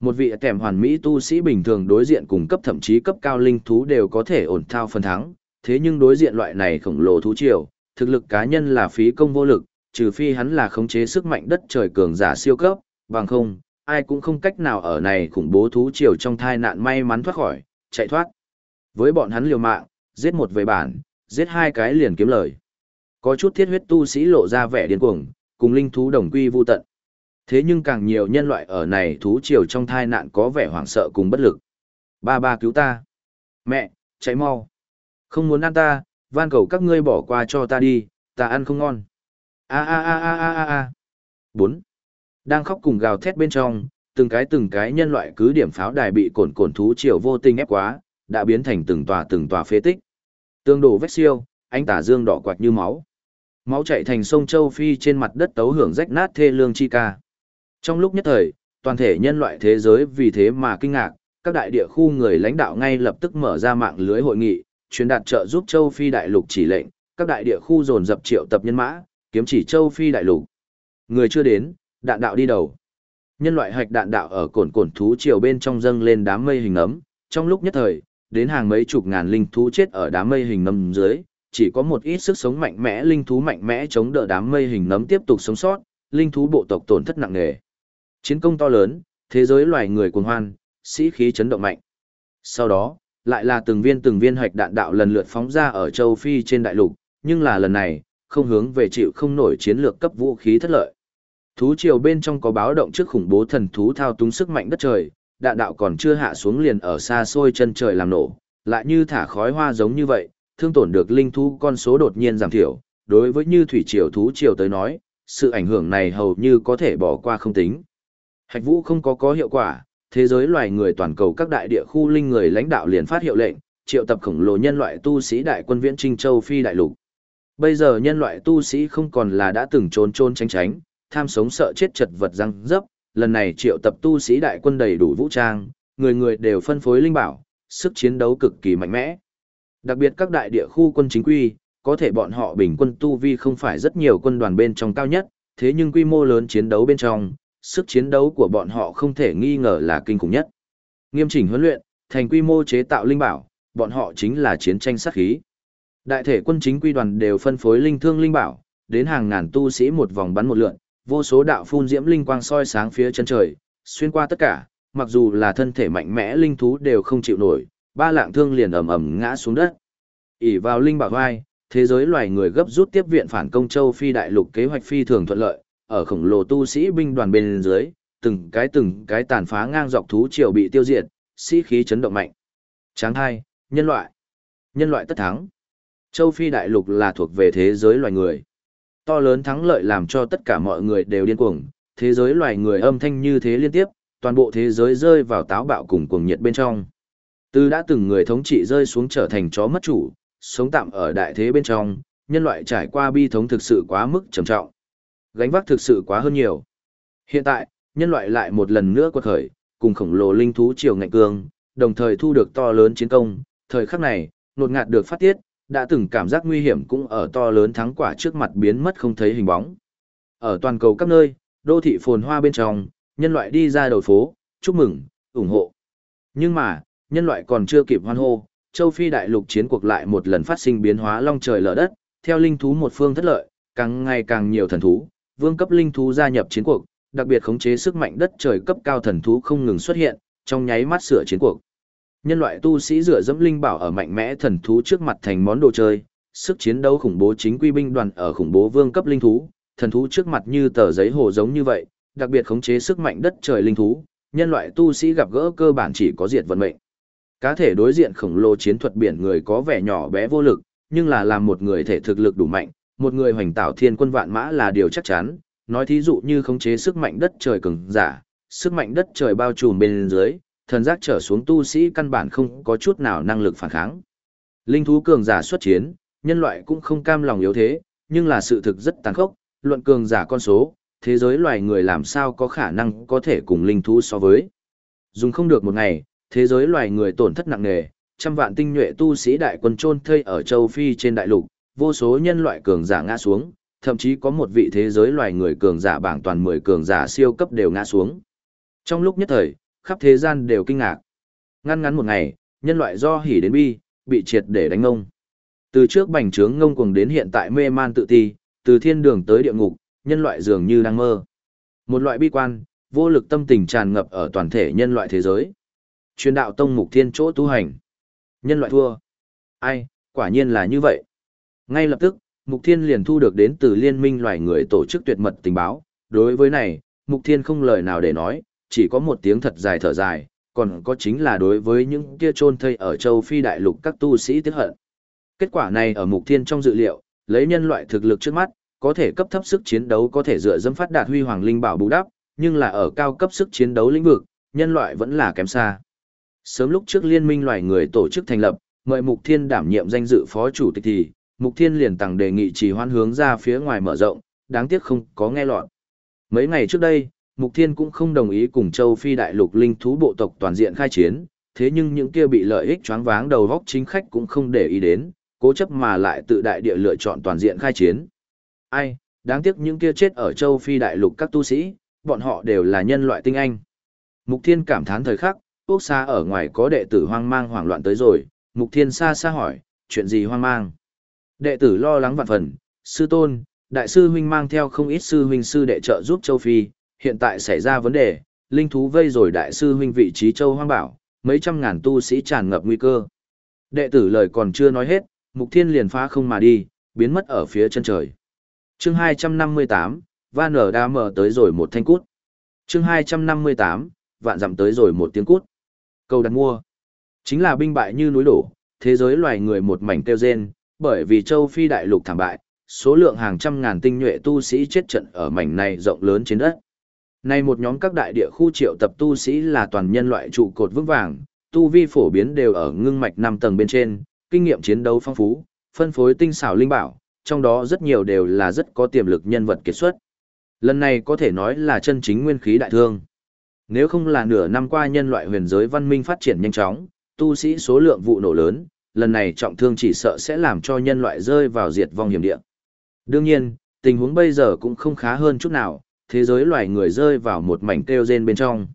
Một vị tèm hoàn mỹ tu sĩ bình thường đối diện cùng cấp thậm chí cấp cao linh thú đều có thể ổn thao phần thắng, thế nhưng đối diện loại này khổng lồ thú triều, thực lực cá nhân là phí công vô lực, trừ phi hắn là khống chế sức mạnh đất trời cường giả siêu cấp, bằng không, ai cũng không cách nào ở này khủng bố thú triều trong thai nạn may mắn thoát khỏi, chạy thoát. Với bọn hắn liều mạng, giết một về bản, giết hai cái liền kiếm lời. Có chút thiết huyết tu sĩ lộ ra vẻ điên cuồng, cùng linh thú đồng quy vu tận. Thế nhưng càng nhiều nhân loại ở này thú triều trong thai nạn có vẻ hoảng sợ cùng bất lực. Ba ba cứu ta. Mẹ, cháy mau. Không muốn ăn ta, van cầu các ngươi bỏ qua cho ta đi, ta ăn không ngon. A a a a a a a. 4. Đang khóc cùng gào thét bên trong, từng cái từng cái nhân loại cứ điểm pháo đài bị cồn cồn thú triều vô tình ép quá, đã biến thành từng tòa từng tòa phế tích. Tương đổ vết siêu, anh tả dương đỏ quạt như máu. Máu chạy thành sông Châu Phi trên mặt đất tấu hưởng rách nát thê lương chi ca. Trong lúc nhất thời, toàn thể nhân loại thế giới vì thế mà kinh ngạc, các đại địa khu người lãnh đạo ngay lập tức mở ra mạng lưới hội nghị, truyền đạt trợ giúp Châu Phi đại lục chỉ lệnh, các đại địa khu dồn dập triệu tập nhân mã, kiếm chỉ Châu Phi đại lục. Người chưa đến, đạn đạo đi đầu. Nhân loại hạch đạn đạo ở cồn cồn thú triều bên trong dâng lên đám mây hình ấm, trong lúc nhất thời, đến hàng mấy chục ngàn linh thú chết ở đám mây hình nấm dưới, chỉ có một ít sức sống mạnh mẽ linh thú mạnh mẽ chống đỡ đám mây hình nấm tiếp tục sống sót, linh thú bộ tộc tổn thất nặng nề. Chiến công to lớn, thế giới loài người cuồng hoan, sĩ khí chấn động mạnh. Sau đó, lại là từng viên từng viên hoạch đạn đạo lần lượt phóng ra ở châu Phi trên đại lục, nhưng là lần này, không hướng về chịu không nổi chiến lược cấp vũ khí thất lợi. Thú triều bên trong có báo động trước khủng bố thần thú thao túng sức mạnh đất trời, đạn đạo còn chưa hạ xuống liền ở xa xôi chân trời làm nổ, lại như thả khói hoa giống như vậy, thương tổn được linh thú con số đột nhiên giảm thiểu, đối với như thủy triều thú triều tới nói, sự ảnh hưởng này hầu như có thể bỏ qua không tính. Hạch vũ không có có hiệu quả, thế giới loài người toàn cầu các đại địa khu linh người lãnh đạo liền phát hiệu lệnh, triệu tập khổng lồ nhân loại tu sĩ đại quân viễn trinh châu phi đại lục. Bây giờ nhân loại tu sĩ không còn là đã từng trốn trốn tránh tránh, tham sống sợ chết chật vật răng dấp, lần này triệu tập tu sĩ đại quân đầy đủ vũ trang, người người đều phân phối linh bảo, sức chiến đấu cực kỳ mạnh mẽ. Đặc biệt các đại địa khu quân chính quy, có thể bọn họ bình quân tu vi không phải rất nhiều quân đoàn bên trong cao nhất, thế nhưng quy mô lớn chiến đấu bên trong, sức chiến đấu của bọn họ không thể nghi ngờ là kinh khủng nhất. Nghiêm chỉnh huấn luyện, thành quy mô chế tạo linh bảo, bọn họ chính là chiến tranh sát khí. Đại thể quân chính quy đoàn đều phân phối linh thương linh bảo, đến hàng ngàn tu sĩ một vòng bắn một lượn, vô số đạo phun diễm linh quang soi sáng phía chân trời, xuyên qua tất cả, mặc dù là thân thể mạnh mẽ linh thú đều không chịu nổi, ba lạng thương liền ầm ầm ngã xuống đất. ỉ vào linh bảo vai, thế giới loài người gấp rút tiếp viện phản công châu phi đại lục kế hoạch phi thường thuận lợi, ở khổng lồ tu sĩ binh đoàn bên dưới, từng cái từng cái tàn phá ngang dọc thú triều bị tiêu diệt, sĩ khí chấn động mạnh. Tráng hai, nhân loại. Nhân loại tất thắng. Châu Phi đại lục là thuộc về thế giới loài người. To lớn thắng lợi làm cho tất cả mọi người đều điên cuồng, thế giới loài người âm thanh như thế liên tiếp, toàn bộ thế giới rơi vào táo bạo cùng cuồng nhiệt bên trong. Từ đã từng người thống trị rơi xuống trở thành chó mất chủ, sống tạm ở đại thế bên trong, nhân loại trải qua bi thống thực sự quá mức trầm trọng. Gánh vác thực sự quá hơn nhiều. Hiện tại, nhân loại lại một lần nữa quật khởi, cùng khổng lồ linh thú triều ngạnh cương, đồng thời thu được to lớn chiến công, thời khắc này, nột ngạt được phát tiết, đã từng cảm giác nguy hiểm cũng ở to lớn thắng quả trước mặt biến mất không thấy hình bóng. Ở toàn cầu các nơi, đô thị phồn hoa bên trong, nhân loại đi ra đầu phố, chúc mừng, ủng hộ. Nhưng mà, nhân loại còn chưa kịp hoan hô, châu Phi đại lục chiến cuộc lại một lần phát sinh biến hóa long trời lở đất, theo linh thú một phương thất lợi, càng ngày càng nhiều thần thú, vương cấp linh thú gia nhập chiến cuộc, đặc biệt khống chế sức mạnh đất trời cấp cao thần thú không ngừng xuất hiện, trong nháy mắt sửa chiến cuộc. Nhân loại tu sĩ dựa dẫm linh bảo ở mạnh mẽ thần thú trước mặt thành món đồ chơi, sức chiến đấu khủng bố chính quy binh đoàn ở khủng bố vương cấp linh thú, thần thú trước mặt như tờ giấy hồ giống như vậy, đặc biệt khống chế sức mạnh đất trời linh thú, nhân loại tu sĩ gặp gỡ cơ bản chỉ có diệt vận mệnh. Cá thể đối diện khổng lồ chiến thuật biển người có vẻ nhỏ bé vô lực, nhưng là làm một người thể thực lực đủ mạnh, một người hoành tạo thiên quân vạn mã là điều chắc chắn, nói thí dụ như khống chế sức mạnh đất trời cường giả, sức mạnh đất trời bao trùm bên dưới, thần giác trở xuống tu sĩ căn bản không có chút nào năng lực phản kháng. Linh thú cường giả xuất chiến, nhân loại cũng không cam lòng yếu thế, nhưng là sự thực rất tàn khốc, luận cường giả con số, thế giới loài người làm sao có khả năng có thể cùng linh thú so với. Dùng không được một ngày, thế giới loài người tổn thất nặng nề, trăm vạn tinh nhuệ tu sĩ đại quân chôn thây ở châu Phi trên đại lục, vô số nhân loại cường giả ngã xuống, thậm chí có một vị thế giới loài người cường giả bảng toàn 10 cường giả siêu cấp đều ngã xuống. Trong lúc nhất thời, khắp thế gian đều kinh ngạc. Ngăn ngắn một ngày, nhân loại do hỉ đến bi, bị triệt để đánh ngông. Từ trước bành trướng ngông cuồng đến hiện tại mê man tự ti, từ thiên đường tới địa ngục, nhân loại dường như đang mơ. Một loại bi quan, vô lực tâm tình tràn ngập ở toàn thể nhân loại thế giới. Truyền đạo tông mục thiên chỗ tu hành. Nhân loại thua. Ai, quả nhiên là như vậy. Ngay lập tức, Mục Thiên liền thu được đến từ liên minh loài người tổ chức tuyệt mật tình báo. Đối với này, Mục Thiên không lời nào để nói, chỉ có một tiếng thật dài thở dài, còn có chính là đối với những kia trôn thây ở châu Phi đại lục các tu sĩ tiếc hận. Kết quả này ở Mục Thiên trong dự liệu, lấy nhân loại thực lực trước mắt, có thể cấp thấp sức chiến đấu có thể dựa dẫm phát đạt huy hoàng linh bảo bù đắp, nhưng là ở cao cấp sức chiến đấu lĩnh vực, nhân loại vẫn là kém xa. Sớm lúc trước liên minh loài người tổ chức thành lập, mời Mục Thiên đảm nhiệm danh dự phó chủ tịch thì, Mục Thiên liền tặng đề nghị chỉ hoan hướng ra phía ngoài mở rộng, đáng tiếc không có nghe lọt. Mấy ngày trước đây, Mục Thiên cũng không đồng ý cùng châu Phi đại lục linh thú bộ tộc toàn diện khai chiến, thế nhưng những kia bị lợi ích choáng váng đầu góc chính khách cũng không để ý đến, cố chấp mà lại tự đại địa lựa chọn toàn diện khai chiến. Ai, đáng tiếc những kia chết ở châu Phi đại lục các tu sĩ, bọn họ đều là nhân loại tinh anh. Mục Thiên cảm thán thời khắc, quốc xa ở ngoài có đệ tử hoang mang hoảng loạn tới rồi, Mục Thiên xa xa hỏi, chuyện gì hoang mang? Đệ tử lo lắng vạn phần, sư tôn, đại sư huynh mang theo không ít sư huynh sư đệ trợ giúp châu Phi, hiện tại xảy ra vấn đề, linh thú vây rồi đại sư huynh vị trí châu hoang bảo, mấy trăm ngàn tu sĩ tràn ngập nguy cơ. Đệ tử lời còn chưa nói hết, mục thiên liền phá không mà đi, biến mất ở phía chân trời. chương 258, Van ở đa mở tới rồi một thanh cút. chương 258, vạn dặm tới rồi một tiếng cút. Câu đặt mua. Chính là binh bại như núi đổ, thế giới loài người một mảnh kêu rên, bởi vì châu Phi đại lục thảm bại, số lượng hàng trăm ngàn tinh nhuệ tu sĩ chết trận ở mảnh này rộng lớn trên đất. Nay một nhóm các đại địa khu triệu tập tu sĩ là toàn nhân loại trụ cột vững vàng, tu vi phổ biến đều ở ngưng mạch 5 tầng bên trên, kinh nghiệm chiến đấu phong phú, phân phối tinh xảo linh bảo, trong đó rất nhiều đều là rất có tiềm lực nhân vật kiệt xuất. Lần này có thể nói là chân chính nguyên khí đại thương. Nếu không là nửa năm qua nhân loại huyền giới văn minh phát triển nhanh chóng, tu sĩ số lượng vụ nổ lớn, lần này trọng thương chỉ sợ sẽ làm cho nhân loại rơi vào diệt vong hiểm địa. Đương nhiên, tình huống bây giờ cũng không khá hơn chút nào, thế giới loài người rơi vào một mảnh kêu rên bên trong.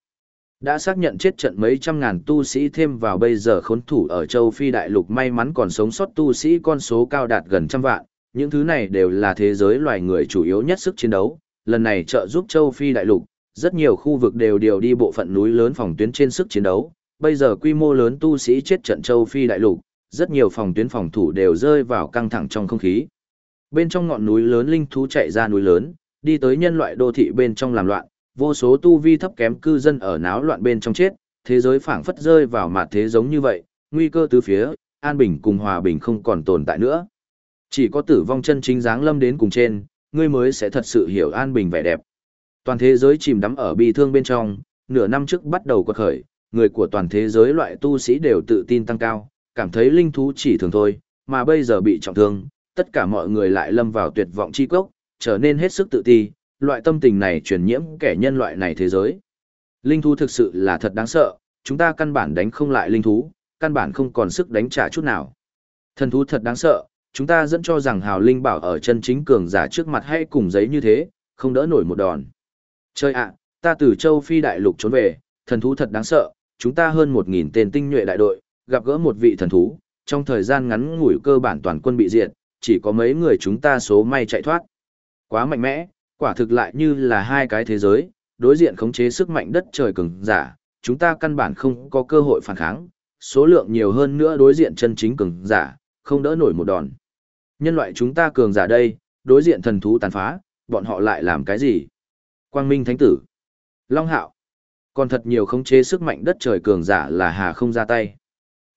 Đã xác nhận chết trận mấy trăm ngàn tu sĩ thêm vào bây giờ khốn thủ ở châu Phi đại lục may mắn còn sống sót tu sĩ con số cao đạt gần trăm vạn, những thứ này đều là thế giới loài người chủ yếu nhất sức chiến đấu, lần này trợ giúp châu Phi đại lục, rất nhiều khu vực đều điều đi bộ phận núi lớn phòng tuyến trên sức chiến đấu, bây giờ quy mô lớn tu sĩ chết trận châu Phi đại lục, rất nhiều phòng tuyến phòng thủ đều rơi vào căng thẳng trong không khí. Bên trong ngọn núi lớn linh thú chạy ra núi lớn, đi tới nhân loại đô thị bên trong làm loạn, vô số tu vi thấp kém cư dân ở náo loạn bên trong chết, thế giới phảng phất rơi vào mặt thế giống như vậy, nguy cơ từ phía, an bình cùng hòa bình không còn tồn tại nữa. Chỉ có tử vong chân chính dáng lâm đến cùng trên, ngươi mới sẽ thật sự hiểu an bình vẻ đẹp. Toàn thế giới chìm đắm ở bi thương bên trong, nửa năm trước bắt đầu quật khởi, người của toàn thế giới loại tu sĩ đều tự tin tăng cao, cảm thấy linh thú chỉ thường thôi, mà bây giờ bị trọng thương, tất cả mọi người lại lâm vào tuyệt vọng chi cốc, trở nên hết sức tự ti, loại tâm tình này truyền nhiễm kẻ nhân loại này thế giới. Linh thú thực sự là thật đáng sợ, chúng ta căn bản đánh không lại linh thú, căn bản không còn sức đánh trả chút nào. Thần thú thật đáng sợ, chúng ta dẫn cho rằng hào linh bảo ở chân chính cường giả trước mặt hay cùng giấy như thế, không đỡ nổi một đòn. Chơi ạ, ta từ châu Phi đại lục trốn về, thần thú thật đáng sợ, chúng ta hơn 1.000 tên tinh nhuệ đại đội, gặp gỡ một vị thần thú, trong thời gian ngắn ngủi cơ bản toàn quân bị diệt, chỉ có mấy người chúng ta số may chạy thoát. Quá mạnh mẽ, quả thực lại như là hai cái thế giới, đối diện khống chế sức mạnh đất trời cường giả, chúng ta căn bản không có cơ hội phản kháng, số lượng nhiều hơn nữa đối diện chân chính cường giả, không đỡ nổi một đòn. Nhân loại chúng ta cường giả đây, đối diện thần thú tàn phá, bọn họ lại làm cái gì? Quang Minh Thánh Tử, Long Hạo, còn thật nhiều khống chế sức mạnh đất trời cường giả là hà không ra tay.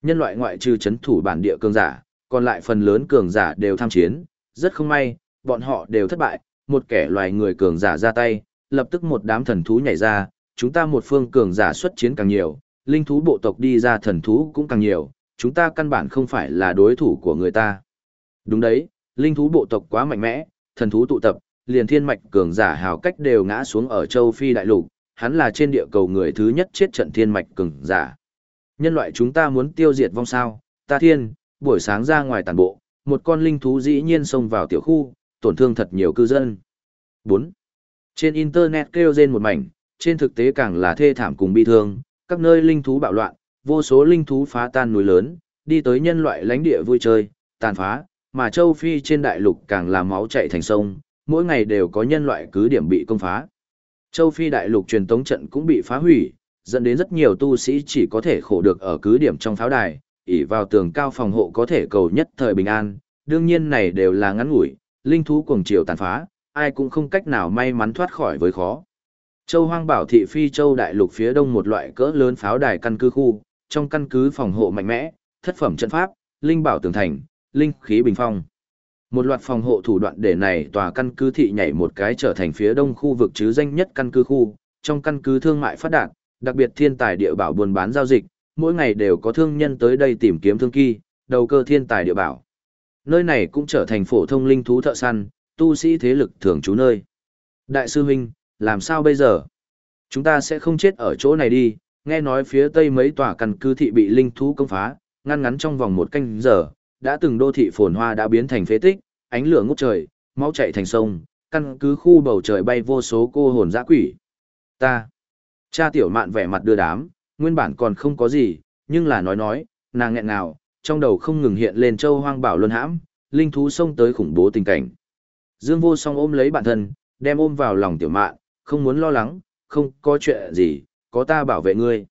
Nhân loại ngoại trừ chấn thủ bản địa cường giả, còn lại phần lớn cường giả đều tham chiến, rất không may, bọn họ đều thất bại, một kẻ loài người cường giả ra tay, lập tức một đám thần thú nhảy ra, chúng ta một phương cường giả xuất chiến càng nhiều, linh thú bộ tộc đi ra thần thú cũng càng nhiều, chúng ta căn bản không phải là đối thủ của người ta. Đúng đấy, linh thú bộ tộc quá mạnh mẽ, thần thú tụ tập, liền thiên mạch cường giả hào cách đều ngã xuống ở châu Phi đại lục, hắn là trên địa cầu người thứ nhất chết trận thiên mạch cường giả. Nhân loại chúng ta muốn tiêu diệt vong sao, ta thiên, buổi sáng ra ngoài tàn bộ, một con linh thú dĩ nhiên xông vào tiểu khu, tổn thương thật nhiều cư dân. 4. Trên Internet kêu rên một mảnh, trên thực tế càng là thê thảm cùng bi thương, các nơi linh thú bạo loạn, vô số linh thú phá tan núi lớn, đi tới nhân loại lãnh địa vui chơi, tàn phá, mà châu Phi trên đại lục càng là máu chạy thành sông, mỗi ngày đều có nhân loại cứ điểm bị công phá. Châu Phi đại lục truyền tống trận cũng bị phá hủy, dẫn đến rất nhiều tu sĩ chỉ có thể khổ được ở cứ điểm trong pháo đài, ỉ vào tường cao phòng hộ có thể cầu nhất thời bình an, đương nhiên này đều là ngắn ngủi, linh thú cuồng triều tàn phá, ai cũng không cách nào may mắn thoát khỏi với khó. Châu Hoang Bảo thị phi châu đại lục phía đông một loại cỡ lớn pháo đài căn cứ khu, trong căn cứ phòng hộ mạnh mẽ, thất phẩm trận pháp, linh bảo tường thành, linh khí bình phong. Một loạt phòng hộ thủ đoạn để này tòa căn cứ thị nhảy một cái trở thành phía đông khu vực chứ danh nhất căn cứ khu, trong căn cứ thương mại phát đạt, đặc biệt thiên tài địa bảo buôn bán giao dịch, mỗi ngày đều có thương nhân tới đây tìm kiếm thương kỳ, đầu cơ thiên tài địa bảo. Nơi này cũng trở thành phổ thông linh thú thợ săn, tu sĩ thế lực thường trú nơi. Đại sư huynh, làm sao bây giờ? Chúng ta sẽ không chết ở chỗ này đi, nghe nói phía tây mấy tòa căn cứ thị bị linh thú công phá, ngăn ngắn trong vòng một canh giờ, đã từng đô thị phồn hoa đã biến thành phế tích, ánh lửa ngút trời, máu chảy thành sông, căn cứ khu bầu trời bay vô số cô hồn dã quỷ. Ta. Cha tiểu mạn vẻ mặt đưa đám, nguyên bản còn không có gì, nhưng là nói nói, nàng nghẹn nào, trong đầu không ngừng hiện lên châu hoang bảo luân hãm, linh thú xông tới khủng bố tình cảnh. Dương vô song ôm lấy bản thân, đem ôm vào lòng tiểu mạn, không muốn lo lắng, không có chuyện gì, có ta bảo vệ ngươi.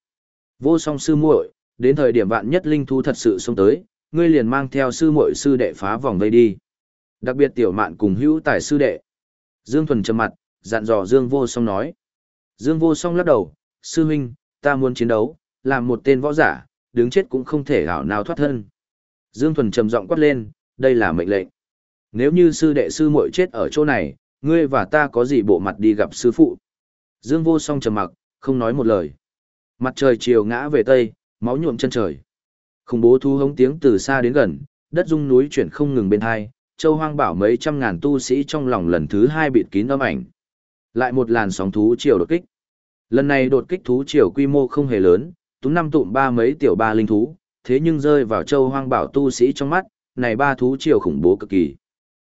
Vô song sư muội, đến thời điểm vạn nhất linh thú thật sự xông tới, ngươi liền mang theo sư muội sư đệ phá vòng vây đi. Đặc biệt tiểu mạn cùng hữu tài sư đệ. Dương thuần trầm mặt, dặn dò Dương vô song nói. Dương vô song lắc đầu, sư huynh, ta muốn chiến đấu, làm một tên võ giả, đứng chết cũng không thể hảo nào thoát thân. Dương thuần trầm giọng quát lên, đây là mệnh lệnh. Nếu như sư đệ sư muội chết ở chỗ này, ngươi và ta có gì bộ mặt đi gặp sư phụ. Dương vô song trầm mặc, không nói một lời. Mặt trời chiều ngã về tây, máu nhuộm chân trời. Khủng bố thu hống tiếng từ xa đến gần, đất rung núi chuyển không ngừng bên hai, châu hoang bảo mấy trăm ngàn tu sĩ trong lòng lần thứ hai bịt kín âm ảnh. Lại một làn sóng thú chiều đột kích. Lần này đột kích thú triều quy mô không hề lớn, tú năm tụm ba mấy tiểu ba linh thú, thế nhưng rơi vào châu hoang bảo tu sĩ trong mắt, này ba thú triều khủng bố cực kỳ.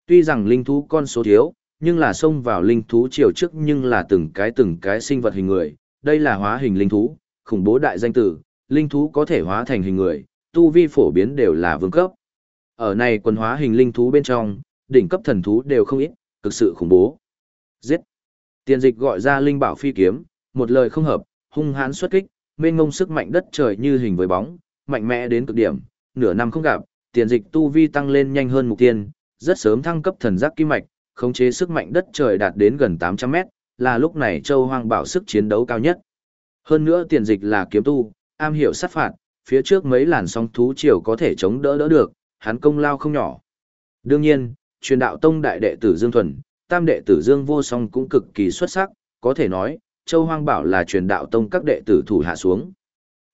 Tuy rằng linh thú con số thiếu, nhưng là xông vào linh thú triều trước nhưng là từng cái từng cái sinh vật hình người, đây là hóa hình linh thú, khủng bố đại danh tử, linh thú có thể hóa thành hình người, tu vi phổ biến đều là vương cấp. Ở này quần hóa hình linh thú bên trong, đỉnh cấp thần thú đều không ít, cực sự khủng bố. Giết! Tiền dịch gọi ra linh bảo phi kiếm, một lời không hợp, hung hãn xuất kích, mênh ngông sức mạnh đất trời như hình với bóng, mạnh mẽ đến cực điểm, nửa năm không gặp, tiền dịch tu vi tăng lên nhanh hơn mục tiên, rất sớm thăng cấp thần giác kim mạch, khống chế sức mạnh đất trời đạt đến gần 800 mét, là lúc này châu hoang bảo sức chiến đấu cao nhất. Hơn nữa tiền dịch là kiếm tu, am hiểu sát phạt, phía trước mấy làn sóng thú triều có thể chống đỡ đỡ được, hắn công lao không nhỏ. Đương nhiên, truyền đạo tông đại đệ tử Dương Thuần, tam đệ tử Dương Vô Song cũng cực kỳ xuất sắc, có thể nói, Châu Hoang Bảo là truyền đạo tông các đệ tử thủ hạ xuống.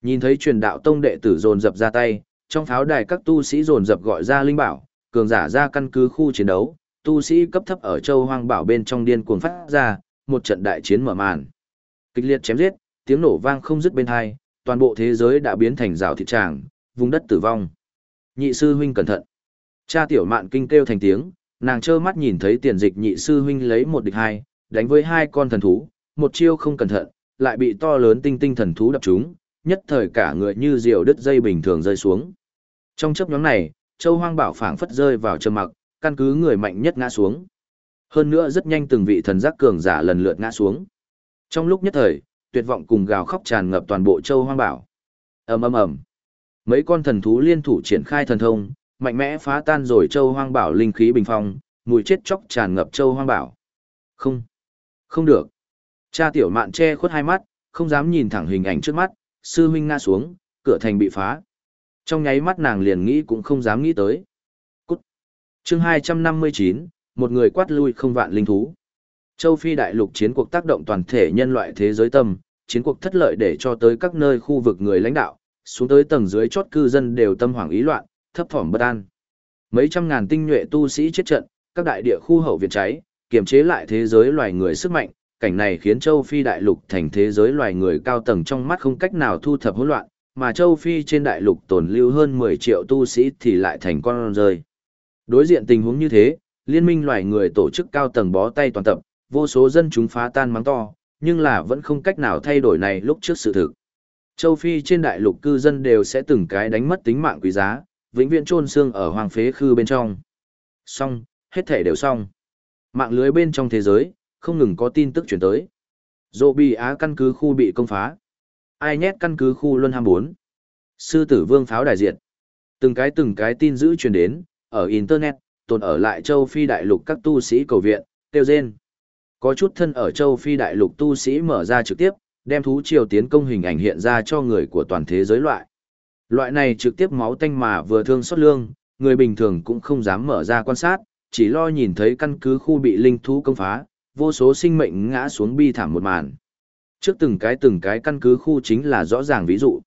Nhìn thấy truyền đạo tông đệ tử dồn dập ra tay, trong pháo đài các tu sĩ dồn dập gọi ra linh bảo, cường giả ra căn cứ khu chiến đấu, tu sĩ cấp thấp ở Châu Hoang Bảo bên trong điên cuồng phát ra, một trận đại chiến mở màn. Kịch liệt chém giết, tiếng nổ vang không dứt bên hai, toàn bộ thế giới đã biến thành rào thịt tràng, vùng đất tử vong. Nhị sư huynh cẩn thận. Cha tiểu mạn kinh kêu thành tiếng, nàng trơ mắt nhìn thấy tiền dịch nhị sư huynh lấy một địch hai, đánh với hai con thần thú, một chiêu không cẩn thận, lại bị to lớn tinh tinh thần thú đập trúng, nhất thời cả người như diều đứt dây bình thường rơi xuống. Trong chấp nhóm này, Châu Hoang Bảo phảng phất rơi vào trầm mặc, căn cứ người mạnh nhất ngã xuống. Hơn nữa rất nhanh từng vị thần giác cường giả lần lượt ngã xuống. Trong lúc nhất thời, tuyệt vọng cùng gào khóc tràn ngập toàn bộ Châu Hoang Bảo. Ầm ầm ầm. Mấy con thần thú liên thủ triển khai thần thông, mạnh mẽ phá tan rồi Châu Hoang Bảo linh khí bình phong, mùi chết chóc tràn ngập Châu Hoang Bảo. Không, không được. Cha tiểu mạn che khuất hai mắt, không dám nhìn thẳng hình ảnh trước mắt, sư huynh ngã xuống, cửa thành bị phá. Trong nháy mắt nàng liền nghĩ cũng không dám nghĩ tới. Cút. Chương 259, một người quát lui không vạn linh thú. Châu Phi đại lục chiến cuộc tác động toàn thể nhân loại thế giới tâm, chiến cuộc thất lợi để cho tới các nơi khu vực người lãnh đạo, xuống tới tầng dưới chót cư dân đều tâm hoảng ý loạn, thấp thỏm bất an. Mấy trăm ngàn tinh nhuệ tu sĩ chết trận, các đại địa khu hậu viện cháy, kiềm chế lại thế giới loài người sức mạnh, cảnh này khiến châu Phi đại lục thành thế giới loài người cao tầng trong mắt không cách nào thu thập hỗn loạn, mà châu Phi trên đại lục tồn lưu hơn 10 triệu tu sĩ thì lại thành con rơi. Đối diện tình huống như thế, liên minh loài người tổ chức cao tầng bó tay toàn tập, vô số dân chúng phá tan mắng to, nhưng là vẫn không cách nào thay đổi này lúc trước sự thực. Châu Phi trên đại lục cư dân đều sẽ từng cái đánh mất tính mạng quý giá, vĩnh viễn chôn xương ở hoàng phế khư bên trong. Xong, hết thể đều xong. Mạng lưới bên trong thế giới, không ngừng có tin tức chuyển tới. Dô bị á căn cứ khu bị công phá. Ai nhét căn cứ khu luân 24. Sư tử vương pháo đại diện. Từng cái từng cái tin dữ truyền đến, ở Internet, tồn ở lại châu Phi đại lục các tu sĩ cầu viện, tiêu rên. Có chút thân ở châu Phi đại lục tu sĩ mở ra trực tiếp, đem thú triều tiến công hình ảnh hiện ra cho người của toàn thế giới loại. Loại này trực tiếp máu tanh mà vừa thương xót lương, người bình thường cũng không dám mở ra quan sát, chỉ lo nhìn thấy căn cứ khu bị linh thú công phá, vô số sinh mệnh ngã xuống bi thảm một màn. Trước từng cái từng cái căn cứ khu chính là rõ ràng ví dụ.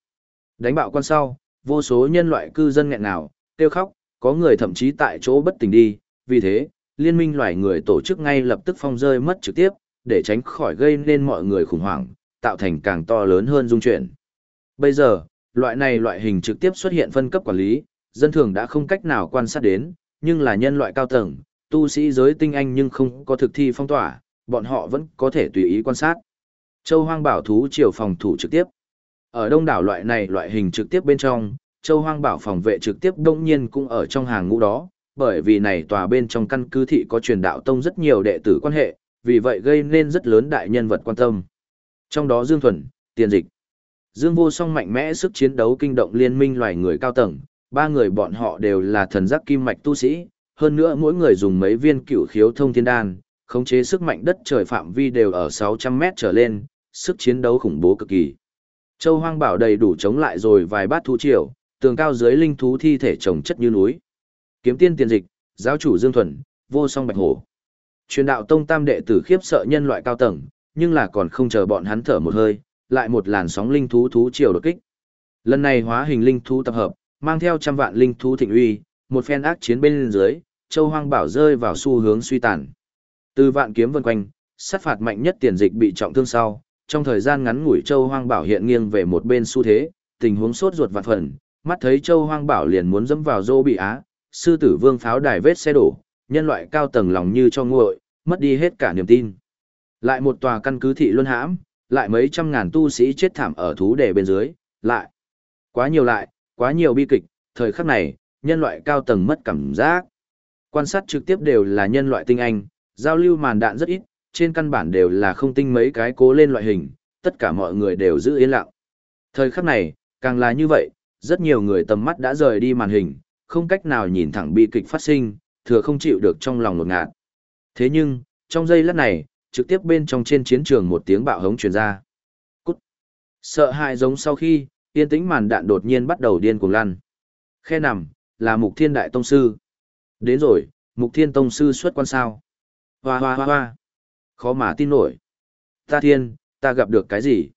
Đánh bạo quan sau, vô số nhân loại cư dân nghẹn nào, kêu khóc, có người thậm chí tại chỗ bất tỉnh đi, vì thế, liên minh loài người tổ chức ngay lập tức phong rơi mất trực tiếp, để tránh khỏi gây nên mọi người khủng hoảng, tạo thành càng to lớn hơn dung chuyển. Bây giờ, loại này loại hình trực tiếp xuất hiện phân cấp quản lý, dân thường đã không cách nào quan sát đến, nhưng là nhân loại cao tầng, tu sĩ giới tinh anh nhưng không có thực thi phong tỏa, bọn họ vẫn có thể tùy ý quan sát. Châu Hoang Bảo thú triều phòng thủ trực tiếp. Ở đông đảo loại này loại hình trực tiếp bên trong, Châu Hoang Bảo phòng vệ trực tiếp đông nhiên cũng ở trong hàng ngũ đó, bởi vì này tòa bên trong căn cứ thị có truyền đạo tông rất nhiều đệ tử quan hệ, vì vậy gây nên rất lớn đại nhân vật quan tâm. Trong đó Dương Thuần, Tiền Dịch. Dương Vô Song mạnh mẽ sức chiến đấu kinh động liên minh loài người cao tầng, ba người bọn họ đều là thần giác kim mạch tu sĩ, hơn nữa mỗi người dùng mấy viên cựu khiếu thông thiên đan, khống chế sức mạnh đất trời phạm vi đều ở 600 mét trở lên, sức chiến đấu khủng bố cực kỳ. Châu Hoang Bảo đầy đủ chống lại rồi vài bát thú triều, tường cao dưới linh thú thi thể chồng chất như núi. Kiếm tiên tiền dịch, giáo chủ Dương Thuần, vô song bạch hổ. Truyền đạo tông tam đệ tử khiếp sợ nhân loại cao tầng, nhưng là còn không chờ bọn hắn thở một hơi, lại một làn sóng linh thú thú triều đột kích. Lần này hóa hình linh thú tập hợp, mang theo trăm vạn linh thú thịnh uy, một phen ác chiến bên dưới, Châu Hoang Bảo rơi vào xu hướng suy tàn. Từ vạn kiếm vân quanh, sát phạt mạnh nhất tiền dịch bị trọng thương sau, trong thời gian ngắn ngủi Châu Hoang Bảo hiện nghiêng về một bên xu thế, tình huống sốt ruột vạn phần, mắt thấy Châu Hoang Bảo liền muốn dẫm vào Dô bị Á, sư tử vương pháo đài vết xe đổ, nhân loại cao tầng lòng như cho nguội, mất đi hết cả niềm tin. Lại một tòa căn cứ thị luân hãm, lại mấy trăm ngàn tu sĩ chết thảm ở thú đề bên dưới, lại. Quá nhiều lại, quá nhiều bi kịch, thời khắc này, nhân loại cao tầng mất cảm giác. Quan sát trực tiếp đều là nhân loại tinh anh, giao lưu màn đạn rất ít, trên căn bản đều là không tinh mấy cái cố lên loại hình, tất cả mọi người đều giữ yên lặng. Thời khắc này, càng là như vậy, rất nhiều người tầm mắt đã rời đi màn hình, không cách nào nhìn thẳng bi kịch phát sinh, thừa không chịu được trong lòng ngột ngạt. Thế nhưng, trong giây lát này, trực tiếp bên trong trên chiến trường một tiếng bạo hống truyền ra. Cút! Sợ hãi giống sau khi, yên tĩnh màn đạn đột nhiên bắt đầu điên cuồng lăn. Khe nằm, là Mục Thiên Đại Tông Sư. Đến rồi, Mục Thiên Tông Sư xuất quan sao. Hoa hoa hoa hoa. Khó mà tin nổi. Ta thiên, ta gặp được cái gì?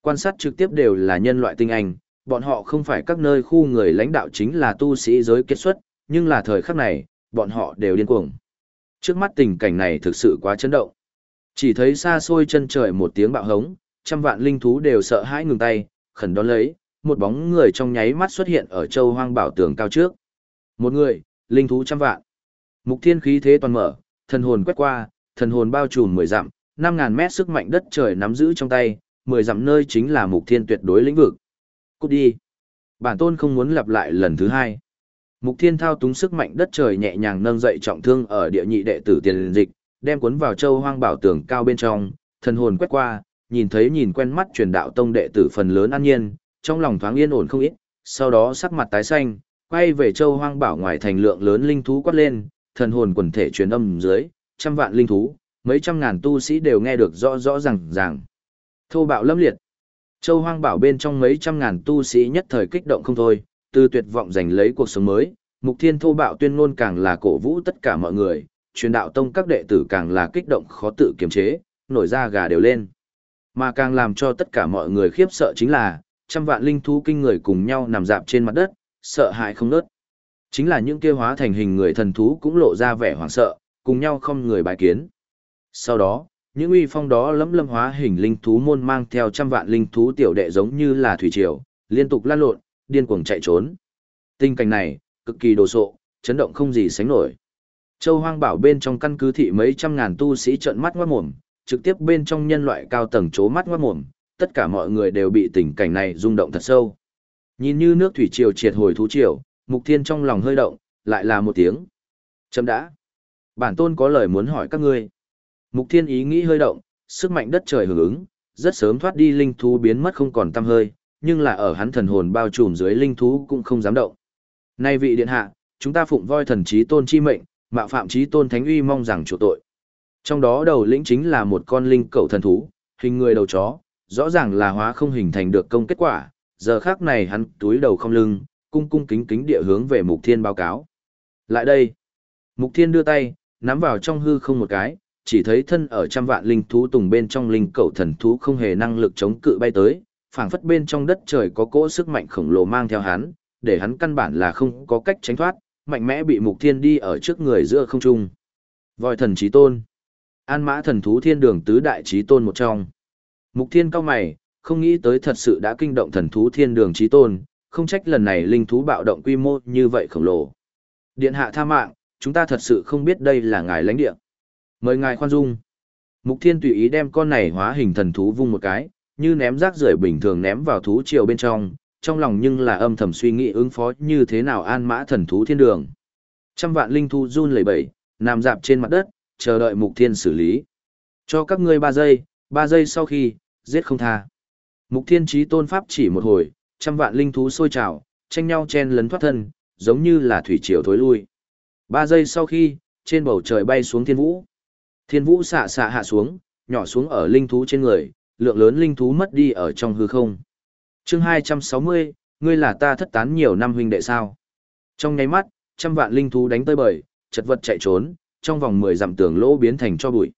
Quan sát trực tiếp đều là nhân loại tinh anh, bọn họ không phải các nơi khu người lãnh đạo chính là tu sĩ giới kết xuất, nhưng là thời khắc này, bọn họ đều điên cuồng. Trước mắt tình cảnh này thực sự quá chấn động. Chỉ thấy xa xôi chân trời một tiếng bạo hống, trăm vạn linh thú đều sợ hãi ngừng tay, khẩn đón lấy, một bóng người trong nháy mắt xuất hiện ở châu hoang bảo tường cao trước. Một người, linh thú trăm vạn. Mục thiên khí thế toàn mở, thần hồn quét qua, thần hồn bao trùm mười dặm, năm ngàn mét sức mạnh đất trời nắm giữ trong tay, mười dặm nơi chính là mục thiên tuyệt đối lĩnh vực. Cút đi. Bản tôn không muốn lặp lại lần thứ hai. Mục thiên thao túng sức mạnh đất trời nhẹ nhàng nâng dậy trọng thương ở địa nhị đệ tử tiền dịch, đem cuốn vào châu hoang bảo tường cao bên trong, thần hồn quét qua, nhìn thấy nhìn quen mắt truyền đạo tông đệ tử phần lớn an nhiên, trong lòng thoáng yên ổn không ít, sau đó sắc mặt tái xanh, quay về châu hoang bảo ngoài thành lượng lớn linh thú quát lên, thần hồn quần thể truyền âm dưới, trăm vạn linh thú, mấy trăm ngàn tu sĩ đều nghe được rõ rõ ràng ràng. Thô bạo lâm liệt. Châu hoang bảo bên trong mấy trăm ngàn tu sĩ nhất thời kích động không thôi, từ tuyệt vọng giành lấy cuộc sống mới, mục thiên thô bạo tuyên ngôn càng là cổ vũ tất cả mọi người, truyền đạo tông các đệ tử càng là kích động khó tự kiềm chế, nổi da gà đều lên. Mà càng làm cho tất cả mọi người khiếp sợ chính là, trăm vạn linh thú kinh người cùng nhau nằm dạp trên mặt đất, sợ hãi không nớt. Chính là những kia hóa thành hình người thần thú cũng lộ ra vẻ hoảng sợ, cùng nhau không người bài kiến. Sau đó, những uy phong đó lấm lâm hóa hình linh thú môn mang theo trăm vạn linh thú tiểu đệ giống như là thủy triều, liên tục lan lộn, điên cuồng chạy trốn. Tình cảnh này, cực kỳ đồ sộ, chấn động không gì sánh nổi. Châu Hoang Bảo bên trong căn cứ thị mấy trăm ngàn tu sĩ trợn mắt ngoát mồm, trực tiếp bên trong nhân loại cao tầng chố mắt ngoát mồm, tất cả mọi người đều bị tình cảnh này rung động thật sâu. Nhìn như nước thủy triều triệt hồi thú triều, Mục Thiên trong lòng hơi động, lại là một tiếng. Chấm đã. Bản tôn có lời muốn hỏi các ngươi. Mục Thiên ý nghĩ hơi động, sức mạnh đất trời hưởng ứng, rất sớm thoát đi linh thú biến mất không còn tăm hơi, nhưng là ở hắn thần hồn bao trùm dưới linh thú cũng không dám động. Nay vị điện hạ, chúng ta phụng voi thần trí tôn chi mệnh, mạo phạm trí tôn thánh uy mong rằng chủ tội. Trong đó đầu lĩnh chính là một con linh cẩu thần thú, hình người đầu chó, rõ ràng là hóa không hình thành được công kết quả, giờ khác này hắn túi đầu không lưng, cung cung kính kính địa hướng về Mục Thiên báo cáo. Lại đây. Mục Thiên đưa tay, nắm vào trong hư không một cái, chỉ thấy thân ở trăm vạn linh thú tùng bên trong linh cẩu thần thú không hề năng lực chống cự bay tới, phảng phất bên trong đất trời có cỗ sức mạnh khổng lồ mang theo hắn, để hắn căn bản là không có cách tránh thoát, mạnh mẽ bị Mục Thiên đi ở trước người giữa không trung. Vòi thần chí tôn. An mã thần thú thiên đường tứ đại chí tôn một trong. Mục Thiên cao mày, không nghĩ tới thật sự đã kinh động thần thú thiên đường chí tôn, không trách lần này linh thú bạo động quy mô như vậy khổng lồ. Điện hạ tha mạng, chúng ta thật sự không biết đây là ngài lãnh địa. Mời ngài khoan dung. Mục Thiên tùy ý đem con này hóa hình thần thú vung một cái, như ném rác rưởi bình thường ném vào thú triều bên trong, trong lòng nhưng là âm thầm suy nghĩ ứng phó như thế nào an mã thần thú thiên đường. Trăm vạn linh thú run lẩy bẩy, nằm dạp trên mặt đất, chờ đợi Mục Thiên xử lý. Cho các ngươi ba giây, ba giây sau khi, giết không tha. Mục Thiên Chí Tôn Pháp chỉ một hồi, trăm vạn linh thú sôi trào, tranh nhau chen lấn thoát thân, giống như là thủy triều thối lui. Ba giây sau khi, trên bầu trời bay xuống thiên vũ. Thiên vũ xạ xạ hạ xuống, nhỏ xuống ở linh thú trên người, lượng lớn linh thú mất đi ở trong hư không. chương 260, ngươi là ta thất tán nhiều năm huynh đệ sao. Trong nháy mắt, trăm vạn linh thú đánh tới bời, chật vật chạy trốn, trong vòng 10 dặm tường lỗ biến thành cho bụi.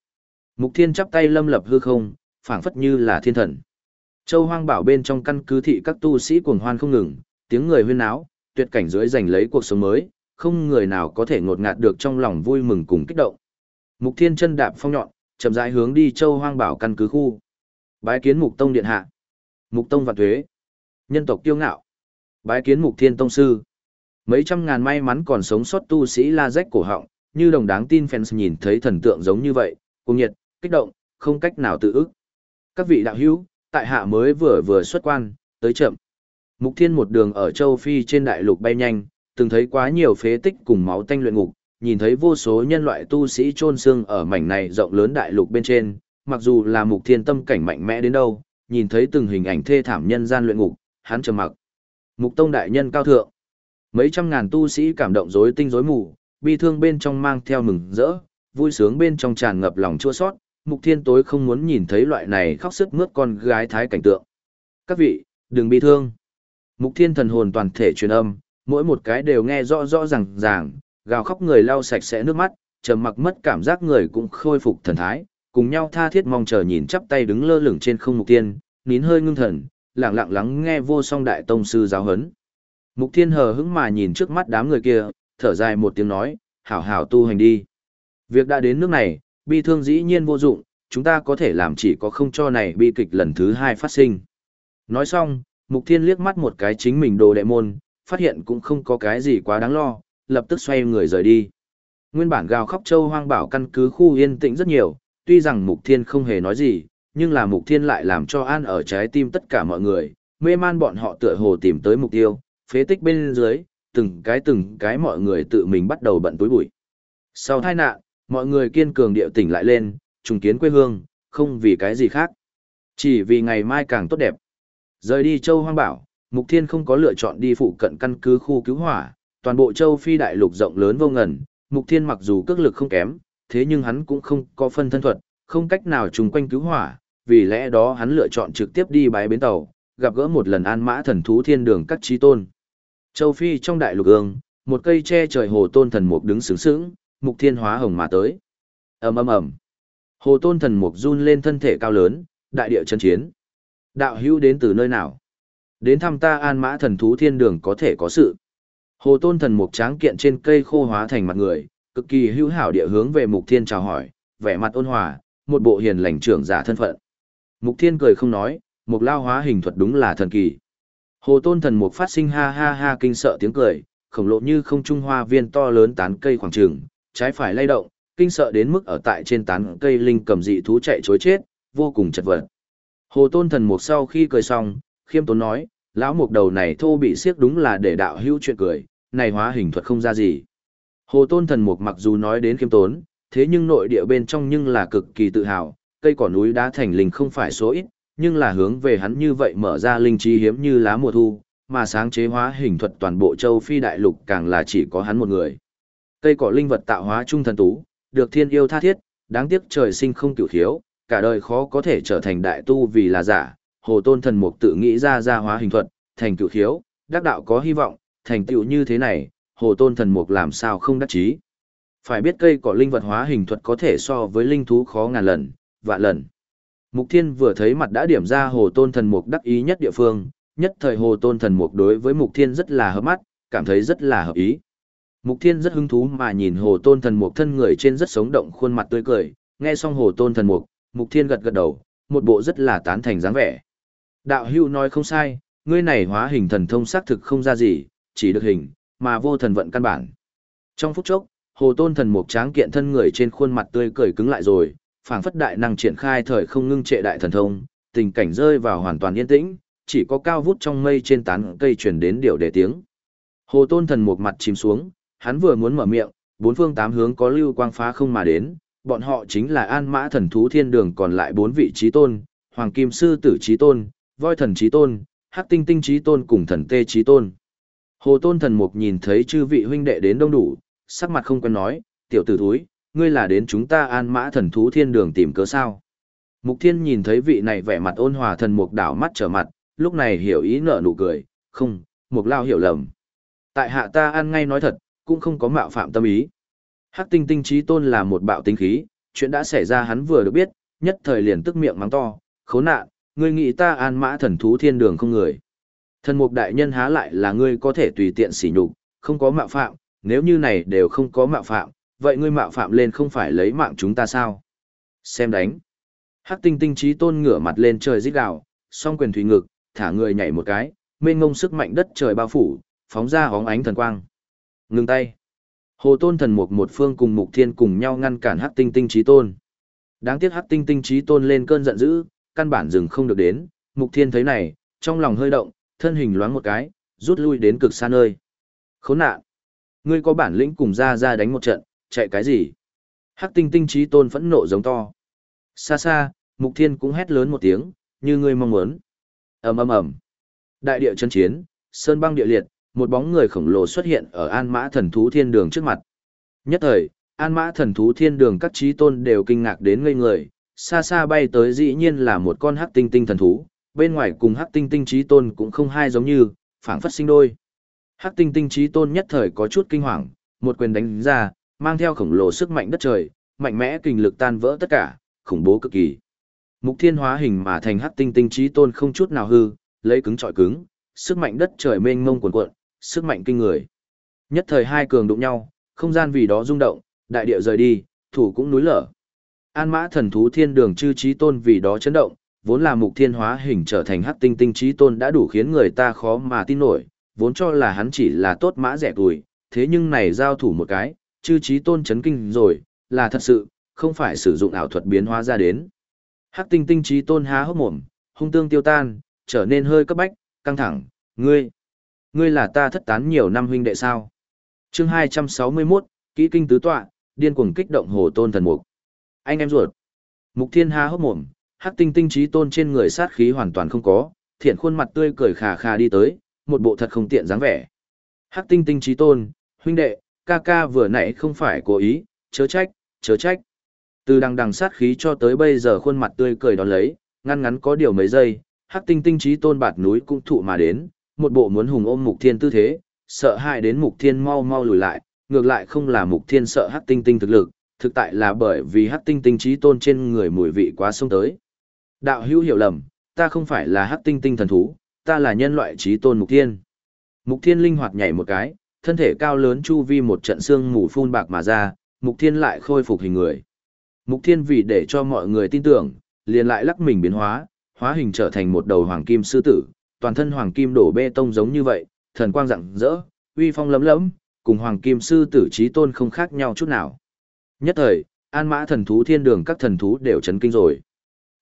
Mục thiên chắp tay lâm lập hư không, phảng phất như là thiên thần. Châu hoang bảo bên trong căn cứ thị các tu sĩ cuồng hoan không ngừng, tiếng người huyên náo, tuyệt cảnh dưới giành lấy cuộc sống mới, không người nào có thể ngột ngạt được trong lòng vui mừng cùng kích động. Mục Thiên chân đạp phong nhọn, chậm rãi hướng đi Châu Hoang Bảo căn cứ khu. Bái kiến Mục Tông điện hạ. Mục Tông vạn thuế. Nhân tộc kiêu ngạo. Bái kiến Mục Thiên tông sư. Mấy trăm ngàn may mắn còn sống sót tu sĩ la rách cổ họng, như đồng đáng tin fans nhìn thấy thần tượng giống như vậy, cùng nhiệt, kích động, không cách nào tự ức. Các vị đạo hữu, tại hạ mới vừa vừa xuất quan, tới chậm. Mục Thiên một đường ở châu Phi trên đại lục bay nhanh, từng thấy quá nhiều phế tích cùng máu tanh luyện ngục, nhìn thấy vô số nhân loại tu sĩ chôn xương ở mảnh này rộng lớn đại lục bên trên, mặc dù là Mục Thiên tâm cảnh mạnh mẽ đến đâu, nhìn thấy từng hình ảnh thê thảm nhân gian luyện ngục, hắn trầm mặc. Mục Tông đại nhân cao thượng. Mấy trăm ngàn tu sĩ cảm động rối tinh rối mù, bi thương bên trong mang theo mừng rỡ, vui sướng bên trong tràn ngập lòng chua xót. Mục Thiên tối không muốn nhìn thấy loại này khóc sức mướt con gái thái cảnh tượng. Các vị, đừng bi thương. Mục Thiên thần hồn toàn thể truyền âm, mỗi một cái đều nghe rõ rõ ràng ràng, gào khóc người lau sạch sẽ nước mắt, trầm mặc mất cảm giác người cũng khôi phục thần thái, cùng nhau tha thiết mong chờ nhìn chắp tay đứng lơ lửng trên không Mục Thiên, nín hơi ngưng thần, lặng lặng lắng nghe vô song đại tông sư giáo huấn. Mục Thiên hờ hững mà nhìn trước mắt đám người kia, thở dài một tiếng nói, hảo hảo tu hành đi. Việc đã đến nước này, bi thương dĩ nhiên vô dụng, chúng ta có thể làm chỉ có không cho này bi kịch lần thứ hai phát sinh. Nói xong, Mục Thiên liếc mắt một cái chính mình đồ đệ môn, phát hiện cũng không có cái gì quá đáng lo, lập tức xoay người rời đi. Nguyên bản gào khóc châu hoang bảo căn cứ khu yên tĩnh rất nhiều, tuy rằng Mục Thiên không hề nói gì, nhưng là Mục Thiên lại làm cho an ở trái tim tất cả mọi người, mê man bọn họ tựa hồ tìm tới mục tiêu, phế tích bên dưới, từng cái từng cái mọi người tự mình bắt đầu bận túi bụi. Sau tai nạn, mọi người kiên cường điệu tỉnh lại lên, trùng kiến quê hương, không vì cái gì khác. Chỉ vì ngày mai càng tốt đẹp. Rời đi châu hoang bảo, Mục Thiên không có lựa chọn đi phụ cận căn cứ khu cứu hỏa, toàn bộ châu phi đại lục rộng lớn vô ngần, Mục Thiên mặc dù cước lực không kém, thế nhưng hắn cũng không có phân thân thuật, không cách nào trùng quanh cứu hỏa, vì lẽ đó hắn lựa chọn trực tiếp đi bãi bến tàu, gặp gỡ một lần an mã thần thú thiên đường các trí tôn. Châu Phi trong đại lục ương, một cây tre trời hồ tôn thần mục đứng sướng sướng, mục thiên hóa hồng mà tới. ầm ầm ầm, hồ tôn thần mục run lên thân thể cao lớn, đại địa chân chiến. Đạo hữu đến từ nơi nào? Đến thăm ta an mã thần thú thiên đường có thể có sự. Hồ tôn thần mục tráng kiện trên cây khô hóa thành mặt người, cực kỳ hữu hảo địa hướng về mục thiên chào hỏi, vẻ mặt ôn hòa, một bộ hiền lành trưởng giả thân phận. Mục thiên cười không nói, mục lao hóa hình thuật đúng là thần kỳ. Hồ tôn thần mục phát sinh ha ha ha kinh sợ tiếng cười, khổng lồ như không trung hoa viên to lớn tán cây khoảng trường, trái phải lay động, kinh sợ đến mức ở tại trên tán cây linh cầm dị thú chạy chối chết, vô cùng chật vật. Hồ tôn thần mục sau khi cười xong, khiêm tốn nói, lão mục đầu này thô bị siết đúng là để đạo hữu chuyện cười, này hóa hình thuật không ra gì. Hồ tôn thần mục mặc dù nói đến khiêm tốn, thế nhưng nội địa bên trong nhưng là cực kỳ tự hào, cây cỏ núi đá thành linh không phải số ít, nhưng là hướng về hắn như vậy mở ra linh trí hiếm như lá mùa thu, mà sáng chế hóa hình thuật toàn bộ châu phi đại lục càng là chỉ có hắn một người. Cây cỏ linh vật tạo hóa trung thần tú, được thiên yêu tha thiết, đáng tiếc trời sinh không cửu khiếu, cả đời khó có thể trở thành đại tu vì là giả, hồ tôn thần mục tự nghĩ ra ra hóa hình thuật, thành cửu khiếu, đắc đạo có hy vọng, thành tựu như thế này, hồ tôn thần mục làm sao không đắc chí. Phải biết cây cỏ linh vật hóa hình thuật có thể so với linh thú khó ngàn lần, vạn lần. Mục Thiên vừa thấy mặt đã điểm ra Hồ Tôn Thần Mục đắc ý nhất địa phương, nhất thời Hồ Tôn Thần Mục đối với Mục Thiên rất là hợp mắt, cảm thấy rất là hợp ý. Mục Thiên rất hứng thú mà nhìn Hồ Tôn Thần Mục thân người trên rất sống động khuôn mặt tươi cười, nghe xong Hồ Tôn Thần Mục, Mục Thiên gật gật đầu, một bộ rất là tán thành dáng vẻ. Đạo Hưu nói không sai, ngươi này hóa hình thần thông xác thực không ra gì, chỉ được hình, mà vô thần vận căn bản. Trong phút chốc, Hồ Tôn Thần Mục tráng kiện thân người trên khuôn mặt tươi cười cứng lại rồi, phảng phất đại năng triển khai thời không ngưng trệ đại thần thông, tình cảnh rơi vào hoàn toàn yên tĩnh, chỉ có cao vút trong mây trên tán cây truyền đến điều đề tiếng. Hồ Tôn Thần Mục mặt chìm xuống, hắn vừa muốn mở miệng, bốn phương tám hướng có lưu quang phá không mà đến, bọn họ chính là An Mã Thần Thú Thiên Đường còn lại bốn vị trí tôn, Hoàng Kim Sư Tử trí tôn, Voi Thần trí tôn, Hắc Tinh Tinh trí tôn cùng Thần Tê trí tôn. Hồ Tôn Thần Mục nhìn thấy chư vị huynh đệ đến đông đủ, sắc mặt không quen nói, tiểu tử thúi, ngươi là đến chúng ta an mã thần thú thiên đường tìm cớ sao. Mục thiên nhìn thấy vị này vẻ mặt ôn hòa thần mục đảo mắt trở mặt, lúc này hiểu ý nở nụ cười, không, mục lao hiểu lầm. Tại hạ ta ăn ngay nói thật, cũng không có mạo phạm tâm ý. Hắc tinh tinh trí tôn là một bạo tinh khí, chuyện đã xảy ra hắn vừa được biết, nhất thời liền tức miệng mắng to, khốn nạn, ngươi nghĩ ta an mã thần thú thiên đường không người. Thần mục đại nhân há lại là ngươi có thể tùy tiện sỉ nhục, không có mạo phạm, nếu như này đều không có mạo phạm, vậy ngươi mạo phạm lên không phải lấy mạng chúng ta sao? Xem đánh. Hắc tinh tinh trí tôn ngửa mặt lên trời rít gào, song quyền thủy ngực, thả người nhảy một cái, mênh ngông sức mạnh đất trời bao phủ, phóng ra hóng ánh thần quang. Ngừng tay. Hồ tôn thần mục một phương cùng mục thiên cùng nhau ngăn cản hắc tinh tinh trí tôn. Đáng tiếc hắc tinh tinh trí tôn lên cơn giận dữ, căn bản dừng không được đến, mục thiên thấy này, trong lòng hơi động, thân hình loáng một cái, rút lui đến cực xa nơi. Khốn nạn! Ngươi có bản lĩnh cùng ra ra đánh một trận, chạy cái gì? Hắc tinh tinh trí tôn phẫn nộ giống to. Xa xa, mục thiên cũng hét lớn một tiếng, như ngươi mong muốn. ầm ầm ầm Đại địa chân chiến, sơn băng địa liệt, một bóng người khổng lồ xuất hiện ở an mã thần thú thiên đường trước mặt. Nhất thời, an mã thần thú thiên đường các trí tôn đều kinh ngạc đến ngây người, xa xa bay tới dĩ nhiên là một con hắc tinh tinh thần thú, bên ngoài cùng hắc tinh tinh trí tôn cũng không hai giống như, phảng phất sinh đôi. Hắc tinh tinh trí tôn nhất thời có chút kinh hoàng, một quyền đánh ra, mang theo khổng lồ sức mạnh đất trời, mạnh mẽ kinh lực tan vỡ tất cả, khủng bố cực kỳ. Mục thiên hóa hình mà thành hắc tinh tinh trí tôn không chút nào hư, lấy cứng trọi cứng, sức mạnh đất trời mênh mông cuồn cuộn, sức mạnh kinh người. Nhất thời hai cường đụng nhau, không gian vì đó rung động, đại địa rời đi, thủ cũng núi lở. An mã thần thú thiên đường chư trí tôn vì đó chấn động, vốn là mục thiên hóa hình trở thành hắc tinh tinh trí tôn đã đủ khiến người ta khó mà tin nổi, vốn cho là hắn chỉ là tốt mã rẻ tuổi, thế nhưng này giao thủ một cái, chư trí tôn chấn kinh rồi, là thật sự, không phải sử dụng ảo thuật biến hóa ra đến. Hắc tinh tinh trí tôn há hốc mồm, hung tương tiêu tan, trở nên hơi cấp bách, căng thẳng, ngươi, ngươi là ta thất tán nhiều năm huynh đệ sao. chương 261, kỹ kinh tứ tọa, điên cuồng kích động hồ tôn thần mục. Anh em ruột. Mục thiên há hốc mồm, hắc tinh tinh trí tôn trên người sát khí hoàn toàn không có, thiện khuôn mặt tươi cười khà khà đi tới, một bộ thật không tiện dáng vẻ. Hắc tinh tinh trí tôn, huynh đệ, ca ca vừa nãy không phải cố ý, chớ trách, chớ trách. Từ đằng đằng sát khí cho tới bây giờ khuôn mặt tươi cười đón lấy, ngăn ngắn có điều mấy giây, hắc tinh tinh trí tôn bạt núi cũng thụ mà đến, một bộ muốn hùng ôm mục thiên tư thế, sợ hãi đến mục thiên mau mau lùi lại, ngược lại không là mục thiên sợ hắc tinh tinh thực lực, thực tại là bởi vì hắc tinh tinh trí tôn trên người mùi vị quá sông tới. Đạo hữu hiểu lầm, ta không phải là hắc tinh tinh thần thú, ta là nhân loại trí tôn mục thiên. Mục thiên linh hoạt nhảy một cái, thân thể cao lớn chu vi một trận xương mù phun bạc mà ra, mục thiên lại khôi phục hình người. Mục thiên vì để cho mọi người tin tưởng, liền lại lắc mình biến hóa, hóa hình trở thành một đầu hoàng kim sư tử, toàn thân hoàng kim đổ bê tông giống như vậy, thần quang rạng rỡ, uy phong lấm lấm, cùng hoàng kim sư tử trí tôn không khác nhau chút nào. Nhất thời, an mã thần thú thiên đường các thần thú đều chấn kinh rồi.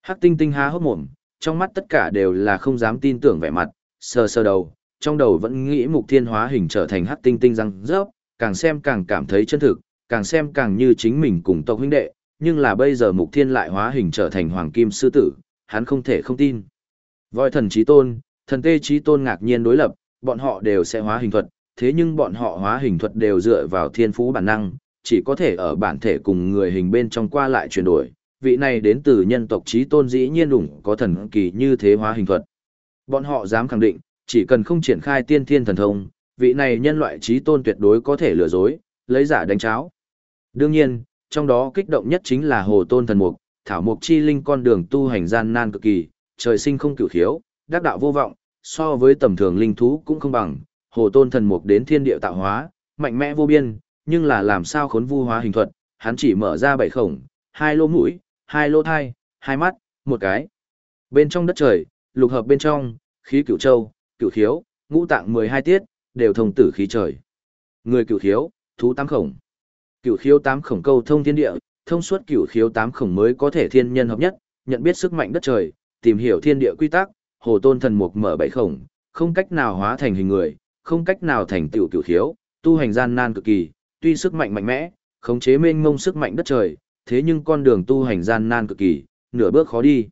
Hắc tinh tinh há hốc mồm, trong mắt tất cả đều là không dám tin tưởng vẻ mặt, sờ sờ đầu, trong đầu vẫn nghĩ mục thiên hóa hình trở thành hắc tinh tinh răng rớp, càng xem càng cảm thấy chân thực, càng xem càng như chính mình cùng tộc huynh đệ, nhưng là bây giờ mục thiên lại hóa hình trở thành hoàng kim sư tử, hắn không thể không tin. Voi thần trí tôn, thần tê trí tôn ngạc nhiên đối lập, bọn họ đều sẽ hóa hình thuật, thế nhưng bọn họ hóa hình thuật đều dựa vào thiên phú bản năng, chỉ có thể ở bản thể cùng người hình bên trong qua lại chuyển đổi. Vị này đến từ nhân tộc trí tôn dĩ nhiên đủng có thần kỳ như thế hóa hình thuật. Bọn họ dám khẳng định, chỉ cần không triển khai tiên thiên thần thông, vị này nhân loại trí tôn tuyệt đối có thể lừa dối, lấy giả đánh cháo. Đương nhiên, trong đó kích động nhất chính là hồ tôn thần mục, thảo mục chi linh con đường tu hành gian nan cực kỳ, trời sinh không cửu khiếu, đắc đạo vô vọng, so với tầm thường linh thú cũng không bằng, hồ tôn thần mục đến thiên địa tạo hóa, mạnh mẽ vô biên, nhưng là làm sao khốn vu hóa hình thuật, hắn chỉ mở ra bảy khổng, hai lỗ mũi, hai lỗ thai, hai mắt, một cái. Bên trong đất trời, lục hợp bên trong, khí cửu châu, cửu khiếu, ngũ tạng 12 tiết, đều thông tử khí trời. Người cửu khiếu, thú tám khổng. Cửu khiếu tám khổng câu thông thiên địa, thông suốt cửu khiếu tám khổng mới có thể thiên nhân hợp nhất, nhận biết sức mạnh đất trời, tìm hiểu thiên địa quy tắc, hồ tôn thần mục mở bảy khổng, không cách nào hóa thành hình người, không cách nào thành tiểu cửu thiếu, tu hành gian nan cực kỳ, tuy sức mạnh mạnh mẽ, khống chế mênh mông sức mạnh đất trời, thế nhưng con đường tu hành gian nan cực kỳ, nửa bước khó đi.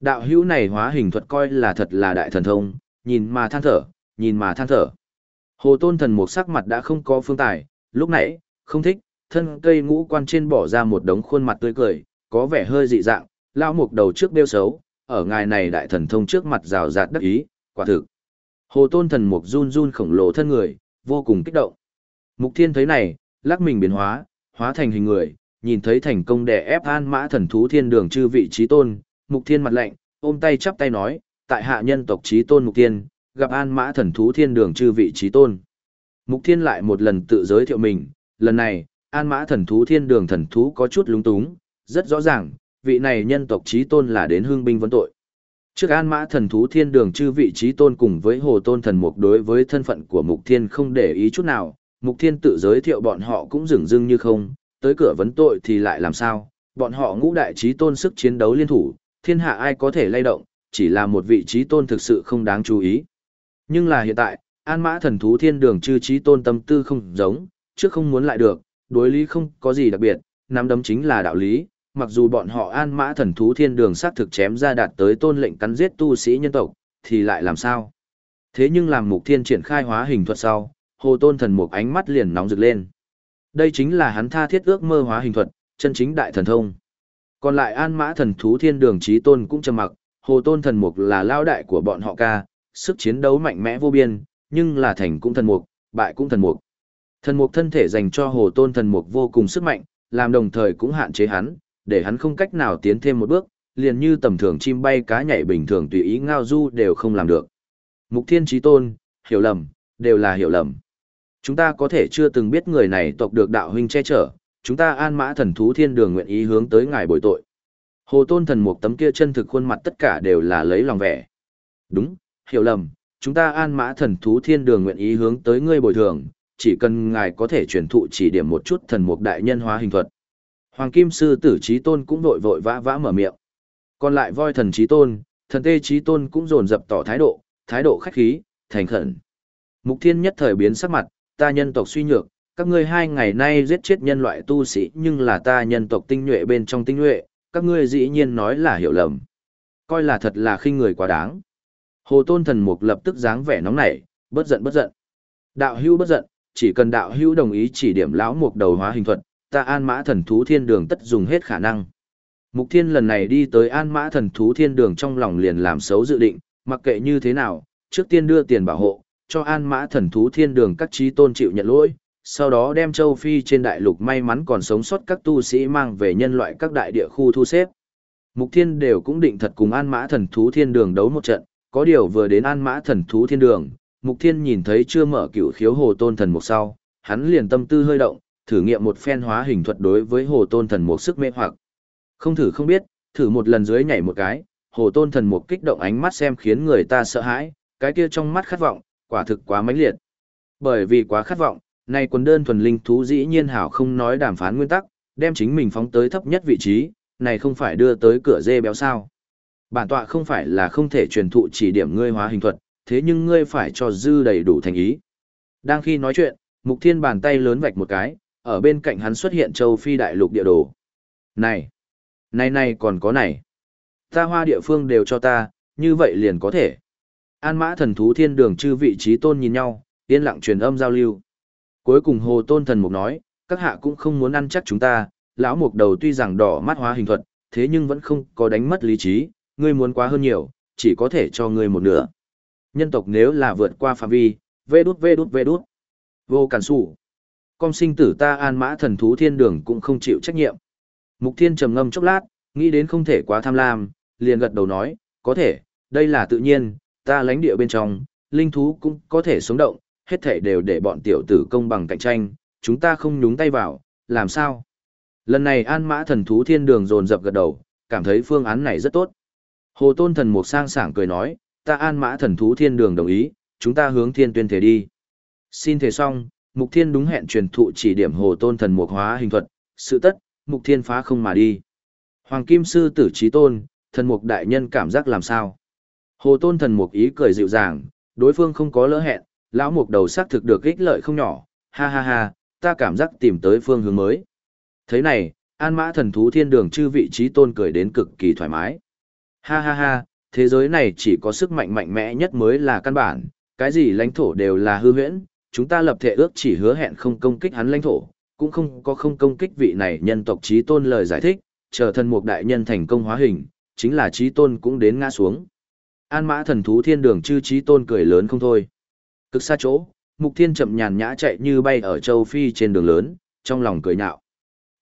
Đạo hữu này hóa hình thuật coi là thật là đại thần thông, nhìn mà than thở, nhìn mà than thở. Hồ tôn thần Mục sắc mặt đã không có phương tài, lúc nãy, không thích, thân cây ngũ quan trên bỏ ra một đống khuôn mặt tươi cười, có vẻ hơi dị dạng, lao mục đầu trước đeo xấu, ở ngài này đại thần thông trước mặt rào rạt đắc ý, quả thực. Hồ tôn thần mục run run khổng lồ thân người, vô cùng kích động. Mục thiên thấy này, lắc mình biến hóa, hóa thành hình người, nhìn thấy thành công đè ép an mã thần thú thiên đường chư vị trí tôn, mục thiên mặt lạnh, ôm tay chắp tay nói, tại hạ nhân tộc trí tôn mục thiên, gặp an mã thần thú thiên đường chư vị trí tôn. Mục Thiên lại một lần tự giới thiệu mình, lần này, An Mã thần thú thiên đường thần thú có chút lúng túng, rất rõ ràng, vị này nhân tộc trí tôn là đến hương binh vấn tội. Trước An Mã thần thú thiên đường chư vị trí tôn cùng với hồ tôn thần mục đối với thân phận của Mục Thiên không để ý chút nào, Mục Thiên tự giới thiệu bọn họ cũng dừng dưng như không, tới cửa vấn tội thì lại làm sao, bọn họ ngũ đại trí tôn sức chiến đấu liên thủ, thiên hạ ai có thể lay động, chỉ là một vị trí tôn thực sự không đáng chú ý. Nhưng là hiện tại, An Mã thần thú thiên đường chư trí tôn tâm tư không giống, trước không muốn lại được, đối lý không có gì đặc biệt, nắm đấm chính là đạo lý, mặc dù bọn họ An Mã thần thú thiên đường sát thực chém ra đạt tới tôn lệnh cắn giết tu sĩ nhân tộc, thì lại làm sao? Thế nhưng làm mục thiên triển khai hóa hình thuật sau, hồ tôn thần mục ánh mắt liền nóng rực lên. Đây chính là hắn tha thiết ước mơ hóa hình thuật, chân chính đại thần thông. Còn lại an mã thần thú thiên đường trí tôn cũng trầm mặc, hồ tôn thần mục là lao đại của bọn họ ca, sức chiến đấu mạnh mẽ vô biên, nhưng là thành cũng thần mục, bại cũng thần mục. Thần mục thân thể dành cho hồ tôn thần mục vô cùng sức mạnh, làm đồng thời cũng hạn chế hắn, để hắn không cách nào tiến thêm một bước, liền như tầm thường chim bay cá nhảy bình thường tùy ý ngao du đều không làm được. Mục thiên trí tôn, hiểu lầm, đều là hiểu lầm. Chúng ta có thể chưa từng biết người này tộc được đạo huynh che chở, chúng ta an mã thần thú thiên đường nguyện ý hướng tới ngài bồi tội. Hồ tôn thần mục tấm kia chân thực khuôn mặt tất cả đều là lấy lòng vẻ. Đúng, hiểu lầm, chúng ta an mã thần thú thiên đường nguyện ý hướng tới ngươi bồi thường, chỉ cần ngài có thể truyền thụ chỉ điểm một chút thần mục đại nhân hóa hình thuật. Hoàng kim sư tử trí tôn cũng vội vội vã vã mở miệng. Còn lại voi thần trí tôn, thần tê trí tôn cũng dồn dập tỏ thái độ, thái độ khách khí, thành khẩn. Mục thiên nhất thời biến sắc mặt, ta nhân tộc suy nhược, các ngươi hai ngày nay giết chết nhân loại tu sĩ nhưng là ta nhân tộc tinh nhuệ bên trong tinh nhuệ, các ngươi dĩ nhiên nói là hiểu lầm. Coi là thật là khinh người quá đáng. Hồ tôn thần mục lập tức dáng vẻ nóng nảy, bất giận bất giận. Đạo hưu bất giận, chỉ cần đạo hưu đồng ý chỉ điểm lão mục đầu hóa hình thuật, ta an mã thần thú thiên đường tất dùng hết khả năng. Mục thiên lần này đi tới an mã thần thú thiên đường trong lòng liền làm xấu dự định, mặc kệ như thế nào, trước tiên đưa tiền bảo hộ, cho an mã thần thú thiên đường các trí tôn chịu nhận lỗi, sau đó đem châu Phi trên đại lục may mắn còn sống sót các tu sĩ mang về nhân loại các đại địa khu thu xếp. Mục thiên đều cũng định thật cùng an mã thần thú thiên đường đấu một trận, có điều vừa đến an mã thần thú thiên đường, mục thiên nhìn thấy chưa mở cửu khiếu hồ tôn thần mục sau, hắn liền tâm tư hơi động, thử nghiệm một phen hóa hình thuật đối với hồ tôn thần mục sức mê hoặc. Không thử không biết, thử một lần dưới nhảy một cái, hồ tôn thần mục kích động ánh mắt xem khiến người ta sợ hãi, cái kia trong mắt khát vọng, quả thực quá mãnh liệt. Bởi vì quá khát vọng, nay quần đơn thuần linh thú dĩ nhiên hảo không nói đàm phán nguyên tắc, đem chính mình phóng tới thấp nhất vị trí, này không phải đưa tới cửa dê béo sao. Bản tọa không phải là không thể truyền thụ chỉ điểm ngươi hóa hình thuật, thế nhưng ngươi phải cho dư đầy đủ thành ý. Đang khi nói chuyện, Mục Thiên bàn tay lớn vạch một cái, ở bên cạnh hắn xuất hiện châu phi đại lục địa đồ. Này, này này còn có này. Ta hoa địa phương đều cho ta, như vậy liền có thể. An mã thần thú thiên đường chư vị trí tôn nhìn nhau, yên lặng truyền âm giao lưu. Cuối cùng hồ tôn thần mục nói, các hạ cũng không muốn ăn chắc chúng ta, lão mục đầu tuy rằng đỏ mắt hóa hình thuật, thế nhưng vẫn không có đánh mất lý trí, ngươi muốn quá hơn nhiều, chỉ có thể cho ngươi một nửa. Nhân tộc nếu là vượt qua phạm vi, vê đút vê đút vê đút. Vô cản sủ. Con sinh tử ta an mã thần thú thiên đường cũng không chịu trách nhiệm. Mục thiên trầm ngâm chốc lát, nghĩ đến không thể quá tham lam, liền gật đầu nói, có thể, đây là tự nhiên, ta lãnh địa bên trong, linh thú cũng có thể sống động, hết thể đều để bọn tiểu tử công bằng cạnh tranh, chúng ta không nhúng tay vào, làm sao? Lần này an mã thần thú thiên đường dồn dập gật đầu, cảm thấy phương án này rất tốt. Hồ tôn thần mục sang sảng cười nói, ta an mã thần thú thiên đường đồng ý, chúng ta hướng thiên tuyên thể đi. Xin thể xong, mục thiên đúng hẹn truyền thụ chỉ điểm hồ tôn thần mục hóa hình thuật, sự tất, mục thiên phá không mà đi. Hoàng kim sư tử trí tôn, thần mục đại nhân cảm giác làm sao? Hồ tôn thần mục ý cười dịu dàng, đối phương không có lỡ hẹn, lão mục đầu xác thực được ích lợi không nhỏ, ha ha ha, ta cảm giác tìm tới phương hướng mới. Thế này, an mã thần thú thiên đường chư vị trí tôn cười đến cực kỳ thoải mái. Ha ha ha, thế giới này chỉ có sức mạnh mạnh mẽ nhất mới là căn bản, cái gì lãnh thổ đều là hư huyễn, chúng ta lập thể ước chỉ hứa hẹn không công kích hắn lãnh thổ, cũng không có không công kích vị này nhân tộc trí tôn lời giải thích, chờ thần mục đại nhân thành công hóa hình, chính là trí tôn cũng đến ngã xuống. An mã thần thú thiên đường chư trí tôn cười lớn không thôi. Cực xa chỗ, mục thiên chậm nhàn nhã chạy như bay ở châu Phi trên đường lớn, trong lòng cười nhạo.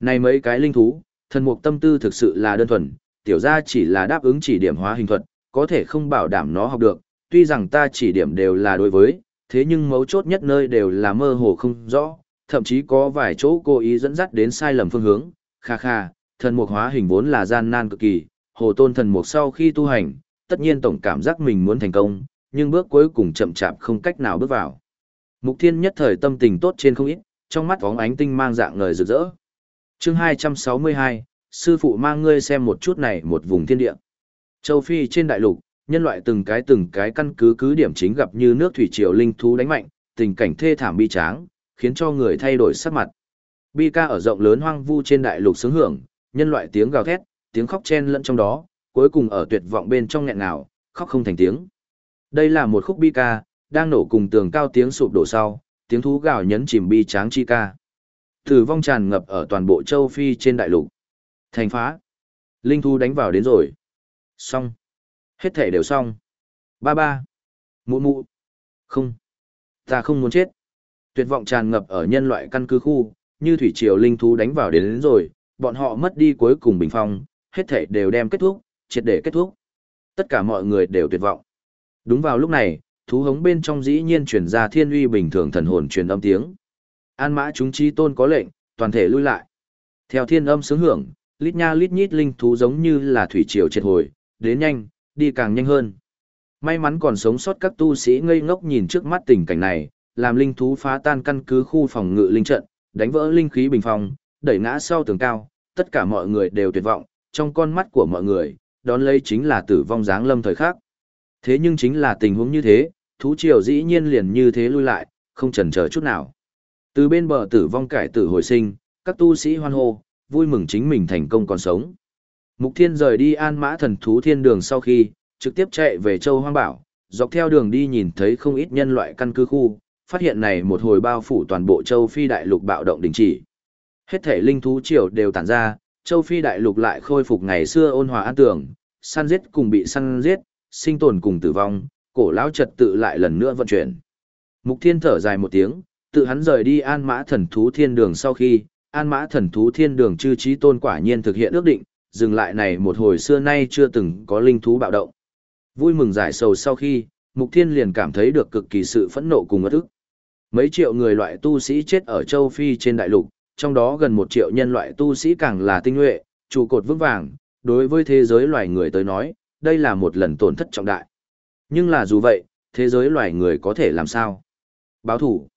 Này mấy cái linh thú, thần mục tâm tư thực sự là đơn thuần, tiểu ra chỉ là đáp ứng chỉ điểm hóa hình thuật, có thể không bảo đảm nó học được, tuy rằng ta chỉ điểm đều là đối với, thế nhưng mấu chốt nhất nơi đều là mơ hồ không rõ, thậm chí có vài chỗ cố ý dẫn dắt đến sai lầm phương hướng. Kha kha, thần mục hóa hình vốn là gian nan cực kỳ, hồ tôn thần mục sau khi tu hành, tất nhiên tổng cảm giác mình muốn thành công, nhưng bước cuối cùng chậm chạp không cách nào bước vào. Mục thiên nhất thời tâm tình tốt trên không ít, trong mắt vóng ánh tinh mang dạng ngời rực rỡ. chương 262, sư phụ mang ngươi xem một chút này một vùng thiên địa. Châu Phi trên đại lục, nhân loại từng cái từng cái căn cứ cứ điểm chính gặp như nước thủy triều linh thú đánh mạnh, tình cảnh thê thảm bi tráng, khiến cho người thay đổi sắc mặt. Bi ca ở rộng lớn hoang vu trên đại lục sướng hưởng, nhân loại tiếng gào thét, tiếng khóc chen lẫn trong đó, cuối cùng ở tuyệt vọng bên trong nghẹn nào, khóc không thành tiếng. Đây là một khúc bi ca, đang nổ cùng tường cao tiếng sụp đổ sau, tiếng thú gào nhấn chìm bi tráng chi ca. Tử vong tràn ngập ở toàn bộ châu Phi trên đại lục. Thành phá. Linh thú đánh vào đến rồi. Xong. Hết thể đều xong. Ba ba. Mụ mụ. Không. Ta không muốn chết. Tuyệt vọng tràn ngập ở nhân loại căn cứ khu, như thủy triều linh thú đánh vào đến, đến rồi, bọn họ mất đi cuối cùng bình phong, hết thể đều đem kết thúc, triệt để kết thúc. Tất cả mọi người đều tuyệt vọng. Đúng vào lúc này, thú hống bên trong dĩ nhiên truyền ra thiên uy bình thường thần hồn truyền âm tiếng. An mã chúng chi tôn có lệnh, toàn thể lui lại. Theo thiên âm sướng hưởng, lít nha lít nhít linh thú giống như là thủy triều triệt hồi, đến nhanh, đi càng nhanh hơn. May mắn còn sống sót các tu sĩ ngây ngốc nhìn trước mắt tình cảnh này, làm linh thú phá tan căn cứ khu phòng ngự linh trận, đánh vỡ linh khí bình phòng, đẩy ngã sau tường cao, tất cả mọi người đều tuyệt vọng, trong con mắt của mọi người, đón lấy chính là tử vong dáng lâm thời khắc. Thế nhưng chính là tình huống như thế, thú triều dĩ nhiên liền như thế lui lại, không chần chờ chút nào. Từ bên bờ tử vong cải tử hồi sinh, các tu sĩ hoan hô, vui mừng chính mình thành công còn sống. Mục Thiên rời đi An Mã Thần Thú Thiên Đường sau khi, trực tiếp chạy về Châu Hoang Bảo, dọc theo đường đi nhìn thấy không ít nhân loại căn cứ khu, phát hiện này một hồi bao phủ toàn bộ Châu Phi đại lục bạo động đình chỉ. Hết thể linh thú triều đều tản ra, Châu Phi đại lục lại khôi phục ngày xưa ôn hòa an tưởng, săn giết cùng bị săn giết, sinh tồn cùng tử vong, cổ lão trật tự lại lần nữa vận chuyển. Mục Thiên thở dài một tiếng, tự hắn rời đi An Mã Thần Thú Thiên Đường sau khi, An Mã Thần Thú Thiên Đường chư trí tôn quả nhiên thực hiện ước định, dừng lại này một hồi xưa nay chưa từng có linh thú bạo động. Vui mừng giải sầu sau khi, Mục Thiên liền cảm thấy được cực kỳ sự phẫn nộ cùng ức. Mấy triệu người loại tu sĩ chết ở châu Phi trên đại lục, trong đó gần một triệu nhân loại tu sĩ càng là tinh nhuệ, trụ cột vững vàng, đối với thế giới loài người tới nói, đây là một lần tổn thất trọng đại. Nhưng là dù vậy, thế giới loài người có thể làm sao? Báo thủ.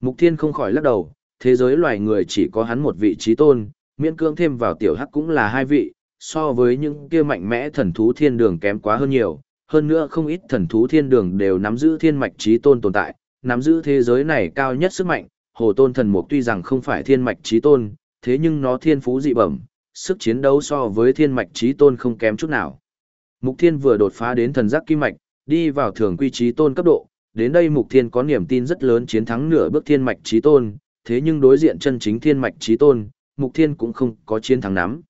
Mục Thiên không khỏi lắc đầu, thế giới loài người chỉ có hắn một vị trí tôn, miễn cưỡng thêm vào tiểu hắc cũng là hai vị, so với những kia mạnh mẽ thần thú thiên đường kém quá hơn nhiều, hơn nữa không ít thần thú thiên đường đều nắm giữ thiên mạch trí tôn tồn tại, nắm giữ thế giới này cao nhất sức mạnh, hồ tôn thần mục tuy rằng không phải thiên mạch trí tôn, thế nhưng nó thiên phú dị bẩm, sức chiến đấu so với thiên mạch trí tôn không kém chút nào. Mục thiên vừa đột phá đến thần giác kim mạch, đi vào thường quy trí tôn cấp độ, đến đây mục thiên có niềm tin rất lớn chiến thắng nửa bước thiên mạch trí tôn, thế nhưng đối diện chân chính thiên mạch trí tôn, mục thiên cũng không có chiến thắng nắm.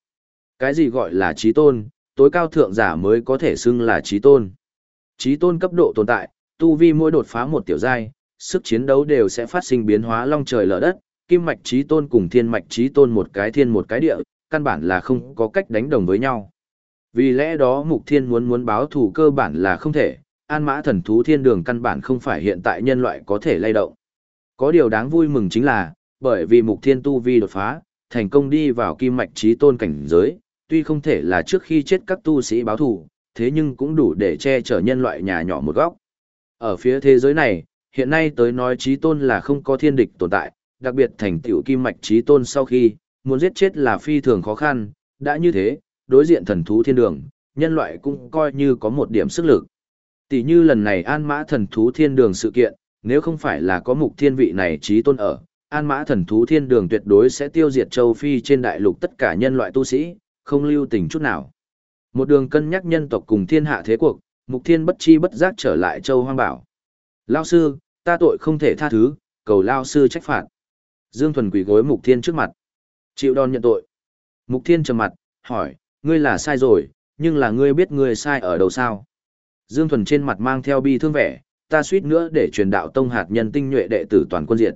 Cái gì gọi là trí tôn, tối cao thượng giả mới có thể xưng là trí tôn. Trí tôn cấp độ tồn tại, tu vi mỗi đột phá một tiểu giai, sức chiến đấu đều sẽ phát sinh biến hóa long trời lở đất, kim mạch trí tôn cùng thiên mạch trí tôn một cái thiên một cái địa, căn bản là không có cách đánh đồng với nhau. Vì lẽ đó mục thiên muốn muốn báo thù cơ bản là không thể, an mã thần thú thiên đường căn bản không phải hiện tại nhân loại có thể lay động. Có điều đáng vui mừng chính là, bởi vì mục thiên tu vi đột phá, thành công đi vào kim mạch trí tôn cảnh giới, tuy không thể là trước khi chết các tu sĩ báo thù, thế nhưng cũng đủ để che chở nhân loại nhà nhỏ một góc. Ở phía thế giới này, hiện nay tới nói trí tôn là không có thiên địch tồn tại, đặc biệt thành tiểu kim mạch trí tôn sau khi, muốn giết chết là phi thường khó khăn, đã như thế, đối diện thần thú thiên đường, nhân loại cũng coi như có một điểm sức lực. Tỷ như lần này an mã thần thú thiên đường sự kiện, nếu không phải là có mục thiên vị này trí tôn ở, an mã thần thú thiên đường tuyệt đối sẽ tiêu diệt châu Phi trên đại lục tất cả nhân loại tu sĩ, không lưu tình chút nào. Một đường cân nhắc nhân tộc cùng thiên hạ thế cuộc, mục thiên bất chi bất giác trở lại châu hoang bảo. Lao sư, ta tội không thể tha thứ, cầu Lao sư trách phạt. Dương Thuần quỳ gối mục thiên trước mặt. Chịu đòn nhận tội. Mục thiên trầm mặt, hỏi, ngươi là sai rồi, nhưng là ngươi biết ngươi sai ở đâu sao? Dương Thuần trên mặt mang theo bi thương vẻ, ta suýt nữa để truyền đạo tông hạt nhân tinh nhuệ đệ tử toàn quân diệt.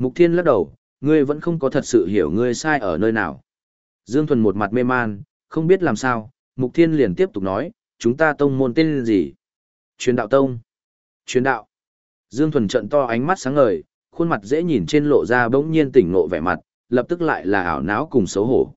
Mục Thiên lắc đầu, ngươi vẫn không có thật sự hiểu ngươi sai ở nơi nào. Dương Thuần một mặt mê man, không biết làm sao, Mục Thiên liền tiếp tục nói, chúng ta tông môn tên gì? Truyền đạo tông. Truyền đạo. Dương Thuần trận to ánh mắt sáng ngời, khuôn mặt dễ nhìn trên lộ ra bỗng nhiên tỉnh ngộ vẻ mặt, lập tức lại là ảo não cùng xấu hổ.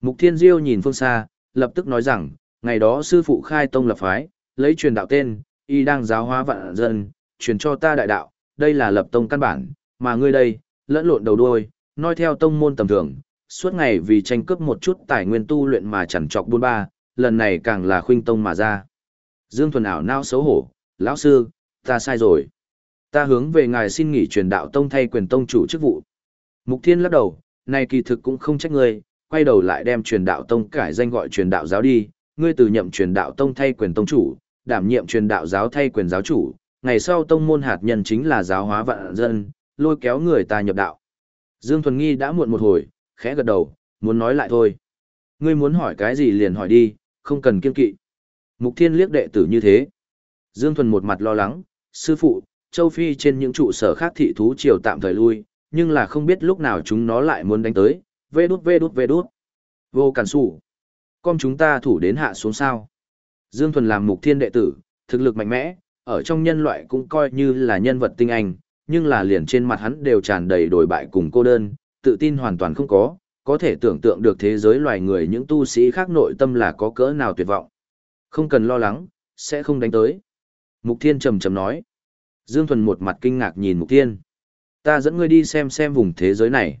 Mục Thiên Diêu nhìn phương xa, lập tức nói rằng, ngày đó sư phụ khai tông lập phái, lấy truyền đạo tên, y đang giáo hóa vạn dân, truyền cho ta đại đạo, đây là lập tông căn bản, mà ngươi đây, lẫn lộn đầu đuôi, nói theo tông môn tầm thường, suốt ngày vì tranh cướp một chút tài nguyên tu luyện mà chẳng chọc buôn ba, lần này càng là khuynh tông mà ra. Dương Thuần ảo nao xấu hổ, lão sư, ta sai rồi. Ta hướng về ngài xin nghỉ truyền đạo tông thay quyền tông chủ chức vụ. Mục Thiên lắc đầu, này kỳ thực cũng không trách ngươi, quay đầu lại đem truyền đạo tông cải danh gọi truyền đạo giáo đi, ngươi từ nhậm truyền đạo tông thay quyền tông chủ, đảm nhiệm truyền đạo giáo thay quyền giáo chủ, ngày sau tông môn hạt nhân chính là giáo hóa vạn dân, lôi kéo người ta nhập đạo. Dương Thuần Nghi đã muộn một hồi, khẽ gật đầu, muốn nói lại thôi. Ngươi muốn hỏi cái gì liền hỏi đi, không cần kiên kỵ. Mục Thiên liếc đệ tử như thế. Dương Thuần một mặt lo lắng, sư phụ, châu Phi trên những trụ sở khác thị thú triều tạm thời lui, nhưng là không biết lúc nào chúng nó lại muốn đánh tới, vê đút vê đút vê đút. Vô cản sủ. Con chúng ta thủ đến hạ xuống sao. Dương Thuần làm mục thiên đệ tử, thực lực mạnh mẽ, ở trong nhân loại cũng coi như là nhân vật tinh anh, nhưng là liền trên mặt hắn đều tràn đầy đổi bại cùng cô đơn, tự tin hoàn toàn không có, có thể tưởng tượng được thế giới loài người những tu sĩ khác nội tâm là có cỡ nào tuyệt vọng. Không cần lo lắng, sẽ không đánh tới. Mục Thiên trầm trầm nói. Dương Thuần một mặt kinh ngạc nhìn Mục Thiên. Ta dẫn ngươi đi xem xem vùng thế giới này.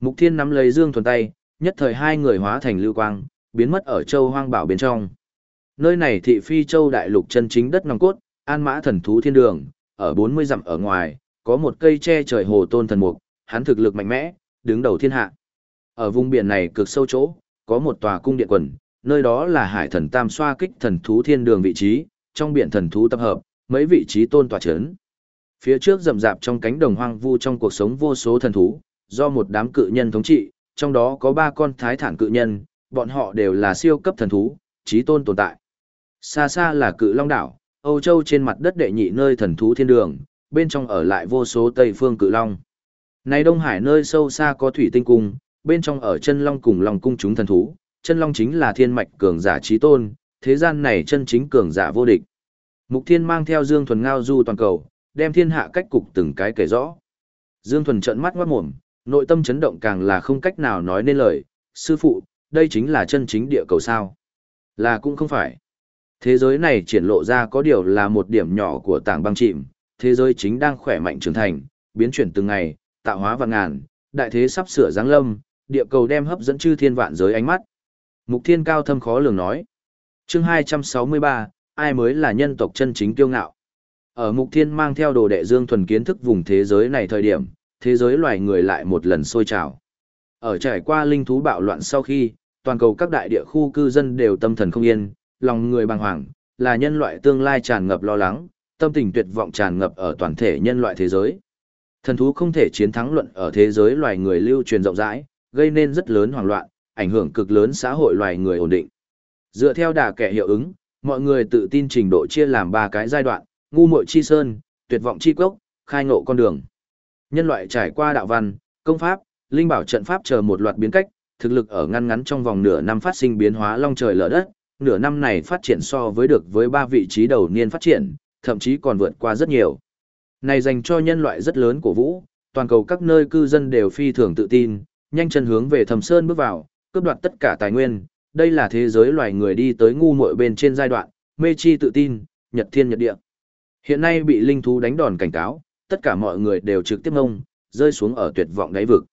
Mục Thiên nắm lấy Dương Thuần tay, nhất thời hai người hóa thành lưu quang, biến mất ở châu hoang bảo bên trong. Nơi này thị phi châu đại lục chân chính đất nòng cốt, an mã thần thú thiên đường, ở 40 dặm ở ngoài, có một cây che trời hồ tôn thần mục, hắn thực lực mạnh mẽ, đứng đầu thiên hạ. Ở vùng biển này cực sâu chỗ, có một tòa cung điện quần, nơi đó là hải thần tam xoa kích thần thú thiên đường vị trí, trong biển thần thú tập hợp, mấy vị trí tôn tòa chấn. Phía trước rậm rạp trong cánh đồng hoang vu trong cuộc sống vô số thần thú, do một đám cự nhân thống trị, trong đó có ba con thái thản cự nhân, bọn họ đều là siêu cấp thần thú, trí tôn tồn tại. Xa xa là cự long đảo, Âu Châu trên mặt đất đệ nhị nơi thần thú thiên đường, bên trong ở lại vô số Tây phương cự long. Này Đông Hải nơi sâu xa có thủy tinh cung, bên trong ở chân long cùng lòng cung chúng thần thú, chân long chính là thiên mạch cường giả trí tôn, thế gian này chân chính cường giả vô địch. Mục Thiên mang theo Dương Thuần ngao du toàn cầu, đem thiên hạ cách cục từng cái kể rõ. Dương Thuần trợn mắt ngoát mồm, nội tâm chấn động càng là không cách nào nói nên lời, sư phụ, đây chính là chân chính địa cầu sao. Là cũng không phải. Thế giới này triển lộ ra có điều là một điểm nhỏ của tảng băng chìm, thế giới chính đang khỏe mạnh trưởng thành, biến chuyển từng ngày, tạo hóa vạn ngàn, đại thế sắp sửa giáng lâm, địa cầu đem hấp dẫn chư thiên vạn giới ánh mắt. Mục Thiên cao thâm khó lường nói. Chương 263, ai mới là nhân tộc chân chính kiêu ngạo. Ở Mục Thiên mang theo đồ đệ Dương thuần kiến thức vùng thế giới này thời điểm, thế giới loài người lại một lần sôi trào. Ở trải qua linh thú bạo loạn sau khi, toàn cầu các đại địa khu cư dân đều tâm thần không yên, lòng người bàng hoàng, là nhân loại tương lai tràn ngập lo lắng, tâm tình tuyệt vọng tràn ngập ở toàn thể nhân loại thế giới. Thần thú không thể chiến thắng luận ở thế giới loài người lưu truyền rộng rãi, gây nên rất lớn hoảng loạn, ảnh hưởng cực lớn xã hội loài người ổn định. Dựa theo đà kẻ hiệu ứng, mọi người tự tin trình độ chia làm ba cái giai đoạn, ngu muội chi sơn, tuyệt vọng chi cốc, khai ngộ con đường. Nhân loại trải qua đạo văn, công pháp, linh bảo trận pháp chờ một loạt biến cách, thực lực ở ngăn ngắn trong vòng nửa năm phát sinh biến hóa long trời lở đất, nửa năm này phát triển so với được với ba vị trí đầu niên phát triển, thậm chí còn vượt qua rất nhiều. Này dành cho nhân loại rất lớn của vũ, toàn cầu các nơi cư dân đều phi thường tự tin, nhanh chân hướng về thầm sơn bước vào, cướp đoạt tất cả tài nguyên, đây là thế giới loài người đi tới ngu muội bên trên giai đoạn, mê chi tự tin, nhật thiên nhật địa. Hiện nay bị linh thú đánh đòn cảnh cáo, tất cả mọi người đều trực tiếp ngông, rơi xuống ở tuyệt vọng đáy vực.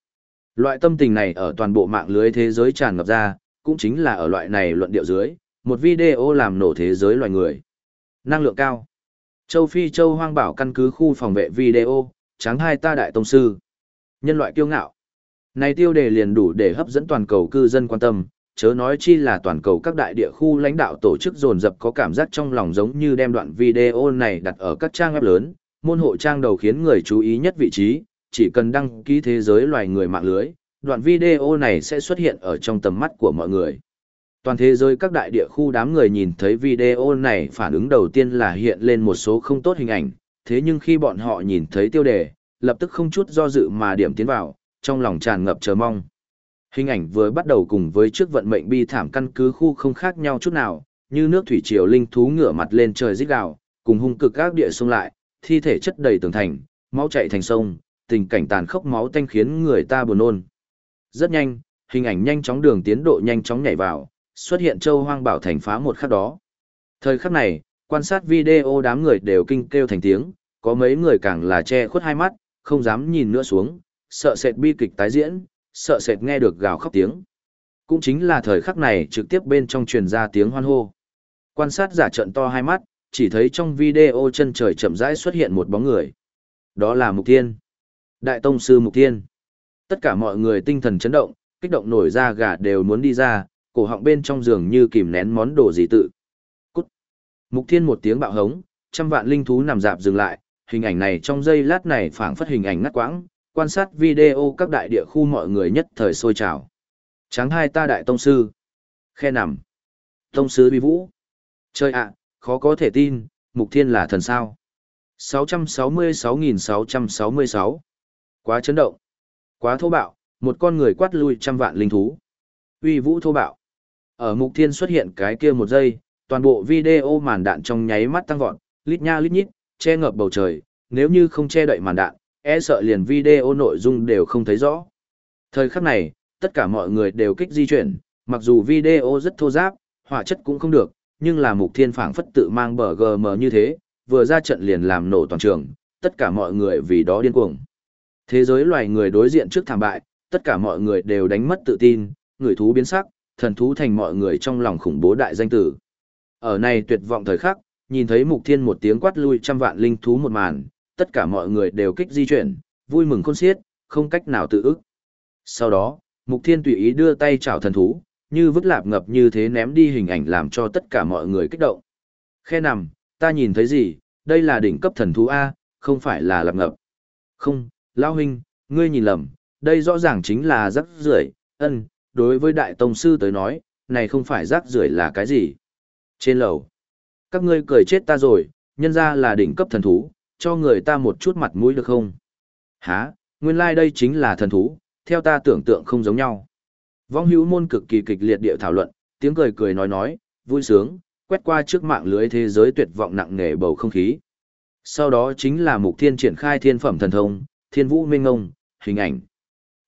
Loại tâm tình này ở toàn bộ mạng lưới thế giới tràn ngập ra, cũng chính là ở loại này luận điệu dưới, một video làm nổ thế giới loài người. Năng lượng cao. Châu Phi Châu Hoang Bảo căn cứ khu phòng vệ video, tráng hai ta đại tông sư. Nhân loại kiêu ngạo. Này tiêu đề liền đủ để hấp dẫn toàn cầu cư dân quan tâm, chớ nói chi là toàn cầu các đại địa khu lãnh đạo tổ chức dồn dập có cảm giác trong lòng giống như đem đoạn video này đặt ở các trang web lớn, môn hộ trang đầu khiến người chú ý nhất vị trí, chỉ cần đăng ký thế giới loài người mạng lưới, đoạn video này sẽ xuất hiện ở trong tầm mắt của mọi người. Toàn thế giới các đại địa khu đám người nhìn thấy video này phản ứng đầu tiên là hiện lên một số không tốt hình ảnh, thế nhưng khi bọn họ nhìn thấy tiêu đề, lập tức không chút do dự mà điểm tiến vào, trong lòng tràn ngập chờ mong. Hình ảnh vừa bắt đầu cùng với trước vận mệnh bi thảm căn cứ khu không khác nhau chút nào, như nước thủy triều linh thú ngửa mặt lên trời rít gào, cùng hung cực các địa xông lại, thi thể chất đầy tường thành, máu chảy thành sông, tình cảnh tàn khốc máu tanh khiến người ta buồn nôn. Rất nhanh, hình ảnh nhanh chóng đường tiến độ nhanh chóng nhảy vào, xuất hiện châu hoang bảo thành phá một khắc đó. Thời khắc này, quan sát video đám người đều kinh kêu thành tiếng, có mấy người càng là che khuất hai mắt, không dám nhìn nữa xuống, sợ sệt bi kịch tái diễn, sợ sệt nghe được gào khóc tiếng. Cũng chính là thời khắc này trực tiếp bên trong truyền ra tiếng hoan hô. Quan sát giả trận to hai mắt, chỉ thấy trong video chân trời chậm rãi xuất hiện một bóng người. Đó là Mục Thiên. Đại Tông Sư Mục Thiên. Tất cả mọi người tinh thần chấn động, kích động nổi ra gà đều muốn đi ra, cổ họng bên trong giường như kìm nén món đồ gì tự. Cút. Mục Thiên một tiếng bạo hống, trăm vạn linh thú nằm dạp dừng lại, hình ảnh này trong giây lát này phảng phất hình ảnh ngắt quãng, quan sát video các đại địa khu mọi người nhất thời sôi trào. Tráng hai ta đại tông sư. Khe nằm. Tông sư vi vũ. Chơi ạ, khó có thể tin, mục thiên là thần sao. 666.666. Quá chấn động. Quá thô bạo, một con người quát lui trăm vạn linh thú. Uy vũ thô bạo. Ở mục thiên xuất hiện cái kia một giây, toàn bộ video màn đạn trong nháy mắt tăng vọt, lít nha lít nhít, che ngập bầu trời, nếu như không che đậy màn đạn, e sợ liền video nội dung đều không thấy rõ. Thời khắc này, tất cả mọi người đều kích di chuyển, mặc dù video rất thô giáp, hỏa chất cũng không được, nhưng là mục thiên phảng phất tự mang bờ GM như thế, vừa ra trận liền làm nổ toàn trường, tất cả mọi người vì đó điên cuồng. Thế giới loài người đối diện trước thảm bại, tất cả mọi người đều đánh mất tự tin, người thú biến sắc, thần thú thành mọi người trong lòng khủng bố đại danh tử. Ở này tuyệt vọng thời khắc, nhìn thấy mục thiên một tiếng quát lui trăm vạn linh thú một màn, tất cả mọi người đều kích di chuyển, vui mừng khôn xiết, không cách nào tự ức. Sau đó, mục thiên tùy ý đưa tay chảo thần thú, như vứt lạp ngập như thế ném đi hình ảnh làm cho tất cả mọi người kích động. Khe nằm, ta nhìn thấy gì, đây là đỉnh cấp thần thú A, không phải là lạp ngập. Không, Lao Huynh, ngươi nhìn lầm, đây rõ ràng chính là rắc rưởi ân, đối với đại tông sư tới nói, này không phải rác rưởi là cái gì. Trên lầu, các ngươi cười chết ta rồi, nhân ra là đỉnh cấp thần thú, cho người ta một chút mặt mũi được không? Hả, nguyên lai like đây chính là thần thú, theo ta tưởng tượng không giống nhau. Vong hữu môn cực kỳ kịch liệt địa thảo luận, tiếng cười cười nói nói, vui sướng, quét qua trước mạng lưới thế giới tuyệt vọng nặng nề bầu không khí. Sau đó chính là mục thiên triển khai thiên phẩm thần thông, thiên vũ minh ngông, hình ảnh.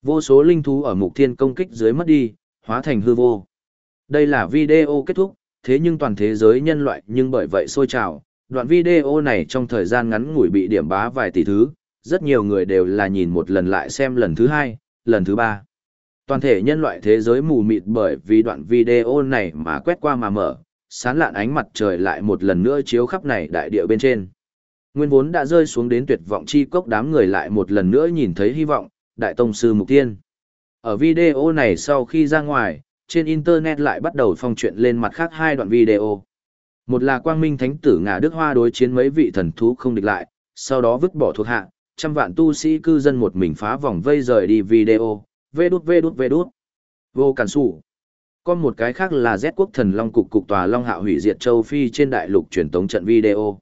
Vô số linh thú ở mục thiên công kích dưới mất đi, hóa thành hư vô. Đây là video kết thúc, thế nhưng toàn thế giới nhân loại nhưng bởi vậy sôi trào. Đoạn video này trong thời gian ngắn ngủi bị điểm bá vài tỷ thứ, rất nhiều người đều là nhìn một lần lại xem lần thứ hai, lần thứ ba. Toàn thể nhân loại thế giới mù mịt bởi vì đoạn video này mà quét qua mà mở, sán lạn ánh mặt trời lại một lần nữa chiếu khắp này đại địa bên trên. Nguyên vốn đã rơi xuống đến tuyệt vọng chi cốc đám người lại một lần nữa nhìn thấy hy vọng, đại tông sư mục tiên. Ở video này sau khi ra ngoài, trên internet lại bắt đầu phong chuyện lên mặt khác hai đoạn video. Một là quang minh thánh tử ngà Đức Hoa đối chiến mấy vị thần thú không địch lại, sau đó vứt bỏ thuộc hạ, trăm vạn tu sĩ cư dân một mình phá vòng vây rời đi video, vê đút vê đút vê đút. Vô cản sủ. Còn một cái khác là Z quốc thần long cục cục tòa long hạo hủy diệt châu Phi trên đại lục truyền tống trận video.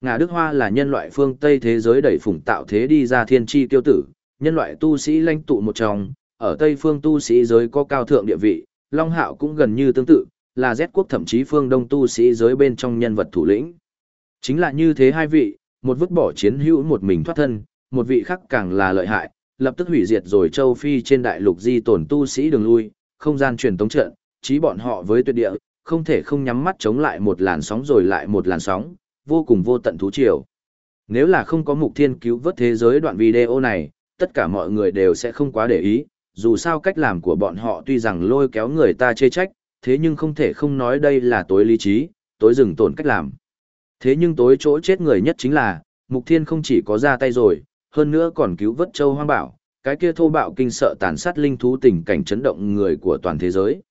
Ngà Đức Hoa là nhân loại phương Tây thế giới đẩy phủng tạo thế đi ra thiên tri tiêu tử, nhân loại tu sĩ lãnh tụ một trong, ở Tây phương tu sĩ giới có cao thượng địa vị, Long Hạo cũng gần như tương tự, là Z quốc thậm chí phương Đông tu sĩ giới bên trong nhân vật thủ lĩnh. Chính là như thế hai vị, một vứt bỏ chiến hữu một mình thoát thân, một vị khác càng là lợi hại, lập tức hủy diệt rồi châu Phi trên đại lục di tổn tu sĩ đường lui, không gian truyền tống trận, chí bọn họ với tuyệt địa, không thể không nhắm mắt chống lại một làn sóng rồi lại một làn sóng, vô cùng vô tận thú triều. Nếu là không có mục thiên cứu vớt thế giới đoạn video này, tất cả mọi người đều sẽ không quá để ý, dù sao cách làm của bọn họ tuy rằng lôi kéo người ta chê trách, thế nhưng không thể không nói đây là tối lý trí, tối dừng tổn cách làm. Thế nhưng tối chỗ chết người nhất chính là, Mục Thiên không chỉ có ra tay rồi, hơn nữa còn cứu vớt châu hoang bảo, cái kia thô bạo kinh sợ tàn sát linh thú tình cảnh chấn động người của toàn thế giới.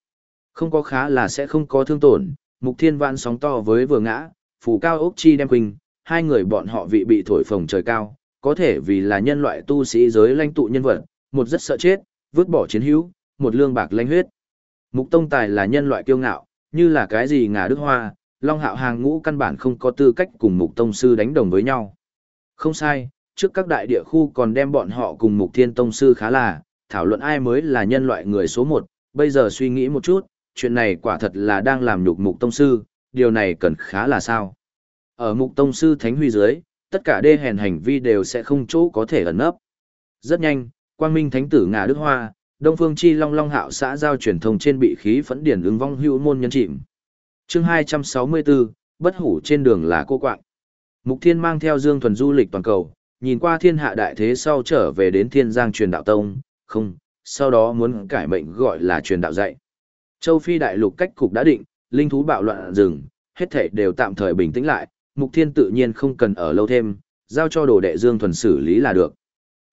Không có khá là sẽ không có thương tổn, Mục Thiên vạn sóng to với vừa ngã, phủ cao ốc chi đem quỳnh, hai người bọn họ vị bị thổi phồng trời cao, có thể vì là nhân loại tu sĩ giới lãnh tụ nhân vật, một rất sợ chết, vứt bỏ chiến hữu, một lương bạc lãnh huyết. Mục Tông Tài là nhân loại kiêu ngạo, như là cái gì ngà đức hoa, Long Hạo hàng ngũ căn bản không có tư cách cùng Mục Tông Sư đánh đồng với nhau. Không sai, trước các đại địa khu còn đem bọn họ cùng Mục Thiên Tông Sư khá là, thảo luận ai mới là nhân loại người số một. bây giờ suy nghĩ một chút, chuyện này quả thật là đang làm nhục Mục Tông Sư, điều này cần khá là sao. Ở Mục Tông Sư Thánh Huy dưới, tất cả đê hèn hành vi đều sẽ không chỗ có thể ẩn nấp. Rất nhanh, Quang Minh Thánh tử Ngà Đức Hoa, Đông Phương Chi Long Long Hạo xã giao truyền thông trên bị khí phẫn điển ứng vong hữu môn nhân chìm. Chương 264, bất hủ trên đường là cô quạng. Mục Thiên mang theo Dương Thuần du lịch toàn cầu, nhìn qua thiên hạ đại thế sau trở về đến Thiên Giang truyền đạo tông, không, sau đó muốn cải mệnh gọi là truyền đạo dạy. Châu Phi đại lục cách cục đã định, linh thú bạo loạn rừng, hết thảy đều tạm thời bình tĩnh lại, Mục Thiên tự nhiên không cần ở lâu thêm, giao cho đồ đệ Dương Thuần xử lý là được.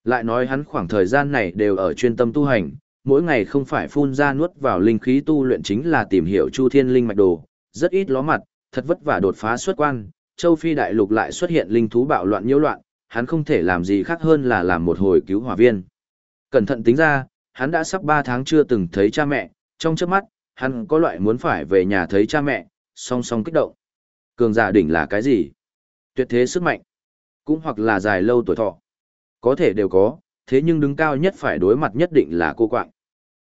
Lại nói hắn khoảng thời gian này đều ở chuyên tâm tu hành, mỗi ngày không phải phun ra nuốt vào linh khí tu luyện chính là tìm hiểu Chu Thiên linh mạch đồ, rất ít ló mặt, thật vất vả đột phá xuất quan, châu Phi đại lục lại xuất hiện linh thú bạo loạn nhiễu loạn, hắn không thể làm gì khác hơn là làm một hồi cứu hỏa viên. Cẩn thận tính ra, hắn đã sắp 3 tháng chưa từng thấy cha mẹ, trong chớp mắt, hắn có loại muốn phải về nhà thấy cha mẹ, song song kích động. Cường giả đỉnh là cái gì? Tuyệt thế sức mạnh, cũng hoặc là dài lâu tuổi thọ. Có thể đều có, thế nhưng đứng cao nhất phải đối mặt nhất định là cô quạng.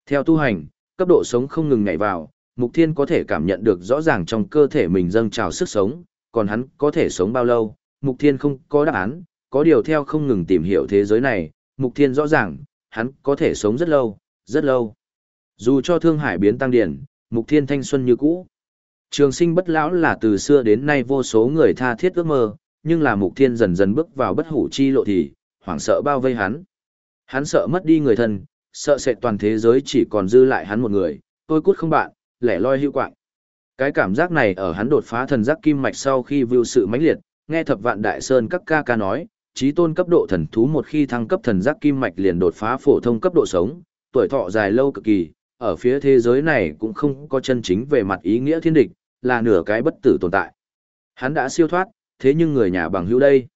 Theo tu hành, cấp độ sống không ngừng nhảy vào, Mục Thiên có thể cảm nhận được rõ ràng trong cơ thể mình dâng trào sức sống, còn hắn có thể sống bao lâu, Mục Thiên không có đáp án, có điều theo không ngừng tìm hiểu thế giới này, Mục Thiên rõ ràng, hắn có thể sống rất lâu, rất lâu. Dù cho Thương Hải biến tăng điển, Mục Thiên thanh xuân như cũ. Trường sinh bất lão là từ xưa đến nay vô số người tha thiết ước mơ, nhưng là Mục Thiên dần dần bước vào bất hủ chi lộ thì, hoảng sợ bao vây hắn. Hắn sợ mất đi người thân, sợ sẽ toàn thế giới chỉ còn dư lại hắn một người, tôi cút không bạn, lẻ loi hữu quạng. Cái cảm giác này ở hắn đột phá thần giác kim mạch sau khi vưu sự mãnh liệt, nghe thập vạn đại sơn các ca ca nói, trí tôn cấp độ thần thú một khi thăng cấp thần giác kim mạch liền đột phá phổ thông cấp độ sống, tuổi thọ dài lâu cực kỳ, ở phía thế giới này cũng không có chân chính về mặt ý nghĩa thiên địch, là nửa cái bất tử tồn tại. Hắn đã siêu thoát, thế nhưng người nhà bằng hữu đây.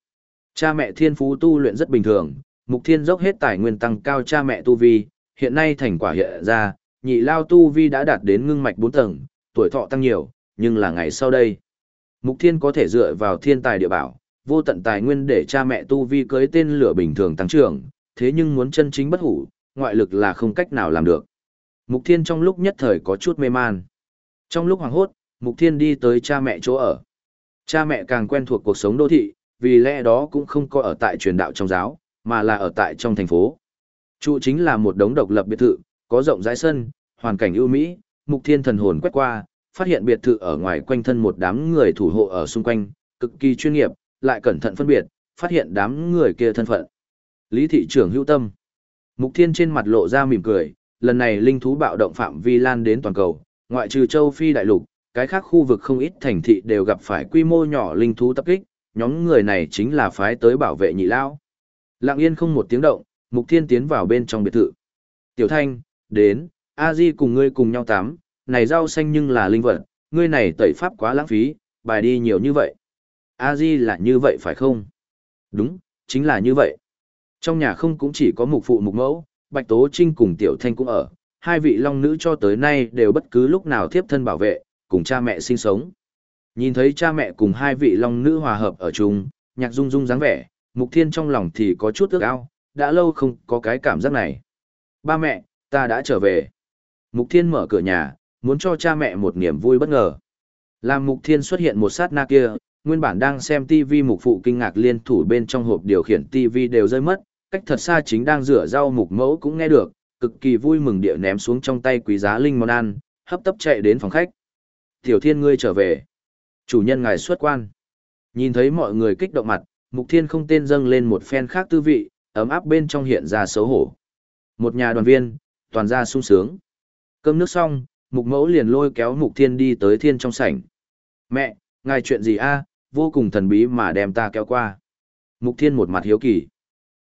Cha mẹ thiên phú tu luyện rất bình thường, mục thiên dốc hết tài nguyên tăng cao cha mẹ tu vi, hiện nay thành quả hiện ra, nhị lao tu vi đã đạt đến ngưng mạch 4 tầng, tuổi thọ tăng nhiều, nhưng là ngày sau đây. Mục thiên có thể dựa vào thiên tài địa bảo, vô tận tài nguyên để cha mẹ tu vi cưới tên lửa bình thường tăng trưởng, thế nhưng muốn chân chính bất hủ, ngoại lực là không cách nào làm được. Mục thiên trong lúc nhất thời có chút mê man. Trong lúc hoàng hốt, mục thiên đi tới cha mẹ chỗ ở. Cha mẹ càng quen thuộc cuộc sống đô thị, vì lẽ đó cũng không có ở tại truyền đạo trong giáo, mà là ở tại trong thành phố. Trụ chính là một đống độc lập biệt thự, có rộng rãi sân, hoàn cảnh ưu mỹ, mục thiên thần hồn quét qua, phát hiện biệt thự ở ngoài quanh thân một đám người thủ hộ ở xung quanh, cực kỳ chuyên nghiệp, lại cẩn thận phân biệt, phát hiện đám người kia thân phận. Lý thị trưởng hữu tâm. Mục thiên trên mặt lộ ra mỉm cười, lần này linh thú bạo động phạm vi lan đến toàn cầu, ngoại trừ châu Phi đại lục, cái khác khu vực không ít thành thị đều gặp phải quy mô nhỏ linh thú tập kích, nhóm người này chính là phái tới bảo vệ nhị lão. Lặng yên không một tiếng động, Mục Thiên tiến vào bên trong biệt thự. Tiểu Thanh, đến, A Di cùng ngươi cùng nhau tắm, này rau xanh nhưng là linh vật, ngươi này tẩy pháp quá lãng phí, bài đi nhiều như vậy. A Di là như vậy phải không? Đúng, chính là như vậy. Trong nhà không cũng chỉ có mục phụ mục mẫu, Bạch Tố Trinh cùng Tiểu Thanh cũng ở, hai vị long nữ cho tới nay đều bất cứ lúc nào tiếp thân bảo vệ, cùng cha mẹ sinh sống. Nhìn thấy cha mẹ cùng hai vị long nữ hòa hợp ở chung, nhạc dung dung dáng vẻ, mục thiên trong lòng thì có chút ước ao, đã lâu không có cái cảm giác này. Ba mẹ, ta đã trở về. Mục thiên mở cửa nhà, muốn cho cha mẹ một niềm vui bất ngờ. Làm mục thiên xuất hiện một sát na kia, nguyên bản đang xem TV mục phụ kinh ngạc liên thủ bên trong hộp điều khiển TV đều rơi mất, cách thật xa chính đang rửa rau mục mẫu cũng nghe được, cực kỳ vui mừng địa ném xuống trong tay quý giá linh món ăn, hấp tấp chạy đến phòng khách. Tiểu thiên ngươi trở về. Chủ nhân ngài xuất quan. Nhìn thấy mọi người kích động mặt, mục thiên không tên dâng lên một phen khác tư vị, ấm áp bên trong hiện ra xấu hổ. Một nhà đoàn viên, toàn ra sung sướng. Cơm nước xong, mục mẫu liền lôi kéo mục thiên đi tới thiên trong sảnh. Mẹ, ngài chuyện gì a vô cùng thần bí mà đem ta kéo qua. Mục thiên một mặt hiếu kỳ.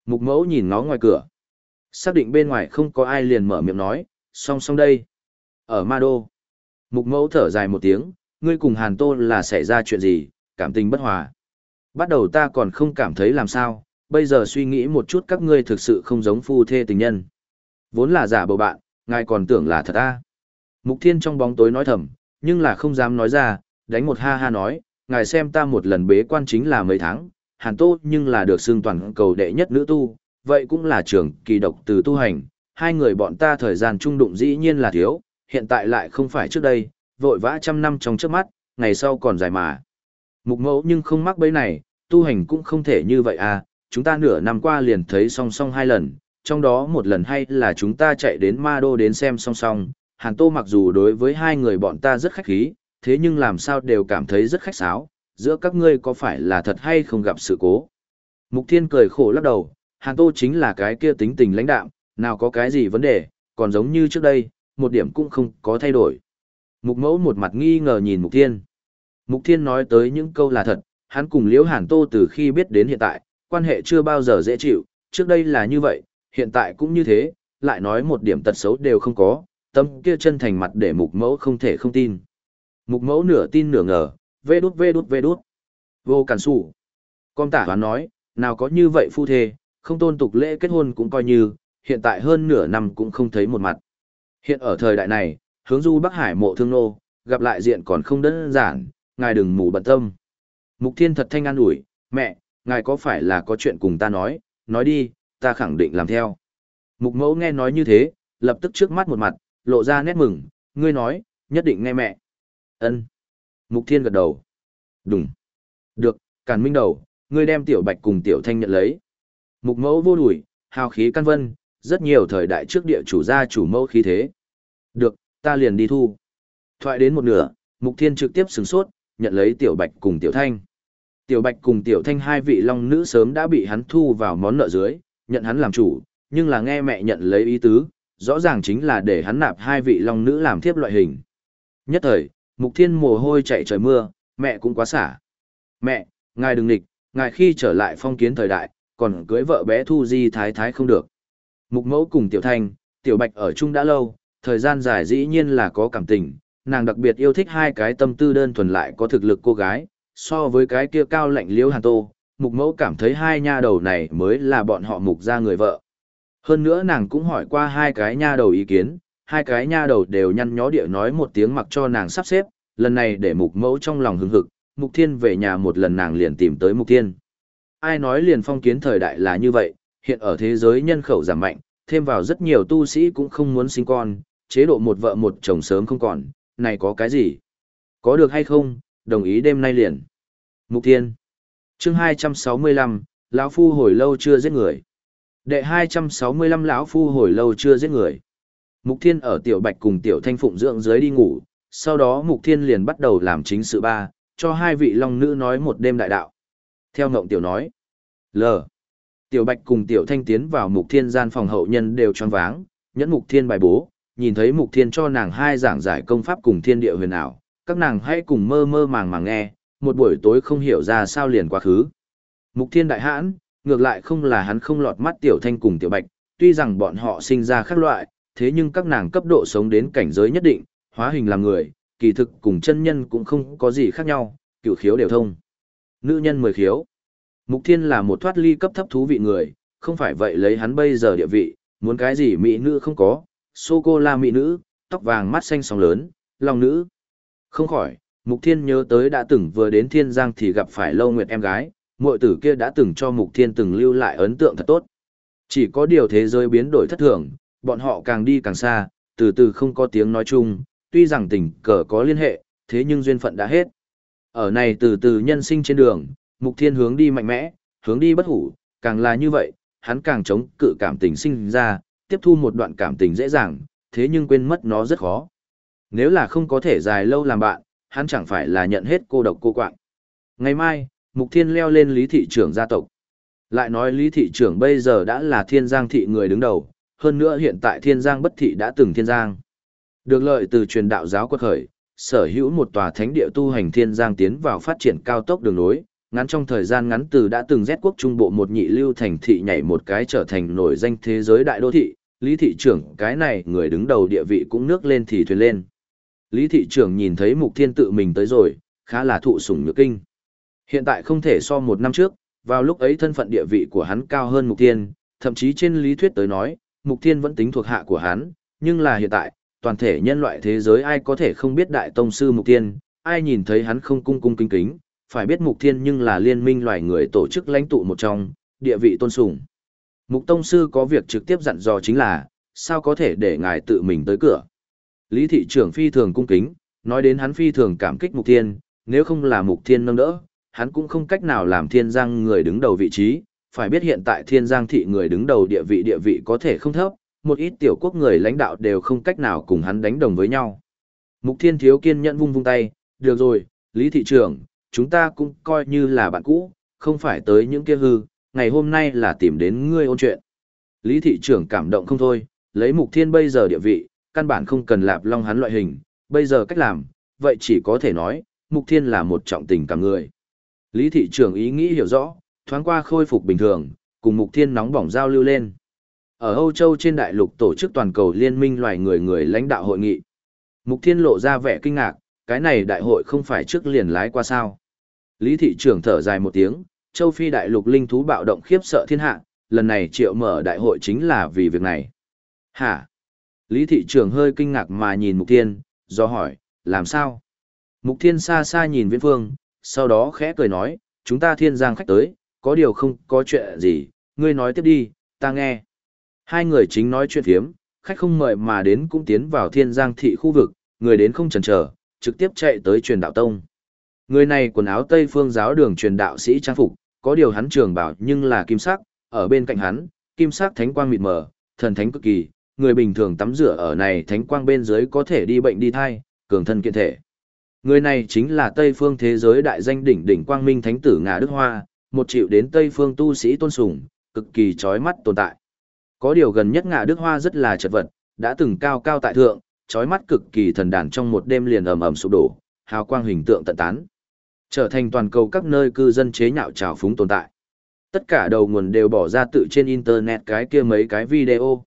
Mục mẫu nhìn ngó ngoài cửa. Xác định bên ngoài không có ai liền mở miệng nói, song song đây. Ở ma đô. Mục mẫu thở dài một tiếng, ngươi cùng Hàn Tô là xảy ra chuyện gì, cảm tình bất hòa. Bắt đầu ta còn không cảm thấy làm sao, bây giờ suy nghĩ một chút các ngươi thực sự không giống phu thê tình nhân. Vốn là giả bầu bạn, ngài còn tưởng là thật ta. Mục Thiên trong bóng tối nói thầm, nhưng là không dám nói ra, đánh một ha ha nói, ngài xem ta một lần bế quan chính là mấy tháng, Hàn Tô nhưng là được xưng toàn cầu đệ nhất nữ tu, vậy cũng là trưởng kỳ độc từ tu hành, hai người bọn ta thời gian trung đụng dĩ nhiên là thiếu, hiện tại lại không phải trước đây, vội vã trăm năm trong trước mắt, ngày sau còn dài mà. Mục mẫu nhưng không mắc bấy này, tu hành cũng không thể như vậy à, chúng ta nửa năm qua liền thấy song song hai lần, trong đó một lần hay là chúng ta chạy đến ma đô đến xem song song, Hàn Tô mặc dù đối với hai người bọn ta rất khách khí, thế nhưng làm sao đều cảm thấy rất khách sáo, giữa các ngươi có phải là thật hay không gặp sự cố. Mục Thiên cười khổ lắc đầu, Hàn Tô chính là cái kia tính tình lãnh đạm, nào có cái gì vấn đề, còn giống như trước đây, một điểm cũng không có thay đổi. Mục Mẫu một mặt nghi ngờ nhìn Mục Thiên. Mục Thiên nói tới những câu là thật, hắn cùng Liễu Hàn Tô từ khi biết đến hiện tại, quan hệ chưa bao giờ dễ chịu, trước đây là như vậy, hiện tại cũng như thế, lại nói một điểm tật xấu đều không có, tâm kia chân thành mặt để Mục Mẫu không thể không tin. Mục Mẫu nửa tin nửa ngờ, vê đút vê đút vê đút. Vô cản sủ. Con tả hoán nói, nào có như vậy phu thê, không tôn tục lễ kết hôn cũng coi như, hiện tại hơn nửa năm cũng không thấy một mặt. Hiện ở thời đại này, hướng du Bắc Hải mộ thương nô, gặp lại diện còn không đơn giản, ngài đừng mù bận tâm. Mục Thiên thật thanh an ủi, mẹ, ngài có phải là có chuyện cùng ta nói, nói đi, ta khẳng định làm theo. Mục mẫu nghe nói như thế, lập tức trước mắt một mặt, lộ ra nét mừng, ngươi nói, nhất định nghe mẹ. Ân. Mục Thiên gật đầu. Đúng. Được, Càn Minh đầu, ngươi đem tiểu bạch cùng tiểu thanh nhận lấy. Mục mẫu vô đuổi, hào khí căn vân, rất nhiều thời đại trước địa chủ gia chủ mẫu khí thế. Được, ta liền đi thu. Thoại đến một nửa, Mục Thiên trực tiếp sửng sốt, nhận lấy tiểu bạch cùng tiểu thanh. Tiểu bạch cùng tiểu thanh hai vị long nữ sớm đã bị hắn thu vào món nợ dưới, nhận hắn làm chủ, nhưng là nghe mẹ nhận lấy ý tứ, rõ ràng chính là để hắn nạp hai vị long nữ làm thiếp loại hình. Nhất thời, Mục Thiên mồ hôi chạy trời mưa, mẹ cũng quá xả. Mẹ, ngài đừng nghịch, ngài khi trở lại phong kiến thời đại, còn cưới vợ bé Thu Di Thái Thái không được. Mục mẫu cùng Tiểu Thanh, Tiểu Bạch ở chung đã lâu, thời gian dài dĩ nhiên là có cảm tình, nàng đặc biệt yêu thích hai cái tâm tư đơn thuần lại có thực lực cô gái, so với cái kia cao lạnh liễu hàn tô, mục mẫu cảm thấy hai nha đầu này mới là bọn họ mục ra người vợ. Hơn nữa nàng cũng hỏi qua hai cái nha đầu ý kiến, hai cái nha đầu đều nhăn nhó địa nói một tiếng mặc cho nàng sắp xếp, lần này để mục mẫu trong lòng hứng hực, mục thiên về nhà một lần nàng liền tìm tới mục thiên. Ai nói liền phong kiến thời đại là như vậy, hiện ở thế giới nhân khẩu giảm mạnh, thêm vào rất nhiều tu sĩ cũng không muốn sinh con, chế độ một vợ một chồng sớm không còn, này có cái gì? Có được hay không, đồng ý đêm nay liền. Mục thiên. chương 265, lão Phu hồi lâu chưa giết người. Đệ 265 lão Phu hồi lâu chưa giết người. Mục Thiên ở Tiểu Bạch cùng Tiểu Thanh Phụng dưỡng dưới đi ngủ, sau đó Mục Thiên liền bắt đầu làm chính sự ba, cho hai vị long nữ nói một đêm đại đạo. Theo ngộng Tiểu nói, L. Tiểu Bạch cùng Tiểu Thanh tiến vào Mục Thiên gian phòng hậu nhân đều choáng váng, nhẫn Mục Thiên bài bố, nhìn thấy Mục Thiên cho nàng hai giảng giải công pháp cùng thiên địa huyền ảo, các nàng hãy cùng mơ mơ màng màng nghe, một buổi tối không hiểu ra sao liền quá khứ. Mục Thiên đại hãn, ngược lại không là hắn không lọt mắt Tiểu Thanh cùng Tiểu Bạch, tuy rằng bọn họ sinh ra khác loại, thế nhưng các nàng cấp độ sống đến cảnh giới nhất định, hóa hình làm người, kỳ thực cùng chân nhân cũng không có gì khác nhau, cựu khiếu đều thông. Nữ nhân mười khiếu. Mục Thiên là một thoát ly cấp thấp thú vị người, không phải vậy lấy hắn bây giờ địa vị, muốn cái gì mỹ nữ không có, sô-cô-la mỹ nữ, tóc vàng mắt xanh sóng lớn, lòng nữ. Không khỏi, Mục Thiên nhớ tới đã từng vừa đến Thiên Giang thì gặp phải Lâu Nguyệt em gái, muội tử kia đã từng cho Mục Thiên từng lưu lại ấn tượng thật tốt. Chỉ có điều thế giới biến đổi thất thường, bọn họ càng đi càng xa, từ từ không có tiếng nói chung, tuy rằng tình cờ có liên hệ, thế nhưng duyên phận đã hết. Ở này từ từ nhân sinh trên đường, mục thiên hướng đi mạnh mẽ, hướng đi bất hủ, càng là như vậy, hắn càng chống cự cảm tình sinh ra, tiếp thu một đoạn cảm tình dễ dàng, thế nhưng quên mất nó rất khó. Nếu là không có thể dài lâu làm bạn, hắn chẳng phải là nhận hết cô độc cô quạng. Ngày mai, Mục Thiên leo lên lý thị trưởng gia tộc. Lại nói lý thị trưởng bây giờ đã là thiên giang thị người đứng đầu, hơn nữa hiện tại thiên giang bất thị đã từng thiên giang. Được lợi từ truyền đạo giáo quật khởi, sở hữu một tòa thánh địa tu hành thiên giang tiến vào phát triển cao tốc đường nối, ngắn trong thời gian ngắn từ đã từng rét quốc trung bộ một nhị lưu thành thị nhảy một cái trở thành nổi danh thế giới đại đô thị, lý thị trưởng cái này người đứng đầu địa vị cũng nước lên thì thuyền lên. Lý thị trưởng nhìn thấy mục thiên tự mình tới rồi, khá là thụ sủng nhược kinh. Hiện tại không thể so một năm trước, vào lúc ấy thân phận địa vị của hắn cao hơn mục thiên, thậm chí trên lý thuyết tới nói, Mục Thiên vẫn tính thuộc hạ của hắn, nhưng là hiện tại, toàn thể nhân loại thế giới ai có thể không biết Đại Tông Sư Mục Thiên, ai nhìn thấy hắn không cung cung kính kính, phải biết Mục Thiên nhưng là liên minh loài người tổ chức lãnh tụ một trong, địa vị tôn sùng. Mục Tông Sư có việc trực tiếp dặn dò chính là, sao có thể để ngài tự mình tới cửa. Lý thị trưởng phi thường cung kính, nói đến hắn phi thường cảm kích Mục Thiên, nếu không là Mục Thiên nâng đỡ, hắn cũng không cách nào làm thiên giang người đứng đầu vị trí, phải biết hiện tại thiên giang thị người đứng đầu địa vị địa vị có thể không thấp, một ít tiểu quốc người lãnh đạo đều không cách nào cùng hắn đánh đồng với nhau. Mục thiên thiếu kiên nhẫn vung vung tay, được rồi, lý thị trưởng, chúng ta cũng coi như là bạn cũ, không phải tới những kia hư, ngày hôm nay là tìm đến ngươi ôn chuyện. Lý thị trưởng cảm động không thôi, lấy mục thiên bây giờ địa vị, căn bản không cần lạp long hắn loại hình, bây giờ cách làm, vậy chỉ có thể nói, mục thiên là một trọng tình cả người. Lý thị trưởng ý nghĩ hiểu rõ, thoáng qua khôi phục bình thường, cùng mục thiên nóng bỏng giao lưu lên. Ở Âu Châu trên đại lục tổ chức toàn cầu liên minh loài người người lãnh đạo hội nghị. Mục thiên lộ ra vẻ kinh ngạc, cái này đại hội không phải trước liền lái qua sao. Lý thị trưởng thở dài một tiếng, châu Phi đại lục linh thú bạo động khiếp sợ thiên hạ, lần này triệu mở đại hội chính là vì việc này. Hả? Lý thị trưởng hơi kinh ngạc mà nhìn Mục Thiên, do hỏi, làm sao? Mục Thiên xa xa nhìn Viễn Phương, sau đó khẽ cười nói, chúng ta thiên giang khách tới, có điều không có chuyện gì, ngươi nói tiếp đi, ta nghe. Hai người chính nói chuyện thiếm, khách không mời mà đến cũng tiến vào thiên giang thị khu vực, người đến không chần chờ, trực tiếp chạy tới truyền đạo tông. Người này quần áo Tây phương giáo đường truyền đạo sĩ trang phục, có điều hắn trường bảo nhưng là kim sắc, ở bên cạnh hắn, kim sắc thánh quang mịt mờ, thần thánh cực kỳ, người bình thường tắm rửa ở này thánh quang bên dưới có thể đi bệnh đi thai, cường thân kiện thể. Người này chính là Tây phương thế giới đại danh đỉnh đỉnh quang minh thánh tử Ngà Đức Hoa, một triệu đến Tây phương tu sĩ tôn sùng, cực kỳ chói mắt tồn tại. Có điều gần nhất Ngà Đức Hoa rất là chật vật, đã từng cao cao tại thượng, chói mắt cực kỳ thần đàn trong một đêm liền ầm ầm sụp đổ, hào quang hình tượng tận tán. Trở thành toàn cầu các nơi cư dân chế nhạo trào phúng tồn tại. Tất cả đầu nguồn đều bỏ ra tự trên internet cái kia mấy cái video.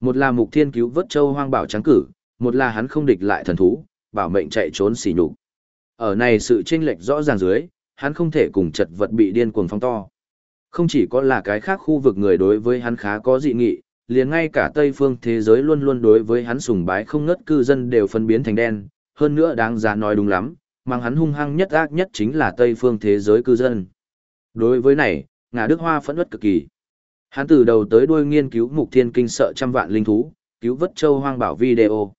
Một là mục thiên cứu vớt châu hoang bảo trắng cử, một là hắn không địch lại thần thú, bảo mệnh chạy trốn xỉ nhục. Ở này sự chênh lệch rõ ràng dưới, hắn không thể cùng chật vật bị điên cuồng phong to. Không chỉ có là cái khác khu vực người đối với hắn khá có dị nghị, liền ngay cả Tây phương thế giới luôn luôn đối với hắn sùng bái không ngất cư dân đều phân biến thành đen, hơn nữa đáng giá nói đúng lắm, mang hắn hung hăng nhất ác nhất chính là Tây phương thế giới cư dân. Đối với này, ngà Đức Hoa phẫn nộ cực kỳ. Hắn từ đầu tới đuôi nghiên cứu mục thiên kinh sợ trăm vạn linh thú, cứu vớt châu hoang bảo video.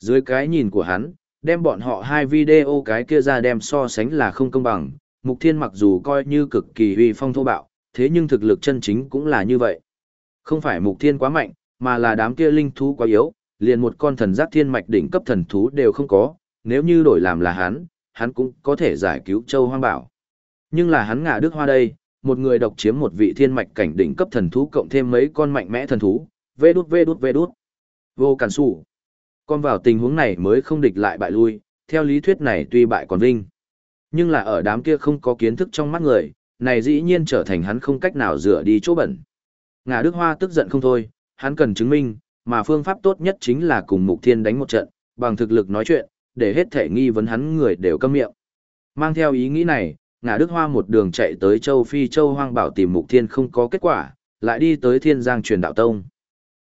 Dưới cái nhìn của hắn, đem bọn họ hai video cái kia ra đem so sánh là không công bằng, mục thiên mặc dù coi như cực kỳ uy phong thô bạo, thế nhưng thực lực chân chính cũng là như vậy. Không phải mục thiên quá mạnh, mà là đám kia linh thú quá yếu, liền một con thần giác thiên mạch đỉnh cấp thần thú đều không có, nếu như đổi làm là hắn, hắn cũng có thể giải cứu châu hoang bảo. Nhưng là hắn ngả đức hoa đây, một người độc chiếm một vị thiên mạch cảnh đỉnh cấp thần thú cộng thêm mấy con mạnh mẽ thần thú, vê đút vê đút vê đút. Vô cản sủ. Con vào tình huống này mới không địch lại bại lui, theo lý thuyết này tuy bại còn vinh. Nhưng là ở đám kia không có kiến thức trong mắt người, này dĩ nhiên trở thành hắn không cách nào rửa đi chỗ bẩn. Ngà Đức Hoa tức giận không thôi, hắn cần chứng minh, mà phương pháp tốt nhất chính là cùng Mục Thiên đánh một trận, bằng thực lực nói chuyện, để hết thể nghi vấn hắn người đều câm miệng. Mang theo ý nghĩ này, ngà Đức Hoa một đường chạy tới châu Phi châu hoang bảo tìm Mục Thiên không có kết quả, lại đi tới Thiên Giang truyền đạo tông.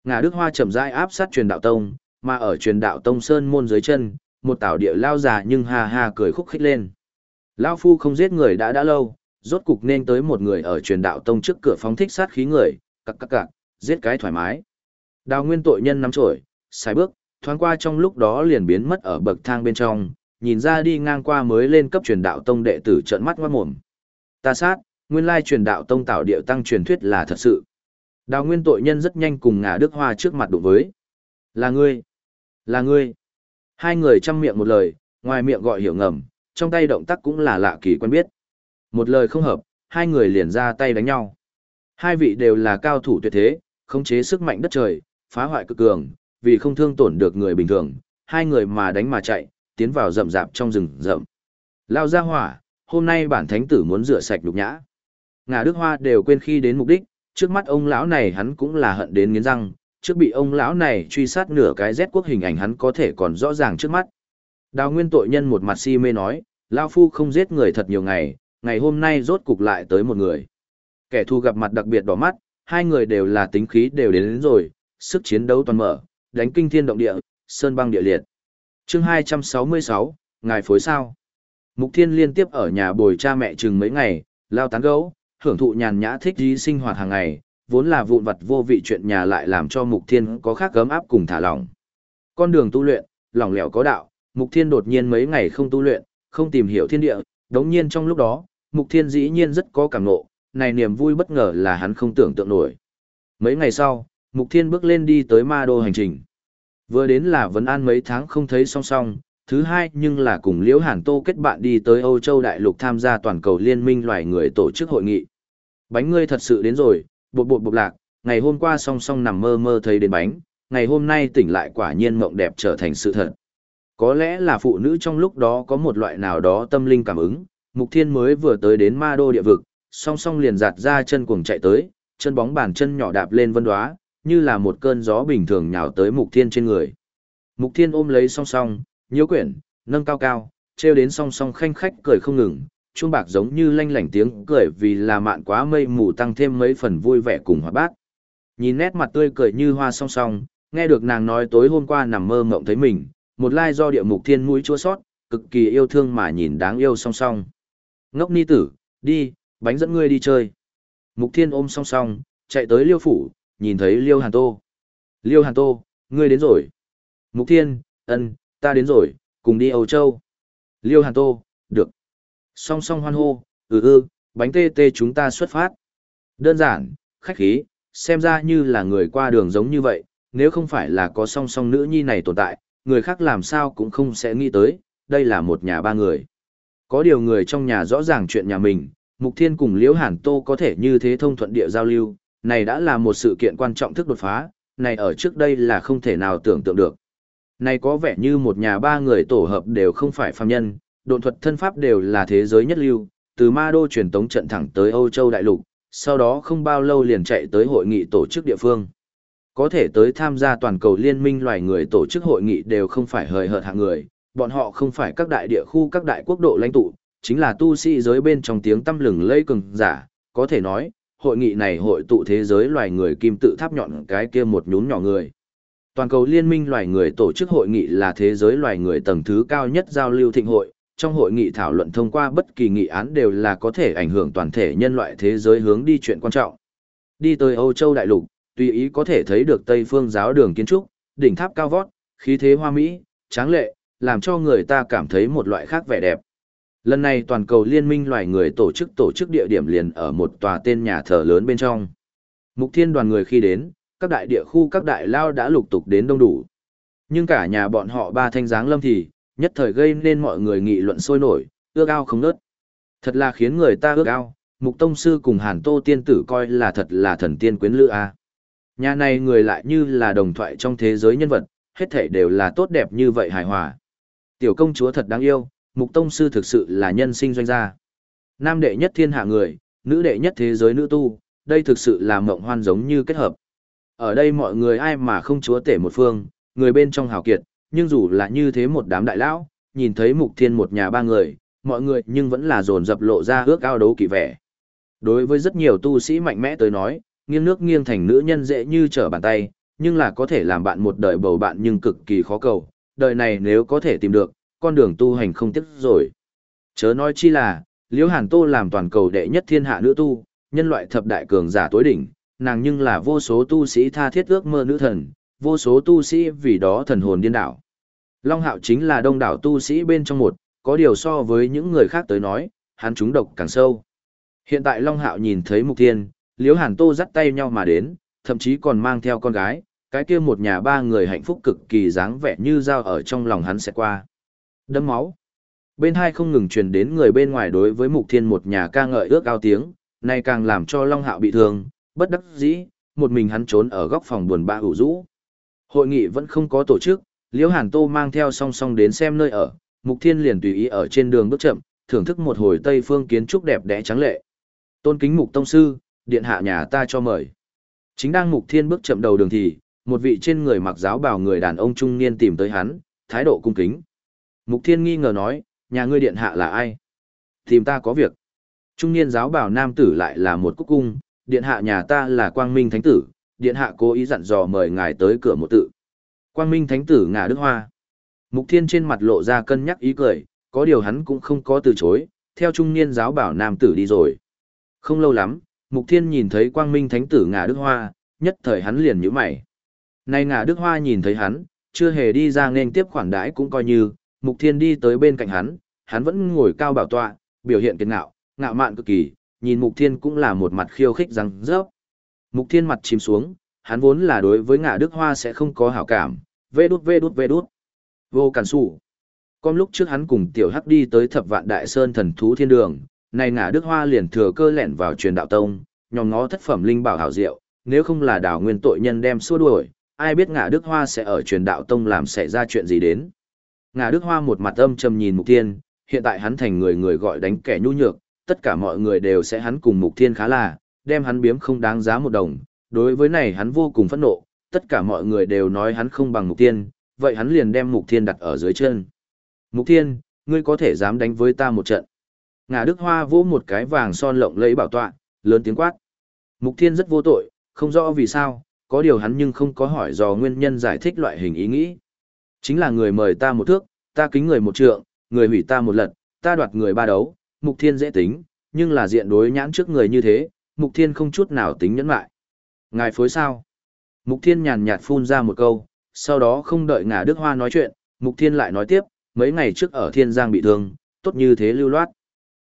Ngà Đức Hoa chậm rãi áp sát truyền đạo tông, mà ở truyền đạo tông sơn môn dưới chân, một tảo địa lao già nhưng ha ha cười khúc khích lên. Lao phu không giết người đã đã lâu, rốt cục nên tới một người ở truyền đạo tông trước cửa phóng thích sát khí người, cặc cặc cặc, giết cái thoải mái. Đào nguyên tội nhân nắm trổi, sai bước, thoáng qua trong lúc đó liền biến mất ở bậc thang bên trong, nhìn ra đi ngang qua mới lên cấp truyền đạo tông đệ tử trợn mắt ngoát mồm. Ta sát, nguyên lai truyền đạo tông tạo điệu tăng truyền thuyết là thật sự. Đào nguyên tội nhân rất nhanh cùng ngả đức hoa trước mặt đụng với. Là ngươi, là ngươi. Hai người chăm miệng một lời, ngoài miệng gọi hiểu ngầm, trong tay động tác cũng là lạ kỳ quen biết. Một lời không hợp, hai người liền ra tay đánh nhau. Hai vị đều là cao thủ tuyệt thế, khống chế sức mạnh đất trời, phá hoại cực cường, vì không thương tổn được người bình thường, hai người mà đánh mà chạy, tiến vào rậm rạp trong rừng rậm. Lao ra hỏa, hôm nay bản thánh tử muốn rửa sạch đục nhã. Ngà Đức Hoa đều quên khi đến mục đích, trước mắt ông lão này hắn cũng là hận đến nghiến răng, trước bị ông lão này truy sát nửa cái rét quốc hình ảnh hắn có thể còn rõ ràng trước mắt. Đào nguyên tội nhân một mặt si mê nói, Lao Phu không giết người thật nhiều ngày, ngày hôm nay rốt cục lại tới một người. Kẻ thù gặp mặt đặc biệt đỏ mắt, hai người đều là tính khí đều đến, đến rồi, sức chiến đấu toàn mở, đánh kinh thiên động địa, sơn băng địa liệt. chương 266, ngài phối sao? Mục Thiên liên tiếp ở nhà bồi cha mẹ chừng mấy ngày, lao tán gấu, hưởng thụ nhàn nhã thích trí sinh hoạt hàng ngày, vốn là vụn vặt vô vị chuyện nhà lại làm cho Mục Thiên có khác gấm áp cùng thả lỏng. Con đường tu luyện, lỏng lẻo có đạo, Mục Thiên đột nhiên mấy ngày không tu luyện, không tìm hiểu thiên địa, đống nhiên trong lúc đó, Mục Thiên dĩ nhiên rất có cảm ngộ, này niềm vui bất ngờ là hắn không tưởng tượng nổi. Mấy ngày sau, Mục Thiên bước lên đi tới ma đô hành trình. Vừa đến là vấn an mấy tháng không thấy song song, thứ hai nhưng là cùng Liễu Hàn Tô kết bạn đi tới Âu Châu Đại Lục tham gia toàn cầu liên minh loài người tổ chức hội nghị. Bánh ngươi thật sự đến rồi, bột bột bột lạc, ngày hôm qua song song nằm mơ mơ thấy đến bánh, ngày hôm nay tỉnh lại quả nhiên mộng đẹp trở thành sự thật. Có lẽ là phụ nữ trong lúc đó có một loại nào đó tâm linh cảm ứng, Mục Thiên mới vừa tới đến ma đô địa vực, song song liền giạt ra chân cuồng chạy tới, chân bóng bàn chân nhỏ đạp lên vân đoá, như là một cơn gió bình thường nhào tới Mục Thiên trên người. Mục Thiên ôm lấy song song, nhiễu quyển, nâng cao cao, treo đến song song khanh khách cười không ngừng, chuông bạc giống như lanh lảnh tiếng cười vì là mạn quá mây mù tăng thêm mấy phần vui vẻ cùng hòa bát. Nhìn nét mặt tươi cười như hoa song song, nghe được nàng nói tối hôm qua nằm mơ mộng thấy mình, một lai do địa mục thiên mũi chua sót, cực kỳ yêu thương mà nhìn đáng yêu song song. Ngốc ni tử, đi, bánh dẫn ngươi đi chơi. Mục thiên ôm song song, chạy tới liêu phủ, nhìn thấy liêu hàn tô. Liêu hàn tô, ngươi đến rồi. Mục thiên, ân, ta đến rồi, cùng đi Âu Châu. Liêu hàn tô, được. Song song hoan hô, ừ ư, bánh tê tê chúng ta xuất phát. Đơn giản, khách khí, xem ra như là người qua đường giống như vậy, nếu không phải là có song song nữ nhi này tồn tại, người khác làm sao cũng không sẽ nghĩ tới, đây là một nhà ba người. Có điều người trong nhà rõ ràng chuyện nhà mình, Mục Thiên cùng Liễu Hàn Tô có thể như thế thông thuận địa giao lưu, này đã là một sự kiện quan trọng thức đột phá, này ở trước đây là không thể nào tưởng tượng được. Này có vẻ như một nhà ba người tổ hợp đều không phải phàm nhân, độn thuật thân pháp đều là thế giới nhất lưu, từ ma đô truyền tống trận thẳng tới Âu Châu Đại Lục, sau đó không bao lâu liền chạy tới hội nghị tổ chức địa phương. Có thể tới tham gia toàn cầu liên minh loài người tổ chức hội nghị đều không phải hời hợt hạng người, bọn họ không phải các đại địa khu các đại quốc độ lãnh tụ, chính là tu sĩ giới bên trong tiếng tâm lừng lây cường giả, có thể nói, hội nghị này hội tụ thế giới loài người kim tự tháp nhọn cái kia một nhún nhỏ người. Toàn cầu liên minh loài người tổ chức hội nghị là thế giới loài người tầng thứ cao nhất giao lưu thịnh hội, trong hội nghị thảo luận thông qua bất kỳ nghị án đều là có thể ảnh hưởng toàn thể nhân loại thế giới hướng đi chuyện quan trọng. Đi tới Âu Châu Đại Lục, tùy ý có thể thấy được Tây phương giáo đường kiến trúc, đỉnh tháp cao vót, khí thế hoa mỹ, tráng lệ, làm cho người ta cảm thấy một loại khác vẻ đẹp. Lần này toàn cầu liên minh loài người tổ chức tổ chức địa điểm liền ở một tòa tên nhà thờ lớn bên trong. Mục thiên đoàn người khi đến, các đại địa khu các đại lao đã lục tục đến đông đủ. Nhưng cả nhà bọn họ ba thanh dáng lâm thì, nhất thời gây nên mọi người nghị luận sôi nổi, ước ao không nớt. Thật là khiến người ta ước ao, mục tông sư cùng hàn tô tiên tử coi là thật là thần tiên quyến lữ a. Nhà này người lại như là đồng thoại trong thế giới nhân vật, hết thảy đều là tốt đẹp như vậy hài hòa. Tiểu công chúa thật đáng yêu, mục tông sư thực sự là nhân sinh doanh gia. Nam đệ nhất thiên hạ người, nữ đệ nhất thế giới nữ tu, đây thực sự là mộng hoan giống như kết hợp. Ở đây mọi người ai mà không chúa tể một phương, người bên trong hào kiệt, nhưng dù là như thế một đám đại lão, nhìn thấy mục thiên một nhà ba người, mọi người nhưng vẫn là dồn dập lộ ra ước ao đấu kỳ vẻ. Đối với rất nhiều tu sĩ mạnh mẽ tới nói, nghiêng nước nghiêng thành nữ nhân dễ như trở bàn tay, nhưng là có thể làm bạn một đời bầu bạn nhưng cực kỳ khó cầu, đời này nếu có thể tìm được, con đường tu hành không tiếc rồi. Chớ nói chi là, Liễu Hàn Tô làm toàn cầu đệ nhất thiên hạ nữ tu, nhân loại thập đại cường giả tối đỉnh, nàng nhưng là vô số tu sĩ tha thiết ước mơ nữ thần, vô số tu sĩ vì đó thần hồn điên đảo. Long Hạo chính là đông đảo tu sĩ bên trong một, có điều so với những người khác tới nói, hắn trúng độc càng sâu. Hiện tại Long Hạo nhìn thấy Mục Thiên, Liễu Hàn Tô dắt tay nhau mà đến, thậm chí còn mang theo con gái, cái kia một nhà ba người hạnh phúc cực kỳ dáng vẻ như dao ở trong lòng hắn sẽ qua. Đấm máu. Bên hai không ngừng truyền đến người bên ngoài đối với Mục Thiên một nhà ca ngợi ước ao tiếng, này càng làm cho Long Hạo bị thương, bất đắc dĩ, một mình hắn trốn ở góc phòng buồn bã ủ rũ. Hội nghị vẫn không có tổ chức, Liễu Hàn Tô mang theo song song đến xem nơi ở, Mục Thiên liền tùy ý ở trên đường bước chậm, thưởng thức một hồi Tây phương kiến trúc đẹp đẽ trắng lệ. Tôn kính Mục Tông Sư, điện hạ nhà ta cho mời. Chính đang Mục Thiên bước chậm đầu đường thì, một vị trên người mặc giáo bào người đàn ông trung niên tìm tới hắn, thái độ cung kính. Mục Thiên nghi ngờ nói, nhà ngươi điện hạ là ai? Tìm ta có việc. Trung niên giáo bảo nam tử lại là một cúc cung, điện hạ nhà ta là Quang Minh Thánh Tử, điện hạ cố ý dặn dò mời ngài tới cửa một tự. Quang Minh Thánh Tử ngả đức hoa. Mục Thiên trên mặt lộ ra cân nhắc ý cười, có điều hắn cũng không có từ chối, theo trung niên giáo bảo nam tử đi rồi. Không lâu lắm, Mục Thiên nhìn thấy Quang Minh Thánh Tử ngả đức hoa, nhất thời hắn liền nhíu mày. Này ngả đức hoa nhìn thấy hắn, chưa hề đi ra nên tiếp khoản đãi cũng coi như, Mục Thiên đi tới bên cạnh hắn, hắn vẫn ngồi cao bảo tọa, biểu hiện kiệt ngạo, ngạo mạn cực kỳ, nhìn Mục Thiên cũng là một mặt khiêu khích răng rớp. Mục Thiên mặt chìm xuống, hắn vốn là đối với ngạ Đức Hoa sẽ không có hảo cảm, vê đút vê đút vê đút. Vô cản sủ. Con lúc trước hắn cùng Tiểu Hắc đi tới thập vạn đại sơn thần thú thiên đường, này ngạ Đức Hoa liền thừa cơ lẻn vào truyền đạo tông, nhòm ngó thất phẩm linh bảo hảo diệu, nếu không là đảo nguyên tội nhân đem xua đuổi, ai biết ngạ Đức Hoa sẽ ở truyền đạo tông làm xảy ra chuyện gì đến. Ngà Đức Hoa một mặt âm trầm nhìn Mục Thiên, hiện tại hắn thành người người gọi đánh kẻ nhu nhược, tất cả mọi người đều sẽ hắn cùng Mục Thiên khá là, đem hắn biếm không đáng giá một đồng. Đối với này hắn vô cùng phẫn nộ, tất cả mọi người đều nói hắn không bằng Mục Thiên, vậy hắn liền đem Mục Thiên đặt ở dưới chân. Mục Thiên, ngươi có thể dám đánh với ta một trận. Ngà Đức Hoa vỗ một cái vàng son lộng lẫy bảo tọa, lớn tiếng quát. Mục Thiên rất vô tội, không rõ vì sao, có điều hắn nhưng không có hỏi do nguyên nhân giải thích loại hình ý nghĩ. Chính là người mời ta một thước, ta kính người một trượng, người hủy ta một lật, ta đoạt người ba đấu, Mục Thiên dễ tính, nhưng là diện đối nhãn trước người như thế, Mục Thiên không chút nào tính nhẫn lại. Ngài phối sao? Mục Thiên nhàn nhạt phun ra một câu, sau đó không đợi ngà Đức Hoa nói chuyện, Mục Thiên lại nói tiếp, mấy ngày trước ở Thiên Giang bị thương, tốt như thế lưu loát.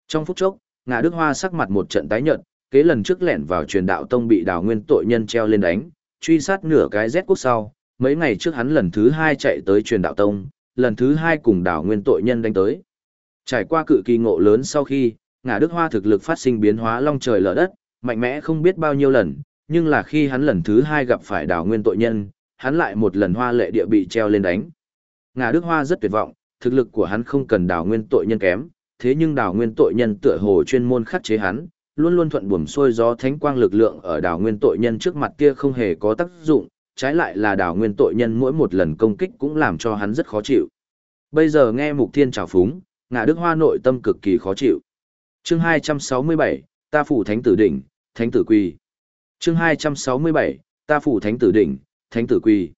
Trong phút chốc, ngà Đức Hoa sắc mặt một trận tái nhợt, kế lần trước lẻn vào truyền đạo tông bị đào nguyên tội nhân treo lên đánh, truy sát nửa cái rét quốc sau, mấy ngày trước hắn lần thứ hai chạy tới truyền đạo tông, lần thứ hai cùng đảo nguyên tội nhân đánh tới. Trải qua cự kỳ ngộ lớn sau khi, ngã đức hoa thực lực phát sinh biến hóa long trời lở đất, mạnh mẽ không biết bao nhiêu lần, nhưng là khi hắn lần thứ hai gặp phải đảo nguyên tội nhân, hắn lại một lần hoa lệ địa bị treo lên đánh. ngã đức hoa rất tuyệt vọng, thực lực của hắn không cần đảo nguyên tội nhân kém, thế nhưng đảo nguyên tội nhân tựa hồ chuyên môn khắc chế hắn, luôn luôn thuận buồm xuôi gió thánh quang lực lượng ở đảo nguyên tội nhân trước mặt kia không hề có tác dụng, trái lại là đào nguyên tội nhân mỗi một lần công kích cũng làm cho hắn rất khó chịu. Bây giờ nghe Mục Thiên trào phúng, ngạ đức hoa nội tâm cực kỳ khó chịu. Chương 267, ta phủ thánh tử đỉnh, thánh tử quỳ. Chương 267, ta phủ thánh tử đỉnh, thánh tử quỳ.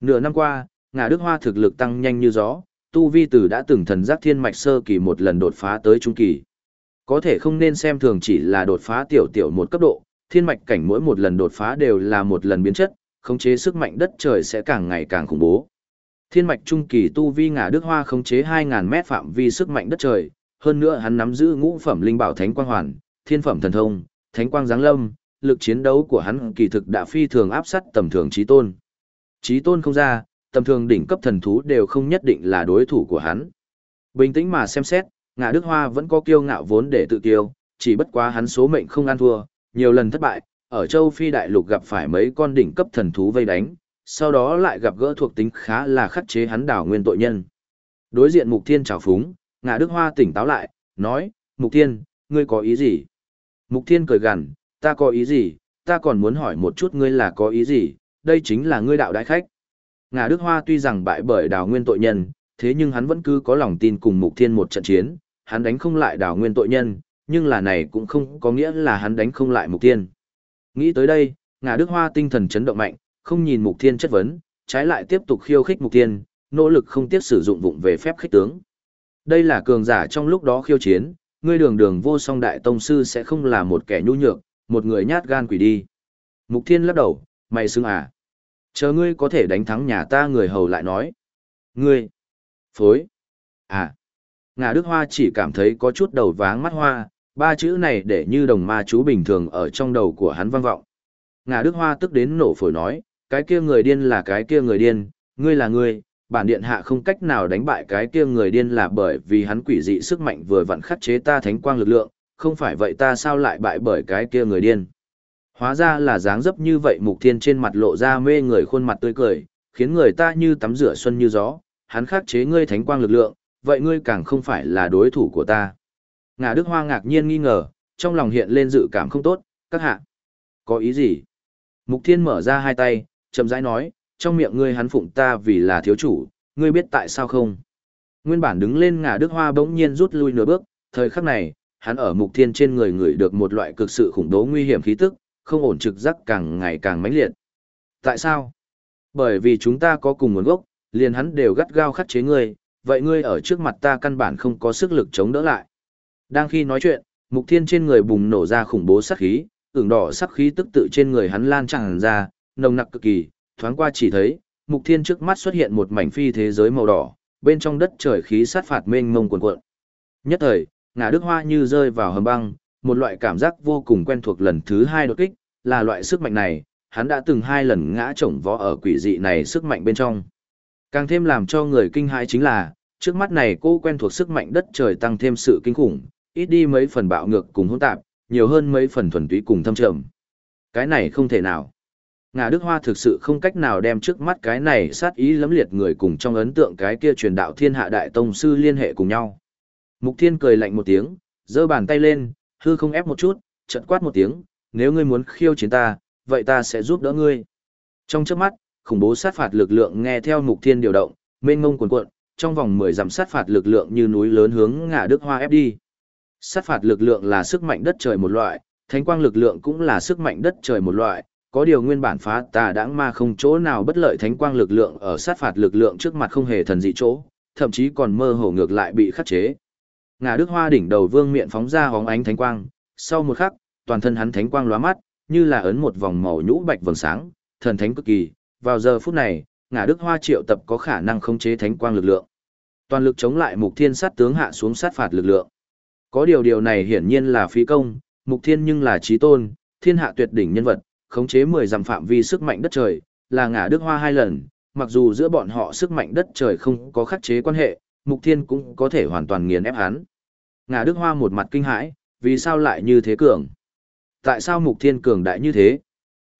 Nửa năm qua, ngạ đức hoa thực lực tăng nhanh như gió, tu vi tử đã từng thần giác thiên mạch sơ kỳ một lần đột phá tới trung kỳ. Có thể không nên xem thường chỉ là đột phá tiểu tiểu một cấp độ, thiên mạch cảnh mỗi một lần đột phá đều là một lần biến chất, khống chế sức mạnh đất trời sẽ càng ngày càng khủng bố. Thiên mạch trung kỳ tu vi ngả đức hoa khống chế 2000 mét phạm vi sức mạnh đất trời, hơn nữa hắn nắm giữ ngũ phẩm linh bảo thánh quang hoàn, thiên phẩm thần thông, thánh quang giáng lâm, lực chiến đấu của hắn kỳ thực đã phi thường áp sát tầm thường chí tôn. Chí tôn không ra, tầm thường đỉnh cấp thần thú đều không nhất định là đối thủ của hắn. Bình tĩnh mà xem xét, ngã đức hoa vẫn có kiêu ngạo vốn để tự kiêu, chỉ bất quá hắn số mệnh không ăn thua, nhiều lần thất bại, ở châu Phi đại lục gặp phải mấy con đỉnh cấp thần thú vây đánh, sau đó lại gặp gỡ thuộc tính khá là khắc chế hắn đảo nguyên tội nhân. Đối diện Mục Thiên trào phúng, ngã Đức Hoa tỉnh táo lại, nói, Mục Thiên, ngươi có ý gì? Mục Thiên cười gằn, ta có ý gì, ta còn muốn hỏi một chút ngươi là có ý gì, đây chính là ngươi đạo đại khách. ngã Đức Hoa tuy rằng bại bởi đảo nguyên tội nhân, thế nhưng hắn vẫn cứ có lòng tin cùng Mục Thiên một trận chiến, hắn đánh không lại đảo nguyên tội nhân, nhưng là này cũng không có nghĩa là hắn đánh không lại Mục Thiên. Nghĩ tới đây, ngà đức hoa tinh thần chấn động mạnh, không nhìn mục thiên chất vấn, trái lại tiếp tục khiêu khích mục thiên, nỗ lực không tiếc sử dụng vụng về phép khích tướng. Đây là cường giả trong lúc đó khiêu chiến, ngươi đường đường vô song đại tông sư sẽ không là một kẻ nhu nhược, một người nhát gan quỷ đi. Mục thiên lắc đầu, mày xưng à. Chờ ngươi có thể đánh thắng nhà ta người hầu lại nói. Ngươi, phối, à. Ngà Đức Hoa chỉ cảm thấy có chút đầu váng mắt hoa, Ba chữ này để như đồng ma chú bình thường ở trong đầu của hắn vang vọng. Ngà Đức Hoa tức đến nổ phổi nói, cái kia người điên là cái kia người điên, ngươi là ngươi, bản điện hạ không cách nào đánh bại cái kia người điên là bởi vì hắn quỷ dị sức mạnh vừa vặn khắc chế ta thánh quang lực lượng, không phải vậy ta sao lại bại bởi cái kia người điên. Hóa ra là dáng dấp như vậy mục thiên trên mặt lộ ra mê người khuôn mặt tươi cười, khiến người ta như tắm rửa xuân như gió, hắn khắc chế ngươi thánh quang lực lượng, vậy ngươi càng không phải là đối thủ của ta. Ngà Đức Hoa ngạc nhiên nghi ngờ, trong lòng hiện lên dự cảm không tốt, các hạ. Có ý gì? Mục Thiên mở ra hai tay, chậm rãi nói, trong miệng ngươi hắn phụng ta vì là thiếu chủ, ngươi biết tại sao không? Nguyên bản đứng lên ngà Đức Hoa bỗng nhiên rút lui nửa bước, thời khắc này, hắn ở Mục Thiên trên người người được một loại cực sự khủng bố nguy hiểm khí tức, không ổn trực giác càng ngày càng mãnh liệt. Tại sao? Bởi vì chúng ta có cùng nguồn gốc, liền hắn đều gắt gao khắc chế ngươi, vậy ngươi ở trước mặt ta căn bản không có sức lực chống đỡ lại. Đang khi nói chuyện, mục thiên trên người bùng nổ ra khủng bố sắc khí, ửng đỏ sắc khí tức tự trên người hắn lan tràn ra, nồng nặc cực kỳ, thoáng qua chỉ thấy, mục thiên trước mắt xuất hiện một mảnh phi thế giới màu đỏ, bên trong đất trời khí sát phạt mênh mông cuồn cuộn. Nhất thời, Ngã Đức Hoa như rơi vào hầm băng, một loại cảm giác vô cùng quen thuộc lần thứ hai đột kích, là loại sức mạnh này, hắn đã từng hai lần ngã chổng võ ở quỷ dị này sức mạnh bên trong. Càng thêm làm cho người kinh hãi chính là, trước mắt này cô quen thuộc sức mạnh đất trời tăng thêm sự kinh khủng, ít đi mấy phần bạo ngược cùng hỗn tạp, nhiều hơn mấy phần thuần túy cùng thâm trầm. Cái này không thể nào. Ngà Đức Hoa thực sự không cách nào đem trước mắt cái này sát ý lấm liệt người cùng trong ấn tượng cái kia truyền đạo thiên hạ đại tông sư liên hệ cùng nhau. Mục Thiên cười lạnh một tiếng, giơ bàn tay lên, hư không ép một chút, chợt quát một tiếng, nếu ngươi muốn khiêu chiến ta, vậy ta sẽ giúp đỡ ngươi. Trong chớp mắt, khủng bố sát phạt lực lượng nghe theo Mục Thiên điều động, mênh mông cuồn cuộn, trong vòng 10 dặm sát phạt lực lượng như núi lớn hướng ngã Đức Hoa ép đi. Sát phạt lực lượng là sức mạnh đất trời một loại, thánh quang lực lượng cũng là sức mạnh đất trời một loại, có điều nguyên bản phá tà đãng ma không chỗ nào bất lợi thánh quang lực lượng ở sát phạt lực lượng trước mặt không hề thần dị chỗ, thậm chí còn mơ hồ ngược lại bị khắc chế. Ngà Đức Hoa đỉnh đầu vương miệng phóng ra hóng ánh thánh quang, sau một khắc, toàn thân hắn thánh quang lóa mắt, như là ấn một vòng màu nhũ bạch vầng sáng, thần thánh cực kỳ. Vào giờ phút này, Ngà Đức Hoa triệu tập có khả năng khống chế thánh quang lực lượng. Toàn lực chống lại Mục Thiên sát tướng hạ xuống sát phạt lực lượng. Có điều điều này hiển nhiên là phí công, Mục Thiên nhưng là trí tôn, thiên hạ tuyệt đỉnh nhân vật, khống chế 10 dặm phạm vi sức mạnh đất trời, là ngả đức hoa hai lần, mặc dù giữa bọn họ sức mạnh đất trời không có khắc chế quan hệ, Mục Thiên cũng có thể hoàn toàn nghiền ép hắn. Ngả đức hoa một mặt kinh hãi, vì sao lại như thế cường? Tại sao Mục Thiên cường đại như thế?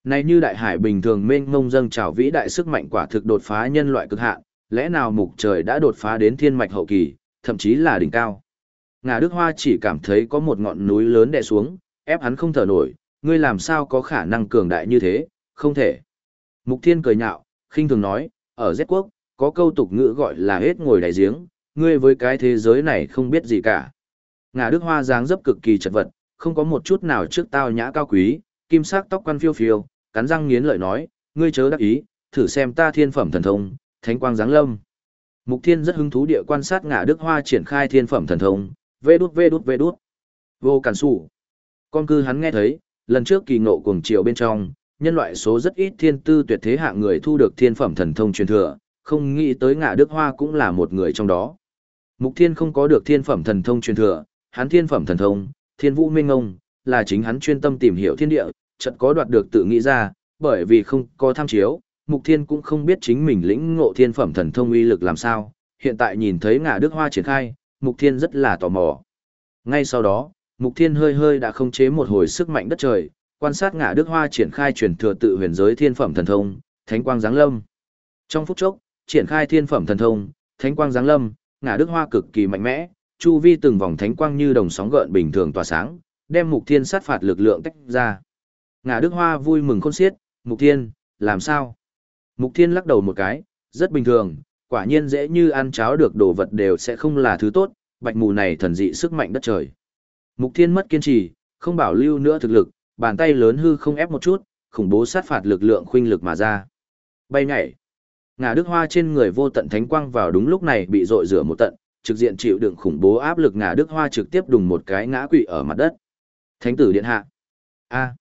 Này như đại hải bình thường mênh mông dâng trào vĩ đại sức mạnh quả thực đột phá nhân loại cực hạn, lẽ nào mục trời đã đột phá đến thiên mạch hậu kỳ, thậm chí là đỉnh cao. Ngà Đức Hoa chỉ cảm thấy có một ngọn núi lớn đè xuống, ép hắn không thở nổi, ngươi làm sao có khả năng cường đại như thế, không thể. Mục Thiên cười nhạo, khinh thường nói, ở Z quốc, có câu tục ngữ gọi là hết ngồi đại giếng, ngươi với cái thế giới này không biết gì cả. Ngà Đức Hoa dáng dấp cực kỳ chật vật, không có một chút nào trước tao nhã cao quý, kim sắc tóc quan phiêu phiêu, cắn răng nghiến lợi nói, ngươi chớ đắc ý, thử xem ta thiên phẩm thần thông, thánh quang giáng lâm. Mục Thiên rất hứng thú địa quan sát Ngà Đức Hoa triển khai thiên phẩm thần thông, vê đút vê đút vê đút. Vô cản sủ. Con cư hắn nghe thấy, lần trước kỳ ngộ cuồng triều bên trong, nhân loại số rất ít thiên tư tuyệt thế hạng người thu được thiên phẩm thần thông truyền thừa, không nghĩ tới Ngạ Đức Hoa cũng là một người trong đó. Mục Thiên không có được thiên phẩm thần thông truyền thừa, hắn thiên phẩm thần thông, thiên vũ minh ngông, là chính hắn chuyên tâm tìm hiểu thiên địa, chợt có đoạt được tự nghĩ ra, bởi vì không có tham chiếu, Mục Thiên cũng không biết chính mình lĩnh ngộ thiên phẩm thần thông uy lực làm sao, hiện tại nhìn thấy ngạ đức hoa triển khai, Mục Thiên rất là tò mò. Ngay sau đó, Mục Thiên hơi hơi đã không chế một hồi sức mạnh đất trời, quan sát ngã đức hoa triển khai truyền thừa tự huyền giới thiên phẩm thần thông, thánh quang giáng lâm. Trong phút chốc, triển khai thiên phẩm thần thông, thánh quang giáng lâm, ngã đức hoa cực kỳ mạnh mẽ, chu vi từng vòng thánh quang như đồng sóng gợn bình thường tỏa sáng, đem Mục Thiên sát phạt lực lượng tách ra. Ngã đức hoa vui mừng khôn xiết, Mục Thiên, làm sao? Mục Thiên lắc đầu một cái, rất bình thường, quả nhiên dễ như ăn cháo được đồ vật đều sẽ không là thứ tốt, bạch mù này thần dị sức mạnh đất trời. Mục Thiên mất kiên trì, không bảo lưu nữa thực lực, bàn tay lớn hư không ép một chút, khủng bố sát phạt lực lượng khuynh lực mà ra. Bay nhảy. Ngà Đức Hoa trên người vô tận thánh quang vào đúng lúc này bị rội rửa một tận, trực diện chịu đựng khủng bố áp lực Ngà Đức Hoa trực tiếp đùng một cái ngã quỵ ở mặt đất. Thánh tử điện hạ. A.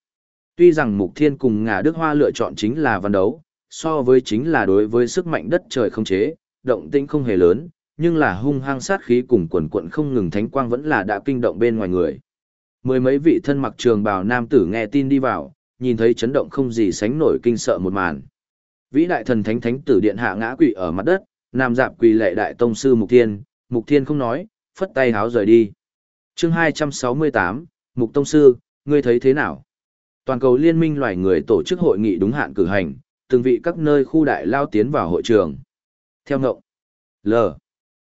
Tuy rằng Mục Thiên cùng Ngà Đức Hoa lựa chọn chính là văn đấu, so với chính là đối với sức mạnh đất trời không chế, động tĩnh không hề lớn, nhưng là hung hăng sát khí cùng quần quận không ngừng thánh quang vẫn là đã kinh động bên ngoài người. Mười mấy vị thân mặc trường bào nam tử nghe tin đi vào, nhìn thấy chấn động không gì sánh nổi kinh sợ một màn. Vĩ đại thần thánh thánh tử điện hạ ngã quỷ ở mặt đất, nam dạp quỳ lệ đại tông sư Mục Thiên, Mục Thiên không nói, phất tay háo rời đi. Chương 268, Mục tông sư, ngươi thấy thế nào? Toàn cầu liên minh loài người tổ chức hội nghị đúng hạn cử hành, từng vị các nơi khu đại lao tiến vào hội trường. Theo ngộng. L.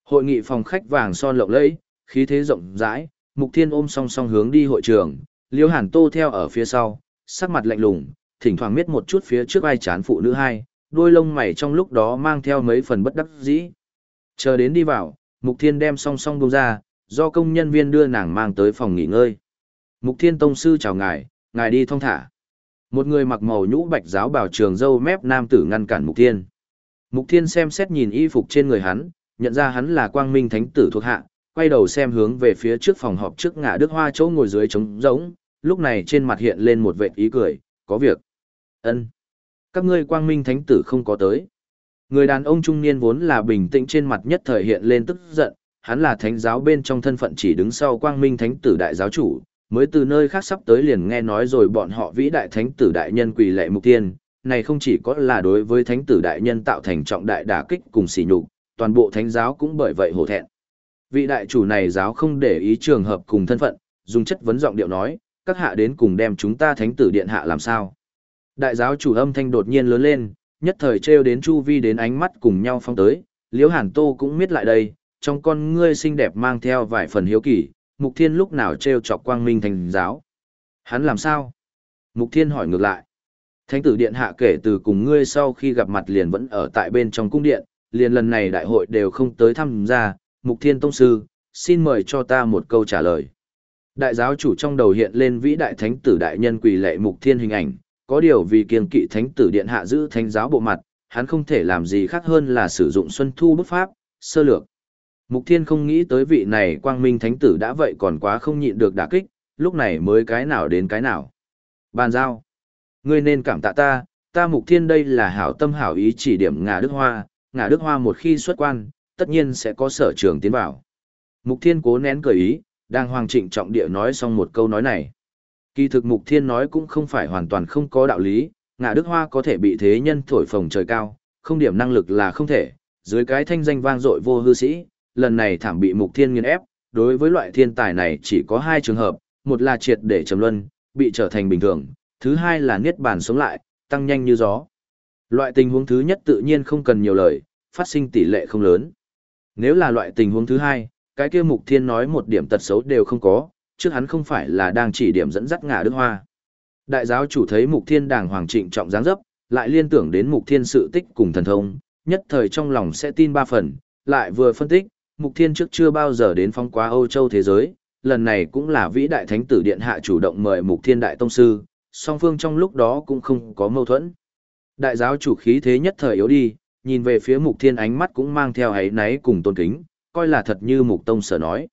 Hội nghị phòng khách vàng son lộng lẫy, khí thế rộng rãi, Mục Thiên ôm song song hướng đi hội trường, liêu Hàn Tô theo ở phía sau, sắc mặt lạnh lùng, thỉnh thoảng miết một chút phía trước ai chán phụ nữ hai, đôi lông mày trong lúc đó mang theo mấy phần bất đắc dĩ. Chờ đến đi vào, Mục Thiên đem song song buông ra, do công nhân viên đưa nàng mang tới phòng nghỉ ngơi. Mục Thiên Tông Sư chào ngài, ngài đi thong thả. Một người mặc màu nhũ bạch giáo bảo trường dâu mép nam tử ngăn cản Mục Thiên. Mục Thiên xem xét nhìn y phục trên người hắn, nhận ra hắn là quang minh thánh tử thuộc hạ, quay đầu xem hướng về phía trước phòng họp trước ngã đức hoa chỗ ngồi dưới trống rỗng, lúc này trên mặt hiện lên một vệt ý cười, có việc. ân Các ngươi quang minh thánh tử không có tới. Người đàn ông trung niên vốn là bình tĩnh trên mặt nhất thời hiện lên tức giận, hắn là thánh giáo bên trong thân phận chỉ đứng sau quang minh thánh tử đại giáo chủ, mới từ nơi khác sắp tới liền nghe nói rồi bọn họ vĩ đại thánh tử đại nhân quỳ lệ mục tiên, này không chỉ có là đối với thánh tử đại nhân tạo thành trọng đại đả kích cùng sỉ nhục, toàn bộ thánh giáo cũng bởi vậy hổ thẹn. Vị đại chủ này giáo không để ý trường hợp cùng thân phận, dùng chất vấn giọng điệu nói, các hạ đến cùng đem chúng ta thánh tử điện hạ làm sao. Đại giáo chủ âm thanh đột nhiên lớn lên, nhất thời trêu đến chu vi đến ánh mắt cùng nhau phong tới, liễu hàn tô cũng miết lại đây, trong con ngươi xinh đẹp mang theo vài phần hiếu kỳ, mục thiên lúc nào treo chọc quang minh thành giáo. Hắn làm sao? Mục thiên hỏi ngược lại. Thánh tử điện hạ kể từ cùng ngươi sau khi gặp mặt liền vẫn ở tại bên trong cung điện, liền lần này đại hội đều không tới thăm ra, mục thiên tông sư, xin mời cho ta một câu trả lời. Đại giáo chủ trong đầu hiện lên vĩ đại thánh tử đại nhân quỳ lệ mục thiên hình ảnh, có điều vì kiêng kỵ thánh tử điện hạ giữ thánh giáo bộ mặt, hắn không thể làm gì khác hơn là sử dụng xuân thu bức pháp, sơ lược. Mục thiên không nghĩ tới vị này quang minh thánh tử đã vậy còn quá không nhịn được đả kích, lúc này mới cái nào đến cái nào. Bàn giao. Ngươi nên cảm tạ ta, ta mục thiên đây là hảo tâm hảo ý chỉ điểm ngà đức hoa, ngà đức hoa một khi xuất quan, tất nhiên sẽ có sở trường tiến vào. Mục thiên cố nén cười ý, đang hoàng trịnh trọng địa nói xong một câu nói này. Kỳ thực mục thiên nói cũng không phải hoàn toàn không có đạo lý, ngà đức hoa có thể bị thế nhân thổi phồng trời cao, không điểm năng lực là không thể, dưới cái thanh danh vang dội vô hư sĩ, lần này thảm bị mục thiên nghiên ép, đối với loại thiên tài này chỉ có hai trường hợp, một là triệt để trầm luân, bị trở thành bình thường, thứ hai là niết bàn sống lại, tăng nhanh như gió. Loại tình huống thứ nhất tự nhiên không cần nhiều lời, phát sinh tỷ lệ không lớn. Nếu là loại tình huống thứ hai, cái kia mục thiên nói một điểm tật xấu đều không có, trước hắn không phải là đang chỉ điểm dẫn dắt ngả đức hoa. Đại giáo chủ thấy mục thiên đàng hoàng trịnh trọng dáng dấp, lại liên tưởng đến mục thiên sự tích cùng thần thông, nhất thời trong lòng sẽ tin ba phần, lại vừa phân tích, mục thiên trước chưa bao giờ đến phong quá Âu Châu thế giới, lần này cũng là vĩ đại thánh tử điện hạ chủ động mời mục thiên đại tông sư, song phương trong lúc đó cũng không có mâu thuẫn. Đại giáo chủ khí thế nhất thời yếu đi, nhìn về phía mục thiên ánh mắt cũng mang theo ấy náy cùng tôn kính, coi là thật như mục tông sở nói.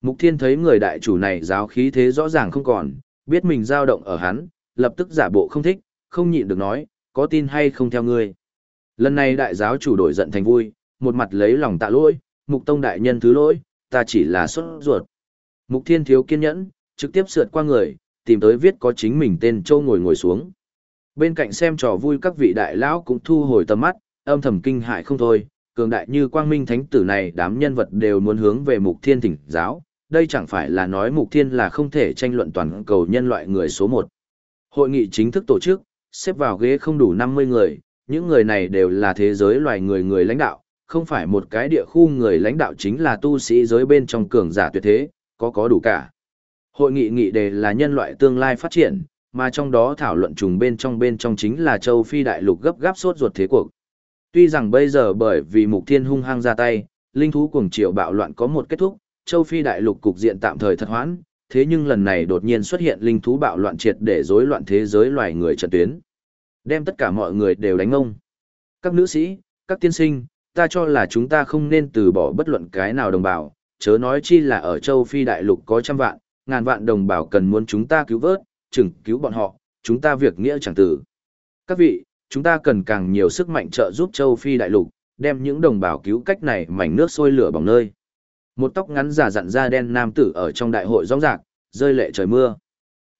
Mục thiên thấy người đại chủ này giáo khí thế rõ ràng không còn, biết mình dao động ở hắn, lập tức giả bộ không thích, không nhịn được nói, có tin hay không theo ngươi. Lần này đại giáo chủ đổi giận thành vui, một mặt lấy lòng tạ lỗi, mục tông đại nhân thứ lỗi, ta chỉ là xuất ruột. Mục thiên thiếu kiên nhẫn, trực tiếp sượt qua người, tìm tới viết có chính mình tên châu ngồi ngồi xuống. Bên cạnh xem trò vui các vị đại lão cũng thu hồi tầm mắt, âm thầm kinh hại không thôi, cường đại như quang minh thánh tử này đám nhân vật đều muốn hướng về mục thiên thỉnh giáo, đây chẳng phải là nói mục thiên là không thể tranh luận toàn cầu nhân loại người số một. Hội nghị chính thức tổ chức, xếp vào ghế không đủ 50 người, những người này đều là thế giới loài người người lãnh đạo, không phải một cái địa khu người lãnh đạo chính là tu sĩ giới bên trong cường giả tuyệt thế, có có đủ cả. Hội nghị nghị đề là nhân loại tương lai phát triển, mà trong đó thảo luận trùng bên trong bên trong chính là châu Phi đại lục gấp gáp sốt ruột thế cuộc. Tuy rằng bây giờ bởi vì mục thiên hung hăng ra tay, linh thú cuồng triều bạo loạn có một kết thúc, châu Phi đại lục cục diện tạm thời thật hoãn, thế nhưng lần này đột nhiên xuất hiện linh thú bạo loạn triệt để rối loạn thế giới loài người trận tuyến. Đem tất cả mọi người đều đánh ông. Các nữ sĩ, các tiên sinh, ta cho là chúng ta không nên từ bỏ bất luận cái nào đồng bào, chớ nói chi là ở châu Phi đại lục có trăm vạn, ngàn vạn đồng bào cần muốn chúng ta cứu vớt, chừng cứu bọn họ, chúng ta việc nghĩa chẳng tử. Các vị, chúng ta cần càng nhiều sức mạnh trợ giúp châu Phi đại lục, đem những đồng bào cứu cách này mảnh nước sôi lửa bỏng nơi. Một tóc ngắn giả dặn da đen nam tử ở trong đại hội rong rạc, rơi lệ trời mưa.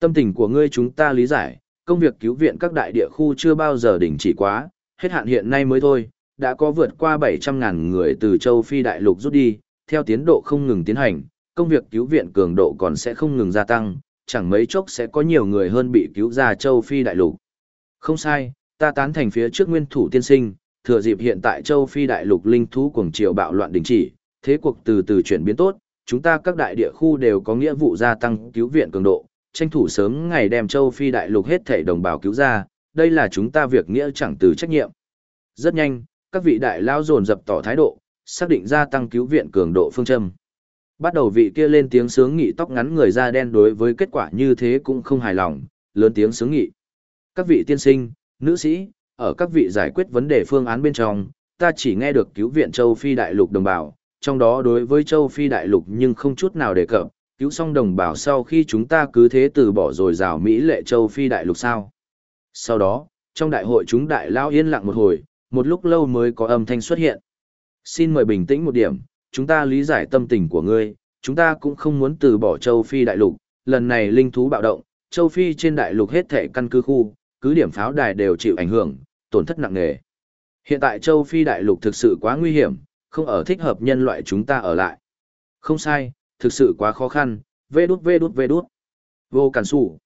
Tâm tình của ngươi chúng ta lý giải, công việc cứu viện các đại địa khu chưa bao giờ đình chỉ quá, hết hạn hiện nay mới thôi, đã có vượt qua 700.000 người từ châu Phi đại lục rút đi, theo tiến độ không ngừng tiến hành, công việc cứu viện cường độ còn sẽ không ngừng gia tăng, chẳng mấy chốc sẽ có nhiều người hơn bị cứu ra châu Phi đại lục. Không sai, ta tán thành phía trước nguyên thủ tiên sinh, thừa dịp hiện tại châu Phi đại lục linh thú cuồng triều bạo loạn đình chỉ, thế cuộc từ từ chuyển biến tốt, chúng ta các đại địa khu đều có nghĩa vụ gia tăng cứu viện cường độ, tranh thủ sớm ngày đem châu Phi đại lục hết thể đồng bào cứu ra, đây là chúng ta việc nghĩa chẳng từ trách nhiệm. Rất nhanh, các vị đại lao dồn dập tỏ thái độ, xác định gia tăng cứu viện cường độ phương châm. Bắt đầu vị kia lên tiếng sướng nghị tóc ngắn người da đen đối với kết quả như thế cũng không hài lòng, lớn tiếng sướng nghị. Các vị tiên sinh, nữ sĩ, ở các vị giải quyết vấn đề phương án bên trong, ta chỉ nghe được cứu viện châu Phi đại lục đồng bào, trong đó đối với châu Phi đại lục nhưng không chút nào đề cập, cứu xong đồng bào sau khi chúng ta cứ thế từ bỏ rồi rào Mỹ lệ châu Phi đại lục sao. Sau đó, trong đại hội chúng đại lao yên lặng một hồi, một lúc lâu mới có âm thanh xuất hiện. Xin mời bình tĩnh một điểm, chúng ta lý giải tâm tình của ngươi, chúng ta cũng không muốn từ bỏ châu Phi đại lục, lần này linh thú bạo động, châu Phi trên đại lục hết thể căn cứ khu, cứ điểm pháo đài đều chịu ảnh hưởng, tổn thất nặng nề. Hiện tại châu Phi đại lục thực sự quá nguy hiểm, không ở thích hợp nhân loại chúng ta ở lại. Không sai, thực sự quá khó khăn, vê đút vê đút vê đút. Vô cản sủ.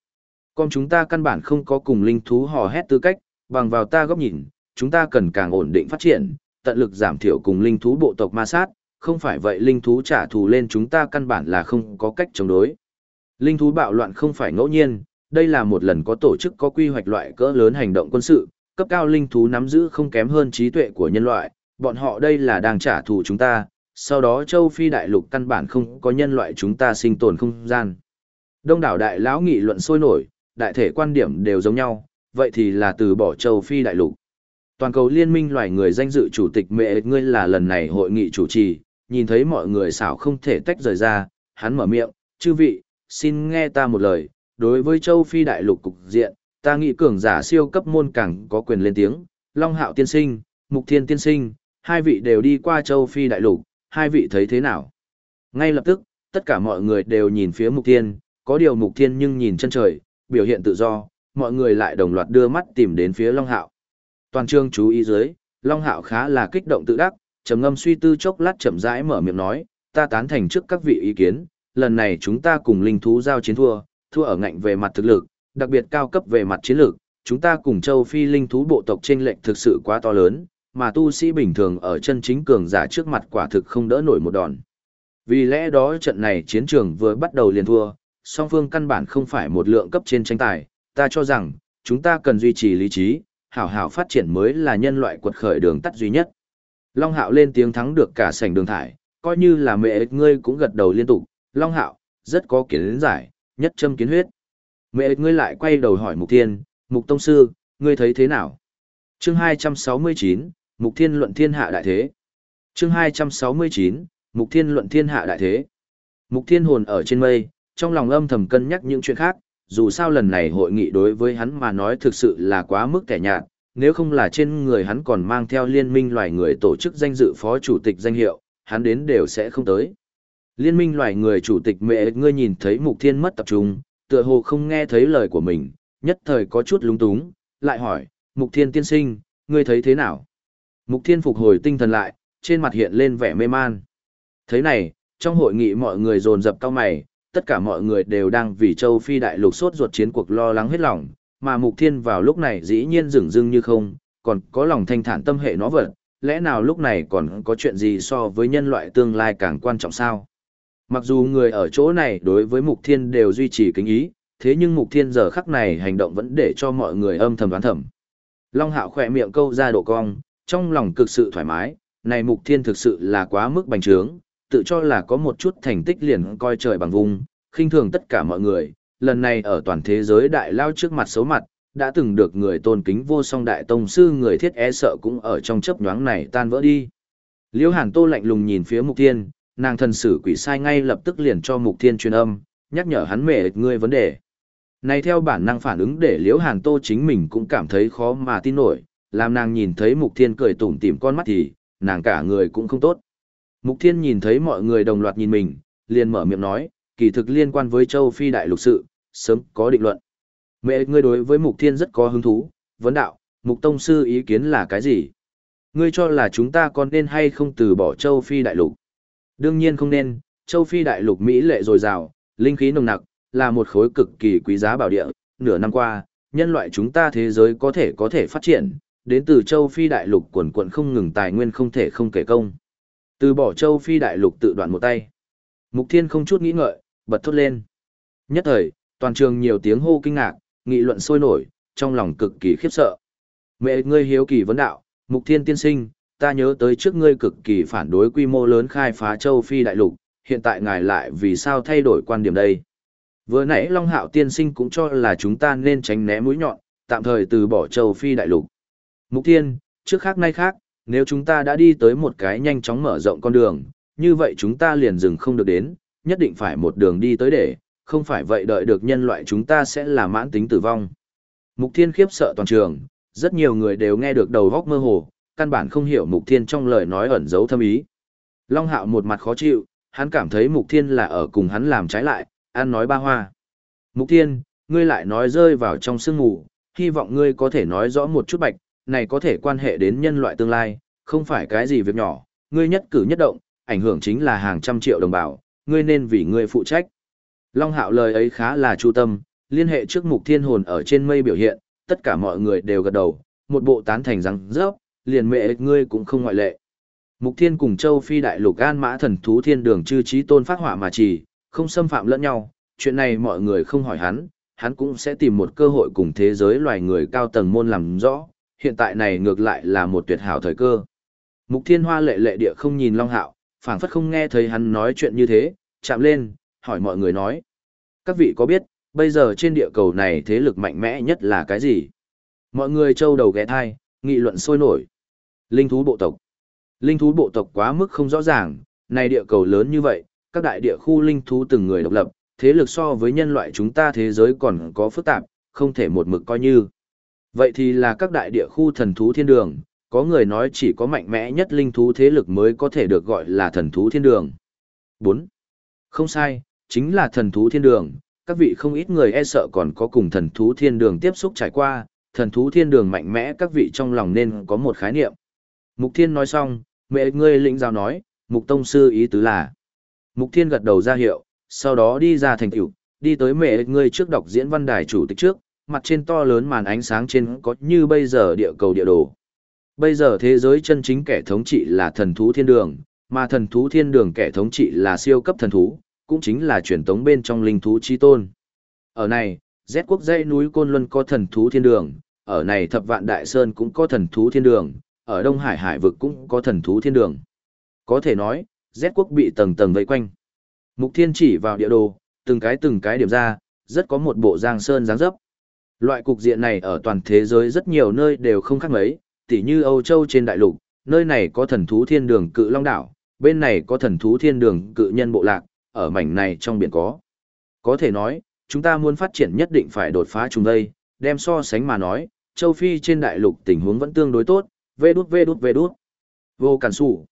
Con chúng ta căn bản không có cùng linh thú hò hét tư cách, bằng vào ta góc nhìn, chúng ta cần càng ổn định phát triển, tận lực giảm thiểu cùng linh thú bộ tộc ma sát, không phải vậy linh thú trả thù lên chúng ta căn bản là không có cách chống đối. Linh thú bạo loạn không phải ngẫu nhiên, đây là một lần có tổ chức có quy hoạch loại cỡ lớn hành động quân sự, cấp cao linh thú nắm giữ không kém hơn trí tuệ của nhân loại, bọn họ đây là đang trả thù chúng ta, sau đó châu Phi đại lục căn bản không có nhân loại chúng ta sinh tồn không gian. Đông đảo đại lão nghị luận sôi nổi, đại thể quan điểm đều giống nhau, vậy thì là từ bỏ châu Phi đại lục. Toàn cầu liên minh loài người danh dự chủ tịch mẹ ngươi là lần này hội nghị chủ trì, nhìn thấy mọi người xảo không thể tách rời ra, hắn mở miệng, chư vị, xin nghe ta một lời, đối với châu Phi đại lục cục diện, ta nghĩ cường giả siêu cấp môn cẳng có quyền lên tiếng, Long Hạo tiên sinh, Mục Thiên tiên sinh, hai vị đều đi qua châu Phi đại lục, hai vị thấy thế nào? Ngay lập tức, tất cả mọi người đều nhìn phía Mục Thiên, có điều Mục Thiên nhưng nhìn chân trời, biểu hiện tự do, mọi người lại đồng loạt đưa mắt tìm đến phía Long Hạo. Toàn trường chú ý dưới, Long Hạo khá là kích động tự đắc, trầm ngâm suy tư chốc lát chậm rãi mở miệng nói, ta tán thành trước các vị ý kiến, lần này chúng ta cùng linh thú giao chiến thua, thua ở ngạnh về mặt thực lực, đặc biệt cao cấp về mặt chiến lược, chúng ta cùng châu Phi linh thú bộ tộc trên lệnh thực sự quá to lớn, mà tu sĩ bình thường ở chân chính cường giả trước mặt quả thực không đỡ nổi một đòn. Vì lẽ đó trận này chiến trường vừa bắt đầu liền thua, song phương căn bản không phải một lượng cấp trên tranh tài, ta cho rằng, chúng ta cần duy trì lý trí, hảo hảo phát triển mới là nhân loại quật khởi đường tắt duy nhất. Long Hạo lên tiếng thắng được cả sảnh đường thải, coi như là mẹ ếch ngươi cũng gật đầu liên tục, Long Hạo, rất có kiến giải, nhất châm kiến huyết. Mẹ ếch ngươi lại quay đầu hỏi Mục Thiên, Mục Tông Sư, ngươi thấy thế nào? Chương 269, Mục Thiên luận thiên hạ đại thế. Chương 269, Mục Thiên luận thiên hạ đại thế. Mục Thiên hồn ở trên mây, trong lòng âm thầm cân nhắc những chuyện khác, dù sao lần này hội nghị đối với hắn mà nói thực sự là quá mức kẻ nhạt, nếu không là trên người hắn còn mang theo liên minh loài người tổ chức danh dự phó chủ tịch danh hiệu, hắn đến đều sẽ không tới. Liên minh loài người chủ tịch mẹ ngươi nhìn thấy mục thiên mất tập trung, tựa hồ không nghe thấy lời của mình, nhất thời có chút lúng túng, lại hỏi, mục thiên tiên sinh, ngươi thấy thế nào? Mục thiên phục hồi tinh thần lại, trên mặt hiện lên vẻ mê man. Thế này, trong hội nghị mọi người dồn dập cao mày, tất cả mọi người đều đang vì châu Phi đại lục sốt ruột chiến cuộc lo lắng hết lòng, mà Mục Thiên vào lúc này dĩ nhiên dửng dưng như không, còn có lòng thanh thản tâm hệ nó vật, lẽ nào lúc này còn có chuyện gì so với nhân loại tương lai càng quan trọng sao? Mặc dù người ở chỗ này đối với Mục Thiên đều duy trì kính ý, thế nhưng Mục Thiên giờ khắc này hành động vẫn để cho mọi người âm thầm đoán thầm. Long Hạo khỏe miệng câu ra độ cong, trong lòng cực sự thoải mái, này Mục Thiên thực sự là quá mức bành trướng, tự cho là có một chút thành tích liền coi trời bằng vùng, khinh thường tất cả mọi người, lần này ở toàn thế giới đại lao trước mặt xấu mặt, đã từng được người tôn kính vô song đại tông sư người thiết e sợ cũng ở trong chấp nhoáng này tan vỡ đi. Liễu Hàn Tô lạnh lùng nhìn phía Mục Thiên, nàng thần sử quỷ sai ngay lập tức liền cho Mục Thiên truyền âm, nhắc nhở hắn mẹ ngươi vấn đề. Này theo bản năng phản ứng để Liễu Hàn Tô chính mình cũng cảm thấy khó mà tin nổi, làm nàng nhìn thấy Mục Thiên cười tủm tỉm con mắt thì, nàng cả người cũng không tốt. Mục Thiên nhìn thấy mọi người đồng loạt nhìn mình, liền mở miệng nói, kỳ thực liên quan với châu Phi đại lục sự, sớm có định luận. Mẹ ngươi đối với Mục Thiên rất có hứng thú, vấn đạo, Mục Tông Sư ý kiến là cái gì? Ngươi cho là chúng ta còn nên hay không từ bỏ châu Phi đại lục? Đương nhiên không nên, châu Phi đại lục Mỹ lệ dồi dào, linh khí nồng nặc, là một khối cực kỳ quý giá bảo địa, nửa năm qua, nhân loại chúng ta thế giới có thể có thể phát triển, đến từ châu Phi đại lục quần quận không ngừng tài nguyên không thể không kể công. Từ bỏ châu Phi đại lục tự đoạn một tay. Mục Thiên không chút nghĩ ngợi, bật thốt lên. Nhất thời, toàn trường nhiều tiếng hô kinh ngạc, nghị luận sôi nổi, trong lòng cực kỳ khiếp sợ. Mẹ ngươi hiếu kỳ vấn đạo, Mục Thiên tiên sinh, ta nhớ tới trước ngươi cực kỳ phản đối quy mô lớn khai phá châu Phi đại lục, hiện tại ngài lại vì sao thay đổi quan điểm đây? Vừa nãy Long Hạo tiên sinh cũng cho là chúng ta nên tránh né mũi nhọn, tạm thời từ bỏ châu Phi đại lục. Mục Thiên, trước khác nay khác, nếu chúng ta đã đi tới một cái nhanh chóng mở rộng con đường, như vậy chúng ta liền dừng không được đến, nhất định phải một đường đi tới để, không phải vậy đợi được nhân loại chúng ta sẽ là mãn tính tử vong. Mục Thiên khiếp sợ toàn trường, rất nhiều người đều nghe được đầu góc mơ hồ, căn bản không hiểu Mục Thiên trong lời nói ẩn giấu thâm ý. Long Hạo một mặt khó chịu, hắn cảm thấy Mục Thiên là ở cùng hắn làm trái lại, ăn nói ba hoa. Mục Thiên, ngươi lại nói rơi vào trong sương mù, hy vọng ngươi có thể nói rõ một chút bạch, này có thể quan hệ đến nhân loại tương lai, không phải cái gì việc nhỏ, ngươi nhất cử nhất động, ảnh hưởng chính là hàng trăm triệu đồng bào, ngươi nên vì ngươi phụ trách. Long Hạo lời ấy khá là chu tâm, liên hệ trước Mục Thiên hồn ở trên mây biểu hiện, tất cả mọi người đều gật đầu, một bộ tán thành rằng rớp, liền mẹ ngươi cũng không ngoại lệ. Mục Thiên cùng Châu Phi đại lục an mã thần thú thiên đường chư trí tôn phát hỏa mà chỉ, không xâm phạm lẫn nhau, chuyện này mọi người không hỏi hắn, hắn cũng sẽ tìm một cơ hội cùng thế giới loài người cao tầng môn làm rõ, hiện tại này ngược lại là một tuyệt hảo thời cơ. Mục Thiên Hoa lệ lệ địa không nhìn Long Hạo, phảng phất không nghe thấy hắn nói chuyện như thế, chạm lên, hỏi mọi người nói. Các vị có biết, bây giờ trên địa cầu này thế lực mạnh mẽ nhất là cái gì? Mọi người trâu đầu ghé thai, nghị luận sôi nổi. Linh thú bộ tộc. Linh thú bộ tộc quá mức không rõ ràng, này địa cầu lớn như vậy, các đại địa khu linh thú từng người độc lập, thế lực so với nhân loại chúng ta thế giới còn có phức tạp, không thể một mực coi như. Vậy thì là các đại địa khu thần thú thiên đường, có người nói chỉ có mạnh mẽ nhất linh thú thế lực mới có thể được gọi là thần thú thiên đường. 4. Không sai, chính là thần thú thiên đường, các vị không ít người e sợ còn có cùng thần thú thiên đường tiếp xúc trải qua, thần thú thiên đường mạnh mẽ các vị trong lòng nên có một khái niệm. Mục thiên nói xong, mẹ ngươi lĩnh giáo nói, mục tông sư ý tứ là. Mục thiên gật đầu ra hiệu, sau đó đi ra thành tiểu, đi tới mẹ ngươi trước đọc diễn văn đài chủ tịch trước, mặt trên to lớn màn ánh sáng trên có như bây giờ địa cầu địa đồ. Bây giờ thế giới chân chính kẻ thống trị là thần thú thiên đường, mà thần thú thiên đường kẻ thống trị là siêu cấp thần thú, cũng chính là truyền tống bên trong linh thú chi tôn. Ở này, Z quốc dãy núi Côn Luân có thần thú thiên đường, ở này thập vạn đại sơn cũng có thần thú thiên đường, ở Đông Hải hải vực cũng có thần thú thiên đường. Có thể nói, Z quốc bị tầng tầng vây quanh. Mục Thiên chỉ vào địa đồ, từng cái từng cái điểm ra, rất có một bộ giang sơn dáng dấp. Loại cục diện này ở toàn thế giới rất nhiều nơi đều không khác mấy, tỉ như Âu Châu trên đại lục, nơi này có thần thú thiên đường cự long đảo, bên này có thần thú thiên đường cự nhân bộ lạc, ở mảnh này trong biển có. Có thể nói, chúng ta muốn phát triển nhất định phải đột phá chúng đây, đem so sánh mà nói, châu Phi trên đại lục tình huống vẫn tương đối tốt, vê đút vê đút vê đút. Vô cản sủ.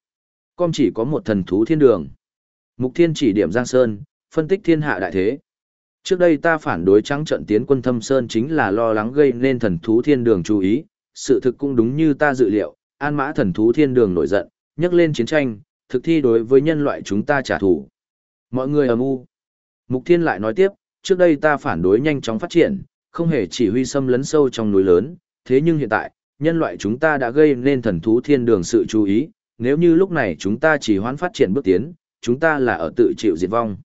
con chỉ có một thần thú thiên đường. Mục thiên chỉ điểm Giang Sơn, phân tích thiên hạ đại thế. Trước đây ta phản đối trắng trận tiến quân thâm Sơn chính là lo lắng gây nên thần thú thiên đường chú ý, sự thực cũng đúng như ta dự liệu, an mã thần thú thiên đường nổi giận, nhắc lên chiến tranh, thực thi đối với nhân loại chúng ta trả thù. Mọi người ầm u. Mục Thiên lại nói tiếp, trước đây ta phản đối nhanh chóng phát triển, không hề chỉ huy xâm lấn sâu trong núi lớn, thế nhưng hiện tại, nhân loại chúng ta đã gây nên thần thú thiên đường sự chú ý, nếu như lúc này chúng ta chỉ hoãn phát triển bước tiến, chúng ta là ở tự chịu diệt vong.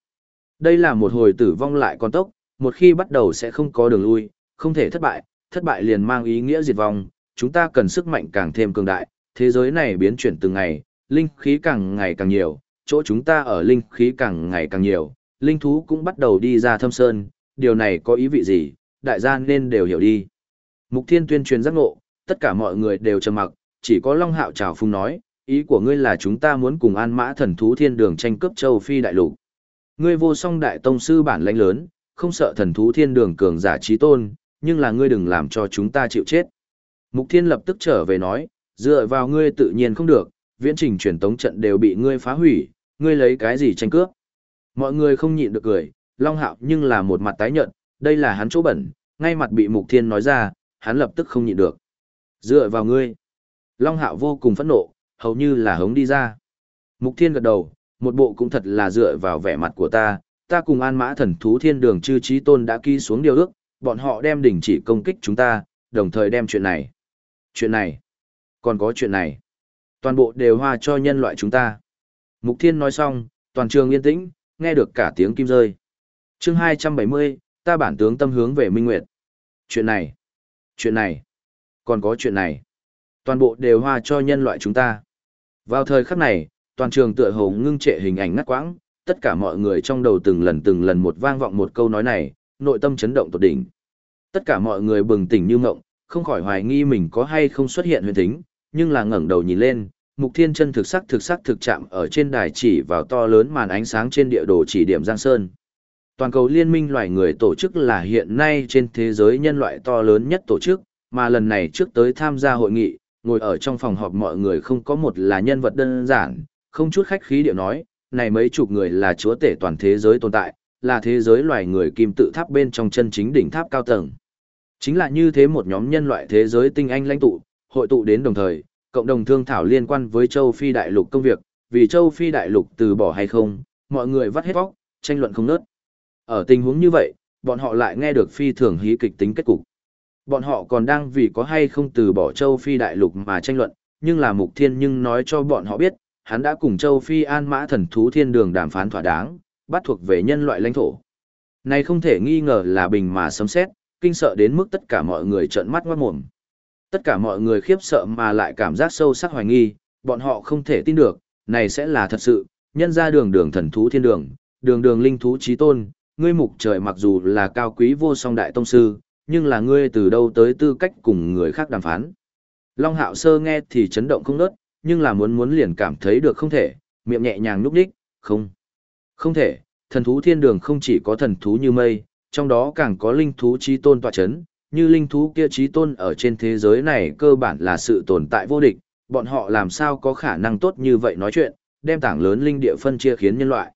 Đây là một hồi tử vong lại con tốc, một khi bắt đầu sẽ không có đường lui, không thể thất bại, thất bại liền mang ý nghĩa diệt vong, chúng ta cần sức mạnh càng thêm cường đại, thế giới này biến chuyển từng ngày, linh khí càng ngày càng nhiều, chỗ chúng ta ở linh khí càng ngày càng nhiều, linh thú cũng bắt đầu đi ra thâm sơn, điều này có ý vị gì, đại gia nên đều hiểu đi. Mục Thiên tuyên truyền giác ngộ, tất cả mọi người đều trầm mặc, chỉ có Long Hạo chào phung nói, ý của ngươi là chúng ta muốn cùng An Mã Thần Thú Thiên Đường tranh cướp châu phi đại lục. Ngươi vô song đại tông sư bản lãnh lớn, không sợ Thần Thú Thiên Đường cường giả trí tôn, nhưng là ngươi đừng làm cho chúng ta chịu chết. Mục Thiên lập tức trở về nói, dựa vào ngươi tự nhiên không được, viễn trình truyền tống trận đều bị ngươi phá hủy, ngươi lấy cái gì tranh cướp? Mọi người không nhịn được cười, Long Hạo nhưng là một mặt tái nhợt, đây là hắn chỗ bẩn, ngay mặt bị Mục Thiên nói ra, hắn lập tức không nhịn được. Dựa vào ngươi. Long Hạo vô cùng phẫn nộ, hầu như là hống đi ra. Mục Thiên gật đầu, một bộ cũng thật là dựa vào vẻ mặt của ta, ta cùng An Mã Thần Thú Thiên Đường Chư Chí Tôn đã ký xuống điều ước, bọn họ đem đình chỉ công kích chúng ta, đồng thời đem chuyện này. Chuyện này. Còn có chuyện này. Toàn bộ đều hoa cho nhân loại chúng ta. Mục Thiên nói xong, toàn trường yên tĩnh, nghe được cả tiếng kim rơi. chương 270, ta bản tướng tâm hướng về Minh Nguyệt. Chuyện này, chuyện này, còn có chuyện này. Toàn bộ đều hoa cho nhân loại chúng ta. Vào thời khắc này, toàn trường tựa hồ ngưng trệ hình ảnh ngắt quãng, tất cả mọi người trong đầu từng lần từng lần một vang vọng một câu nói này, nội tâm chấn động tột đỉnh. Tất cả mọi người bừng tỉnh như ngộng, không khỏi hoài nghi mình có hay không xuất hiện huyền thính, nhưng là ngẩng đầu nhìn lên, mục thiên chân thực sắc thực sắc thực chạm ở trên đài chỉ vào to lớn màn ánh sáng trên địa đồ chỉ điểm Giang Sơn. Toàn cầu liên minh loài người tổ chức là hiện nay trên thế giới nhân loại to lớn nhất tổ chức, mà lần này trước tới tham gia hội nghị, ngồi ở trong phòng họp mọi người không có một là nhân vật đơn giản, không chút khách khí điệu nói, này mấy chục người là chúa tể toàn thế giới tồn tại, là thế giới loài người kim tự tháp bên trong chân chính đỉnh tháp cao tầng. Chính là như thế một nhóm nhân loại thế giới tinh anh lãnh tụ, hội tụ đến đồng thời, cộng đồng thương thảo liên quan với châu Phi đại lục công việc, vì châu Phi đại lục từ bỏ hay không, mọi người vắt hết vóc, tranh luận không nớt. Ở tình huống như vậy, bọn họ lại nghe được phi thường hí kịch tính kết cục. Bọn họ còn đang vì có hay không từ bỏ châu Phi đại lục mà tranh luận, nhưng là mục thiên nhưng nói cho bọn họ biết, hắn đã cùng châu Phi an mã thần thú thiên đường đàm phán thỏa đáng, bắt thuộc về nhân loại lãnh thổ. Này không thể nghi ngờ là bình mà sấm xét, kinh sợ đến mức tất cả mọi người trợn mắt ngoát mồm. Tất cả mọi người khiếp sợ mà lại cảm giác sâu sắc hoài nghi, bọn họ không thể tin được, này sẽ là thật sự, nhân ra đường đường thần thú thiên đường, đường đường linh thú trí tôn, ngươi mục trời mặc dù là cao quý vô song đại tông sư, nhưng là ngươi từ đâu tới tư cách cùng người khác đàm phán. Long hạo sơ nghe thì chấn động không nớt, nhưng là muốn muốn liền cảm thấy được không thể, miệng nhẹ nhàng núp đích, không. Không thể, thần thú thiên đường không chỉ có thần thú như mây, trong đó càng có linh thú trí tôn tọa chấn, như linh thú kia trí tôn ở trên thế giới này cơ bản là sự tồn tại vô địch, bọn họ làm sao có khả năng tốt như vậy nói chuyện, đem tảng lớn linh địa phân chia khiến nhân loại.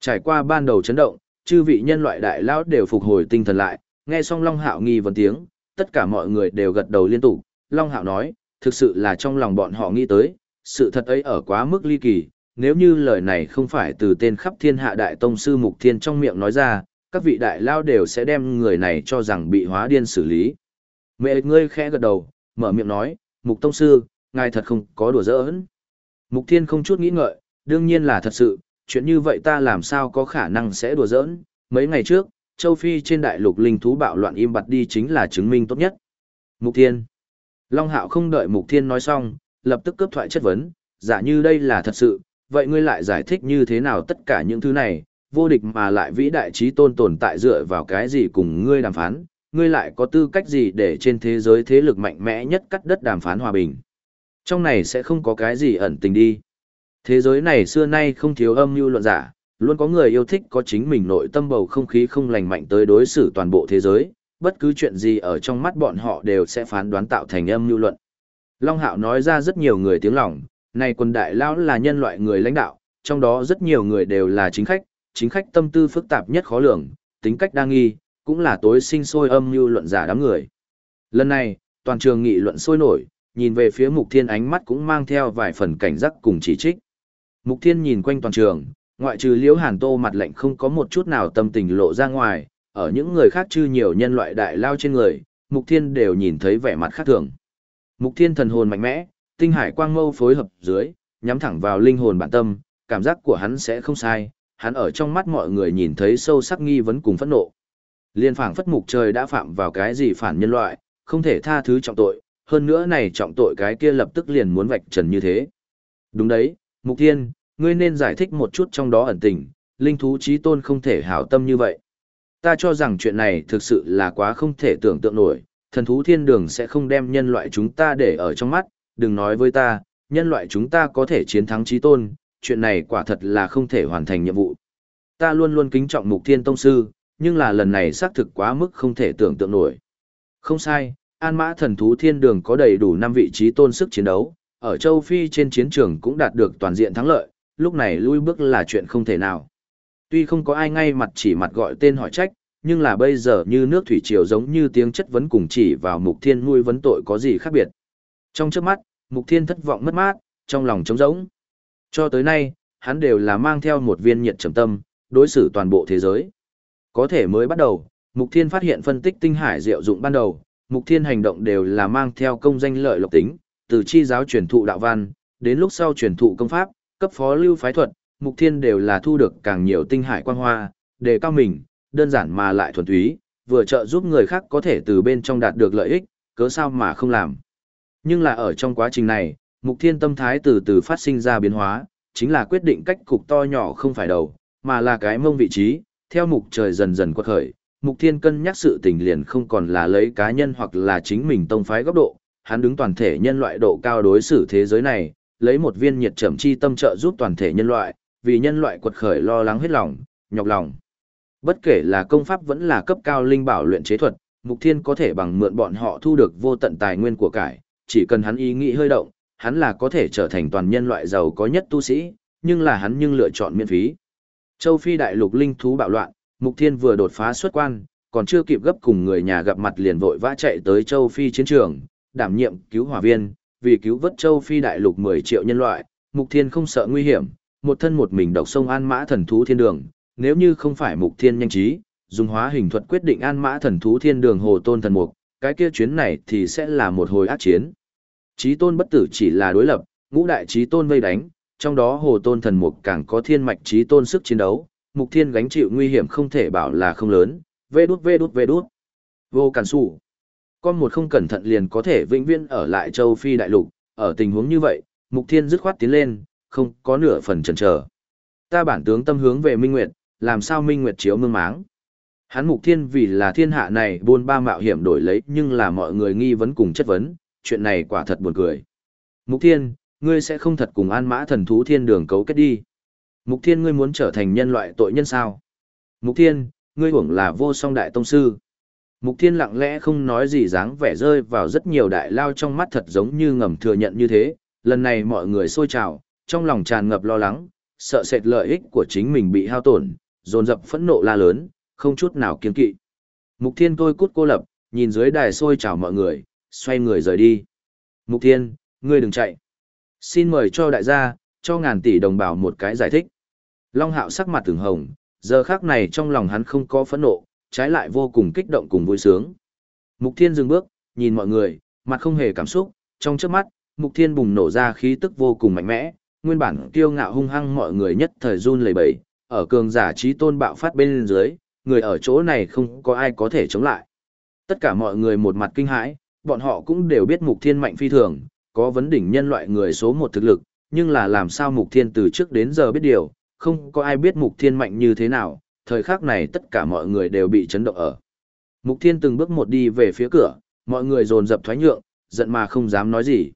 Trải qua ban đầu chấn động, chư vị nhân loại đại lão đều phục hồi tinh thần lại, nghe xong Long Hạo nghi vấn tiếng, tất cả mọi người đều gật đầu liên tục, Long Hạo nói, thực sự là trong lòng bọn họ nghĩ tới, sự thật ấy ở quá mức ly kỳ, nếu như lời này không phải từ tên khắp thiên hạ đại tông sư Mục Thiên trong miệng nói ra, các vị đại lao đều sẽ đem người này cho rằng bị hóa điên xử lý. Mẹ ngươi khẽ gật đầu, mở miệng nói, Mục Tông Sư, ngài thật không có đùa giỡn. Mục Thiên không chút nghĩ ngợi, đương nhiên là thật sự, chuyện như vậy ta làm sao có khả năng sẽ đùa giỡn. Mấy ngày trước, châu Phi trên đại lục linh thú bạo loạn im bặt đi chính là chứng minh tốt nhất. Mục Thiên. Long Hạo không đợi Mục Thiên nói xong, lập tức cướp thoại chất vấn, giả như đây là thật sự, vậy ngươi lại giải thích như thế nào tất cả những thứ này, vô địch mà lại vĩ đại trí tôn tồn tại dựa vào cái gì cùng ngươi đàm phán, ngươi lại có tư cách gì để trên thế giới thế lực mạnh mẽ nhất cắt đất đàm phán hòa bình. Trong này sẽ không có cái gì ẩn tình đi. Thế giới này xưa nay không thiếu âm mưu luận giả, luôn có người yêu thích có chính mình nội tâm bầu không khí không lành mạnh tới đối xử toàn bộ thế giới, bất cứ chuyện gì ở trong mắt bọn họ đều sẽ phán đoán tạo thành âm mưu luận. Long Hạo nói ra rất nhiều người tiếng lòng, này quân đại lão là nhân loại người lãnh đạo, trong đó rất nhiều người đều là chính khách, chính khách tâm tư phức tạp nhất khó lường, tính cách đa nghi, cũng là tối sinh sôi âm mưu luận giả đám người. Lần này, toàn trường nghị luận sôi nổi, nhìn về phía Mục Thiên ánh mắt cũng mang theo vài phần cảnh giác cùng chỉ trích. Mục Thiên nhìn quanh toàn trường, ngoại trừ Liễu Hàn Tô mặt lạnh không có một chút nào tâm tình lộ ra ngoài, ở những người khác chư nhiều nhân loại đại lao trên người, Mục Thiên đều nhìn thấy vẻ mặt khác thường. Mục Thiên thần hồn mạnh mẽ, tinh hải quang mâu phối hợp dưới, nhắm thẳng vào linh hồn bản tâm, cảm giác của hắn sẽ không sai, hắn ở trong mắt mọi người nhìn thấy sâu sắc nghi vấn cùng phẫn nộ. Liên phảng phất mục trời đã phạm vào cái gì phản nhân loại, không thể tha thứ trọng tội, hơn nữa này trọng tội cái kia lập tức liền muốn vạch trần như thế. Đúng đấy, Mục Thiên, ngươi nên giải thích một chút trong đó ẩn tình, linh thú trí tôn không thể hảo tâm như vậy. Ta cho rằng chuyện này thực sự là quá không thể tưởng tượng nổi, thần thú thiên đường sẽ không đem nhân loại chúng ta để ở trong mắt, đừng nói với ta, nhân loại chúng ta có thể chiến thắng trí tôn, chuyện này quả thật là không thể hoàn thành nhiệm vụ. Ta luôn luôn kính trọng mục thiên tông sư, nhưng là lần này xác thực quá mức không thể tưởng tượng nổi. Không sai, An Mã thần thú thiên đường có đầy đủ 5 vị trí tôn sức chiến đấu, ở châu Phi trên chiến trường cũng đạt được toàn diện thắng lợi, lúc này lui bước là chuyện không thể nào. Tuy không có ai ngay mặt chỉ mặt gọi tên hỏi trách, nhưng là bây giờ như nước thủy triều giống như tiếng chất vấn cùng chỉ vào mục thiên nuôi vấn tội có gì khác biệt. Trong trước mắt, mục thiên thất vọng mất mát, trong lòng trống rỗng. Cho tới nay, hắn đều là mang theo một viên nhiệt trầm tâm, đối xử toàn bộ thế giới. Có thể mới bắt đầu, Mục Thiên phát hiện phân tích tinh hải diệu dụng ban đầu, Mục Thiên hành động đều là mang theo công danh lợi lộc tính, từ chi giáo truyền thụ đạo văn, đến lúc sau truyền thụ công pháp, cấp phó lưu phái thuật, Mục Thiên đều là thu được càng nhiều tinh hải quang hoa, để cao mình, đơn giản mà lại thuần túy, vừa trợ giúp người khác có thể từ bên trong đạt được lợi ích, cớ sao mà không làm. Nhưng là ở trong quá trình này, Mục Thiên tâm thái từ từ phát sinh ra biến hóa, chính là quyết định cách cục to nhỏ không phải đầu, mà là cái mông vị trí, theo mục trời dần dần quật khởi. Mục Thiên cân nhắc sự tình liền không còn là lấy cá nhân hoặc là chính mình tông phái góc độ, hắn đứng toàn thể nhân loại độ cao đối xử thế giới này, lấy một viên nhiệt trầm chi tâm trợ giúp toàn thể nhân loại, vì nhân loại quật khởi lo lắng hết lòng, nhọc lòng. Bất kể là công pháp vẫn là cấp cao linh bảo luyện chế thuật, Mục Thiên có thể bằng mượn bọn họ thu được vô tận tài nguyên của cải, chỉ cần hắn ý nghĩ hơi động, hắn là có thể trở thành toàn nhân loại giàu có nhất tu sĩ, nhưng là hắn nhưng lựa chọn miễn phí. Châu Phi đại lục linh thú bạo loạn, Mục Thiên vừa đột phá xuất quan, còn chưa kịp gấp cùng người nhà gặp mặt liền vội vã chạy tới Châu Phi chiến trường, đảm nhiệm cứu hỏa viên, vì cứu vớt Châu Phi đại lục 10 triệu nhân loại, Mục Thiên không sợ nguy hiểm, một thân một mình độc sông an mã thần thú thiên đường, nếu như không phải Mục Thiên nhanh trí, dùng hóa hình thuật quyết định an mã thần thú thiên đường hồ tôn thần mục, cái kia chuyến này thì sẽ là một hồi ác chiến. Chí tôn bất tử chỉ là đối lập, ngũ đại chí tôn vây đánh, trong đó hồ tôn thần mục càng có thiên mạch chí tôn sức chiến đấu, mục thiên gánh chịu nguy hiểm không thể bảo là không lớn, vê đút vê đút vê đút. Vô cản sủ. Con một không cẩn thận liền có thể vĩnh viễn ở lại châu Phi đại lục, ở tình huống như vậy, mục thiên dứt khoát tiến lên, không có nửa phần chần chờ. Ta bản tướng tâm hướng về Minh Nguyệt, làm sao Minh Nguyệt chiếu mương máng. Hắn mục thiên vì là thiên hạ này buôn ba mạo hiểm đổi lấy nhưng là mọi người nghi vấn cùng chất vấn, chuyện này quả thật buồn cười. Mục thiên, ngươi sẽ không thật cùng an mã thần thú thiên đường cấu kết đi. Mục thiên ngươi muốn trở thành nhân loại tội nhân sao? Mục thiên, ngươi hưởng là vô song đại tông sư. Mục thiên lặng lẽ không nói gì dáng vẻ rơi vào rất nhiều đại lao trong mắt thật giống như ngầm thừa nhận như thế. Lần này mọi người xôi trào, trong lòng tràn ngập lo lắng, sợ sệt lợi ích của chính mình bị hao tổn, dồn dập phẫn nộ la lớn, không chút nào kiên kỵ. Mục thiên tôi cút cô lập, nhìn dưới đài sôi chào mọi người, xoay người rời đi. Mục thiên, ngươi đừng chạy. Xin mời cho đại gia, cho ngàn tỷ đồng bào một cái giải thích. Long hạo sắc mặt từng hồng, giờ khác này trong lòng hắn không có phẫn nộ, trái lại vô cùng kích động cùng vui sướng. Mục thiên dừng bước, nhìn mọi người, mặt không hề cảm xúc, trong trước mắt, mục thiên bùng nổ ra khí tức vô cùng mạnh mẽ, nguyên bản kiêu ngạo hung hăng mọi người nhất thời run lẩy bẩy, ở cường giả trí tôn bạo phát bên dưới, người ở chỗ này không có ai có thể chống lại. Tất cả mọi người một mặt kinh hãi, bọn họ cũng đều biết mục thiên mạnh phi thường, có vấn đỉnh nhân loại người số một thực lực, nhưng là làm sao mục thiên từ trước đến giờ biết điều, không có ai biết mục thiên mạnh như thế nào, thời khắc này tất cả mọi người đều bị chấn động ở. Mục thiên từng bước một đi về phía cửa, mọi người dồn dập thoái nhượng, giận mà không dám nói gì.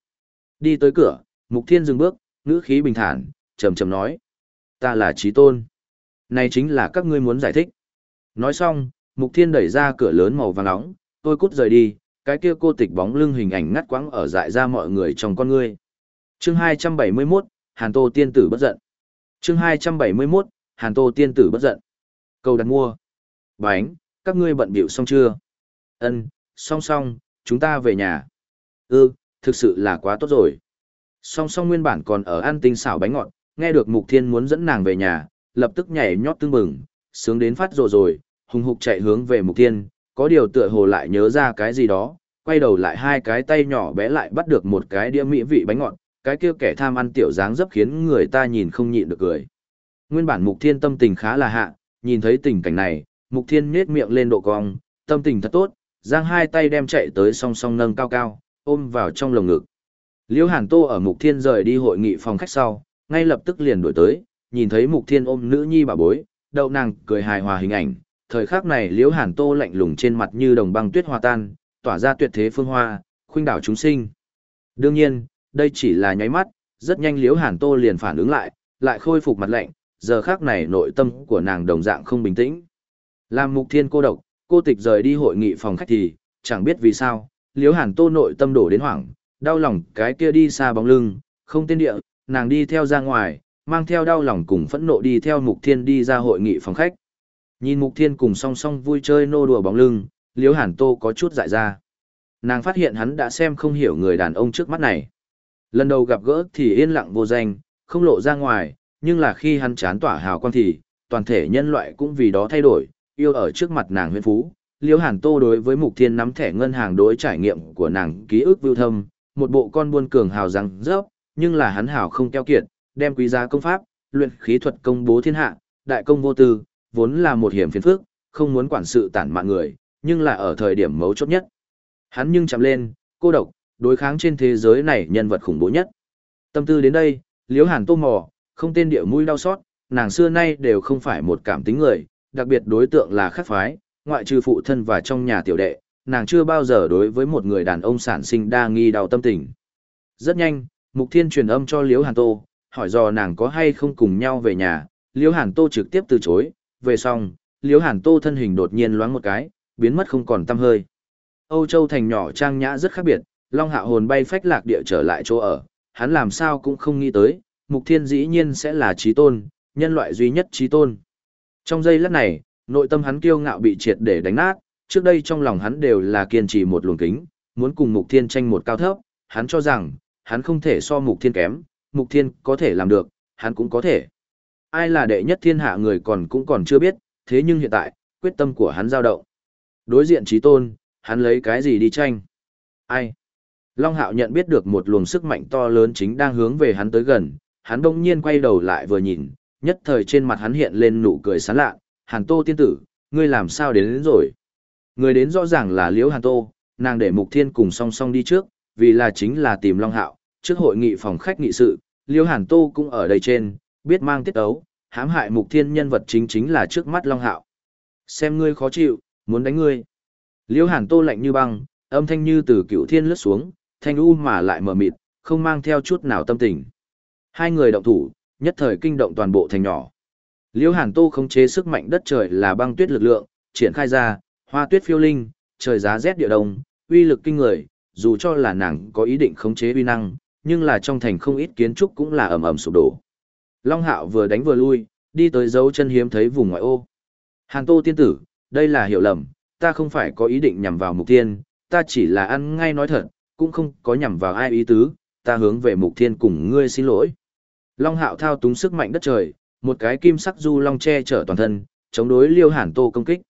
Đi tới cửa, mục thiên dừng bước, ngữ khí bình thản, trầm trầm nói. Ta là trí tôn. Này chính là các ngươi muốn giải thích. Nói xong, Mục Thiên đẩy ra cửa lớn màu vàng nóng, tôi cút rời đi, cái kia cô tịch bóng lưng hình ảnh ngắt quãng ở dại ra mọi người trong con ngươi. Chương 271, Hàn Tô tiên tử bất giận. Chương 271, Hàn Tô tiên tử bất giận. Câu đặt mua. Bánh, các ngươi bận bịu xong chưa? Ân, song song, chúng ta về nhà. Ừ, thực sự là quá tốt rồi. Song song nguyên bản còn ở ăn tinh xảo bánh ngọt, nghe được Mục Thiên muốn dẫn nàng về nhà, lập tức nhảy nhót tương bừng, sướng đến phát rồ rồi, hùng hục chạy hướng về mục tiên, có điều tựa hồ lại nhớ ra cái gì đó, quay đầu lại hai cái tay nhỏ bé lại bắt được một cái đĩa mỹ vị bánh ngọt, cái kia kẻ tham ăn tiểu dáng dấp khiến người ta nhìn không nhịn được cười. Nguyên bản mục thiên tâm tình khá là hạ, nhìn thấy tình cảnh này, mục thiên nhếch miệng lên độ cong, tâm tình thật tốt, giang hai tay đem chạy tới song song nâng cao cao, ôm vào trong lồng ngực. Liễu Hàn Tô ở mục thiên rời đi hội nghị phòng khách sau, ngay lập tức liền đổi tới, nhìn thấy mục thiên ôm nữ nhi bà bối, đậu nàng cười hài hòa hình ảnh, thời khắc này liễu hàn tô lạnh lùng trên mặt như đồng băng tuyết hòa tan, tỏa ra tuyệt thế phương hoa, khuynh đảo chúng sinh. Đương nhiên, đây chỉ là nháy mắt, rất nhanh liễu hàn tô liền phản ứng lại, lại khôi phục mặt lạnh, giờ khắc này nội tâm của nàng đồng dạng không bình tĩnh. Làm mục thiên cô độc, cô tịch rời đi hội nghị phòng khách thì, chẳng biết vì sao, liễu hàn tô nội tâm đổ đến hoảng, đau lòng cái kia đi xa bóng lưng, không tên địa, nàng đi theo ra ngoài, mang theo đau lòng cùng phẫn nộ đi theo mục thiên đi ra hội nghị phòng khách. Nhìn Mục Thiên cùng song song vui chơi nô đùa bóng lưng, Liễu Hàn Tô có chút dại ra. Nàng phát hiện hắn đã xem không hiểu người đàn ông trước mắt này. Lần đầu gặp gỡ thì yên lặng vô danh, không lộ ra ngoài, nhưng là khi hắn chán tỏa hào quang thì, toàn thể nhân loại cũng vì đó thay đổi, yêu ở trước mặt nàng huyên phú. Liễu Hàn Tô đối với Mục Thiên nắm thẻ ngân hàng đối trải nghiệm của nàng ký ức vưu thâm, một bộ con buôn cường hào răng rớp, nhưng là hắn hào không keo kiệt, đem quý giá công pháp, luyện khí thuật công bố thiên hạ, đại công vô tư, vốn là một hiểm phiền phức, không muốn quản sự tản mạng người, nhưng là ở thời điểm mấu chốt nhất. Hắn nhưng chạm lên, cô độc, đối kháng trên thế giới này nhân vật khủng bố nhất. Tâm tư đến đây, Liễu Hàn tô mò, không tên địa mũi đau xót, nàng xưa nay đều không phải một cảm tính người, đặc biệt đối tượng là khắc phái, ngoại trừ phụ thân và trong nhà tiểu đệ, nàng chưa bao giờ đối với một người đàn ông sản sinh đa nghi đau tâm tình. Rất nhanh, Mục Thiên truyền âm cho Liễu Hàn Tô, hỏi dò nàng có hay không cùng nhau về nhà, Liễu Hàn Tô trực tiếp từ chối, về xong, liễu hàn tô thân hình đột nhiên loáng một cái, biến mất không còn tăm hơi. Âu Châu thành nhỏ trang nhã rất khác biệt, Long Hạ hồn bay phách lạc địa trở lại chỗ ở, hắn làm sao cũng không nghĩ tới, Mục Thiên dĩ nhiên sẽ là trí tôn, nhân loại duy nhất trí tôn. Trong giây lát này, nội tâm hắn kiêu ngạo bị triệt để đánh nát, trước đây trong lòng hắn đều là kiên trì một luồng kính, muốn cùng Mục Thiên tranh một cao thấp, hắn cho rằng, hắn không thể so Mục Thiên kém, Mục Thiên có thể làm được, hắn cũng có thể. Ai là đệ nhất thiên hạ người còn cũng còn chưa biết, thế nhưng hiện tại, quyết tâm của hắn dao động. Đối diện trí tôn, hắn lấy cái gì đi tranh? Ai? Long Hạo nhận biết được một luồng sức mạnh to lớn chính đang hướng về hắn tới gần, hắn đông nhiên quay đầu lại vừa nhìn, nhất thời trên mặt hắn hiện lên nụ cười sán lạ, Hàn Tô tiên tử, ngươi làm sao đến, đến rồi? Người đến rõ ràng là Liễu Hàn Tô, nàng để Mục Thiên cùng song song đi trước, vì là chính là tìm Long Hạo, trước hội nghị phòng khách nghị sự, Liễu Hàn Tô cũng ở đây trên, biết mang tiết ấu, hãm hại Mục Thiên nhân vật chính chính là trước mắt Long Hạo. Xem ngươi khó chịu, muốn đánh ngươi. Liễu Hàn Tô lạnh như băng, âm thanh như từ cựu thiên lướt xuống, thanh u mà lại mờ mịt, không mang theo chút nào tâm tình. Hai người động thủ, nhất thời kinh động toàn bộ thành nhỏ. Liễu Hàn Tô không chế sức mạnh đất trời là băng tuyết lực lượng, triển khai ra, hoa tuyết phiêu linh, trời giá rét địa đông, uy lực kinh người, dù cho là nàng có ý định khống chế uy năng, nhưng là trong thành không ít kiến trúc cũng là ầm ầm sụp đổ. Long Hạo vừa đánh vừa lui, đi tới dấu chân hiếm thấy vùng ngoại ô. Hàn Tô tiên tử, đây là hiểu lầm, ta không phải có ý định nhằm vào mục tiên, ta chỉ là ăn ngay nói thật, cũng không có nhằm vào ai ý tứ, ta hướng về mục thiên cùng ngươi xin lỗi. Long hạo thao túng sức mạnh đất trời, một cái kim sắc du long che chở toàn thân, chống đối liêu hàn tô công kích.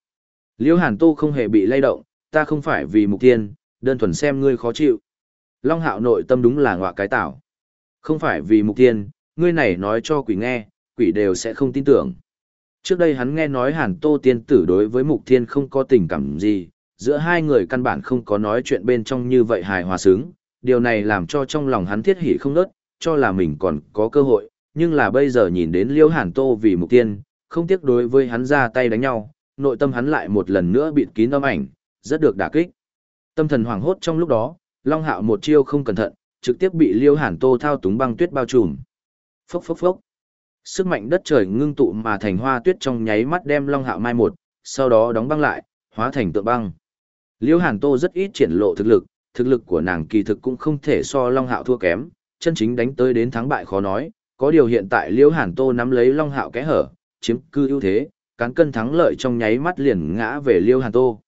Liêu hàn tô không hề bị lay động, ta không phải vì mục thiên, đơn thuần xem ngươi khó chịu. Long hạo nội tâm đúng là ngọa cái tảo. Không phải vì mục thiên, ngươi này nói cho quỷ nghe, quỷ đều sẽ không tin tưởng. Trước đây hắn nghe nói hàn tô tiên tử đối với mục thiên không có tình cảm gì, giữa hai người căn bản không có nói chuyện bên trong như vậy hài hòa sướng, điều này làm cho trong lòng hắn thiết hỉ không nớt, cho là mình còn có cơ hội, nhưng là bây giờ nhìn đến Liêu Hàn Tô vì mục tiên, không tiếc đối với hắn ra tay đánh nhau, nội tâm hắn lại một lần nữa bịt kín âm ảnh, rất được đả kích. Tâm thần hoảng hốt trong lúc đó, Long Hạo một chiêu không cẩn thận, trực tiếp bị Liêu Hàn Tô thao túng băng tuyết bao trùm. Phốc phốc phốc. Sức mạnh đất trời ngưng tụ mà thành hoa tuyết trong nháy mắt đem Long Hạo mai một, sau đó đóng băng lại, hóa thành tượng băng. Liêu Hàn Tô rất ít triển lộ thực lực, thực lực của nàng kỳ thực cũng không thể so Long Hạo thua kém, chân chính đánh tới đến thắng bại khó nói, có điều hiện tại Liễu Hàn Tô nắm lấy Long Hạo kẽ hở, chiếm cư ưu thế, cán cân thắng lợi trong nháy mắt liền ngã về Liễu Hàn Tô.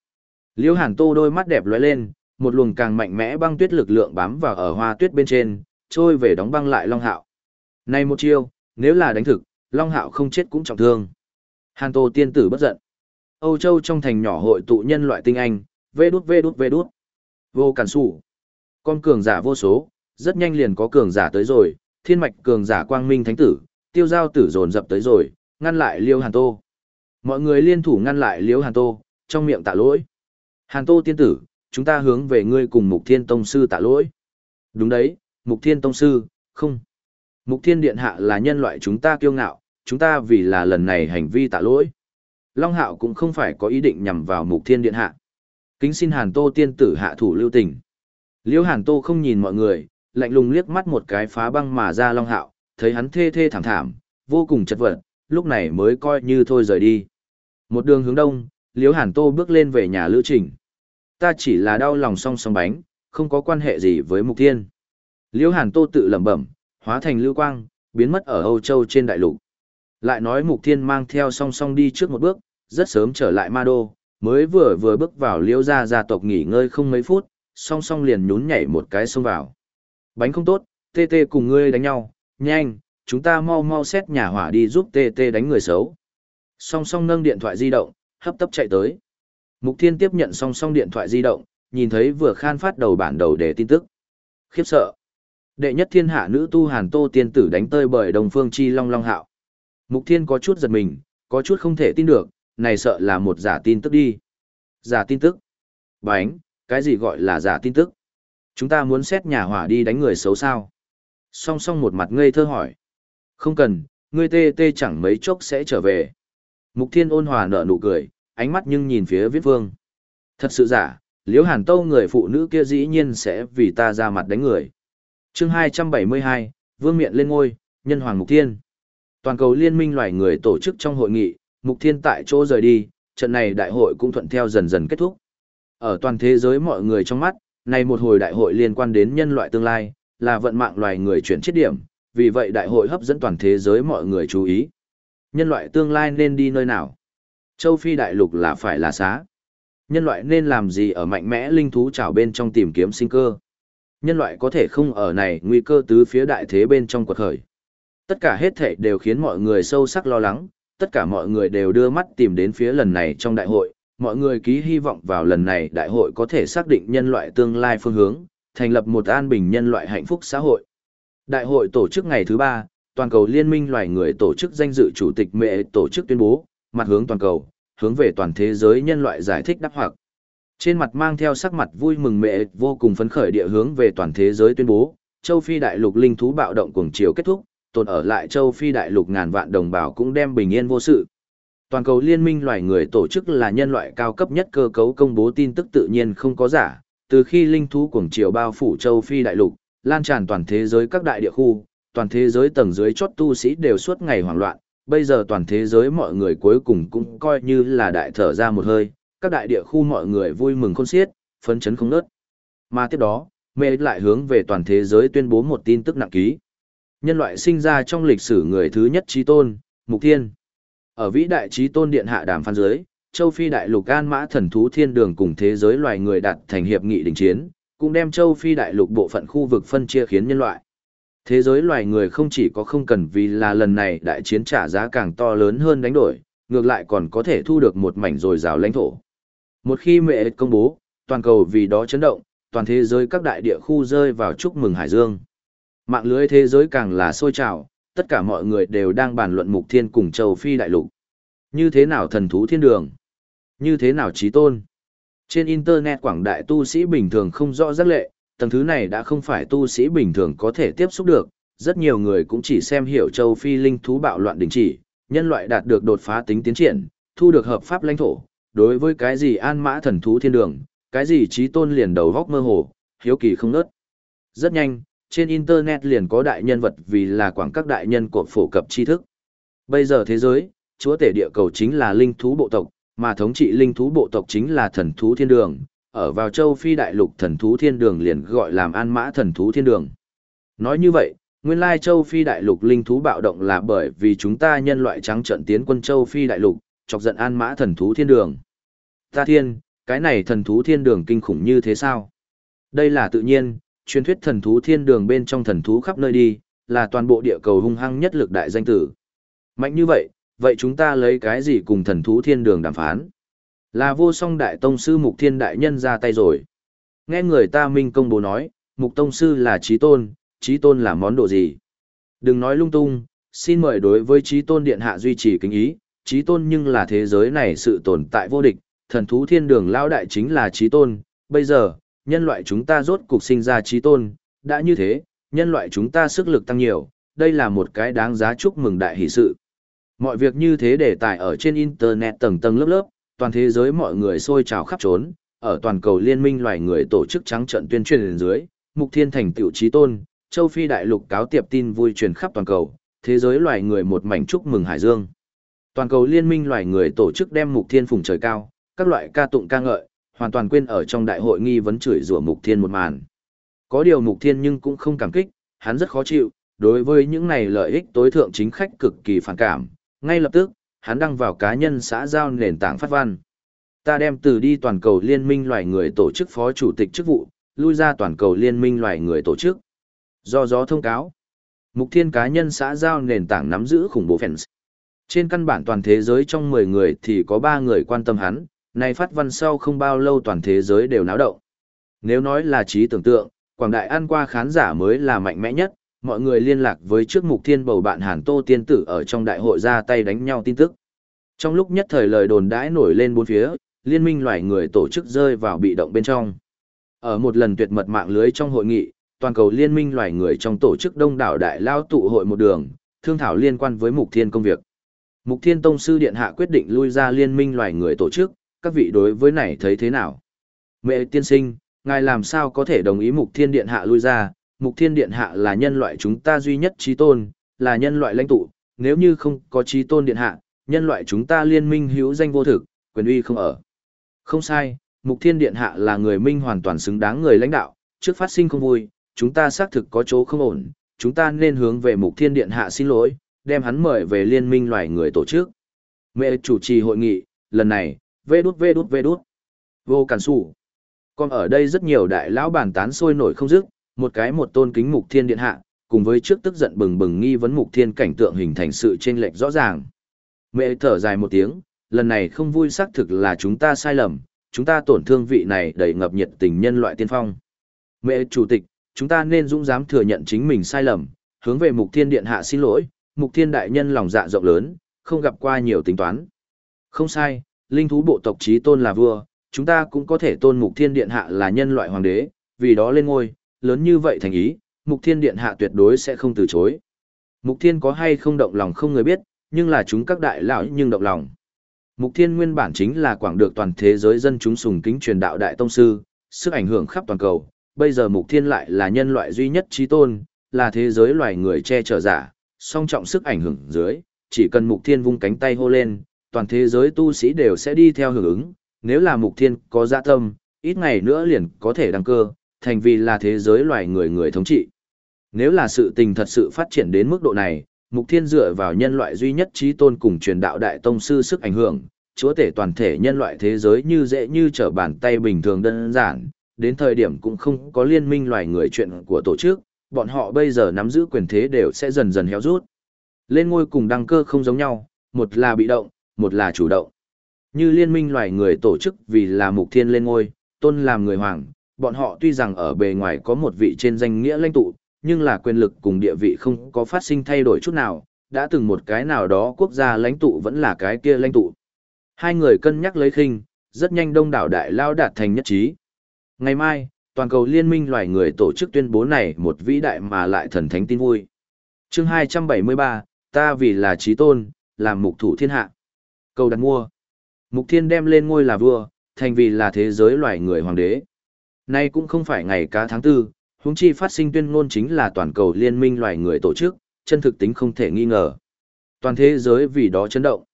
Liễu Hàn Tô đôi mắt đẹp lóe lên, một luồng càng mạnh mẽ băng tuyết lực lượng bám vào ở hoa tuyết bên trên, trôi về đóng băng lại Long Hạo. Này một chiêu, nếu là đánh thực, Long Hạo không chết cũng trọng thương. Hàn Tô tiên tử bất giận. Âu Châu trong thành nhỏ hội tụ nhân loại tinh anh, vê đút vê đút vê đút. Vô cản sủ. Con cường giả vô số, rất nhanh liền có cường giả tới rồi, thiên mạch cường giả quang minh thánh tử, tiêu giao tử dồn dập tới rồi, ngăn lại liêu hàn tô. Mọi người liên thủ ngăn lại liêu hàn tô, trong miệng tạ lỗi. Hàn tô tiên tử, chúng ta hướng về ngươi cùng mục thiên tông sư tạ lỗi. Đúng đấy, mục thiên tông sư, không. Mục thiên điện hạ là nhân loại chúng ta kiêu ngạo, chúng ta vì là lần này hành vi tạ lỗi. Long hạo cũng không phải có ý định nhằm vào mục thiên điện hạ. Kính xin Hàn Tô tiên tử hạ thủ lưu tình. Liễu Hàn Tô không nhìn mọi người, lạnh lùng liếc mắt một cái phá băng mà ra Long Hạo, thấy hắn thê thê thảm thảm, vô cùng chật vật, lúc này mới coi như thôi rời đi. Một đường hướng đông, Liễu Hàn Tô bước lên về nhà Lữ Trình. Ta chỉ là đau lòng song song bánh, không có quan hệ gì với Mục Thiên. Liễu Hàn Tô tự lẩm bẩm, hóa thành lưu quang, biến mất ở Âu Châu trên đại lục. Lại nói Mục Thiên mang theo song song đi trước một bước, rất sớm trở lại Ma Đô, mới vừa vừa bước vào liễu gia gia tộc nghỉ ngơi không mấy phút, song song liền nhún nhảy một cái xông vào. Bánh không tốt, tê tê cùng ngươi đánh nhau, nhanh, chúng ta mau mau xét nhà hỏa đi giúp tê tê đánh người xấu. Song song nâng điện thoại di động, hấp tấp chạy tới. Mục Thiên tiếp nhận song song điện thoại di động, nhìn thấy vừa khan phát đầu bản đầu để tin tức. Khiếp sợ. Đệ nhất thiên hạ nữ tu Hàn Tô tiên tử đánh tơi bởi đồng phương chi long long hạo. Mục Thiên có chút giật mình, có chút không thể tin được, này sợ là một giả tin tức đi. Giả tin tức? Bánh, cái gì gọi là giả tin tức? Chúng ta muốn xét nhà hỏa đi đánh người xấu sao? Song song một mặt ngây thơ hỏi. Không cần, ngươi tê tê chẳng mấy chốc sẽ trở về. Mục thiên ôn hòa nở nụ cười, ánh mắt nhưng nhìn phía viết vương. Thật sự giả, liễu hàn tâu người phụ nữ kia dĩ nhiên sẽ vì ta ra mặt đánh người. chương 272, vương miện lên ngôi, nhân hoàng mục thiên. Toàn cầu liên minh loài người tổ chức trong hội nghị, Mục Thiên tại chỗ rời đi, trận này đại hội cũng thuận theo dần dần kết thúc. Ở toàn thế giới mọi người trong mắt, này một hồi đại hội liên quan đến nhân loại tương lai, là vận mạng loài người chuyển chết điểm, vì vậy đại hội hấp dẫn toàn thế giới mọi người chú ý. Nhân loại tương lai nên đi nơi nào? Châu Phi đại lục là phải là xá. Nhân loại nên làm gì ở mạnh mẽ linh thú trào bên trong tìm kiếm sinh cơ? Nhân loại có thể không ở này nguy cơ tứ phía đại thế bên trong quật khởi. Tất cả hết thảy đều khiến mọi người sâu sắc lo lắng, tất cả mọi người đều đưa mắt tìm đến phía lần này trong đại hội, mọi người ký hy vọng vào lần này đại hội có thể xác định nhân loại tương lai phương hướng, thành lập một an bình nhân loại hạnh phúc xã hội. Đại hội tổ chức ngày thứ ba, toàn cầu liên minh loài người tổ chức danh dự chủ tịch mẹ tổ chức tuyên bố, mặt hướng toàn cầu, hướng về toàn thế giới nhân loại giải thích đắc hoặc. Trên mặt mang theo sắc mặt vui mừng mẹ vô cùng phấn khởi địa hướng về toàn thế giới tuyên bố, châu Phi đại lục linh thú bạo động cuồng chiều kết thúc, tồn ở lại châu Phi đại lục ngàn vạn đồng bào cũng đem bình yên vô sự. Toàn cầu liên minh loài người tổ chức là nhân loại cao cấp nhất cơ cấu công bố tin tức tự nhiên không có giả, từ khi linh thú cuồng chiều bao phủ châu Phi đại lục, lan tràn toàn thế giới các đại địa khu, toàn thế giới tầng dưới chót tu sĩ đều suốt ngày hoảng loạn, bây giờ toàn thế giới mọi người cuối cùng cũng coi như là đại thở ra một hơi, các đại địa khu mọi người vui mừng khôn xiết, phấn chấn không nớt. Mà tiếp đó, mê lại hướng về toàn thế giới tuyên bố một tin tức nặng ký. Nhân loại sinh ra trong lịch sử người thứ nhất trí tôn, Mục Thiên. Ở vĩ đại trí tôn điện hạ đàm phán giới, châu Phi đại lục an mã thần thú thiên đường cùng thế giới loài người đạt thành hiệp nghị đình chiến, cũng đem châu Phi đại lục bộ phận khu vực phân chia khiến nhân loại. Thế giới loài người không chỉ có không cần vì là lần này đại chiến trả giá càng to lớn hơn đánh đổi, ngược lại còn có thể thu được một mảnh dồi dào lãnh thổ. Một khi mẹ công bố, toàn cầu vì đó chấn động, toàn thế giới các đại địa khu rơi vào chúc mừng Hải Dương. Mạng lưới thế giới càng là sôi trào, tất cả mọi người đều đang bàn luận mục thiên cùng châu Phi đại lục. Như thế nào thần thú thiên đường? Như thế nào trí tôn? Trên Internet quảng đại tu sĩ bình thường không rõ rắc lệ, tầng thứ này đã không phải tu sĩ bình thường có thể tiếp xúc được, rất nhiều người cũng chỉ xem hiểu châu Phi linh thú bạo loạn đình chỉ, nhân loại đạt được đột phá tính tiến triển, thu được hợp pháp lãnh thổ, đối với cái gì an mã thần thú thiên đường, cái gì trí tôn liền đầu góc mơ hồ, hiếu kỳ không nớt. Rất nhanh, trên Internet liền có đại nhân vật vì là quảng các đại nhân cột phổ cập tri thức. Bây giờ thế giới, chúa tể địa cầu chính là linh thú bộ tộc, mà thống trị linh thú bộ tộc chính là thần thú thiên đường, ở vào châu Phi đại lục thần thú thiên đường liền gọi làm an mã thần thú thiên đường. Nói như vậy, nguyên lai châu Phi đại lục linh thú bạo động là bởi vì chúng ta nhân loại trắng trận tiến quân châu Phi đại lục, chọc giận an mã thần thú thiên đường. Ta thiên, cái này thần thú thiên đường kinh khủng như thế sao? Đây là tự nhiên, truyền thuyết thần thú thiên đường bên trong thần thú khắp nơi đi, là toàn bộ địa cầu hung hăng nhất lực đại danh tử. Mạnh như vậy, vậy chúng ta lấy cái gì cùng thần thú thiên đường đàm phán? Là vô song đại tông sư mục thiên đại nhân ra tay rồi. Nghe người ta minh công bố nói, mục tông sư là trí tôn, trí tôn là món đồ gì? Đừng nói lung tung, xin mời đối với trí tôn điện hạ duy trì kính ý, trí tôn nhưng là thế giới này sự tồn tại vô địch, thần thú thiên đường lao đại chính là trí tôn, bây giờ, nhân loại chúng ta rốt cục sinh ra trí tôn, đã như thế, nhân loại chúng ta sức lực tăng nhiều, đây là một cái đáng giá chúc mừng đại hỷ sự. Mọi việc như thế để tải ở trên Internet tầng tầng lớp lớp, toàn thế giới mọi người sôi trào khắp trốn, ở toàn cầu liên minh loài người tổ chức trắng trận tuyên truyền dưới, mục thiên thành tiểu chí tôn, châu Phi đại lục cáo tiệp tin vui truyền khắp toàn cầu, thế giới loài người một mảnh chúc mừng hải dương. Toàn cầu liên minh loài người tổ chức đem mục thiên phùng trời cao, các loại ca tụng ca ngợi, hoàn toàn quên ở trong đại hội nghi vấn chửi rủa mục thiên một màn. Có điều mục thiên nhưng cũng không cảm kích, hắn rất khó chịu, đối với những này lợi ích tối thượng chính khách cực kỳ phản cảm, ngay lập tức, hắn đăng vào cá nhân xã giao nền tảng phát văn. Ta đem từ đi toàn cầu liên minh loài người tổ chức phó chủ tịch chức vụ, lui ra toàn cầu liên minh loài người tổ chức. Do gió thông cáo, mục thiên cá nhân xã giao nền tảng nắm giữ khủng bố fans. Trên căn bản toàn thế giới trong 10 người thì có 3 người quan tâm hắn, này phát văn sau không bao lâu toàn thế giới đều náo động. Nếu nói là trí tưởng tượng, Quảng Đại ăn qua khán giả mới là mạnh mẽ nhất, mọi người liên lạc với trước mục thiên bầu bạn Hàn Tô Tiên Tử ở trong đại hội ra tay đánh nhau tin tức. Trong lúc nhất thời lời đồn đãi nổi lên bốn phía, liên minh loài người tổ chức rơi vào bị động bên trong. Ở một lần tuyệt mật mạng lưới trong hội nghị, toàn cầu liên minh loài người trong tổ chức đông đảo đại lao tụ hội một đường, thương thảo liên quan với mục thiên công việc. Mục thiên tông sư điện hạ quyết định lui ra liên minh loài người tổ chức, các vị đối với này thấy thế nào? Mẹ tiên sinh, ngài làm sao có thể đồng ý mục thiên điện hạ lui ra, mục thiên điện hạ là nhân loại chúng ta duy nhất trí tôn, là nhân loại lãnh tụ, nếu như không có trí tôn điện hạ, nhân loại chúng ta liên minh hữu danh vô thực, quyền uy không ở. Không sai, mục thiên điện hạ là người minh hoàn toàn xứng đáng người lãnh đạo, trước phát sinh không vui, chúng ta xác thực có chỗ không ổn, chúng ta nên hướng về mục thiên điện hạ xin lỗi, đem hắn mời về liên minh loài người tổ chức. Mẹ chủ trì hội nghị, lần này, vê đút vê đút vê đút. Vô cản sủ. Còn ở đây rất nhiều đại lão bàn tán sôi nổi không dứt, một cái một tôn kính mục thiên điện hạ, cùng với trước tức giận bừng bừng nghi vấn mục thiên cảnh tượng hình thành sự chênh lệch rõ ràng. Mẹ thở dài một tiếng, lần này không vui xác thực là chúng ta sai lầm, chúng ta tổn thương vị này đầy ngập nhiệt tình nhân loại tiên phong. Mẹ chủ tịch, chúng ta nên dũng dám thừa nhận chính mình sai lầm, hướng về mục thiên điện hạ xin lỗi, mục thiên đại nhân lòng dạ rộng lớn, không gặp qua nhiều tính toán. Không sai, linh thú bộ tộc trí tôn là vua, chúng ta cũng có thể tôn mục thiên điện hạ là nhân loại hoàng đế, vì đó lên ngôi, lớn như vậy thành ý, mục thiên điện hạ tuyệt đối sẽ không từ chối. Mục thiên có hay không động lòng không người biết, nhưng là chúng các đại lão nhưng động lòng. Mục thiên nguyên bản chính là quảng được toàn thế giới dân chúng sùng kính truyền đạo đại tông sư, sức ảnh hưởng khắp toàn cầu. Bây giờ mục thiên lại là nhân loại duy nhất trí tôn, là thế giới loài người che chở giả, song trọng sức ảnh hưởng dưới, chỉ cần mục thiên vung cánh tay hô lên, toàn thế giới tu sĩ đều sẽ đi theo hưởng ứng. Nếu là mục thiên có dạ tâm, ít ngày nữa liền có thể đăng cơ, thành vì là thế giới loài người người thống trị. Nếu là sự tình thật sự phát triển đến mức độ này, Mục Thiên dựa vào nhân loại duy nhất trí tôn cùng truyền đạo đại tông sư sức ảnh hưởng, chúa tể toàn thể nhân loại thế giới như dễ như trở bàn tay bình thường đơn giản, đến thời điểm cũng không có liên minh loài người chuyện của tổ chức, bọn họ bây giờ nắm giữ quyền thế đều sẽ dần dần héo rút. Lên ngôi cùng đăng cơ không giống nhau, một là bị động, một là chủ động. Như liên minh loài người tổ chức vì là mục thiên lên ngôi, tôn làm người hoàng, bọn họ tuy rằng ở bề ngoài có một vị trên danh nghĩa lãnh tụ, nhưng là quyền lực cùng địa vị không có phát sinh thay đổi chút nào, đã từng một cái nào đó quốc gia lãnh tụ vẫn là cái kia lãnh tụ. Hai người cân nhắc lấy khinh, rất nhanh đông đảo đại lao đạt thành nhất trí. Ngày mai, toàn cầu liên minh loài người tổ chức tuyên bố này một vĩ đại mà lại thần thánh tin vui. chương 273, ta vì là trí tôn, làm mục thủ thiên hạ. Cầu đặt mua. Mục thiên đem lên ngôi là vua, thành vì là thế giới loài người hoàng đế. Nay cũng không phải ngày cá tháng tư, huống chi phát sinh tuyên ngôn chính là toàn cầu liên minh loài người tổ chức, chân thực tính không thể nghi ngờ. Toàn thế giới vì đó chấn động.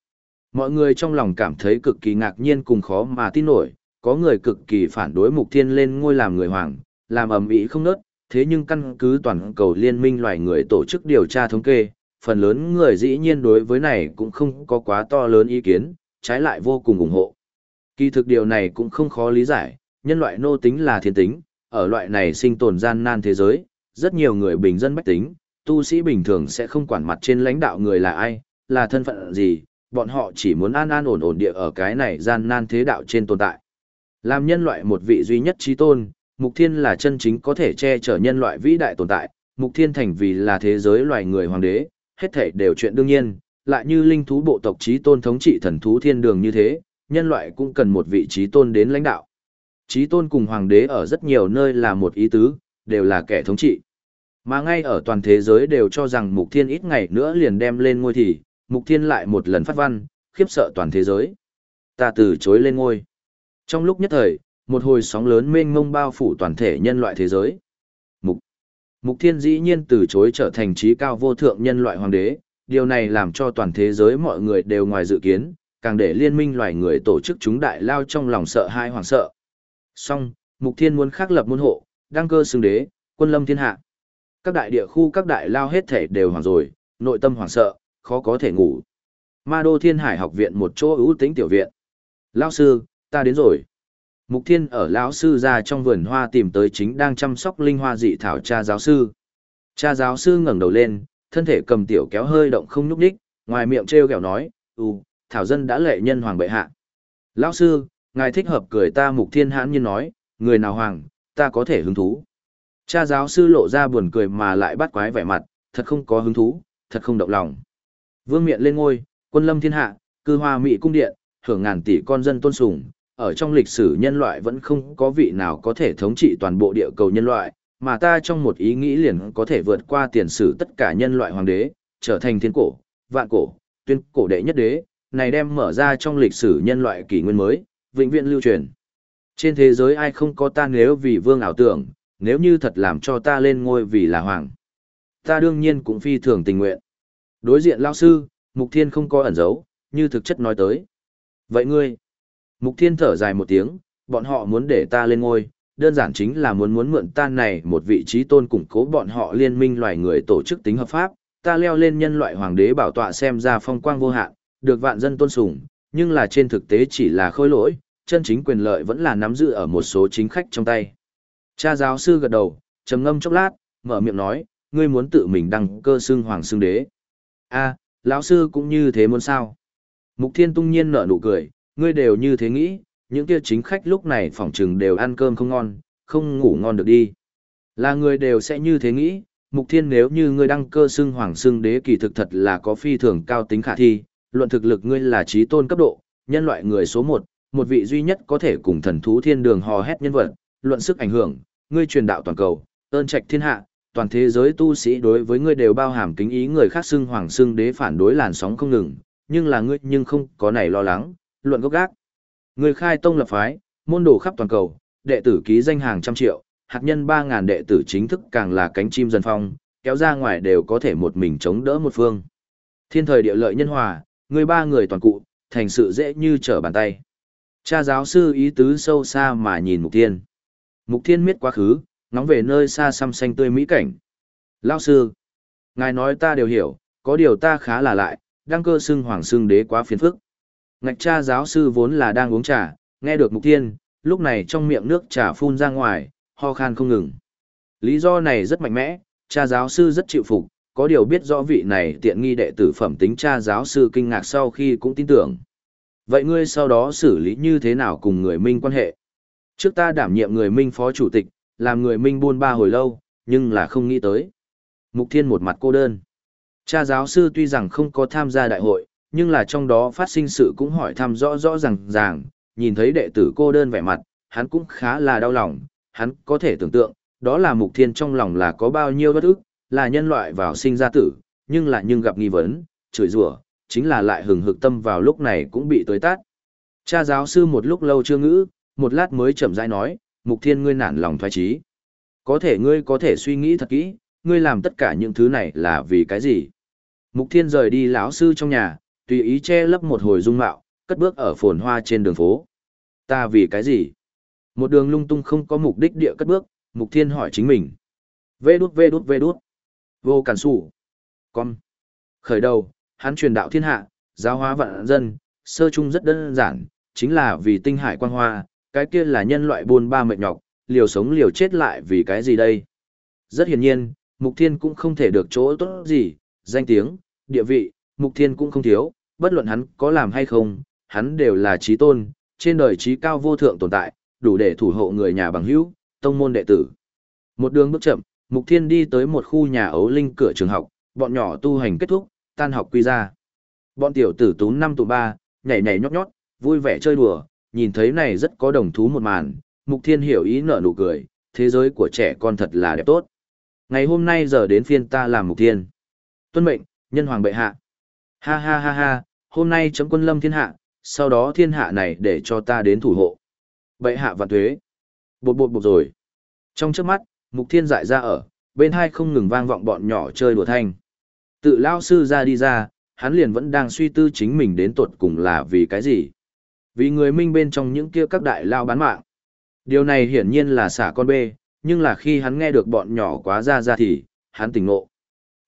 Mọi người trong lòng cảm thấy cực kỳ ngạc nhiên cùng khó mà tin nổi, có người cực kỳ phản đối mục thiên lên ngôi làm người hoàng, làm ầm ĩ không nớt, thế nhưng căn cứ toàn cầu liên minh loài người tổ chức điều tra thống kê, phần lớn người dĩ nhiên đối với này cũng không có quá to lớn ý kiến, trái lại vô cùng ủng hộ. Kỳ thực điều này cũng không khó lý giải, nhân loại nô tính là thiên tính, ở loại này sinh tồn gian nan thế giới, rất nhiều người bình dân bách tính, tu sĩ bình thường sẽ không quản mặt trên lãnh đạo người là ai, là thân phận gì, bọn họ chỉ muốn an an ổn ổn địa ở cái này gian nan thế đạo trên tồn tại. Làm nhân loại một vị duy nhất trí tôn, Mục Thiên là chân chính có thể che chở nhân loại vĩ đại tồn tại, Mục Thiên thành vì là thế giới loài người hoàng đế, hết thảy đều chuyện đương nhiên, lại như linh thú bộ tộc trí tôn thống trị thần thú thiên đường như thế, nhân loại cũng cần một vị trí tôn đến lãnh đạo. Chí tôn cùng hoàng đế ở rất nhiều nơi là một ý tứ, đều là kẻ thống trị. Mà ngay ở toàn thế giới đều cho rằng Mục Thiên ít ngày nữa liền đem lên ngôi thì, Mục Thiên lại một lần phát văn, khiếp sợ toàn thế giới. Ta từ chối lên ngôi. Trong lúc nhất thời, một hồi sóng lớn mênh mông bao phủ toàn thể nhân loại thế giới. Mục Mục Thiên dĩ nhiên từ chối trở thành trí cao vô thượng nhân loại hoàng đế, điều này làm cho toàn thế giới mọi người đều ngoài dự kiến, càng để liên minh loài người tổ chức chúng đại lao trong lòng sợ hai hoàng sợ. Song, Mục Thiên muốn khắc lập môn hộ, đăng cơ xưng đế, quân lâm thiên hạ. Các đại địa khu các đại lao hết thể đều hoảng rồi, nội tâm hoảng sợ, khó có thể ngủ. Ma Đô Thiên Hải học viện một chỗ ưu tính tiểu viện. Lão sư, ta đến rồi. Mục Thiên ở lão sư ra trong vườn hoa tìm tới chính đang chăm sóc linh hoa dị thảo cha giáo sư. Cha giáo sư ngẩng đầu lên, thân thể cầm tiểu kéo hơi động không nhúc nhích, ngoài miệng trêu ghẹo nói, "Ừ, thảo dân đã lệ nhân hoàng bệ hạ." "Lão sư, ngài thích hợp cười ta mục thiên hãn nhiên nói, người nào hoàng, ta có thể hứng thú. Cha giáo sư lộ ra buồn cười mà lại bắt quái vẻ mặt, thật không có hứng thú, thật không động lòng. Vương miện lên ngôi, quân lâm thiên hạ, cư hoa mỹ cung điện, hưởng ngàn tỷ con dân tôn sùng, ở trong lịch sử nhân loại vẫn không có vị nào có thể thống trị toàn bộ địa cầu nhân loại, mà ta trong một ý nghĩ liền có thể vượt qua tiền sử tất cả nhân loại hoàng đế, trở thành thiên cổ, vạn cổ, tuyên cổ đệ nhất đế, này đem mở ra trong lịch sử nhân loại kỷ nguyên mới, vĩnh viễn lưu truyền. Trên thế giới ai không có ta nếu vì vương ảo tưởng, nếu như thật làm cho ta lên ngôi vì là hoàng. Ta đương nhiên cũng phi thường tình nguyện. Đối diện lao sư, Mục Thiên không có ẩn giấu, như thực chất nói tới. Vậy ngươi? Mục Thiên thở dài một tiếng, bọn họ muốn để ta lên ngôi, đơn giản chính là muốn muốn mượn ta này một vị trí tôn củng cố bọn họ liên minh loài người tổ chức tính hợp pháp, ta leo lên nhân loại hoàng đế bảo tọa xem ra phong quang vô hạn, được vạn dân tôn sùng, nhưng là trên thực tế chỉ là khôi lỗi, chân chính quyền lợi vẫn là nắm giữ ở một số chính khách trong tay. Cha giáo sư gật đầu, trầm ngâm chốc lát, mở miệng nói, ngươi muốn tự mình đăng cơ xương hoàng xương đế. A, lão sư cũng như thế muốn sao? Mục Thiên tung nhiên nở nụ cười, ngươi đều như thế nghĩ, những kia chính khách lúc này phỏng chừng đều ăn cơm không ngon, không ngủ ngon được đi. Là người đều sẽ như thế nghĩ, Mục Thiên nếu như ngươi đăng cơ xưng hoàng xưng đế kỳ thực thật là có phi thường cao tính khả thi, luận thực lực ngươi là trí tôn cấp độ, nhân loại người số một, một vị duy nhất có thể cùng thần thú thiên đường hò hét nhân vật, luận sức ảnh hưởng, ngươi truyền đạo toàn cầu, ơn trạch thiên hạ, toàn thế giới tu sĩ đối với ngươi đều bao hàm kính ý người khác xưng hoàng xưng đế phản đối làn sóng không ngừng, nhưng là ngươi nhưng không có này lo lắng, luận gốc gác. Ngươi khai tông lập phái, môn đồ khắp toàn cầu, đệ tử ký danh hàng trăm triệu, hạt nhân 3000 đệ tử chính thức càng là cánh chim dân phong, kéo ra ngoài đều có thể một mình chống đỡ một phương. Thiên thời địa lợi nhân hòa, ngươi ba người toàn cụ, thành sự dễ như trở bàn tay. Cha giáo sư ý tứ sâu xa mà nhìn Mục Thiên. Mục Thiên miết quá khứ, ngóng về nơi xa xăm xanh tươi mỹ cảnh. Lao sư, ngài nói ta đều hiểu, có điều ta khá là lại, đang cơ xưng hoàng xưng đế quá phiền phức. Ngạch cha giáo sư vốn là đang uống trà, nghe được Mục Thiên, lúc này trong miệng nước trà phun ra ngoài, ho khan không ngừng. Lý do này rất mạnh mẽ, cha giáo sư rất chịu phục, có điều biết rõ vị này tiện nghi đệ tử phẩm tính cha giáo sư kinh ngạc sau khi cũng tin tưởng. Vậy ngươi sau đó xử lý như thế nào cùng người Minh quan hệ? Trước ta đảm nhiệm người Minh phó chủ tịch, làm người Minh buôn ba hồi lâu, nhưng là không nghĩ tới. Mục Thiên một mặt cô đơn. Cha giáo sư tuy rằng không có tham gia đại hội, nhưng là trong đó phát sinh sự cũng hỏi thăm rõ rõ ràng ràng, nhìn thấy đệ tử cô đơn vẻ mặt, hắn cũng khá là đau lòng, hắn có thể tưởng tượng, đó là Mục Thiên trong lòng là có bao nhiêu bất ức, là nhân loại vào sinh ra tử, nhưng là nhưng gặp nghi vấn, chửi rủa, chính là lại hừng hực tâm vào lúc này cũng bị tới tát. Cha giáo sư một lúc lâu chưa ngữ, một lát mới chậm rãi nói, mục thiên ngươi nản lòng thoái trí. Có thể ngươi có thể suy nghĩ thật kỹ, ngươi làm tất cả những thứ này là vì cái gì? Mục thiên rời đi lão sư trong nhà, tùy ý che lấp một hồi dung mạo, cất bước ở phồn hoa trên đường phố. Ta vì cái gì? Một đường lung tung không có mục đích địa cất bước, mục thiên hỏi chính mình. Vê đút vê đút vê đút. Vô cản sủ. Con. Khởi đầu, hắn truyền đạo thiên hạ, giáo hóa vạn dân, sơ chung rất đơn giản, chính là vì tinh hải quang hoa, cái kia là nhân loại buôn ba mệt nhọc, liều sống liều chết lại vì cái gì đây? Rất hiển nhiên, Mục Thiên cũng không thể được chỗ tốt gì, danh tiếng, địa vị, Mục Thiên cũng không thiếu, bất luận hắn có làm hay không, hắn đều là trí tôn, trên đời trí cao vô thượng tồn tại, đủ để thủ hộ người nhà bằng hữu, tông môn đệ tử. Một đường bước chậm, Mục Thiên đi tới một khu nhà ấu linh cửa trường học, bọn nhỏ tu hành kết thúc, tan học quy ra. Bọn tiểu tử tú năm tụ ba, nhảy nhảy nhót nhót, vui vẻ chơi đùa, nhìn thấy này rất có đồng thú một màn, Mục Thiên hiểu ý nở nụ cười, thế giới của trẻ con thật là đẹp tốt. Ngày hôm nay giờ đến phiên ta làm Mục Thiên. Tuân mệnh, nhân hoàng bệ hạ. Ha ha ha ha, hôm nay chấm quân lâm thiên hạ, sau đó thiên hạ này để cho ta đến thủ hộ. Bệ hạ và thuế. Bột bột bột rồi. Trong trước mắt, Mục Thiên dại ra ở, bên hai không ngừng vang vọng bọn nhỏ chơi đùa thanh. Tự lao sư ra đi ra, hắn liền vẫn đang suy tư chính mình đến tột cùng là vì cái gì. Vì người minh bên trong những kia các đại lao bán mạng. Điều này hiển nhiên là xả con bê, nhưng là khi hắn nghe được bọn nhỏ quá ra ra thì, hắn tỉnh ngộ.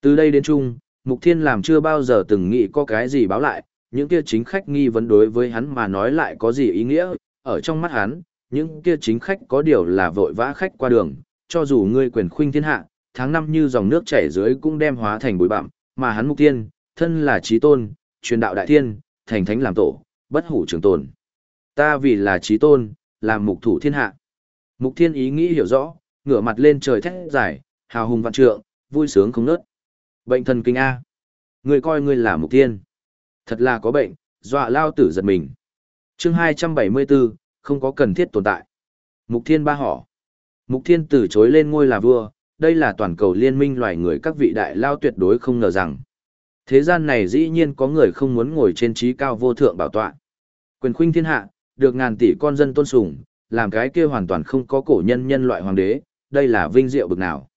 Từ đây đến chung, Mục Thiên làm chưa bao giờ từng nghĩ có cái gì báo lại, những kia chính khách nghi vấn đối với hắn mà nói lại có gì ý nghĩa, ở trong mắt hắn, những kia chính khách có điều là vội vã khách qua đường, cho dù ngươi quyền khuynh thiên hạ, tháng năm như dòng nước chảy dưới cũng đem hóa thành bụi bặm, mà hắn mục tiên, thân là trí tôn, truyền đạo đại thiên, thành thánh làm tổ, bất hủ trường tồn. Ta vì là trí tôn, làm mục thủ thiên hạ. Mục thiên ý nghĩ hiểu rõ, ngửa mặt lên trời thét giải, hào hùng vạn trượng, vui sướng không nớt. Bệnh thần kinh A. Người coi ngươi là mục thiên. Thật là có bệnh, dọa lao tử giật mình. chương 274, không có cần thiết tồn tại. Mục thiên ba họ. Mục thiên từ chối lên ngôi là vua, đây là toàn cầu liên minh loài người các vị đại lao tuyệt đối không ngờ rằng. Thế gian này dĩ nhiên có người không muốn ngồi trên trí cao vô thượng bảo tọa. Quyền khuynh thiên hạ, được ngàn tỷ con dân tôn sùng, làm cái kia hoàn toàn không có cổ nhân nhân loại hoàng đế, đây là vinh diệu bực nào.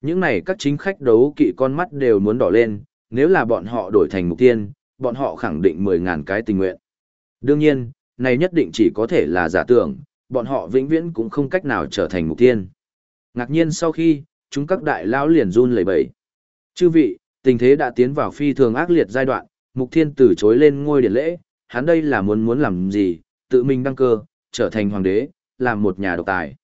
Những này các chính khách đấu kỵ con mắt đều muốn đỏ lên, nếu là bọn họ đổi thành mục tiên, bọn họ khẳng định 10.000 cái tình nguyện. Đương nhiên, này nhất định chỉ có thể là giả tưởng, bọn họ vĩnh viễn cũng không cách nào trở thành mục tiên. Ngạc nhiên sau khi, chúng các đại lão liền run lẩy bẩy. Chư vị, tình thế đã tiến vào phi thường ác liệt giai đoạn, mục thiên từ chối lên ngôi điện lễ, hắn đây là muốn muốn làm gì, tự mình đăng cơ, trở thành hoàng đế, làm một nhà độc tài.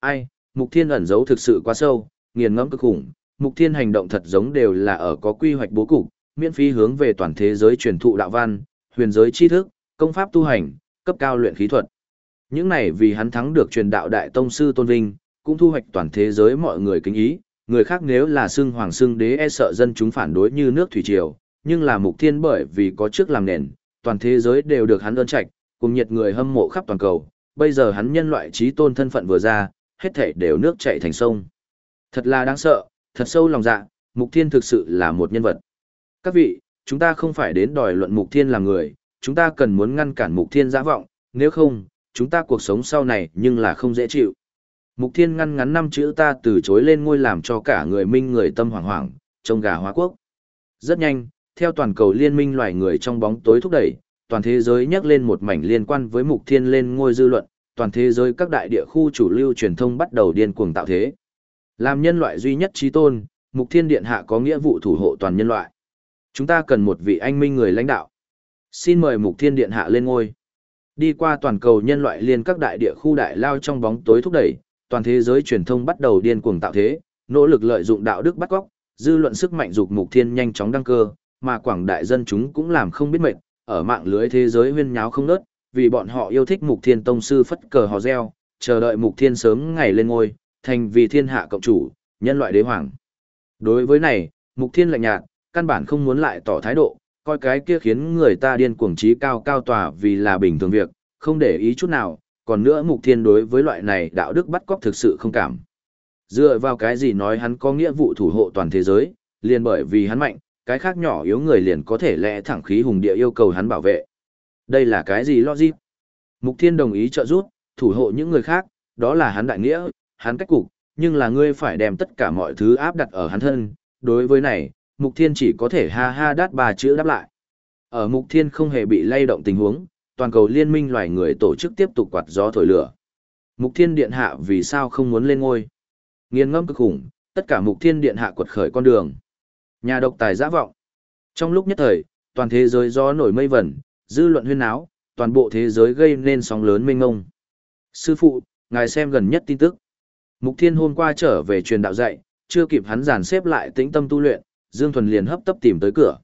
Ai, mục thiên ẩn giấu thực sự quá sâu, nghiền ngẫm cực khủng, mục thiên hành động thật giống đều là ở có quy hoạch bố cục, miễn phí hướng về toàn thế giới truyền thụ đạo văn, huyền giới tri thức, công pháp tu hành, cấp cao luyện khí thuật. Những này vì hắn thắng được truyền đạo đại tông sư tôn vinh, cũng thu hoạch toàn thế giới mọi người kính ý, người khác nếu là xưng hoàng xưng đế e sợ dân chúng phản đối như nước thủy triều, nhưng là mục thiên bởi vì có trước làm nền, toàn thế giới đều được hắn ơn trạch, cùng nhiệt người hâm mộ khắp toàn cầu, bây giờ hắn nhân loại trí tôn thân phận vừa ra, hết thảy đều nước chảy thành sông. Thật là đáng sợ, thật sâu lòng dạ, mục thiên thực sự là một nhân vật. Các vị, chúng ta không phải đến đòi luận mục thiên là người, chúng ta cần muốn ngăn cản mục thiên giã vọng, nếu không, chúng ta cuộc sống sau này nhưng là không dễ chịu. Mục thiên ngăn ngắn năm chữ ta từ chối lên ngôi làm cho cả người minh người tâm hoảng hoảng, trông gà hóa quốc. Rất nhanh, theo toàn cầu liên minh loài người trong bóng tối thúc đẩy, toàn thế giới nhắc lên một mảnh liên quan với mục thiên lên ngôi dư luận, toàn thế giới các đại địa khu chủ lưu truyền thông bắt đầu điên cuồng tạo thế. Làm nhân loại duy nhất trí tôn, mục thiên điện hạ có nghĩa vụ thủ hộ toàn nhân loại. Chúng ta cần một vị anh minh người lãnh đạo. Xin mời mục thiên điện hạ lên ngôi. Đi qua toàn cầu nhân loại liên các đại địa khu đại lao trong bóng tối thúc đẩy, toàn thế giới truyền thông bắt đầu điên cuồng tạo thế, nỗ lực lợi dụng đạo đức bắt cóc, dư luận sức mạnh dục mục thiên nhanh chóng đăng cơ, mà quảng đại dân chúng cũng làm không biết mệt, ở mạng lưới thế giới huyên nháo không nớt, vì bọn họ yêu thích mục thiên tông sư phất cờ hò reo, chờ đợi mục thiên sớm ngày lên ngôi, thành vì thiên hạ cộng chủ, nhân loại đế hoàng. Đối với này, mục thiên lạnh nhạt, căn bản không muốn lại tỏ thái độ, coi cái kia khiến người ta điên cuồng trí cao cao tòa vì là bình thường việc, không để ý chút nào, còn nữa mục thiên đối với loại này đạo đức bắt cóc thực sự không cảm. Dựa vào cái gì nói hắn có nghĩa vụ thủ hộ toàn thế giới, liền bởi vì hắn mạnh, cái khác nhỏ yếu người liền có thể lẽ thẳng khí hùng địa yêu cầu hắn bảo vệ. Đây là cái gì logic? Mục thiên đồng ý trợ giúp, thủ hộ những người khác, đó là hắn đại nghĩa, hắn cách cục, nhưng là ngươi phải đem tất cả mọi thứ áp đặt ở hắn thân. Đối với này, Mục Thiên chỉ có thể ha ha đát ba chữ đáp lại. Ở Mục Thiên không hề bị lay động tình huống, toàn cầu liên minh loài người tổ chức tiếp tục quạt gió thổi lửa. Mục Thiên Điện Hạ vì sao không muốn lên ngôi? Nghiên ngẫm cực khủng, tất cả Mục Thiên Điện Hạ quật khởi con đường. Nhà độc tài giã vọng. Trong lúc nhất thời, toàn thế giới gió nổi mây vẩn, dư luận huyên náo, toàn bộ thế giới gây nên sóng lớn mênh ngông. Sư phụ, ngài xem gần nhất tin tức. Mục Thiên hôm qua trở về truyền đạo dạy, chưa kịp hắn giàn xếp lại tĩnh tâm tu luyện, Dương Thuần liền hấp tấp tìm tới cửa.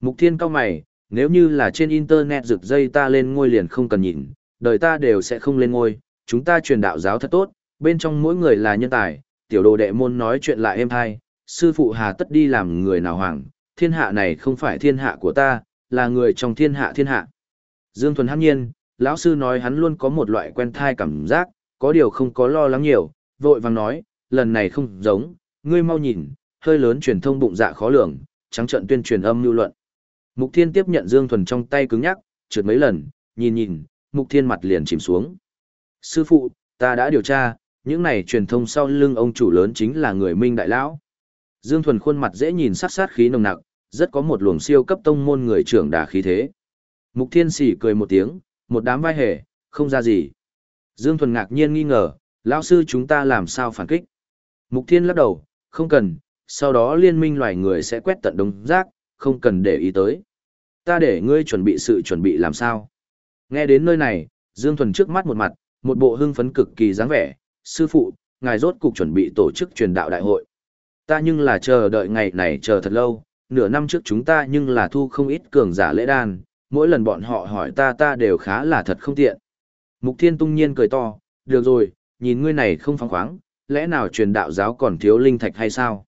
Mục Thiên cao mày, nếu như là trên internet rực dây ta lên ngôi liền không cần nhìn, đời ta đều sẽ không lên ngôi, chúng ta truyền đạo giáo thật tốt, bên trong mỗi người là nhân tài, tiểu đồ đệ môn nói chuyện lại êm hay, sư phụ hà tất đi làm người nào hoàng, thiên hạ này không phải thiên hạ của ta, là người trong thiên hạ thiên hạ. Dương Thuần hắc nhiên, lão sư nói hắn luôn có một loại quen thai cảm giác, có điều không có lo lắng nhiều, vội vàng nói, lần này không giống, ngươi mau nhìn, hơi lớn truyền thông bụng dạ khó lường, trắng trận tuyên truyền âm lưu luận. Mục Thiên tiếp nhận Dương Thuần trong tay cứng nhắc, trượt mấy lần, nhìn nhìn, Mục Thiên mặt liền chìm xuống. Sư phụ, ta đã điều tra, những này truyền thông sau lưng ông chủ lớn chính là người Minh Đại Lão. Dương Thuần khuôn mặt dễ nhìn sát sát khí nồng nặc, rất có một luồng siêu cấp tông môn người trưởng đà khí thế. Mục Thiên sỉ cười một tiếng, một đám vai hề, không ra gì. Dương Thuần ngạc nhiên nghi ngờ, lão sư chúng ta làm sao phản kích. Mục Thiên lắc đầu, không cần, sau đó liên minh loài người sẽ quét tận đống rác, không cần để ý tới. Ta để ngươi chuẩn bị sự chuẩn bị làm sao. Nghe đến nơi này, Dương Thuần trước mắt một mặt, một bộ hưng phấn cực kỳ dáng vẻ, sư phụ, ngài rốt cục chuẩn bị tổ chức truyền đạo đại hội. Ta nhưng là chờ đợi ngày này chờ thật lâu, nửa năm trước chúng ta nhưng là thu không ít cường giả lễ đan, mỗi lần bọn họ hỏi ta ta đều khá là thật không tiện. Mục Thiên tung nhiên cười to, được rồi, nhìn ngươi này không phóng khoáng, lẽ nào truyền đạo giáo còn thiếu linh thạch hay sao?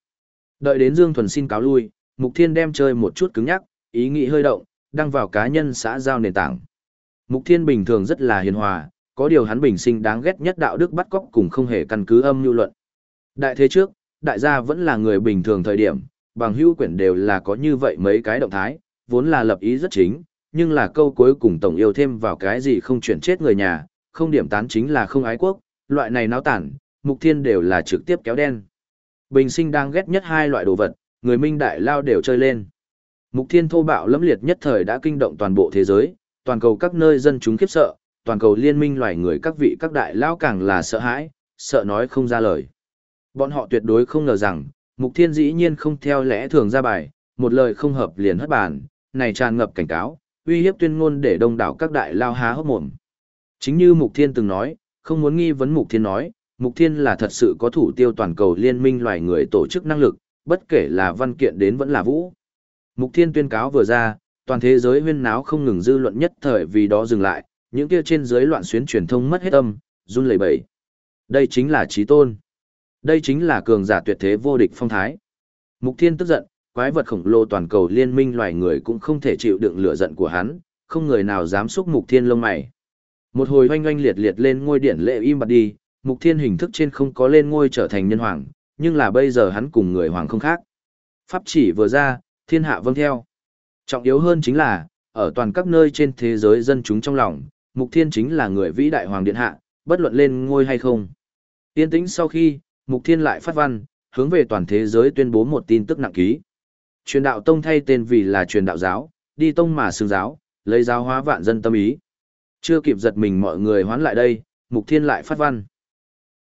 Đợi đến Dương Thuần xin cáo lui, Mục Thiên đem chơi một chút cứng nhắc, ý nghĩ hơi động, đăng vào cá nhân xã giao nền tảng. Mục Thiên bình thường rất là hiền hòa, có điều hắn bình sinh đáng ghét nhất đạo đức bắt cóc cùng không hề căn cứ âm nhu luận. Đại thế trước, đại gia vẫn là người bình thường thời điểm, bằng hữu quyển đều là có như vậy mấy cái động thái, vốn là lập ý rất chính, nhưng là câu cuối cùng tổng yêu thêm vào cái gì không chuyển chết người nhà, không điểm tán chính là không ái quốc, loại này náo tản, mục thiên đều là trực tiếp kéo đen. Bình sinh đang ghét nhất hai loại đồ vật, người minh đại lao đều chơi lên. Mục thiên thô bạo lẫm liệt nhất thời đã kinh động toàn bộ thế giới, toàn cầu các nơi dân chúng khiếp sợ, toàn cầu liên minh loài người các vị các đại lão càng là sợ hãi, sợ nói không ra lời. Bọn họ tuyệt đối không ngờ rằng, Mục Thiên dĩ nhiên không theo lẽ thường ra bài, một lời không hợp liền hất bàn, này tràn ngập cảnh cáo, uy hiếp tuyên ngôn để đông đảo các đại lao há hốc mồm. Chính như Mục Thiên từng nói, không muốn nghi vấn Mục Thiên nói, Mục Thiên là thật sự có thủ tiêu toàn cầu liên minh loài người tổ chức năng lực, bất kể là văn kiện đến vẫn là vũ. Mục Thiên tuyên cáo vừa ra, toàn thế giới huyên náo không ngừng dư luận nhất thời vì đó dừng lại, những kia trên dưới loạn xuyến truyền thông mất hết âm, run lẩy bẩy. Đây chính là trí tôn. Đây chính là cường giả tuyệt thế vô địch phong thái. Mục Thiên tức giận, quái vật khổng lồ toàn cầu liên minh loài người cũng không thể chịu đựng lửa giận của hắn, không người nào dám xúc Mục Thiên lông mày. Một hồi oanh oanh liệt liệt lên ngôi điện lệ im bặt đi, Mục Thiên hình thức trên không có lên ngôi trở thành nhân hoàng, nhưng là bây giờ hắn cùng người hoàng không khác. Pháp chỉ vừa ra, thiên hạ vâng theo. Trọng yếu hơn chính là, ở toàn các nơi trên thế giới dân chúng trong lòng, Mục Thiên chính là người vĩ đại hoàng điện hạ, bất luận lên ngôi hay không. Yên tĩnh sau khi, Mục Thiên lại phát văn, hướng về toàn thế giới tuyên bố một tin tức nặng ký. Truyền đạo tông thay tên vì là truyền đạo giáo, đi tông mà xương giáo, lấy giáo hóa vạn dân tâm ý. Chưa kịp giật mình mọi người hoán lại đây, Mục Thiên lại phát văn.